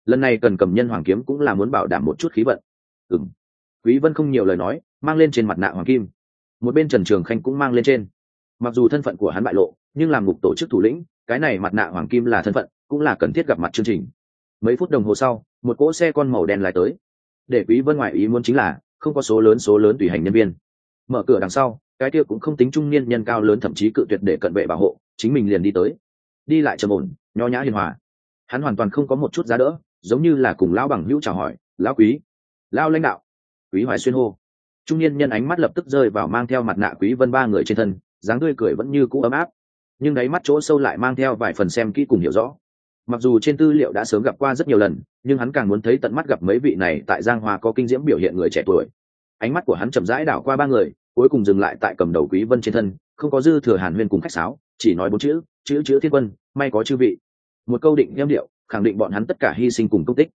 Lần này cần cầm nhân hoàng kiếm cũng là muốn bảo đảm một chút khí vận. Ừm quý vân không nhiều lời nói, mang lên trên mặt nạ hoàng kim. Một bên trần trường khanh cũng mang lên trên. Mặc dù thân phận của hắn bại lộ, nhưng làm ngục tổ chức thủ lĩnh, cái này mặt nạ hoàng kim là thân phận, cũng là cần thiết gặp mặt chương trình. Mấy phút đồng hồ sau, một cỗ xe con màu đen lại tới. Để quý vân ngoại ý muốn chính là, không có số lớn số lớn tùy hành nhân viên. Mở cửa đằng sau, cái kia cũng không tính trung niên nhân cao lớn thậm chí cự tuyệt để cận vệ bảo hộ, chính mình liền đi tới. Đi lại trầm ổn, nho nhã hiền hòa. Hắn hoàn toàn không có một chút giá đỡ, giống như là cùng lão bằng hữu chào hỏi, lão quý, lão lãnh đạo quý hoài xuyên hô. Trung niên nhân ánh mắt lập tức rơi vào mang theo mặt nạ quý vân ba người trên thân, dáng tươi cười vẫn như cũ ấm áp. Nhưng đáy mắt chỗ sâu lại mang theo vài phần xem kỹ cùng hiểu rõ. Mặc dù trên tư liệu đã sớm gặp qua rất nhiều lần, nhưng hắn càng muốn thấy tận mắt gặp mấy vị này tại giang hoa có kinh diễm biểu hiện người trẻ tuổi. Ánh mắt của hắn chậm rãi đảo qua ba người, cuối cùng dừng lại tại cầm đầu quý vân trên thân, không có dư thừa hàn huyên cùng khách sáo, chỉ nói bốn chữ chữ chữ thiên quân, may có chư vị. Một câu định nghiêm điệu, khẳng định bọn hắn tất cả hy sinh cùng công tích.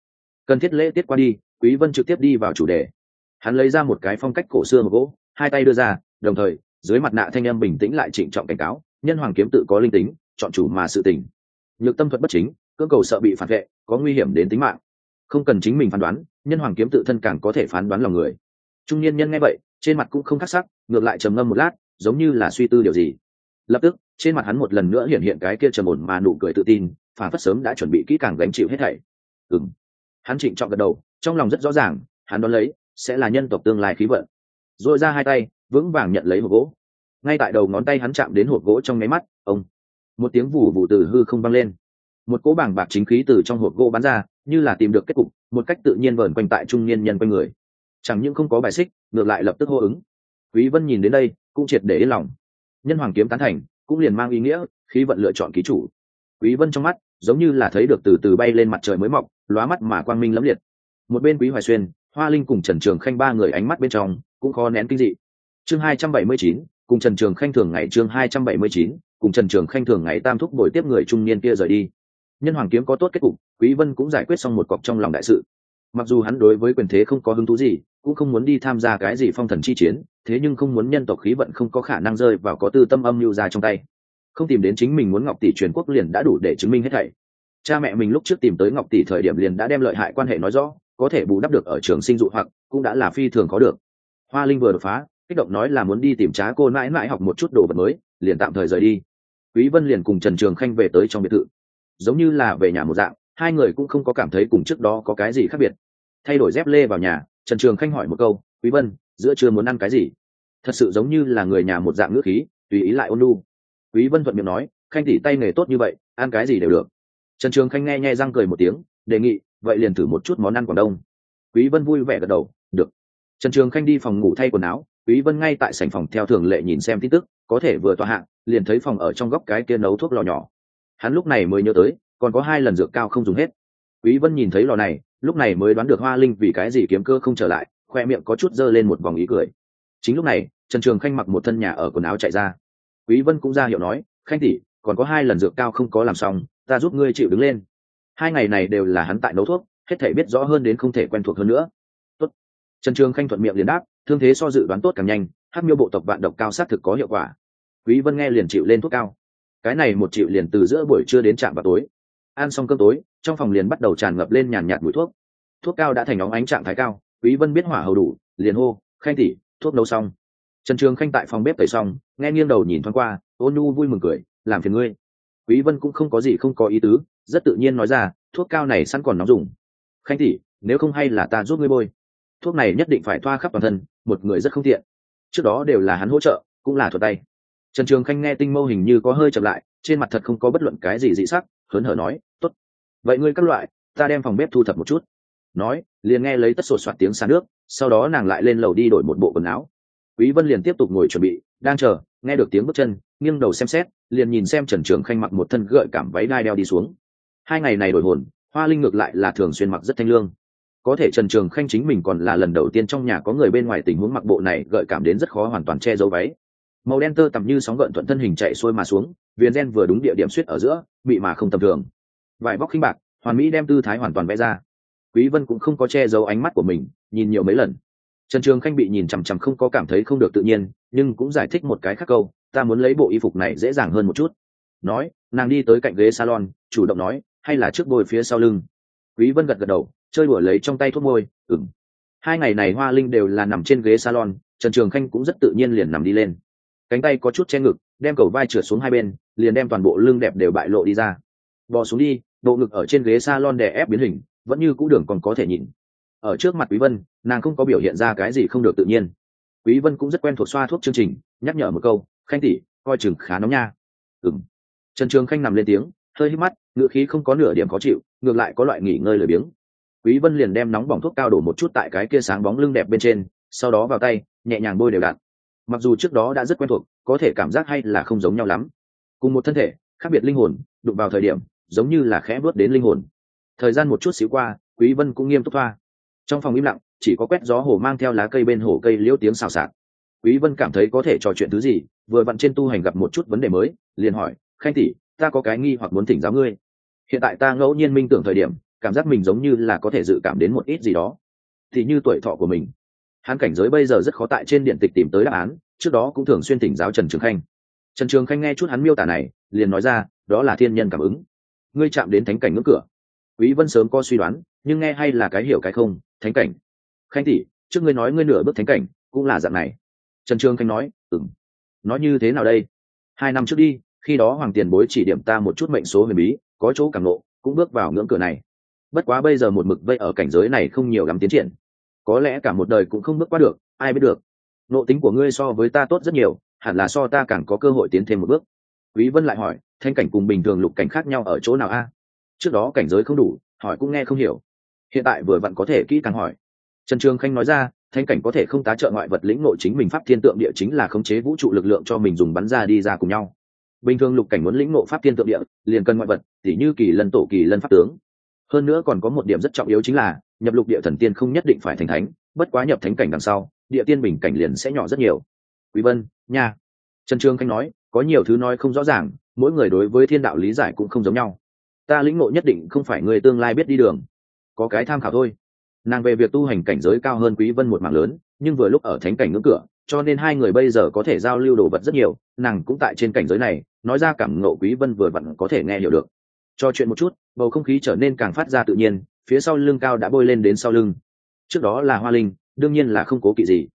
Cần thiết lễ tiết qua đi, quý vân trực tiếp đi vào chủ đề hắn lấy ra một cái phong cách cổ xưa một gỗ, hai tay đưa ra, đồng thời, dưới mặt nạ thanh âm bình tĩnh lại trịnh trọng cảnh cáo, nhân hoàng kiếm tự có linh tính, chọn chủ mà sự tình. Nhược tâm thuật bất chính, cưỡng cầu sợ bị phản vệ, có nguy hiểm đến tính mạng. Không cần chính mình phán đoán, nhân hoàng kiếm tự thân càng có thể phán đoán lòng người. Trung niên nhân nghe vậy, trên mặt cũng không khắc sắc, ngược lại trầm ngâm một lát, giống như là suy tư điều gì. Lập tức, trên mặt hắn một lần nữa hiện hiện cái kia trầm ổn mà nụ cười tự tin, phản phất sớm đã chuẩn bị kỹ càng gánh chịu hết thảy. Ừng hắn trịnh trọng gật đầu, trong lòng rất rõ ràng, hắn đón lấy sẽ là nhân tộc tương lai khí vận. Rồi ra hai tay, vững vàng nhận lấy hộp gỗ. Ngay tại đầu ngón tay hắn chạm đến hộp gỗ trong nháy mắt, ông. Một tiếng vù vù từ hư không vang lên. Một cỗ bảng bạc chính khí từ trong hộp gỗ bắn ra, như là tìm được kết cục, một cách tự nhiên vờn quanh tại trung niên nhân quanh người. Chẳng những không có bài xích, ngược lại lập tức hô ứng. Quý vân nhìn đến đây, cũng triệt để yên lòng. Nhân hoàng kiếm tán thành, cũng liền mang ý nghĩa, khí vận lựa chọn ký chủ. Quý vân trong mắt, giống như là thấy được từ từ bay lên mặt trời mới mọc, lóa mắt mà quang minh lẫm liệt. Một bên quý hoài xuyên hoa linh cùng trần trường khanh ba người ánh mắt bên trong cũng khó nén kinh dị. Chương 279, cùng trần trường khanh thường ngày chương 279, cùng trần trường khanh thường ngày tam thúc bồi tiếp người trung niên kia rời đi. Nhân hoàng kiếm có tốt kết cục quý vân cũng giải quyết xong một cọc trong lòng đại sự. Mặc dù hắn đối với quyền thế không có hứng thú gì cũng không muốn đi tham gia cái gì phong thần chi chiến thế nhưng không muốn nhân tộc khí vận không có khả năng rơi vào có tư tâm âm lưu ra trong tay. Không tìm đến chính mình muốn ngọc tỷ truyền quốc liền đã đủ để chứng minh hết thảy. Cha mẹ mình lúc trước tìm tới ngọc tỷ thời điểm liền đã đem lợi hại quan hệ nói rõ có thể bù đắp được ở trường sinh dụ hoặc, cũng đã là phi thường có được. Hoa linh vừa đột phá, kích động nói là muốn đi tìm trá cô mãi mãi học một chút đồ vật mới, liền tạm thời rời đi. Quý vân liền cùng trần trường khanh về tới trong biệt thự. Giống như là về nhà một dạng, hai người cũng không có cảm thấy cùng trước đó có cái gì khác biệt. Thay đổi dép lê vào nhà, trần trường khanh hỏi một câu, quý vân, giữa trưa muốn ăn cái gì? Thật sự giống như là người nhà một dạng ngữ khí, tùy ý lại ôn lu quý vân thuận miệng nói, khanh tỉ tay nghề tốt như vậy, ăn cái gì đều được. Trần trường khanh nghe nghe răng cười một tiếng, đề nghị vậy liền thử một chút món ăn quảng đông. Quý vân vui vẻ gật đầu, được. Trần trường khanh đi phòng ngủ thay quần áo, quý vân ngay tại sảnh phòng theo thường lệ nhìn xem tin tức, có thể vừa tòa hạng, liền thấy phòng ở trong góc cái kia nấu thuốc lò nhỏ. Hắn lúc này mới nhớ tới, còn có hai lần dược cao không dùng hết. Quý vân nhìn thấy lò này, lúc này mới đoán được hoa linh vì cái gì kiếm cơ không trở lại, khoe miệng có chút dơ lên một vòng ý cười. Chính lúc này, trần trường khanh mặc một thân nhà ở quần áo chạy ra. Quý vân cũng ra hiệu nói, khanh tỷ, còn có hai lần dược cao không có làm xong, ta giúp ngươi chịu đứng lên hai ngày này đều là hắn tại nấu thuốc, hết thể biết rõ hơn đến không thể quen thuộc hơn nữa. Tốt. trần trường khanh thuận miệng liền đáp, thương thế so dự đoán tốt càng nhanh hát miêu bộ tộc vạn độc cao sát thực có hiệu quả. Quý vân nghe liền chịu lên thuốc cao. Cái này một chịu liền từ giữa buổi trưa đến trạm vào tối. Ăn xong cơm tối, trong phòng liền bắt đầu tràn ngập lên nhàn nhạt mùi thuốc. Thuốc cao đã thành óng ánh trạng thái cao, quý vân biết hỏa hầu đủ, liền hô, khanh tỉ thuốc nấu xong. Trần trường khanh tại phòng bếp tẩy xong, nghe nghiêng đầu nhìn thoáng qua, ôn nhu vui mừng cười, làm phiền ngươi. Quý vân cũng không có gì không có ý tứ rất tự nhiên nói ra, thuốc cao này sẵn còn nóng dùng. Khanh tỷ, nếu không hay là ta giúp ngươi bôi. Thuốc này nhất định phải thoa khắp toàn thân, một người rất không tiện. Trước đó đều là hắn hỗ trợ, cũng là thuật tay. Trần trường khanh nghe tinh mâu hình như có hơi chậm lại, trên mặt thật không có bất luận cái gì dị sắc, hớn hở nói, tốt. Vậy ngươi các loại, ta đem phòng bếp thu thập một chút. Nói, liền nghe lấy tất sột soạt tiếng xa nước, sau đó nàng lại lên lầu đi đổi một bộ quần áo. Quý vân liền tiếp tục ngồi chuẩn bị, đang chờ, nghe được tiếng bước chân, nghiêng đầu xem xét, liền nhìn xem trần trường khanh mặc một thân gợi cảm váy đai đeo đi xuống hai ngày này đổi hồn, hoa linh ngược lại là thường xuyên mặc rất thanh lương. Có thể trần trường khanh chính mình còn là lần đầu tiên trong nhà có người bên ngoài tình huống mặc bộ này, gợi cảm đến rất khó hoàn toàn che giấu váy. Màu đen tơ tầm như sóng gợn thuận thân hình chạy xuôi mà xuống, viền gen vừa đúng địa điểm suýt ở giữa, bị mà không tầm thường. Vải vóc khinh bạc, hoàn mỹ đem tư thái hoàn toàn vẽ ra. Quý vân cũng không có che giấu ánh mắt của mình, nhìn nhiều mấy lần. Trần trường khanh bị nhìn chằm chằm không có cảm thấy không được tự nhiên, nhưng cũng giải thích một cái khác câu, ta muốn lấy bộ y phục này dễ dàng hơn một chút. Nói, nàng đi tới cạnh ghế salon, chủ động nói hay là trước bôi phía sau lưng? Quý vân gật gật đầu, chơi đùa lấy trong tay thuốc môi, ừm. Hai ngày này hoa linh đều là nằm trên ghế salon, trần trường khanh cũng rất tự nhiên liền nằm đi lên. Cánh tay có chút che ngực, đem cầu vai trượt xuống hai bên, liền đem toàn bộ lưng đẹp đều bại lộ đi ra. Bò xuống đi bộ ngực ở trên ghế salon đè ép biến hình, vẫn như cũ đường còn có thể nhìn. Ở trước mặt quý vân, nàng không có biểu hiện ra cái gì không được tự nhiên. Quý vân cũng rất quen thuộc xoa thuốc chương trình, nhắc nhở một câu, khanh tỷ, coi chừng khá nóng nha. Ừm. Trần trường khanh nằm lên tiếng hơi hít mắt, ngựa khí không có nửa điểm khó chịu, ngược lại có loại nghỉ ngơi lười biếng. Quý vân liền đem nóng bỏng thuốc cao đổ một chút tại cái kia sáng bóng lưng đẹp bên trên, sau đó vào tay, nhẹ nhàng bôi đều đặn. Mặc dù trước đó đã rất quen thuộc, có thể cảm giác hay là không giống nhau lắm. Cùng một thân thể, khác biệt linh hồn, đụng vào thời điểm, giống như là khẽ bước đến linh hồn. Thời gian một chút xíu qua, quý vân cũng nghiêm túc thoa. Trong phòng im lặng, chỉ có quét gió hồ mang theo lá cây bên hồ cây liễu tiếng xào xạc. Quý vân cảm thấy có thể trò chuyện thứ gì, vừa vặn trên tu hành gặp một chút vấn đề mới, liền hỏi, khanh tỷ ta có cái nghi hoặc muốn thỉnh giáo ngươi. Hiện tại ta ngẫu nhiên minh tưởng thời điểm, cảm giác mình giống như là có thể dự cảm đến một ít gì đó. Thì như tuổi thọ của mình. Hắn cảnh giới bây giờ rất khó tại trên điện tịch tìm tới đáp án, trước đó cũng thường xuyên thỉnh giáo trần trường khanh. Trần trường khanh nghe chút hắn miêu tả này, liền nói ra, đó là thiên nhân cảm ứng. Ngươi chạm đến thánh cảnh ngưỡng cửa. Quý vân sớm có suy đoán, nhưng nghe hay là cái hiểu cái không, thánh cảnh. Khanh tỷ, trước ngươi nói ngươi nửa bước thánh cảnh, cũng là dạng này. Trần trường khanh nói, ừm. nói như thế nào đây? Hai năm trước đi khi đó hoàng tiền bối chỉ điểm ta một chút mệnh số huyền bí, có chỗ càng lộ cũng bước vào ngưỡng cửa này. Bất quá bây giờ một mực vây ở cảnh giới này không nhiều lắm tiến triển. Có lẽ cả một đời cũng không bước qua được, ai biết được. Nộ tính của ngươi so với ta tốt rất nhiều, hẳn là so ta càng có cơ hội tiến thêm một bước. Quý vân lại hỏi, thanh cảnh cùng bình thường lục cảnh khác nhau ở chỗ nào a? Trước đó cảnh giới không đủ, hỏi cũng nghe không hiểu. Hiện tại vừa vặn có thể kỹ càng hỏi. Trần trường khanh nói ra, thanh cảnh có thể không tá trợ ngoại vật lĩnh nội chính mình pháp thiên tượng địa chính là khống chế vũ trụ lực lượng cho mình dùng bắn ra đi ra cùng nhau bình thường lục cảnh muốn lĩnh ngộ pháp thiên tượng địa, liền cần ngoại vật, tỉ như kỳ lân tổ, kỳ lân pháp tướng. Hơn nữa còn có một điểm rất trọng yếu chính là, nhập lục địa thần tiên không nhất định phải thành thánh, bất quá nhập thánh cảnh đằng sau, địa tiên bình cảnh liền sẽ nhỏ rất nhiều. Quý vân, nha. Trần trương khanh nói, có nhiều thứ nói không rõ ràng, mỗi người đối với thiên đạo lý giải cũng không giống nhau. Ta lĩnh ngộ nhất định không phải người tương lai biết đi đường. Có cái tham khảo thôi. Nàng về việc tu hành cảnh giới cao hơn quý vân một mảng lớn, nhưng vừa lúc ở thánh cảnh ngưỡng cửa, cho nên hai người bây giờ có thể giao lưu đồ vật rất nhiều, nàng cũng tại trên cảnh giới này nói ra cảm ngộ quý vân vừa vặn có thể nghe hiểu được. Cho chuyện một chút, bầu không khí trở nên càng phát ra tự nhiên, phía sau lưng cao đã bôi lên đến sau lưng. Trước đó là hoa linh, đương nhiên là không cố kỵ gì.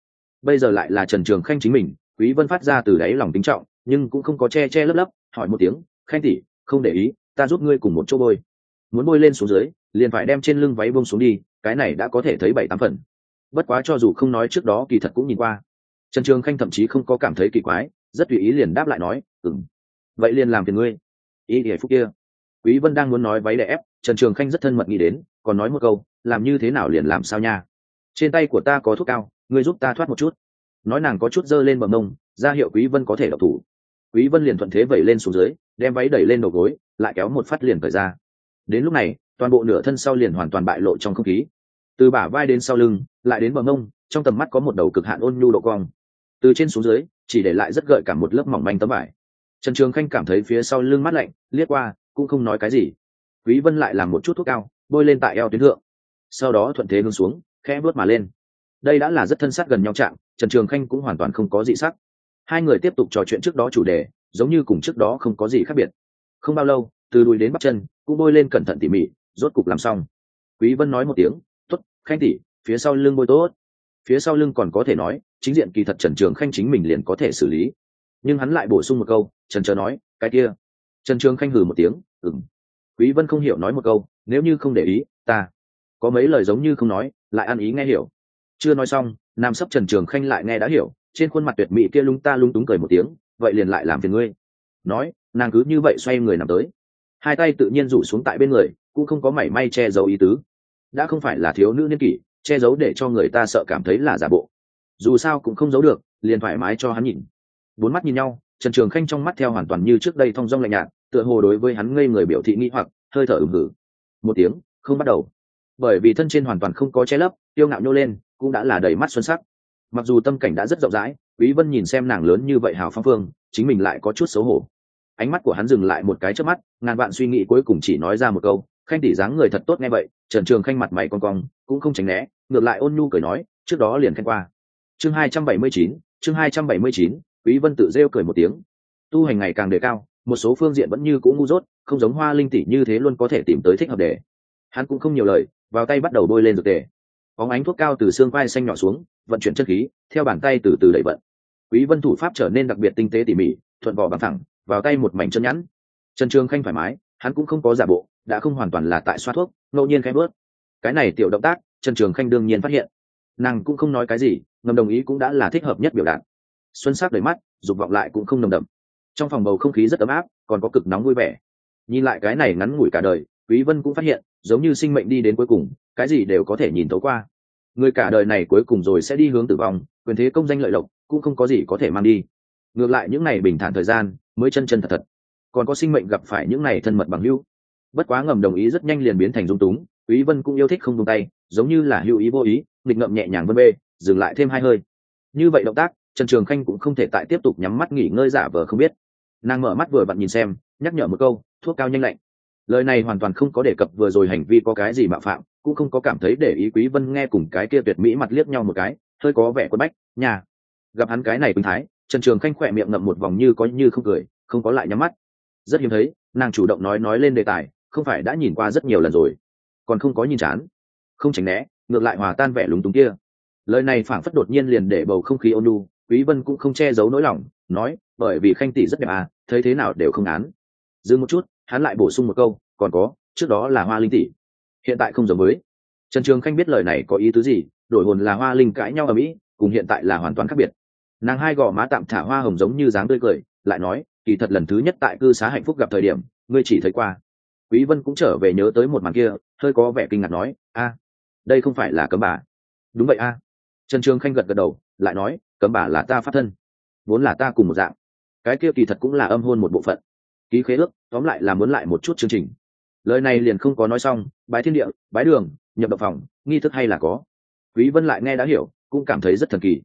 Bây giờ lại là trần trường khanh chính mình, quý vân phát ra từ đáy lòng tính trọng, nhưng cũng không có che che lấp lấp, hỏi một tiếng, khanh tỷ, không để ý, ta giúp ngươi cùng một chỗ bôi. Muốn bôi lên xuống dưới, liền phải đem trên lưng váy bông xuống đi, cái này đã có thể thấy bảy tám phần. Bất quá cho dù không nói trước đó kỳ thật cũng nhìn qua. Trần trường khanh thậm chí không có cảm thấy kỳ quái, rất tùy ý liền đáp lại nói ừng vậy liền làm phiền ngươi. Ý ỉa phúc kia. Quý vân đang muốn nói váy đẻ ép, trần trường khanh rất thân mật nghĩ đến, còn nói một câu, làm như thế nào liền làm sao nha? Trên tay của ta có thuốc cao, ngươi giúp ta thoát một chút. Nói nàng có chút dơ lên bờ mông, ra hiệu quý vân có thể độc thủ. Quý vân liền thuận thế vẩy lên xuống dưới, đem váy đẩy lên đầu gối, lại kéo một phát liền cởi ra. Đến lúc này, toàn bộ nửa thân sau liền hoàn toàn bại lộ trong không khí. Từ bả vai đến sau lưng, lại đến bờ mông, trong tầm mắt có một đầu cực hạn ôn nhu độ cong. Từ trên xuống dưới, chỉ để lại rất gợi cả một lớp mỏng manh tấm vải trần trường khanh cảm thấy phía sau lưng mát lạnh, liếc qua, cũng không nói cái gì. Quý vân lại làm một chút thuốc cao, bôi lên tại eo tuyến thượng. Sau đó thuận thế hướng xuống, khẽ bước mà lên. Đây đã là rất thân sát gần nhau chạm, trần trường khanh cũng hoàn toàn không có dị sắc. Hai người tiếp tục trò chuyện trước đó chủ đề, giống như cùng trước đó không có gì khác biệt. Không bao lâu, từ đùi đến bắp chân, cũng bôi lên cẩn thận tỉ mỉ, rốt cục làm xong. Quý vân nói một tiếng, tốt, khanh tỉ phía sau lưng bôi tốt. Phía sau lưng còn có thể nói, chính diện kỳ thật trần trường khanh chính mình liền có thể xử lý. Nhưng hắn lại bổ sung một câu trần trờ nói, cái kia. Trần trường khanh hử một tiếng ừng quý vân không hiểu nói một câu, nếu như không để ý, ta. Có mấy lời giống như không nói, lại ăn ý nghe hiểu. Chưa nói xong, nam sấp trần trường khanh lại nghe đã hiểu, trên khuôn mặt tuyệt mỹ kia lung ta lung túng cười một tiếng, vậy liền lại làm phiền ngươi. Nói, nàng cứ như vậy xoay người nằm tới. Hai tay tự nhiên rủ xuống tại bên người, cũng không có mảy may che giấu ý tứ. Đã không phải là thiếu nữ niên kỷ, che giấu để cho người ta sợ cảm thấy là giả bộ. Dù sao cũng không giấu được, liền thoải mái cho hắn nhìn. Bốn mắt nhìn nhau trần trường khanh trong mắt theo hoàn toàn như trước đây thong dong lạnh nhạt tựa hồ đối với hắn ngây người biểu thị nghĩ hoặc hơi thở ừng hử. Một tiếng không bắt đầu. Bởi vì thân trên hoàn toàn không có che lấp tiêu ngạo nhô lên cũng đã là đầy mắt xuân sắc. Mặc dù tâm cảnh đã rất rộng rãi quý vân nhìn xem nàng lớn như vậy hào phong phương chính mình lại có chút xấu hổ. Ánh mắt của hắn dừng lại một cái trước mắt ngàn vạn suy nghĩ cuối cùng chỉ nói ra một câu khanh tỷ dáng người thật tốt nghe vậy. Trần trường khanh mặt mày con cong cũng không tránh né ngược lại ôn nhu cười nói trước đó liền khen qua. Chương 279, chương 279, quý vân tự rêu cười một tiếng. Tu hành ngày càng đề cao, một số phương diện vẫn như cũ ngu dốt, không giống hoa linh tỷ như thế luôn có thể tìm tới thích hợp để. Hắn cũng không nhiều lời, vào tay bắt đầu bôi lên dược tề. Bóng ánh thuốc cao từ xương vai xanh nhỏ xuống, vận chuyển chất khí, theo bàn tay từ từ đẩy vận. Quý vân thủ pháp trở nên đặc biệt tinh tế tỉ mỉ, thuận vỏ bằng thẳng, vào tay một mảnh chân nhẵn. Trần trường khanh thoải mái, hắn cũng không có giả bộ, đã không hoàn toàn là tại xoa thuốc, ngẫu nhiên khẽ bớt cái này tiểu động tác, trần trường khanh đương nhiên phát hiện. Nàng cũng không nói cái gì, ngầm đồng ý cũng đã là thích hợp nhất biểu đạt xuân sắc đầy mắt, dục vọng lại cũng không nồng đậm. Trong phòng bầu không khí rất ấm áp, còn có cực nóng vui vẻ. Nhìn lại cái này ngắn ngủi cả đời, quý vân cũng phát hiện, giống như sinh mệnh đi đến cuối cùng, cái gì đều có thể nhìn tối qua. Người cả đời này cuối cùng rồi sẽ đi hướng tử vong, quyền thế công danh lợi lộc, cũng không có gì có thể mang đi. Ngược lại những ngày bình thản thời gian, mới chân chân thật thật. Còn có sinh mệnh gặp phải những ngày thân mật bằng hữu. Bất quá ngầm đồng ý rất nhanh liền biến thành dung túng, quý vân cũng yêu thích không buông tay, giống như là hữu ý vô ý, nghịch ngậm nhẹ nhàng vân bê, dừng lại thêm hai hơi. Như vậy động tác trần trường khanh cũng không thể tại tiếp tục nhắm mắt nghỉ ngơi giả vờ không biết. Nàng mở mắt vừa vặn nhìn xem, nhắc nhở một câu, thuốc cao nhanh lạnh. Lời này hoàn toàn không có đề cập vừa rồi hành vi có cái gì mạo phạm, cũng không có cảm thấy để ý quý vân nghe cùng cái kia tuyệt mỹ mặt liếc nhau một cái, hơi có vẻ quất bách, nhà, gặp hắn cái này bình thái. Trần trường khanh khỏe miệng ngậm một vòng như có như không cười, không có lại nhắm mắt. Rất hiếm thấy, nàng chủ động nói nói lên đề tài, không phải đã nhìn qua rất nhiều lần rồi, còn không có nhìn chán. Không tránh né, ngược lại hòa tan vẻ lúng túng kia. Lời này phảng phất đột nhiên liền để bầu không khí ôn nhu quý vân cũng không che giấu nỗi lòng, nói, bởi vì khanh tỷ rất đẹp à thấy thế nào đều không án. Dừng một chút, hắn lại bổ sung một câu, còn có, trước đó là hoa linh tỷ, hiện tại không giống mới. trần trường khanh biết lời này có ý tứ gì, đổi hồn là hoa linh cãi nhau ở mỹ, cùng hiện tại là hoàn toàn khác biệt. Nàng hai gò má tạm thả hoa hồng giống như dáng tươi cười, lại nói, kỳ thật lần thứ nhất tại cư xá hạnh phúc gặp thời điểm, ngươi chỉ thấy qua. Quý vân cũng trở về nhớ tới một màn kia, hơi có vẻ kinh ngạc nói, a, đây không phải là cấm bà. Đúng vậy a. Trần trường khanh gật gật đầu, lại nói cấm bà là ta phát thân, vốn là ta cùng một dạng. Cái kia kỳ thật cũng là âm hôn một bộ phận. Ký khế ước, tóm lại là muốn lại một chút chương trình. Lời này liền không có nói xong, bái thiên địa, bái đường, nhập động phòng, nghi thức hay là có. Quý vân lại nghe đã hiểu, cũng cảm thấy rất thần kỳ.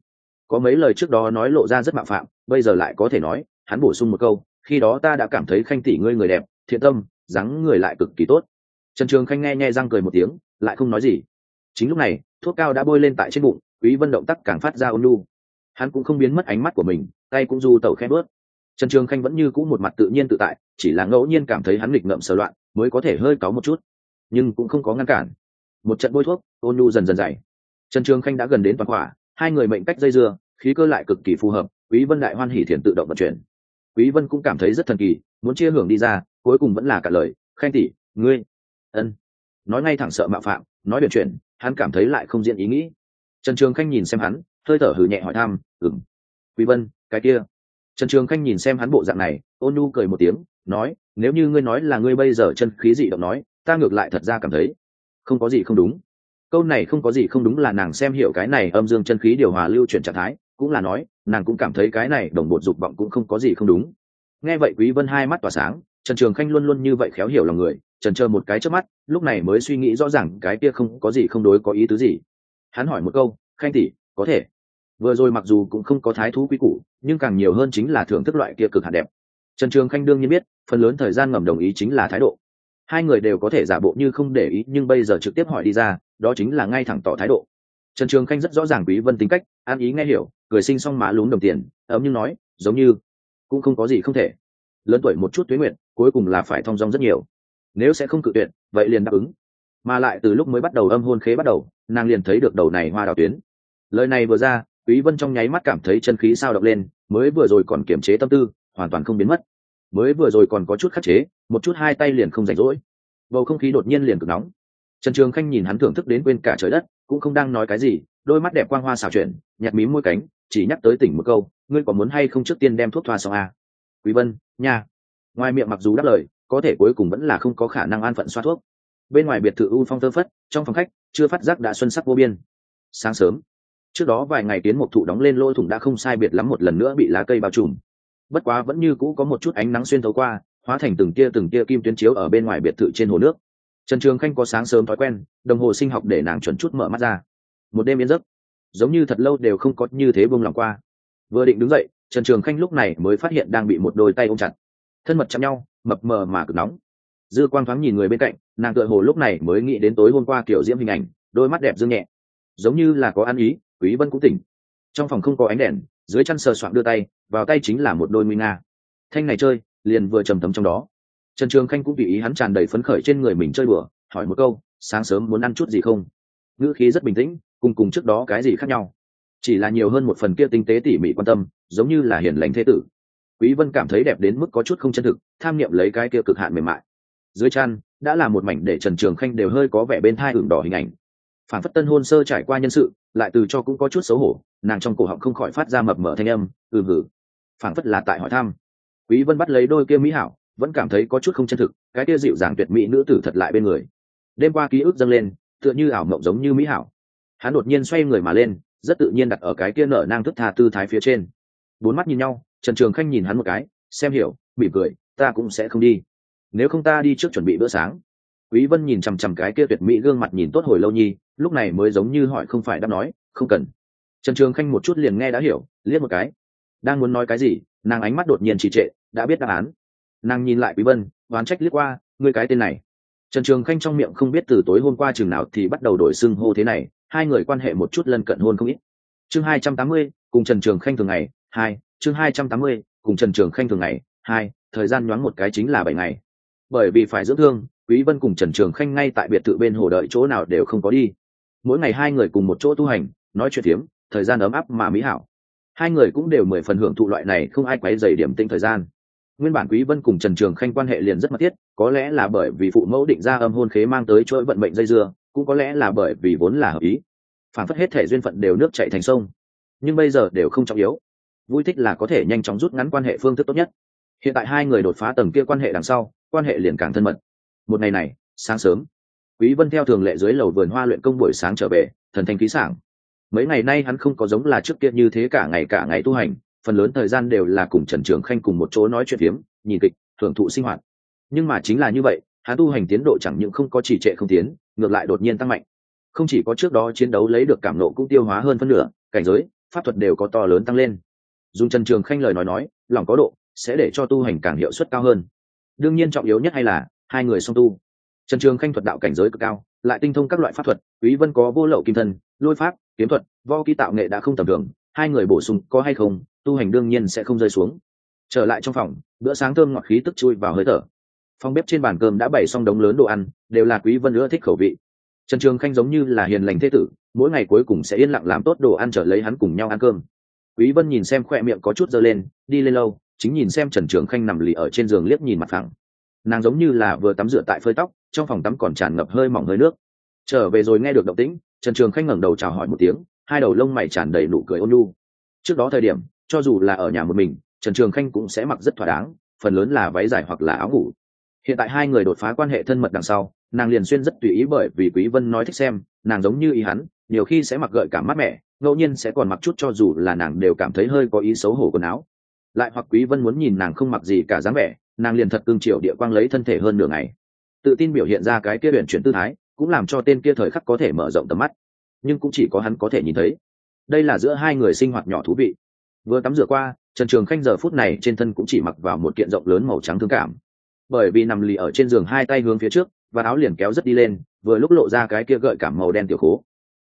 Có mấy lời trước đó nói lộ ra rất mạo phạm, bây giờ lại có thể nói, hắn bổ sung một câu, khi đó ta đã cảm thấy khanh tỷ ngươi người đẹp, thiện tâm, dáng người lại cực kỳ tốt. Trần trường khanh nghe nghe răng cười một tiếng, lại không nói gì. Chính lúc này, thuốc cao đã bôi lên tại trên bụng, quý vân động tác càng phát ra ôn lu hắn cũng không biến mất ánh mắt của mình, tay cũng du tẩu khẽ bớt trần trường khanh vẫn như cũ một mặt tự nhiên tự tại, chỉ là ngẫu nhiên cảm thấy hắn nghịch ngợm sờ loạn, mới có thể hơi cáu một chút. Nhưng cũng không có ngăn cản. Một trận bôi thuốc, ôn nhu dần dần dày. Trần trường khanh đã gần đến toàn quả hai người mệnh cách dây dưa, khí cơ lại cực kỳ phù hợp, quý vân đại hoan hỉ thiền tự động vận chuyển. Quý vân cũng cảm thấy rất thần kỳ, muốn chia hưởng đi ra, cuối cùng vẫn là cả lời, khanh tỷ, ngươi, ân. Nói ngay thẳng sợ mạo phạm, nói biện chuyện hắn cảm thấy lại không diễn ý nghĩ. Trần trường khanh nhìn xem hắn hơi thở hừ nhẹ hỏi thăm ừng quý vân, cái kia. Trần trường khanh nhìn xem hắn bộ dạng này, ôn nhu cười một tiếng, nói, nếu như ngươi nói là ngươi bây giờ chân khí dị động nói, ta ngược lại thật ra cảm thấy không có gì không đúng. Câu này không có gì không đúng là nàng xem hiểu cái này âm dương chân khí điều hòa lưu chuyển trạng thái, cũng là nói, nàng cũng cảm thấy cái này đồng bột dục vọng cũng không có gì không đúng. Nghe vậy quý vân hai mắt tỏa sáng, trần trường khanh luôn luôn như vậy khéo hiểu lòng người, trần chờ một cái trước mắt, lúc này mới suy nghĩ rõ ràng cái kia không có gì không đối có ý tứ gì. Hắn hỏi một câu, khanh tỷ có thể. Vừa rồi mặc dù cũng không có thái thú quý củ, nhưng càng nhiều hơn chính là thưởng thức loại kia cực hạt đẹp. Trần trường khanh đương nhiên biết, phần lớn thời gian ngầm đồng ý chính là thái độ. Hai người đều có thể giả bộ như không để ý, nhưng bây giờ trực tiếp hỏi đi ra, đó chính là ngay thẳng tỏ thái độ. Trần trường khanh rất rõ ràng quý vân tính cách, an ý nghe hiểu, cười sinh xong má lún đồng tiền, ấm nhưng nói, giống như cũng không có gì không thể. Lớn tuổi một chút tuế nguyện, cuối cùng là phải thong dong rất nhiều. Nếu sẽ không cự tuyệt, vậy liền đáp ứng. Mà lại từ lúc mới bắt đầu âm hôn khế bắt đầu, nàng liền thấy được đầu này hoa đào tuyến lời này vừa ra, quý vân trong nháy mắt cảm thấy chân khí sao động lên, mới vừa rồi còn kiềm chế tâm tư, hoàn toàn không biến mất. Mới vừa rồi còn có chút khắc chế, một chút hai tay liền không rảnh rỗi. Bầu không khí đột nhiên liền cực nóng. Trần trường khanh nhìn hắn thưởng thức đến quên cả trời đất, cũng không đang nói cái gì, đôi mắt đẹp quang hoa xào chuyển nhặt mím môi cánh, chỉ nhắc tới tỉnh một câu, ngươi có muốn hay không trước tiên đem thuốc thoa xong à? quý vân, nha. Ngoài miệng mặc dù đáp lời, có thể cuối cùng vẫn là không có khả năng an phận xoa thuốc. Bên ngoài biệt thự u phong thơ phất, trong phòng khách, chưa phát giác đã xuân sắc vô biên. Sáng sớm trước đó vài ngày tiến một thụ đóng lên lôi thủng đã không sai biệt lắm một lần nữa bị lá cây bao trùm. Bất quá vẫn như cũ có một chút ánh nắng xuyên thấu qua, hóa thành từng tia từng tia kim tuyến chiếu ở bên ngoài biệt thự trên hồ nước. Trần trường khanh có sáng sớm thói quen, đồng hồ sinh học để nàng chuẩn chút mở mắt ra. Một đêm yên giấc, giống như thật lâu đều không có như thế buông lòng qua. Vừa định đứng dậy, trần trường khanh lúc này mới phát hiện đang bị một đôi tay ôm chặt. Thân mật chạm nhau, mập mờ mà cực nóng. Dư quang thoáng nhìn người bên cạnh, nàng tựa hồ lúc này mới nghĩ đến tối hôm qua kiểu diễm hình ảnh, đôi mắt đẹp dương nhẹ. Giống như là có ăn ý quý vân cũng tỉnh. Trong phòng không có ánh đèn, dưới chăn sờ soạn đưa tay, vào tay chính là một đôi nguy nga. Thanh này chơi, liền vừa trầm tấm trong đó. Trần trường khanh cũng tùy ý hắn tràn đầy phấn khởi trên người mình chơi bừa hỏi một câu, sáng sớm muốn ăn chút gì không? Ngữ khí rất bình tĩnh, cùng cùng trước đó cái gì khác nhau. Chỉ là nhiều hơn một phần kia tinh tế tỉ mỉ quan tâm, giống như là hiền lành thế tử. Quý vân cảm thấy đẹp đến mức có chút không chân thực, tham niệm lấy cái kia cực hạn mềm mại. Dưới chăn, đã là một mảnh để trần trường khanh đều hơi có vẻ bên thai ửng đỏ hình ảnh. Phản phất tân hôn sơ trải qua nhân sự lại từ cho cũng có chút xấu hổ, nàng trong cổ họng không khỏi phát ra mập mở thanh âm ừ hử phảng phất là tại hỏi thăm. Quý vân bắt lấy đôi kia mỹ hảo, vẫn cảm thấy có chút không chân thực, cái kia dịu dàng tuyệt mỹ nữ tử thật lại bên người. Đêm qua ký ức dâng lên, tựa như ảo mộng giống như mỹ hảo. Hắn đột nhiên xoay người mà lên, rất tự nhiên đặt ở cái kia nở nang thức tha tư thái phía trên. Bốn mắt nhìn nhau, trần trường khanh nhìn hắn một cái, xem hiểu, mỉm cười, ta cũng sẽ không đi. Nếu không ta đi trước chuẩn bị bữa sáng quý vân nhìn chằm chằm cái kia tuyệt mỹ gương mặt nhìn tốt hồi lâu nhi lúc này mới giống như hỏi không phải đáp nói không cần. Trần trường khanh một chút liền nghe đã hiểu liếc một cái. Đang muốn nói cái gì nàng ánh mắt đột nhiên trì trệ đã biết đáp án. Nàng nhìn lại quý vân oán trách liếc qua ngươi cái tên này. Trần trường khanh trong miệng không biết từ tối hôm qua chừng nào thì bắt đầu đổi xưng hô thế này hai người quan hệ một chút lân cận hôn không ít. Chương 280, cùng trần trường khanh thường ngày hai chương 280, cùng trần trường khanh thường ngày hai thời gian nhoáng một cái chính là bảy ngày. Bởi vì phải dưỡng thương quý vân cùng trần trường khanh ngay tại biệt thự bên hồ đợi chỗ nào đều không có đi. Mỗi ngày hai người cùng một chỗ tu hành, nói chuyện tiếm thời gian ấm áp mà mỹ hảo. Hai người cũng đều mười phần hưởng thụ loại này không ai quấy dày điểm tinh thời gian. Nguyên bản quý vân cùng trần trường khanh quan hệ liền rất mật thiết, có lẽ là bởi vì phụ mẫu định ra âm hôn khế mang tới chuỗi vận mệnh dây dưa, cũng có lẽ là bởi vì vốn là hợp ý. Phản phất hết thể duyên phận đều nước chảy thành sông. Nhưng bây giờ đều không trọng yếu. Vui thích là có thể nhanh chóng rút ngắn quan hệ phương thức tốt nhất. Hiện tại hai người đột phá tầng kia quan hệ đằng sau, quan hệ liền càng thân mật một ngày này, sáng sớm, quý vân theo thường lệ dưới lầu vườn hoa luyện công buổi sáng trở về, thần thanh khí sảng. Mấy ngày nay hắn không có giống là trước kia như thế cả ngày cả ngày tu hành, phần lớn thời gian đều là cùng trần trường khanh cùng một chỗ nói chuyện phiếm, nhìn kịch, thưởng thụ sinh hoạt. Nhưng mà chính là như vậy, hắn tu hành tiến độ chẳng những không có trì trệ không tiến, ngược lại đột nhiên tăng mạnh. Không chỉ có trước đó chiến đấu lấy được cảm nộ cũng tiêu hóa hơn phân nửa, cảnh giới, pháp thuật đều có to lớn tăng lên. Dùng trần trường khanh lời nói nói, lòng có độ, sẽ để cho tu hành càng hiệu suất cao hơn. Đương nhiên trọng yếu nhất hay là hai người song tu. Trần trường khanh thuật đạo cảnh giới cực cao, lại tinh thông các loại pháp thuật, quý vân có vô lậu kim thân, lôi pháp, kiếm thuật vo kỹ tạo nghệ đã không tầm thường, hai người bổ sung có hay không, tu hành đương nhiên sẽ không rơi xuống. Trở lại trong phòng, bữa sáng thơm ngọt khí tức chui vào hơi thở. Phòng bếp trên bàn cơm đã bày xong đống lớn đồ ăn, đều là quý vân nữa thích khẩu vị. Trần trường khanh giống như là hiền lành thế tử, mỗi ngày cuối cùng sẽ yên lặng làm tốt đồ ăn trở lấy hắn cùng nhau ăn cơm. Quý vân nhìn xem khoe miệng có chút dơ lên, đi lên lâu, chính nhìn xem trần trường khanh nằm lì ở trên giường liếc nhìn mặt phẳng nàng giống như là vừa tắm rửa tại phơi tóc, trong phòng tắm còn tràn ngập hơi mỏng hơi nước. Trở về rồi nghe được động tĩnh, trần trường khanh ngẩng đầu chào hỏi một tiếng, hai đầu lông mày tràn đầy nụ cười ôn nhu. Trước đó thời điểm, cho dù là ở nhà một mình, trần trường khanh cũng sẽ mặc rất thỏa đáng, phần lớn là váy dài hoặc là áo ngủ. Hiện tại hai người đột phá quan hệ thân mật đằng sau, nàng liền xuyên rất tùy ý bởi vì quý vân nói thích xem, nàng giống như ý hắn, nhiều khi sẽ mặc gợi cảm mát mẻ, ngẫu nhiên sẽ còn mặc chút cho dù là nàng đều cảm thấy hơi có ý xấu hổ quần áo. Lại hoặc quý vân muốn nhìn nàng không mặc gì cả dáng vẻ nàng liền thật cương triều địa quang lấy thân thể hơn nửa ngày. Tự tin biểu hiện ra cái kia biển chuyển tư thái, cũng làm cho tên kia thời khắc có thể mở rộng tầm mắt. Nhưng cũng chỉ có hắn có thể nhìn thấy. Đây là giữa hai người sinh hoạt nhỏ thú vị. Vừa tắm rửa qua, trần trường khanh giờ phút này trên thân cũng chỉ mặc vào một kiện rộng lớn màu trắng thương cảm. Bởi vì nằm lì ở trên giường hai tay hướng phía trước, và áo liền kéo rất đi lên, vừa lúc lộ ra cái kia gợi cảm màu đen tiểu khố.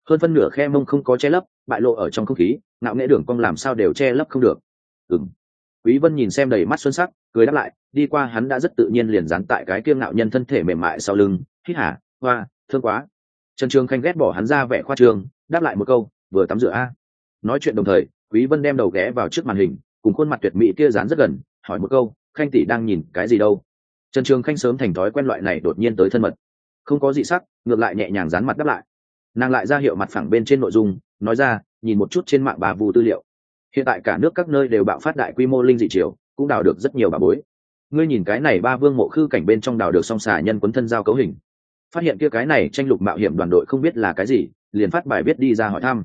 Hơn phân nửa khe mông không có che lấp, bại lộ ở trong không khí, ngạo nghễ đường cong làm sao đều che lấp không được. Ừng quý vân nhìn xem đầy mắt xuân sắc cười đáp lại đi qua hắn đã rất tự nhiên liền dán tại cái kiêng ngạo nhân thân thể mềm mại sau lưng hít hả hoa thương quá. Trần trường khanh ghét bỏ hắn ra vẻ khoa trường, đáp lại một câu vừa tắm rửa a. Nói chuyện đồng thời quý vân đem đầu ghé vào trước màn hình cùng khuôn mặt tuyệt mỹ kia dán rất gần hỏi một câu khanh tỷ đang nhìn cái gì đâu? Trần trường khanh sớm thành thói quen loại này đột nhiên tới thân mật. Không có gì sắc ngược lại nhẹ nhàng dán mặt đáp lại. Nàng lại ra hiệu mặt phẳng bên trên nội dung nói ra nhìn một chút trên mạng bà vù tư liệu hiện tại cả nước các nơi đều bạo phát đại quy mô linh dị triều, cũng đào được rất nhiều bà bối. Ngươi nhìn cái này ba vương mộ khư cảnh bên trong đào được song xà nhân quấn thân giao cấu hình. Phát hiện kia cái này tranh lục mạo hiểm đoàn đội không biết là cái gì, liền phát bài viết đi ra hỏi thăm.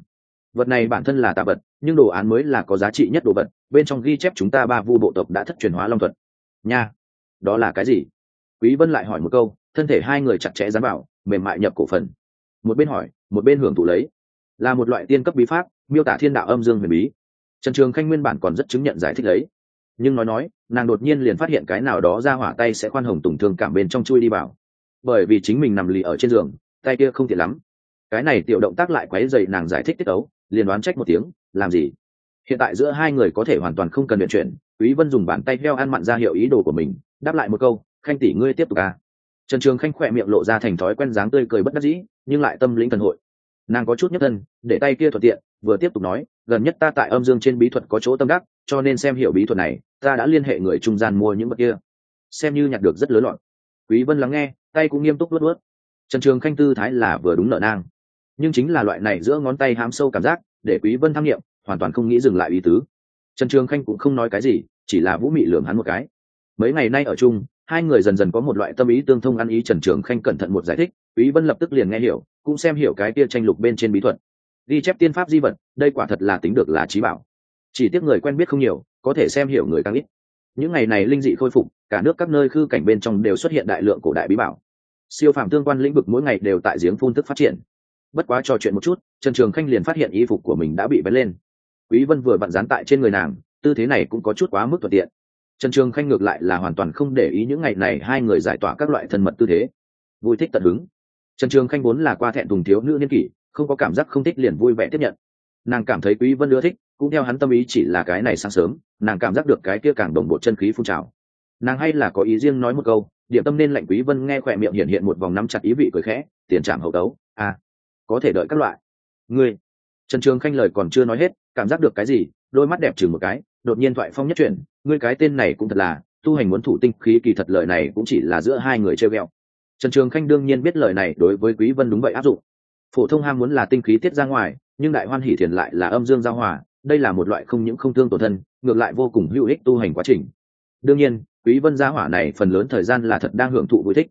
Vật này bản thân là tạ vật, nhưng đồ án mới là có giá trị nhất đồ vật, bên trong ghi chép chúng ta ba vu bộ tộc đã thất truyền hóa long thuật. Nha, đó là cái gì? Quý vân lại hỏi một câu, thân thể hai người chặt chẽ dán bảo mềm mại nhập cổ phần. Một bên hỏi, một bên hưởng thụ lấy. Là một loại tiên cấp bí pháp, miêu tả thiên đạo âm dương huyền bí trần trường khanh nguyên bản còn rất chứng nhận giải thích lấy nhưng nói nói, nàng đột nhiên liền phát hiện cái nào đó ra hỏa tay sẽ khoan hồng tùng thương cảm bên trong chui đi vào. Bởi vì chính mình nằm lì ở trên giường, tay kia không tiện lắm. Cái này tiểu động tác lại quấy dày nàng giải thích tiết ấu liền đoán trách một tiếng, làm gì? Hiện tại giữa hai người có thể hoàn toàn không cần luyện chuyển, quý vân dùng bàn tay heo ăn mặn ra hiệu ý đồ của mình, đáp lại một câu, khanh tỷ ngươi tiếp tục à. Trần trường khanh khỏe miệng lộ ra thành thói quen dáng tươi cười bất đắc dĩ, nhưng lại tâm lĩnh thần hội. Nàng có chút nhất thân, để tay kia thuận tiện vừa tiếp tục nói, gần nhất ta tại âm dương trên bí thuật có chỗ tâm đắc, cho nên xem hiểu bí thuật này, ta đã liên hệ người trung gian mua những vật kia. Xem như nhặt được rất lớn loạn quý vân lắng nghe, tay cũng nghiêm túc luốt luốt trần trường khanh tư thái là vừa đúng nợ nang. Nhưng chính là loại này giữa ngón tay hám sâu cảm giác, để quý vân tham nghiệm, hoàn toàn không nghĩ dừng lại ý tứ. Trần trường khanh cũng không nói cái gì, chỉ là vũ mị lườm hắn một cái. Mấy ngày nay ở chung, hai người dần dần có một loại tâm ý tương thông ăn ý, trần trường khanh cẩn thận một giải thích, quý vân lập tức liền nghe hiểu, cũng xem hiểu cái kia tranh lục bên trên bí thuật ghi chép tiên pháp di vật, đây quả thật là tính được là trí bảo. Chỉ tiếc người quen biết không nhiều, có thể xem hiểu người càng ít. Những ngày này linh dị khôi phục, cả nước các nơi khư cảnh bên trong đều xuất hiện đại lượng cổ đại bí bảo. Siêu phàm tương quan lĩnh vực mỗi ngày đều tại giếng phun tức phát triển. Bất quá trò chuyện một chút, trần trường khanh liền phát hiện y phục của mình đã bị bén lên. Quý vân vừa vặn dán tại trên người nàng, tư thế này cũng có chút quá mức thuận tiện. Trần trường khanh ngược lại là hoàn toàn không để ý những ngày này hai người giải tỏa các loại thân mật tư thế. Vui thích tận hứng. Trần trường khanh vốn là qua thẹn thùng thiếu nữ niên kỷ không có cảm giác không thích liền vui vẻ tiếp nhận. Nàng cảm thấy quý vân ưa thích, cũng theo hắn tâm ý chỉ là cái này sáng sớm, nàng cảm giác được cái kia càng đồng bộ chân khí phun trào. Nàng hay là có ý riêng nói một câu, điểm tâm nên lạnh quý vân nghe khỏe miệng hiện hiện một vòng nắm chặt ý vị cười khẽ, tiền trảm hậu tấu à có thể đợi các loại. Ngươi, trần trường khanh lời còn chưa nói hết, cảm giác được cái gì, đôi mắt đẹp chừng một cái, đột nhiên thoại phong nhất chuyển, ngươi cái tên này cũng thật là, tu hành muốn thủ tinh khí kỳ thật lời này cũng chỉ là giữa hai người chơi ghẹo trần trường khanh đương nhiên biết lời này đối với quý vân đúng vậy áp dụng phổ thông ham muốn là tinh khí tiết ra ngoài, nhưng đại hoan hỷ thiền lại là âm dương giao hòa, đây là một loại không những không thương tổn thân, ngược lại vô cùng hữu ích tu hành quá trình. Đương nhiên, quý vân gia hỏa này phần lớn thời gian là thật đang hưởng thụ vui thích.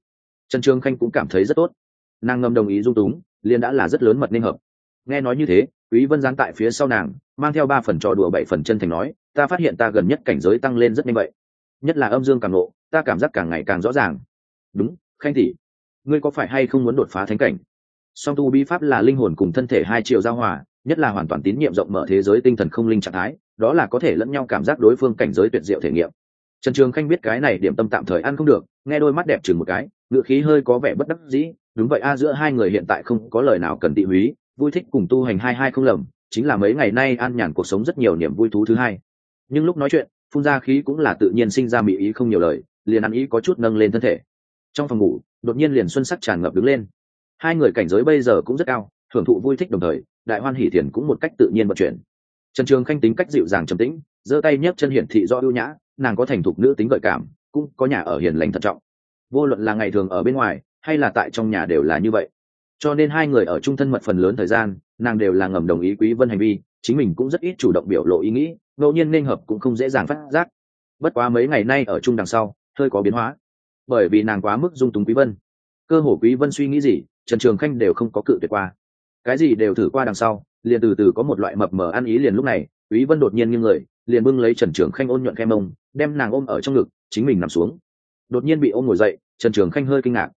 Trần Trương khanh cũng cảm thấy rất tốt. Nàng ngầm đồng ý dung túng, liền đã là rất lớn mật nên hợp. Nghe nói như thế, quý vân gián tại phía sau nàng, mang theo ba phần trò đùa bảy phần chân thành nói, ta phát hiện ta gần nhất cảnh giới tăng lên rất nhanh vậy. Nhất là âm dương càng nộ ta cảm giác càng ngày càng rõ ràng. Đúng, khanh tỷ, ngươi có phải hay không muốn đột phá thánh cảnh? Song tu bí pháp là linh hồn cùng thân thể hai triệu giao hòa, nhất là hoàn toàn tín nhiệm rộng mở thế giới tinh thần không linh trạng thái, đó là có thể lẫn nhau cảm giác đối phương cảnh giới tuyệt diệu thể nghiệm. Trần trường khanh biết cái này điểm tâm tạm thời ăn không được, nghe đôi mắt đẹp chừng một cái, ngựa khí hơi có vẻ bất đắc dĩ, đúng vậy a, giữa hai người hiện tại không có lời nào cần tị húy, vui thích cùng tu hành hai hai không lầm, chính là mấy ngày nay an nhàn cuộc sống rất nhiều niềm vui thú thứ hai. Nhưng lúc nói chuyện, phun ra khí cũng là tự nhiên sinh ra mỹ ý không nhiều lời, liền ăn ý có chút nâng lên thân thể. Trong phòng ngủ, đột nhiên liền xuân sắc tràn ngập đứng lên hai người cảnh giới bây giờ cũng rất cao, hưởng thụ vui thích đồng thời, đại hoan hỷ thiền cũng một cách tự nhiên vận chuyển. Trần trường khanh tính cách dịu dàng trầm tĩnh, giơ tay nhấc chân hiển thị do ưu nhã, nàng có thành thục nữ tính gợi cảm, cũng có nhà ở hiền lành thận trọng. Vô luận là ngày thường ở bên ngoài, hay là tại trong nhà đều là như vậy. Cho nên hai người ở chung thân mật phần lớn thời gian, nàng đều là ngầm đồng ý quý vân hành vi, chính mình cũng rất ít chủ động biểu lộ ý nghĩ, ngẫu nhiên nên hợp cũng không dễ dàng phát giác. Bất quá mấy ngày nay ở chung đằng sau, hơi có biến hóa. Bởi vì nàng quá mức dung túng quý vân. Cơ hồ quý vân suy nghĩ gì trần trường khanh đều không có cự tuyệt qua. Cái gì đều thử qua đằng sau, liền từ từ có một loại mập mờ ăn ý liền lúc này, quý vân đột nhiên nghiêng người, liền bưng lấy trần trường khanh ôn nhuận khe mông, đem nàng ôm ở trong ngực, chính mình nằm xuống. Đột nhiên bị ôm ngồi dậy, trần trường khanh hơi kinh ngạc.